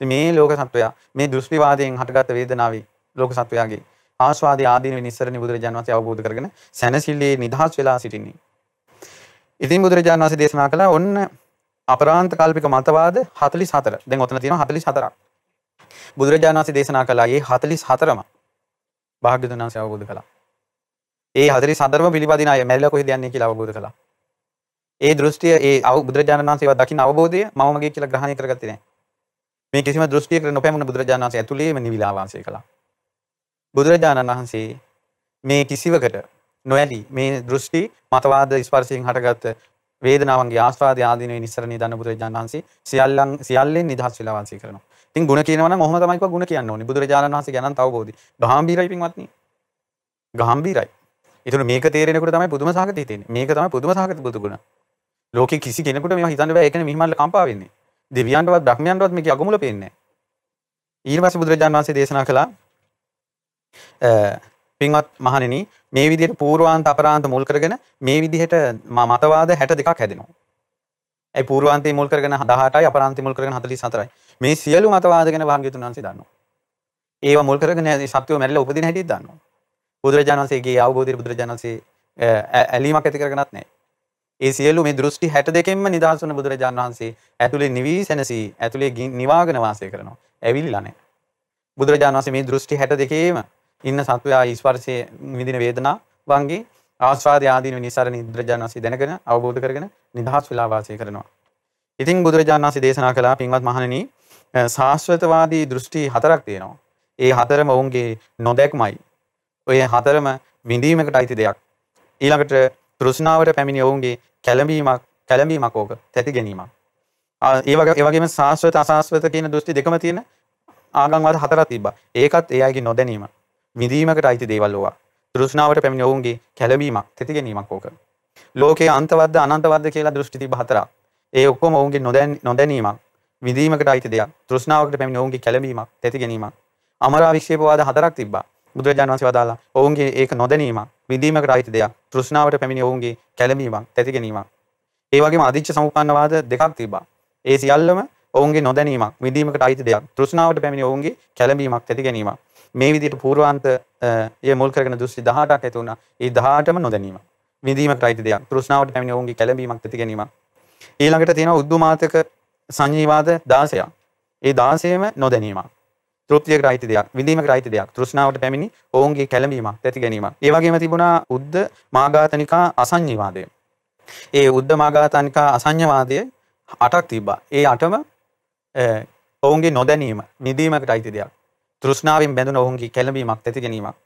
Speaker 2: මේ ලෝක සත්වයා මේ දෘෂ්ටිවාදයෙන් හටගත් වේදනාවේ ලෝක සත්වයාගේ ආස්වාදී ආදීන නිස්සරණ බුදුරජාණන් වහන්සේ අවබෝධ කරගෙන සැනසෙල්ලේ නිදහස් වෙලා සිටින්නේ. ඉතින් බුදුරජාණන් වහන්සේ දේශනා කළා ඔන්න අපරාන්ත කල්පික මතවාද 44. දැන් ඔතන තියෙනවා 44ක්. බුදුරජාණන් වහන්සේ දේශනා කළා මේ 44ම භාග්‍යවතුන් වහන්සේ අවබෝධ කළා. ඒ 44ම පිළිපදින අය මැරිලා කොහෙද යන්නේ කියලා අවබෝධ කළා. ඒ දෘෂ්ටිය ඒ බුදුරජාණන් වහන්සේව දකින්න අවබෝධය මම මගේ කියලා ග්‍රහණය කරගත්තේ නැහැ. මේ කිසිම දෘෂ්ටියකට නොපැමුණ බුදුරජාණන් වහන්සේ ඇතුළේම නිවිලා වාසය කළා. බුදුරජාණන් වහන්සේ මේ කිසිවකට නොඇලී මේ දෘෂ්ටි මතවාද ස්පර්ශයෙන් හටගත්ත වේදනාවන්ගේ ආස්වාද ආදීනවේ නිස්සරණී දන්න බුදුරජාණන් වහන්සේ සියල්ලන් සියල්ලෙන් නිදහස් වෙලා වාසය කරනවා. ඉතින් ಗುಣ කියනවා නම් ඔහොම තමයි කිව්වා ಗುಣ කියන්න ඕනේ. බුදුරජාණන් වහන්සේ ගැනත් අවබෝධි. ගාම්භීරයි පින්වත්නි. ගාම්භීරයි. ඒතර මේක තේරෙනකොට තමයි පුදුම සහගත හිතෙන්නේ. මේක තමයි පුදුම සහගත බුදු ගුණ. ලෝකේ කිසි කෙනෙකුට මේවා හිතන්න බෑ. ඒකනේ මිහිමල්ල කම්පා වෙන්නේ. දෙවියන්ටවත් බ්‍රහ්මයන්ටවත් මේක අගමුල පේන්නේ නැහැ. ඊට පස්සේ බුදුරජාණන් වහන්සේ දේශනා කළා පින්වත් මහණෙනි මේ විදිහට පූර්වාන්ත අපරාන්ත මුල් කරගෙන මේ විදිහට මතවාද 62ක් හැදෙනවා. ඒ පූර්වාන්තය මුල් කරගෙන 18යි අපරාන්තය මුල් කරගෙන 44යි. මේ සියලු මතවාද ගැන භාග්‍යතුන් වහන්සේ දන්නවා. ඒවා මුල් කරගෙන සත්‍යෝ මැරිලා උපදින හැටිත් දන්නවා. බුදුරජාණන් වහන්සේගේ අවබෝධය බුදුරජාණන් වහන්සේ ඇලීමක් ඇති කරගෙනත් නැහැ. ඒ සියලු මේ දෘෂ්ටි 62කින්ම නිදහස් වුණ බුදුරජාණන් වහන්සේ ඇතුලේ නිවි සැනසී ඇතුලේ නිවාගෙන වාසය කරනවා. ඇවිල්ලා නැහැ. බුදුරජාණන් වහන්සේ මේ දෘෂ්ටි 62කේම ඉන්න සත්වයා ස්පර්ශයේ විඳින වේදනා වංගේ ආස්වාද ආදීන නිසරණ බුදුරජාණන් වහන්සේ දැනගෙන අවබෝධ කරගෙන නිදහස් වෙලා වාසය කරනවා. ඉතින් බුදුරජාණන් වහන්සේ දේශනා කළා පින්වත් මහණෙනි ශාස්ත්‍රතවාදී දෘෂ්ටි හතරක් තියෙනවා. ඒ හතරම ඔවුන්ගේ නොදැක්මයි. ඔය හතරම විඳීමකට අයිති දෙයක්. ඊළඟට තෘෂ්ණාවට පැමිණි ඔවුන්ගේ කැළඹීමක් කැළඹීමක් ඕක තැති ගැනීමක්. ඒ වගේ ඒ වගේම සාස්වත අසාස්වත කියන දෘෂ්ටි දෙකම තියෙන ආගම්වාද හතරක් තිබ්බා. ඒකත් ඒ අයගේ නොදැනීම. විඳීමකට අයිති දේවල් ඕවා. තෘෂ්ණාවට පැමිණි ඔවුන්ගේ කැළඹීමක් තැති ගැනීමක් ඕක. ලෝකයේ අන්තවද්ද අනන්තවද්ද කියලා දෘෂ්ටි තිබ්බ හතරක්. ඒ ඔක්කොම ඔවුන්ගේ නොදැනීමක් විඳීමකට අයිති දෙයක්. තෘෂ්ණාවකට පැමිණි ඔවුන්ගේ කැළඹීමක් තැති ගැනීමක්. අමරා වික්ෂේපවාද හතරක් තිබ්බා. බුදුරජාණන් වහන්සේ වදාලා ඔවුන්ගේ ඒක නොදැනීමක් විඳීමකට අයිති දෙයක්. තෘෂ්ණාවට පැමිණි ඔවුන්ගේ කැළඹීමක් තැති ගැනීමක්. ඒ වගේම අදිච්ච සමුප්පන්නවාද දෙකක් තිබ්බා. ඒ සියල්ලම ඔවුන්ගේ නොදැනීමක් විඳීමකට අයිති දෙයක්. තෘෂ්ණාවට පැමිණි ඔවුන්ගේ කැළඹීමක් තැති ගැනීමක්. මේ විදිහට පූර්වාන්ත ය මුල් කරගෙන දෘෂ්ටි 18ක් ඇති වුණා. ඒ 18ම නොදැනීම. විඳීමකට අයිති දෙයක්. තෘෂ්ණාවට පැමිණි ඔවුන්ගේ කැළඹීමක් තැති ගැනීමක්. ඊළඟට තියෙනවා උද්දුමාතක සංජීවාද 16ක්. ඒ 16ම නොදැනීමක්. තෘප්තියකට අයිති දෙයක් විඳීමකට අයිති දෙයක් තෘෂ්ණාවට පැමිණි ඔවුන්ගේ කැළඹීමක් ඇති ගැනීමක් ඒ වගේම තිබුණා උද්ද මාඝාතනිකා අසඤ්ඤීවාදය ඒ උද්ද මාඝාතනිකා අසඤ්ඤවාදය අටක් තිබ්බා ඒ අටම ඔවුන්ගේ නොදැනීම විඳීමකට අයිති දෙයක් තෘෂ්ණාවෙන් බැඳුන ඔවුන්ගේ කැළඹීමක් ඇති ගැනීමක්.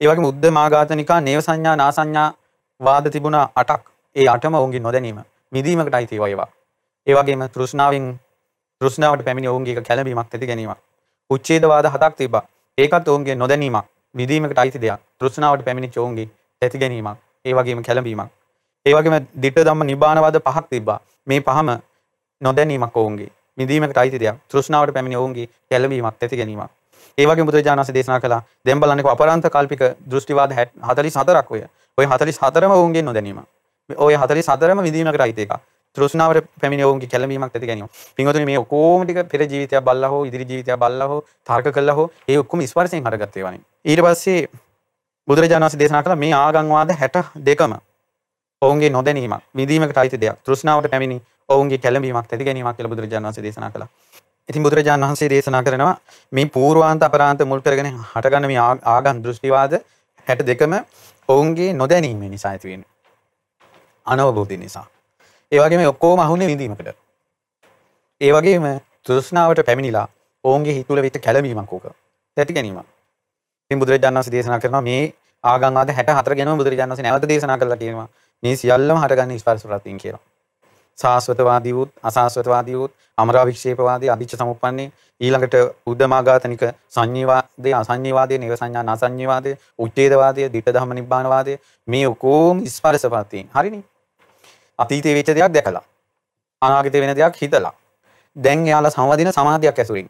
Speaker 2: ඒ වගේම උද්ද මාඝාතනිකා නේව සංඥා නා සංඥා වාද තිබුණා අටක් ඒ අටම ඔවුන්ගේ නොදැනීම විඳීමකට අයිති ඒවා ඒ වගේම තෘෂ්ණාවෙන් තෘෂ්ණාවට පැමිණි ඔවුන්ගේ කැළඹීමක් ඇති ගැනීමක්. උච්චේදවාද හතක් තිබා ඒකත් ඔවුන්ගේ නොදැනීමක් විදීමකට අයිති දෙයක්. තෘෂ්ණාවට පැමිණිච්ච ඔවුන්ගේ ඇති ගැනීමක් ඒ වගේම කැළඹීමක්. ඒ වගේම දිට්ඨ ධම්ම නිබ්බානවාද පහක් තිබ්බා. මේ පහම නොදැනීමක් ඔවුන්ගේ විදීමකට අයිති දෙයක්. තෘෂ්ණාවට පැමිණි ඔවුන්ගේ කැළඹීමක් ඇති ගැනීමක්. ඒ වගේ බුදුරජාණන් වහන්සේ දේශනා කළා දැන් බලන්නකෝ අපරාන්ත කල්පික දෘෂ්ටිවාද 44ක් ඔය ඔය 44ම ඔවුන්ගේ නොදැනීම ඔය 44ම විදීමකට අයිති එකක් තෘෂ්ණාවට පැමිණි ඔවුන්ගේ කැළඹීමක් ඇති ගැනීම. පින්වතුනි මේ ඔක්කොම ටික පෙර ජීවිතයක් බල්ලා හෝ ඉදිරි ජීවිතයක් බල්ලා හෝ තර්ක කළා හෝ ඒ ඔක්කොම ස්පර්ශයෙන් හටගත් ඒවානේ. ඊට පස්සේ බුදුරජාණන් වහන්සේ දේශනා කළා මේ ආගම්වාද 62ම ඔවුන්ගේ නොදැනීමක්, විඳීමකට අයිති දෙයක්. තෘෂ්ණාවට පැමිණි ඔවුන්ගේ කැළඹීමක් ඇති ගැනීමක් කියලා බුදුරජාණන් වහන්සේ දේශනා කළා. ඉතින් බුදුරජාණන් වහන්සේ දේශනා කරනවා මේ පූර්වාන්ත අපරාන්ත මුල් කරගෙන හටගන්න මේ ආගම් දෘෂ්ටිවාද 62ම ඔවුන්ගේ නොදැනීම නිසා ඇති වෙන්නේ. අනවබෝධය නිසා. ඒ වගේම ඔක්කොම අහුනේ විඳීමකට. ඒ වගේම තෘෂ්ණාවට පැමිණිලා ඔවුන්ගේ හිත තුළ විත කැළඹීමක් ඕක. ඇති ගැනීම. ඉතින් බුදුරජාණන් වහන්සේ දේශනා කරනවා මේ ආගම් ආද 64 ගැනම බුදුරජාණන් වහන්සේ නැවත දේශනා කළා කියනවා. මේ සියල්ලම හටගන්නේ ස්පර්ශ ප්‍රත්‍යයෙන් කියලා. සාස්වතවාදී වූත් අසාස්වතවාදී වූත් අමරා වික්ෂේපවාදී අභිච්ඡ සමුප්පන්නේ ඊළඟට උද්දමාඝාතනික සංඤීවාදයේ අසංඤීවාදයේ නිව සංඥා නාසංඤීවාදයේ උච්ඡේදවාදයේ ditth ධම්ම නිබ්බානවාදයේ මේ ඔකෝම ස්පර්ශ ප්‍රත්‍යයෙන්. හරිනේ. අතීතයේ වෙච්ච දෙයක් දැකලා අනාගතේ වෙන දෙයක් හිතලා දැන් එයාලා සමවදින සමාධියක් ඇසුරින්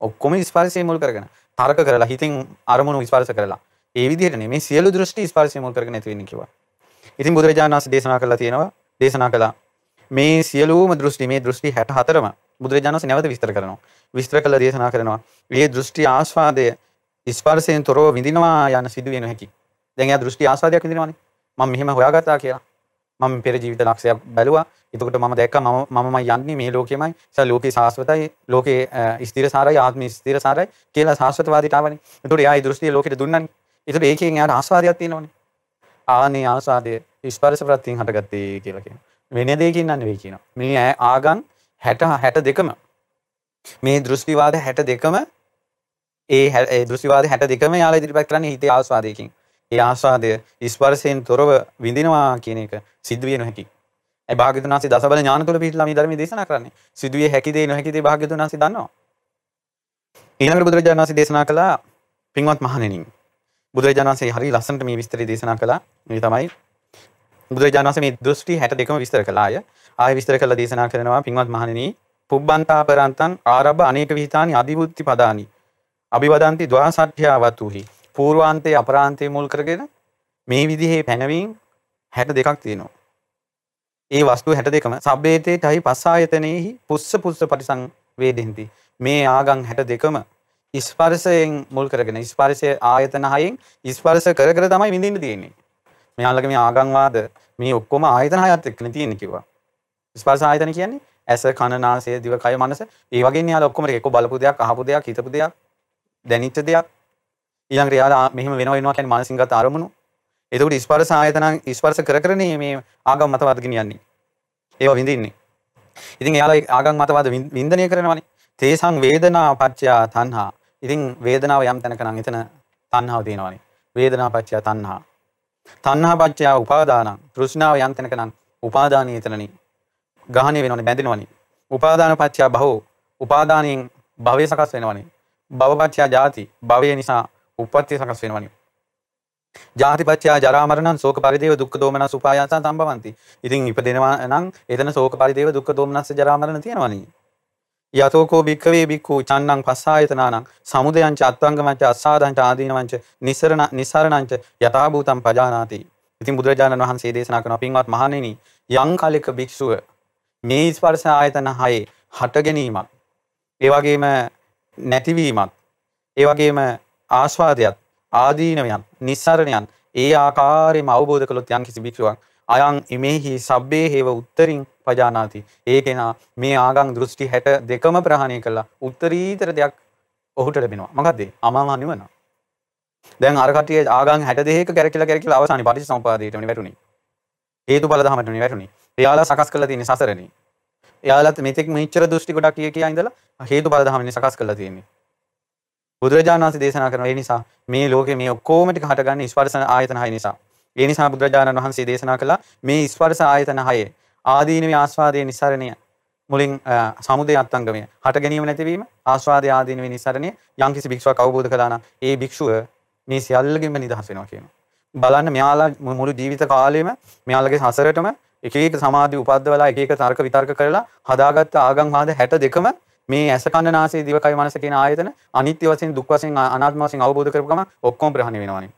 Speaker 2: ඔක්කොම ස්පර්ශය මුල් කරගෙන තර්ක කරලා හිතින් අරමුණු ස්පර්ශ කරලා ඒ විදිහට නෙමෙයි සියලු දෘෂ්ටි ස්පර්ශය මුල් කරගෙන ඇති වෙන්නේ කිව්වා. ඉතින් බුදුරජාණන් වහන්සේ දේශනා කළා තියෙනවා දේශනා කළා මේ සියලුම දෘෂ්ටි මේ දෘෂ්ටි 64ම බුදුරජාණන් වහන්සේ නැවත විස්තර කරනවා. විස්තර කළා දේශනා කරනවා. මේ දෘෂ්ටි ආස්වාදය ස්පර්ශයෙන් තොරව විඳිනවා යන සිදුවෙන හැකි. දැන් එයා දෘෂ්ටි ආස්වාදයක් විඳිනවානේ. මම මෙහෙම හොයාගත්තා කියලා. මම පෙර ජීවිත ලක්ෂයක් බැලුවා එතකොට මම දැක්ක මම මමම යන්නේ මේ ලෝකෙමයි නිසා ලෝකේ සාස්වතයි ලෝකේ ස්ථිර සාරයි ආත්ම ස්ථිර සාරයි කියලා සාස්වතවාදීට ආවනේ එතකොට එයා ඒ දෘෂ්ටිය ලෝකෙට දුන්නනේ එතකොට ඒකෙන් එයාට ආස්වාදයක් තියෙනවනේ ආනේ ආස්වාදය ස්පර්ශ ප්‍රත්‍යයෙන් හටගත්තේ කියලා කියනවා වෙන දෙයකින් නම් නෙවෙයි කියනවා මේ ආගම් 60 62ම මේ දෘෂ්ටිවාද 62ම ඒ දෘෂ්ටිවාද 62ම යාලා ඉදිරිපත් කරන්නේ හිතේ ආස්වාදයකින් ඒ ආස්වාදය ස්පර්ශයෙන් තොරව විඳිනවා කියන එක සිද්ධ විය නොහැකි. ඒ භාග්‍යතුන් වහන්සේ දසබල ඥාන තුල පිහිටලා මේ ධර්මයේ දේශනා කරන්නේ. සිදුවිය හැකි දේ නොහැකි දේ භාග්‍යතුන් වහන්සේ දන්නවා. ඊළඟට බුදුරජාණන් වහන්සේ දේශනා කළා පින්වත් මහණෙනි. බුදුරජාණන් වහන්සේ හරි ලස්සනට මේ විස්තරය දේශනා කළා. මේ තමයි බුදුරජාණන් වහන්සේ මේ දෘෂ්ටි 62ම විස්තර කළා අය. ආයෙ විස්තර කළා දේශනා කරනවා පින්වත් මහණෙනි. පුබ්බන්තාපරන්තං ආරබ්බ අනේක විහිතානි අදිබුද්ධි පදානි. අභිවදන්ති ද්වාසට්ඨ්‍යාවතුහි ඒ වස්තු 62ම සබ්බේතේටයි පස්සායතනෙහි පුස්ස පුස්ස පරිසංවේදෙන්ති. මේ ආගම් 62ම ස්පර්ශයෙන් මුල් කරගෙන ස්පර්ශය ආයතන හයෙන් ස්පර්ශ කර කර තමයි විඳින්න තියෙන්නේ. මෙයාලගේ මේ ආගම්වාද මේ ඔක්කොම ආයතන හයත් එක්කනේ තියෙන්නේ කිව්වා. ස්පර්ශ ආයතන කියන්නේ ඇස කන නාසය දිව කය මනස. ඒ වගේ යාලා ඔක්කොම එක්ක බලපු දෙයක් අහපු දෙයක් හිතපු දෙයක් දැනිච්ච දෙයක්. ඊළඟට යාලා මෙහෙම වෙනවා වෙනවා කියන්නේ මානසික ගත අරමුණු. එතකොට ස්පර්ශ ආයතන ස්පර්ශ කර කරනේ මේ ආගම් මතවාද ගෙනියන්නේ ඒවා විඳින්නේ. ඉතින් එයාලා ආගම් මතවාද වින්දනය කරනවානේ. තේසං වේදනා පච්චයා තණ්හා. ඉතින් වේදනාව යම් තැනක නම් එතන තණ්හාව තියෙනවානේ. වේදනා පච්චයා තණ්හා. තණ්හා පච්චයා උපාදානං තෘෂ්ණාව යම් තැනක නම් උපාදානීය එතනනේ ගහණය වෙනවනේ බැඳෙනවනේ. උපාදාන පත්‍ය භවෝ උපාදානයෙන් භවය සකස් වෙනවනේ. භව පත්‍ය ජාති භවය නිසා උප්පත්ති සකස් වෙනවනේ. ජාති පත්‍ය ජරා මරණං ශෝක පරිදේව දුක්ඛ දෝමනස් උපායාසං සම්භවಂತಿ. ඉතින් ඉපදෙනවා නම් එතන ශෝක පරිදේව දුක්ඛ දෝමනස් ජරා මරණ තියෙනවනේ. යතෝකෝ භික්කවේ බික්කු චන්නං පස්සායතනානං සමුදයංච අත්වංගමංච අස්සාදංච ආදීනවංච නිස්සරණ නිස්සරණංච යථාභූතං පජානාති. ඉතින් බුදුරජාණන් වහන්සේ දේශනා කරන පින්වත් මහණෙනි යම් කාලයක භික්ෂුව මේ ස්පර්ශ ආයතන හයේ හට ගැනීමක් ඒ වගේම නැතිවීමක් ඒ වගේම ආස්වාදයක් ආදීනවයන් නිස්සරණයන් ඒ ආකාරයෙන්ම අවබෝධ කළොත් යම් කිසි භික්ෂුවක් අයං ඉමේහි සබ්බේ හේව උත්තරින් පජානාති. ඒ කෙනා මේ ආගම් දෘෂ්ටි 62ම ප්‍රහාණය කළා. උත්තරීතර දෙයක් ඔහුට ලැබෙනවා. මොකද්ද? අමාමහ නිවන දැන් අර කට්ටිය ආගම් 62ක කැරකිලා කැරකිලා අවසානයේ පටිච්චසමුපාදයටම වැටුනේ. හේතුඵල ධමයටම වැටුනේ. එයාලා සකස් කරලා තියෙන්නේ සසරනේ. එයාලත් මෙතෙක් මෙච්චර දෘෂ්ටි ගොඩක් කිය කියා ඉඳලා හේතුඵල ධමනේ සකස් කරලා තියෙන්නේ. බුදුරජාණන් වහන්සේ දේශනා කරන ඒ නිසා මේ ලෝකේ මේ ඔක්කොම ටික හටගන්නේ ස්පර්ශ ආයතන හය නිසා. ඒ නිසා බුදුරජාණන් වහන්සේ දේශනා කළා මේ ස්පර්ශ ආයතන හය ආදීනවේ ආස්වාදයේ නිසරණය මුලින් සමුදය අත්ංගමය හට ගැනීම නැතිවීම ආස්වාදය ආදීනවේ නිසරණය යම්කිසි භික්ෂුවක් අවබෝධ කළා නම් ඒ භික්ෂුව මේ සියල්ලගෙන්ම නිදහස් වෙනවා කියනවා. බලන්න මෙයාලා මුළු ජීවිත කාලෙම මෙයාලගේ හසරටම එක එක සමාධි උපද්දවලා එක එක තර්ක විතර්ක කරලා හදාගත්ත ආගම් වාද 62ම මේ ඇස කන නාසය දිවකය මනස කියන ආයතන අනිත්‍ය වශයෙන් දුක් වශයෙන් අනාත්ම වශයෙන් අවබෝධ කරපු ගමන් ඔක්කොම ප්‍රහාණය වෙනවනේ.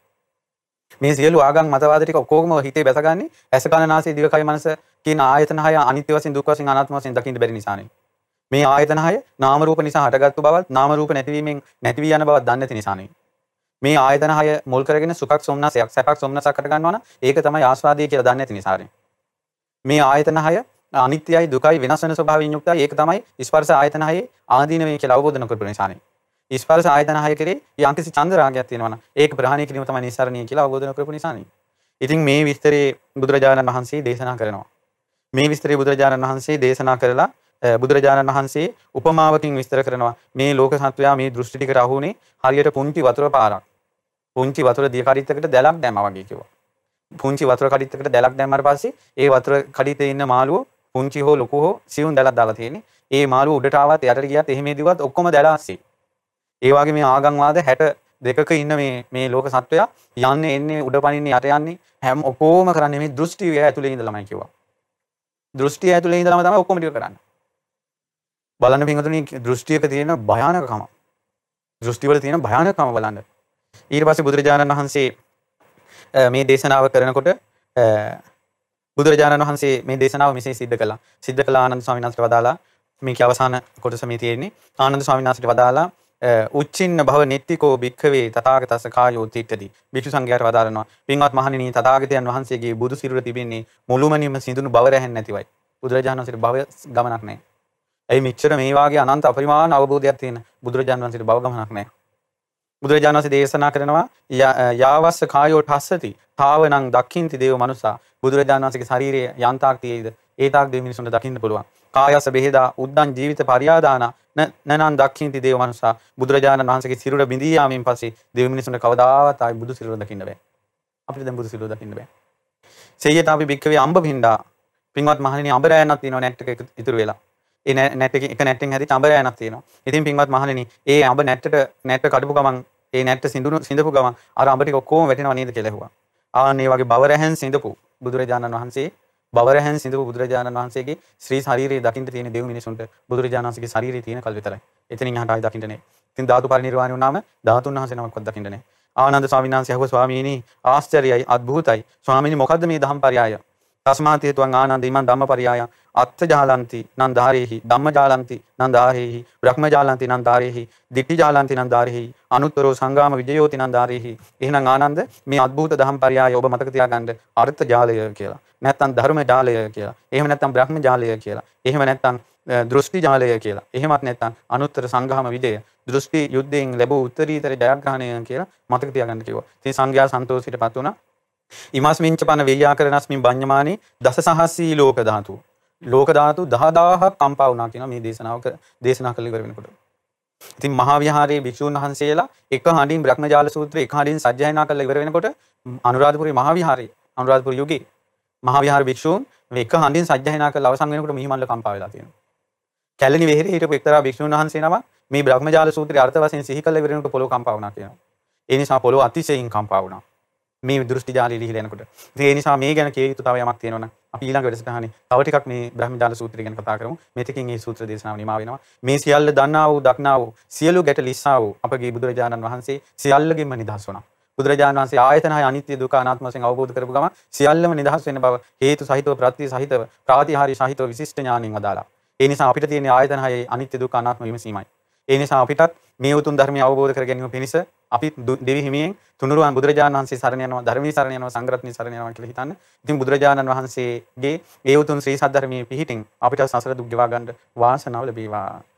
Speaker 2: මේ සියලු ආගම් මතවාද ටික ඔක්කොම හිතේ බැසගන්නේ ඇස කන නාසය දිවකය මනස කියන ආයතන හය අනිත්‍ය වශයෙන් දුක් වශයෙන් අනාත්ම වශයෙන් දකින්න බැරි නිසානේ. මේ ආයතන හය නාම රූප නිසා හටගත්තු බවත් නාම රූප නැතිවීමෙන් නැති වී යන බවත් දන්නේ නැති නිසානේ. මේ ආයතන හය මුල් කරගෙන සුඛක් සොම්නසයක් සැපක් සොම්නසක් හට ගන්නවා නම් ඒක තමයි ආස්වාදය කියලා දන්නේ නැති නිසානේ. මේ ආයතන හය අනිත්‍යයි දුකයි වෙනස් වෙන ස්වභාවයෙන් යුක්තයි ඒක තමයි ස්පර්ශ ආයතන හයේ ආදීනවේ කියලා අවබෝධ නොකරපු නිසානේ. ස්පර්ශ ආයතන හය කෙරේ යම්කිසි චන්ද රාගයක් තියෙනවා නම් ඒක ප්‍රහාණය කිරීම තමයි නිස්සාරණීය කියලා අවබෝධ නොකරපු නිසානේ. ඉතින් මේ විස්තරේ බුදුරජාණන් වහන්සේ දේශනා කරනවා. මේ විස්තරේ බුදුරජාණන් වහන්සේ දේශනා කරලා බුදුරජාණන් වහන්සේ උපමාවකින් විස්තර කරනවා මේ ලෝක සත්වයා මේ දෘෂ්ටි ටිකට අහුනේ හරියට පුංචි වතුර පාරක්. පුංචි වතුර දිය කරිත්තකට දැලක් දැම්මා වගේ කිව්වා. පුංචි වතුර කඩਿੱත්තකට දැලක් දැම්මට පස්සේ ඒ වතුර කඩਿੱත්තේ ඉන්න මාළුව පුංචි හෝ ලොකු හෝ සියුම් දැලක් දාලා තියෙන්නේ. ඒ මාළුව උඩට ආවත් යටට ගියත් එහෙම දිවත් ඔක්කොම දැල ASCII. ඒ වගේ මේ ආගම්වාද 62ක ඉන්න මේ මේ ලෝක සත්වයා යන්නේ එන්නේ උඩ පනින්නේ යට යන්නේ හැම ඔක්කොම කරන්නේ මේ දෘෂ්ටි වේ ඇතුලේ ඉඳලාමයි කිව්වා. දෘෂ්ටිය ඇතුලේ ඉඳලාම තමයි ඔක්කොම ටික කරන්නේ. බලන්න පින්වතුනි දෘෂ්ටියක තියෙන භයානකකම. දෘෂ්ටිවල තියෙන භයානකකම බලන්න. ඊට පස්සේ බුදුරජාණන් වහන්සේ මේ දේශනාව කරනකොට බුදුරජාණන් වහන්සේ මේ දේශනාව මෙසේ සිද්ධ කළා. සිද්ධ කළ ආනන්ද ස්වාමීන් වහන්සේට වදාලා මේක අවසාන කොටස මේ තියෙන්නේ. ආනන්ද ස්වාමීන් වහන්සේට වදාලා උච්චින්න භව නිට්ටිකෝ භික්ඛවේ තථාගතස්ස කායෝ තිට්ඨති. භික්ෂු සංඝයාට වදාරනවා. පින්වත් මහණෙනි තථාගතයන් වහන්සේගේ බුදු සිරුර තිබෙන්නේ මුළුමනින්ම සිඳුණු භව රැහෙන් නැතිවයි. බුදුරජාණන් වහන්සේට භව ගමනක් නැහැ. ඇයි මෙච්චර මේ වාගේ අනන්ත අපරිමාණ අවබෝධයක් තියෙන බුදුරජාණන් වහන්සේට භව ගමනක් නැහැ. බුදුරජාණන් වහන්සේ දේශනා කරනවා යාවස්ස කායෝ ඨස්සති තාවනං දක්ඛින්ති දේව මනුසා බුදුරජාණන් වහන්සේගේ ශරීරයේ යන්තාක් තියෙයිද ඒ තාක් දෙවි මිනිසුන්ට දකින්න පුළුවන් කායස බෙහෙදා උද්දන් ජීවිත පරියාදාන නනං දක්ඛින්ති දේව මනුසා බුදුරජාණන් වහන්සේගේ සිරුර බිඳී යාමෙන් පස්සේ දෙවි මිනිසුන්ට කවදාවත් ආයි බුදු සිරුර දකින්න බෑ. අපිට දැන් බුදු සිරුර දකින්න බෑ. සෙය්‍යත අපි බික්කවේ අඹ පින්ඩා පින්වත් මහණෙනි අඹ රෑනක් තියෙනවා නැට් එක ඉතුරු වෙලා. ඒ නැට් එක එක නැට්ටෙන් හැදිච්ච අඹ රෑනක් තියෙනවා. ඉතින් පින්වත් මහණෙනි ඒ අඹ නැට්ටට නැට්ට කඩපු ගමන් ඒ නැට්ට සිඳුණු සිඳපු ගමන් අර අඹ ටික ඔක්කොම වැටෙනව නේද කියලා ඇහුවා. ආන්න ඒ වගේ බවරැහැන් සිඳපු බුදුරජාණන් වහන්සේ බවරැහැන් සිඳපු බුදුරජාණන් වහන්සේගේ ශ්‍රී ශරීරයේ දකින්න තියෙන දෙව් මිනිසුන්ට බුදුරජාණන් වහන්සේගේ ශරීරයේ තියෙන කල් විතරයි. එතනින් එහාට ආයි දකින්න නෑ. ඉතින් ධාතු පරිනිර්වාණය වුණාම ධාතුන් වහන්සේ නමක්වත් දකින්න නෑ. ආනන්ද ස්වාමීන් වහන්සේ අහුව ස්වාමීනි ආශ්චර්යයි අద్භූතයි. ස්වාමීනි මොකද්ද මේ ධම්පරයය? තස්මාත් හේතුවන් ආනන්ද ඉමන් ධම්මපරියාය අත්ථ ජාලන්ති නං ධාරේහි ධම්ම ජාලන්ති නං ධාරේහි බ්‍රහ්ම ජාලන්ති නං ධාරේහි ditthi ජාලන්ති නං ධාරේහි අනුත්තරෝ සංගාම විජයෝති නං ධාරේහි එහෙනම් ආනන්ද මේ අద్භූත ධම්පරියාය ඔබ මතක තියාගන්න අර්ථ ජාලය කියලා නැත්නම් ධර්ම ජාලය කියලා එහෙම නැත්නම් බ්‍රහ්ම ජාලය කියලා එහෙම නැත්නම් දෘෂ්ටි ජාලය කියලා එහෙමත් නැත්නම් අනුත්තර සංගාම විජය දෘෂ්ටි යුද්ධයෙන් ලැබූ උත්තරීතර ජයග්‍රහණය කියලා මතක තියාගන්න කිව්වා. ඉතින් සංඝයා සන්තෝෂයටපත් වුණා. ඉමස්මින්ච පන වේයාකරණස්මින් බඤ්ඤමානී දස සහස්සී ලෝක ධාතු. ලෝක ධාතු 10000ක් කම්පා වුණා කියන මේ දේශනාව දේශනා කළ ඉවර වෙනකොට. ඉතින් මහා විහාරයේ භික්ෂුන් වහන්සේලා එක හඬින් බ්‍රහ්මජාල සූත්‍රය එක හඬින් සජ්ජායනා කළ ඉවර වෙනකොට අනුරාධපුරේ මහා විහාරයේ අනුරාධපුර යුගයේ මහා විහාර භික්ෂූන් එක හඬින් සජ්ජායනා කළ අවසන් වෙනකොට මිහිමල්ල කම්පා වෙලා තියෙනවා. කැලණි වෙහෙරේ හිටපු එක්තරා භික්ෂුන් වහන්සේ නම මේ බ්‍රහ්මජාල සූත්‍රයේ අර්ථ වශයෙන් සිහි කළ ඉවර වෙනකොට පොළොව කම්පා වුණා කියනවා. ඒ නිසා පොළොව අතිශයින් කම්පා වුණා. මේ දෘෂ්ටි ජාලය ලිහිලා යනකොට. ඉතින් ඒ නිසා මේ ගැන කිය යුතු තව යමක් තියෙනවනම් අපි ඊළඟ වැඩසටහනේ තව ටිකක් මේ බ්‍රහ්මජාල සූත්‍රය ගැන කතා කරමු. මේකකින් මේ සූත්‍ර දේශනාව නිමා වෙනවා. මේ සියල්ල දන්නා වූ දක්නා වූ සියලු ගැට ලිස්සා වූ අපගේ බුදුරජාණන් වහන්සේ සියල්ලගෙන්ම නිදහස් වුණා. බුදුරජාණන් වහන්සේ ආයතනය අනිත්‍ය දුක අනාත්ම වශයෙන් අවබෝධ කරපු ගම සියල්ලම නිදහස් වෙන බව හේතු සහිතව ප්‍රත්‍ය සහිතව ප්‍රාතිහාරි සහිතව විශිෂ්ට ඥානින් වදාලා. ඒ නිසා අපිට තියෙන ආයතන හයේ අනිත්‍ය දුක්ඛ අනාත්ම විමසීමයි. ඒ නිසා අපිටත් මේ උතුම් ධර්මය අවබෝධ කර ගැනීම පිණිස අපි දෙවි හිමියෙන් තුනුරුවන් බුදුරජාණන් වහන්සේ සරණ යනවා ධර්මී සරණ යනවා සංග්‍රහණී සරණ යනවා කියලා හිතන්න. ඉතින් බුදුරජාණන් වහන්සේගේ ඒ උතුම් ශ්‍රී සද්ධර්මයේ පිහිටින් අපිට සසර දුක් ගෙවා ගන්න වාසනාව ලැබේවා.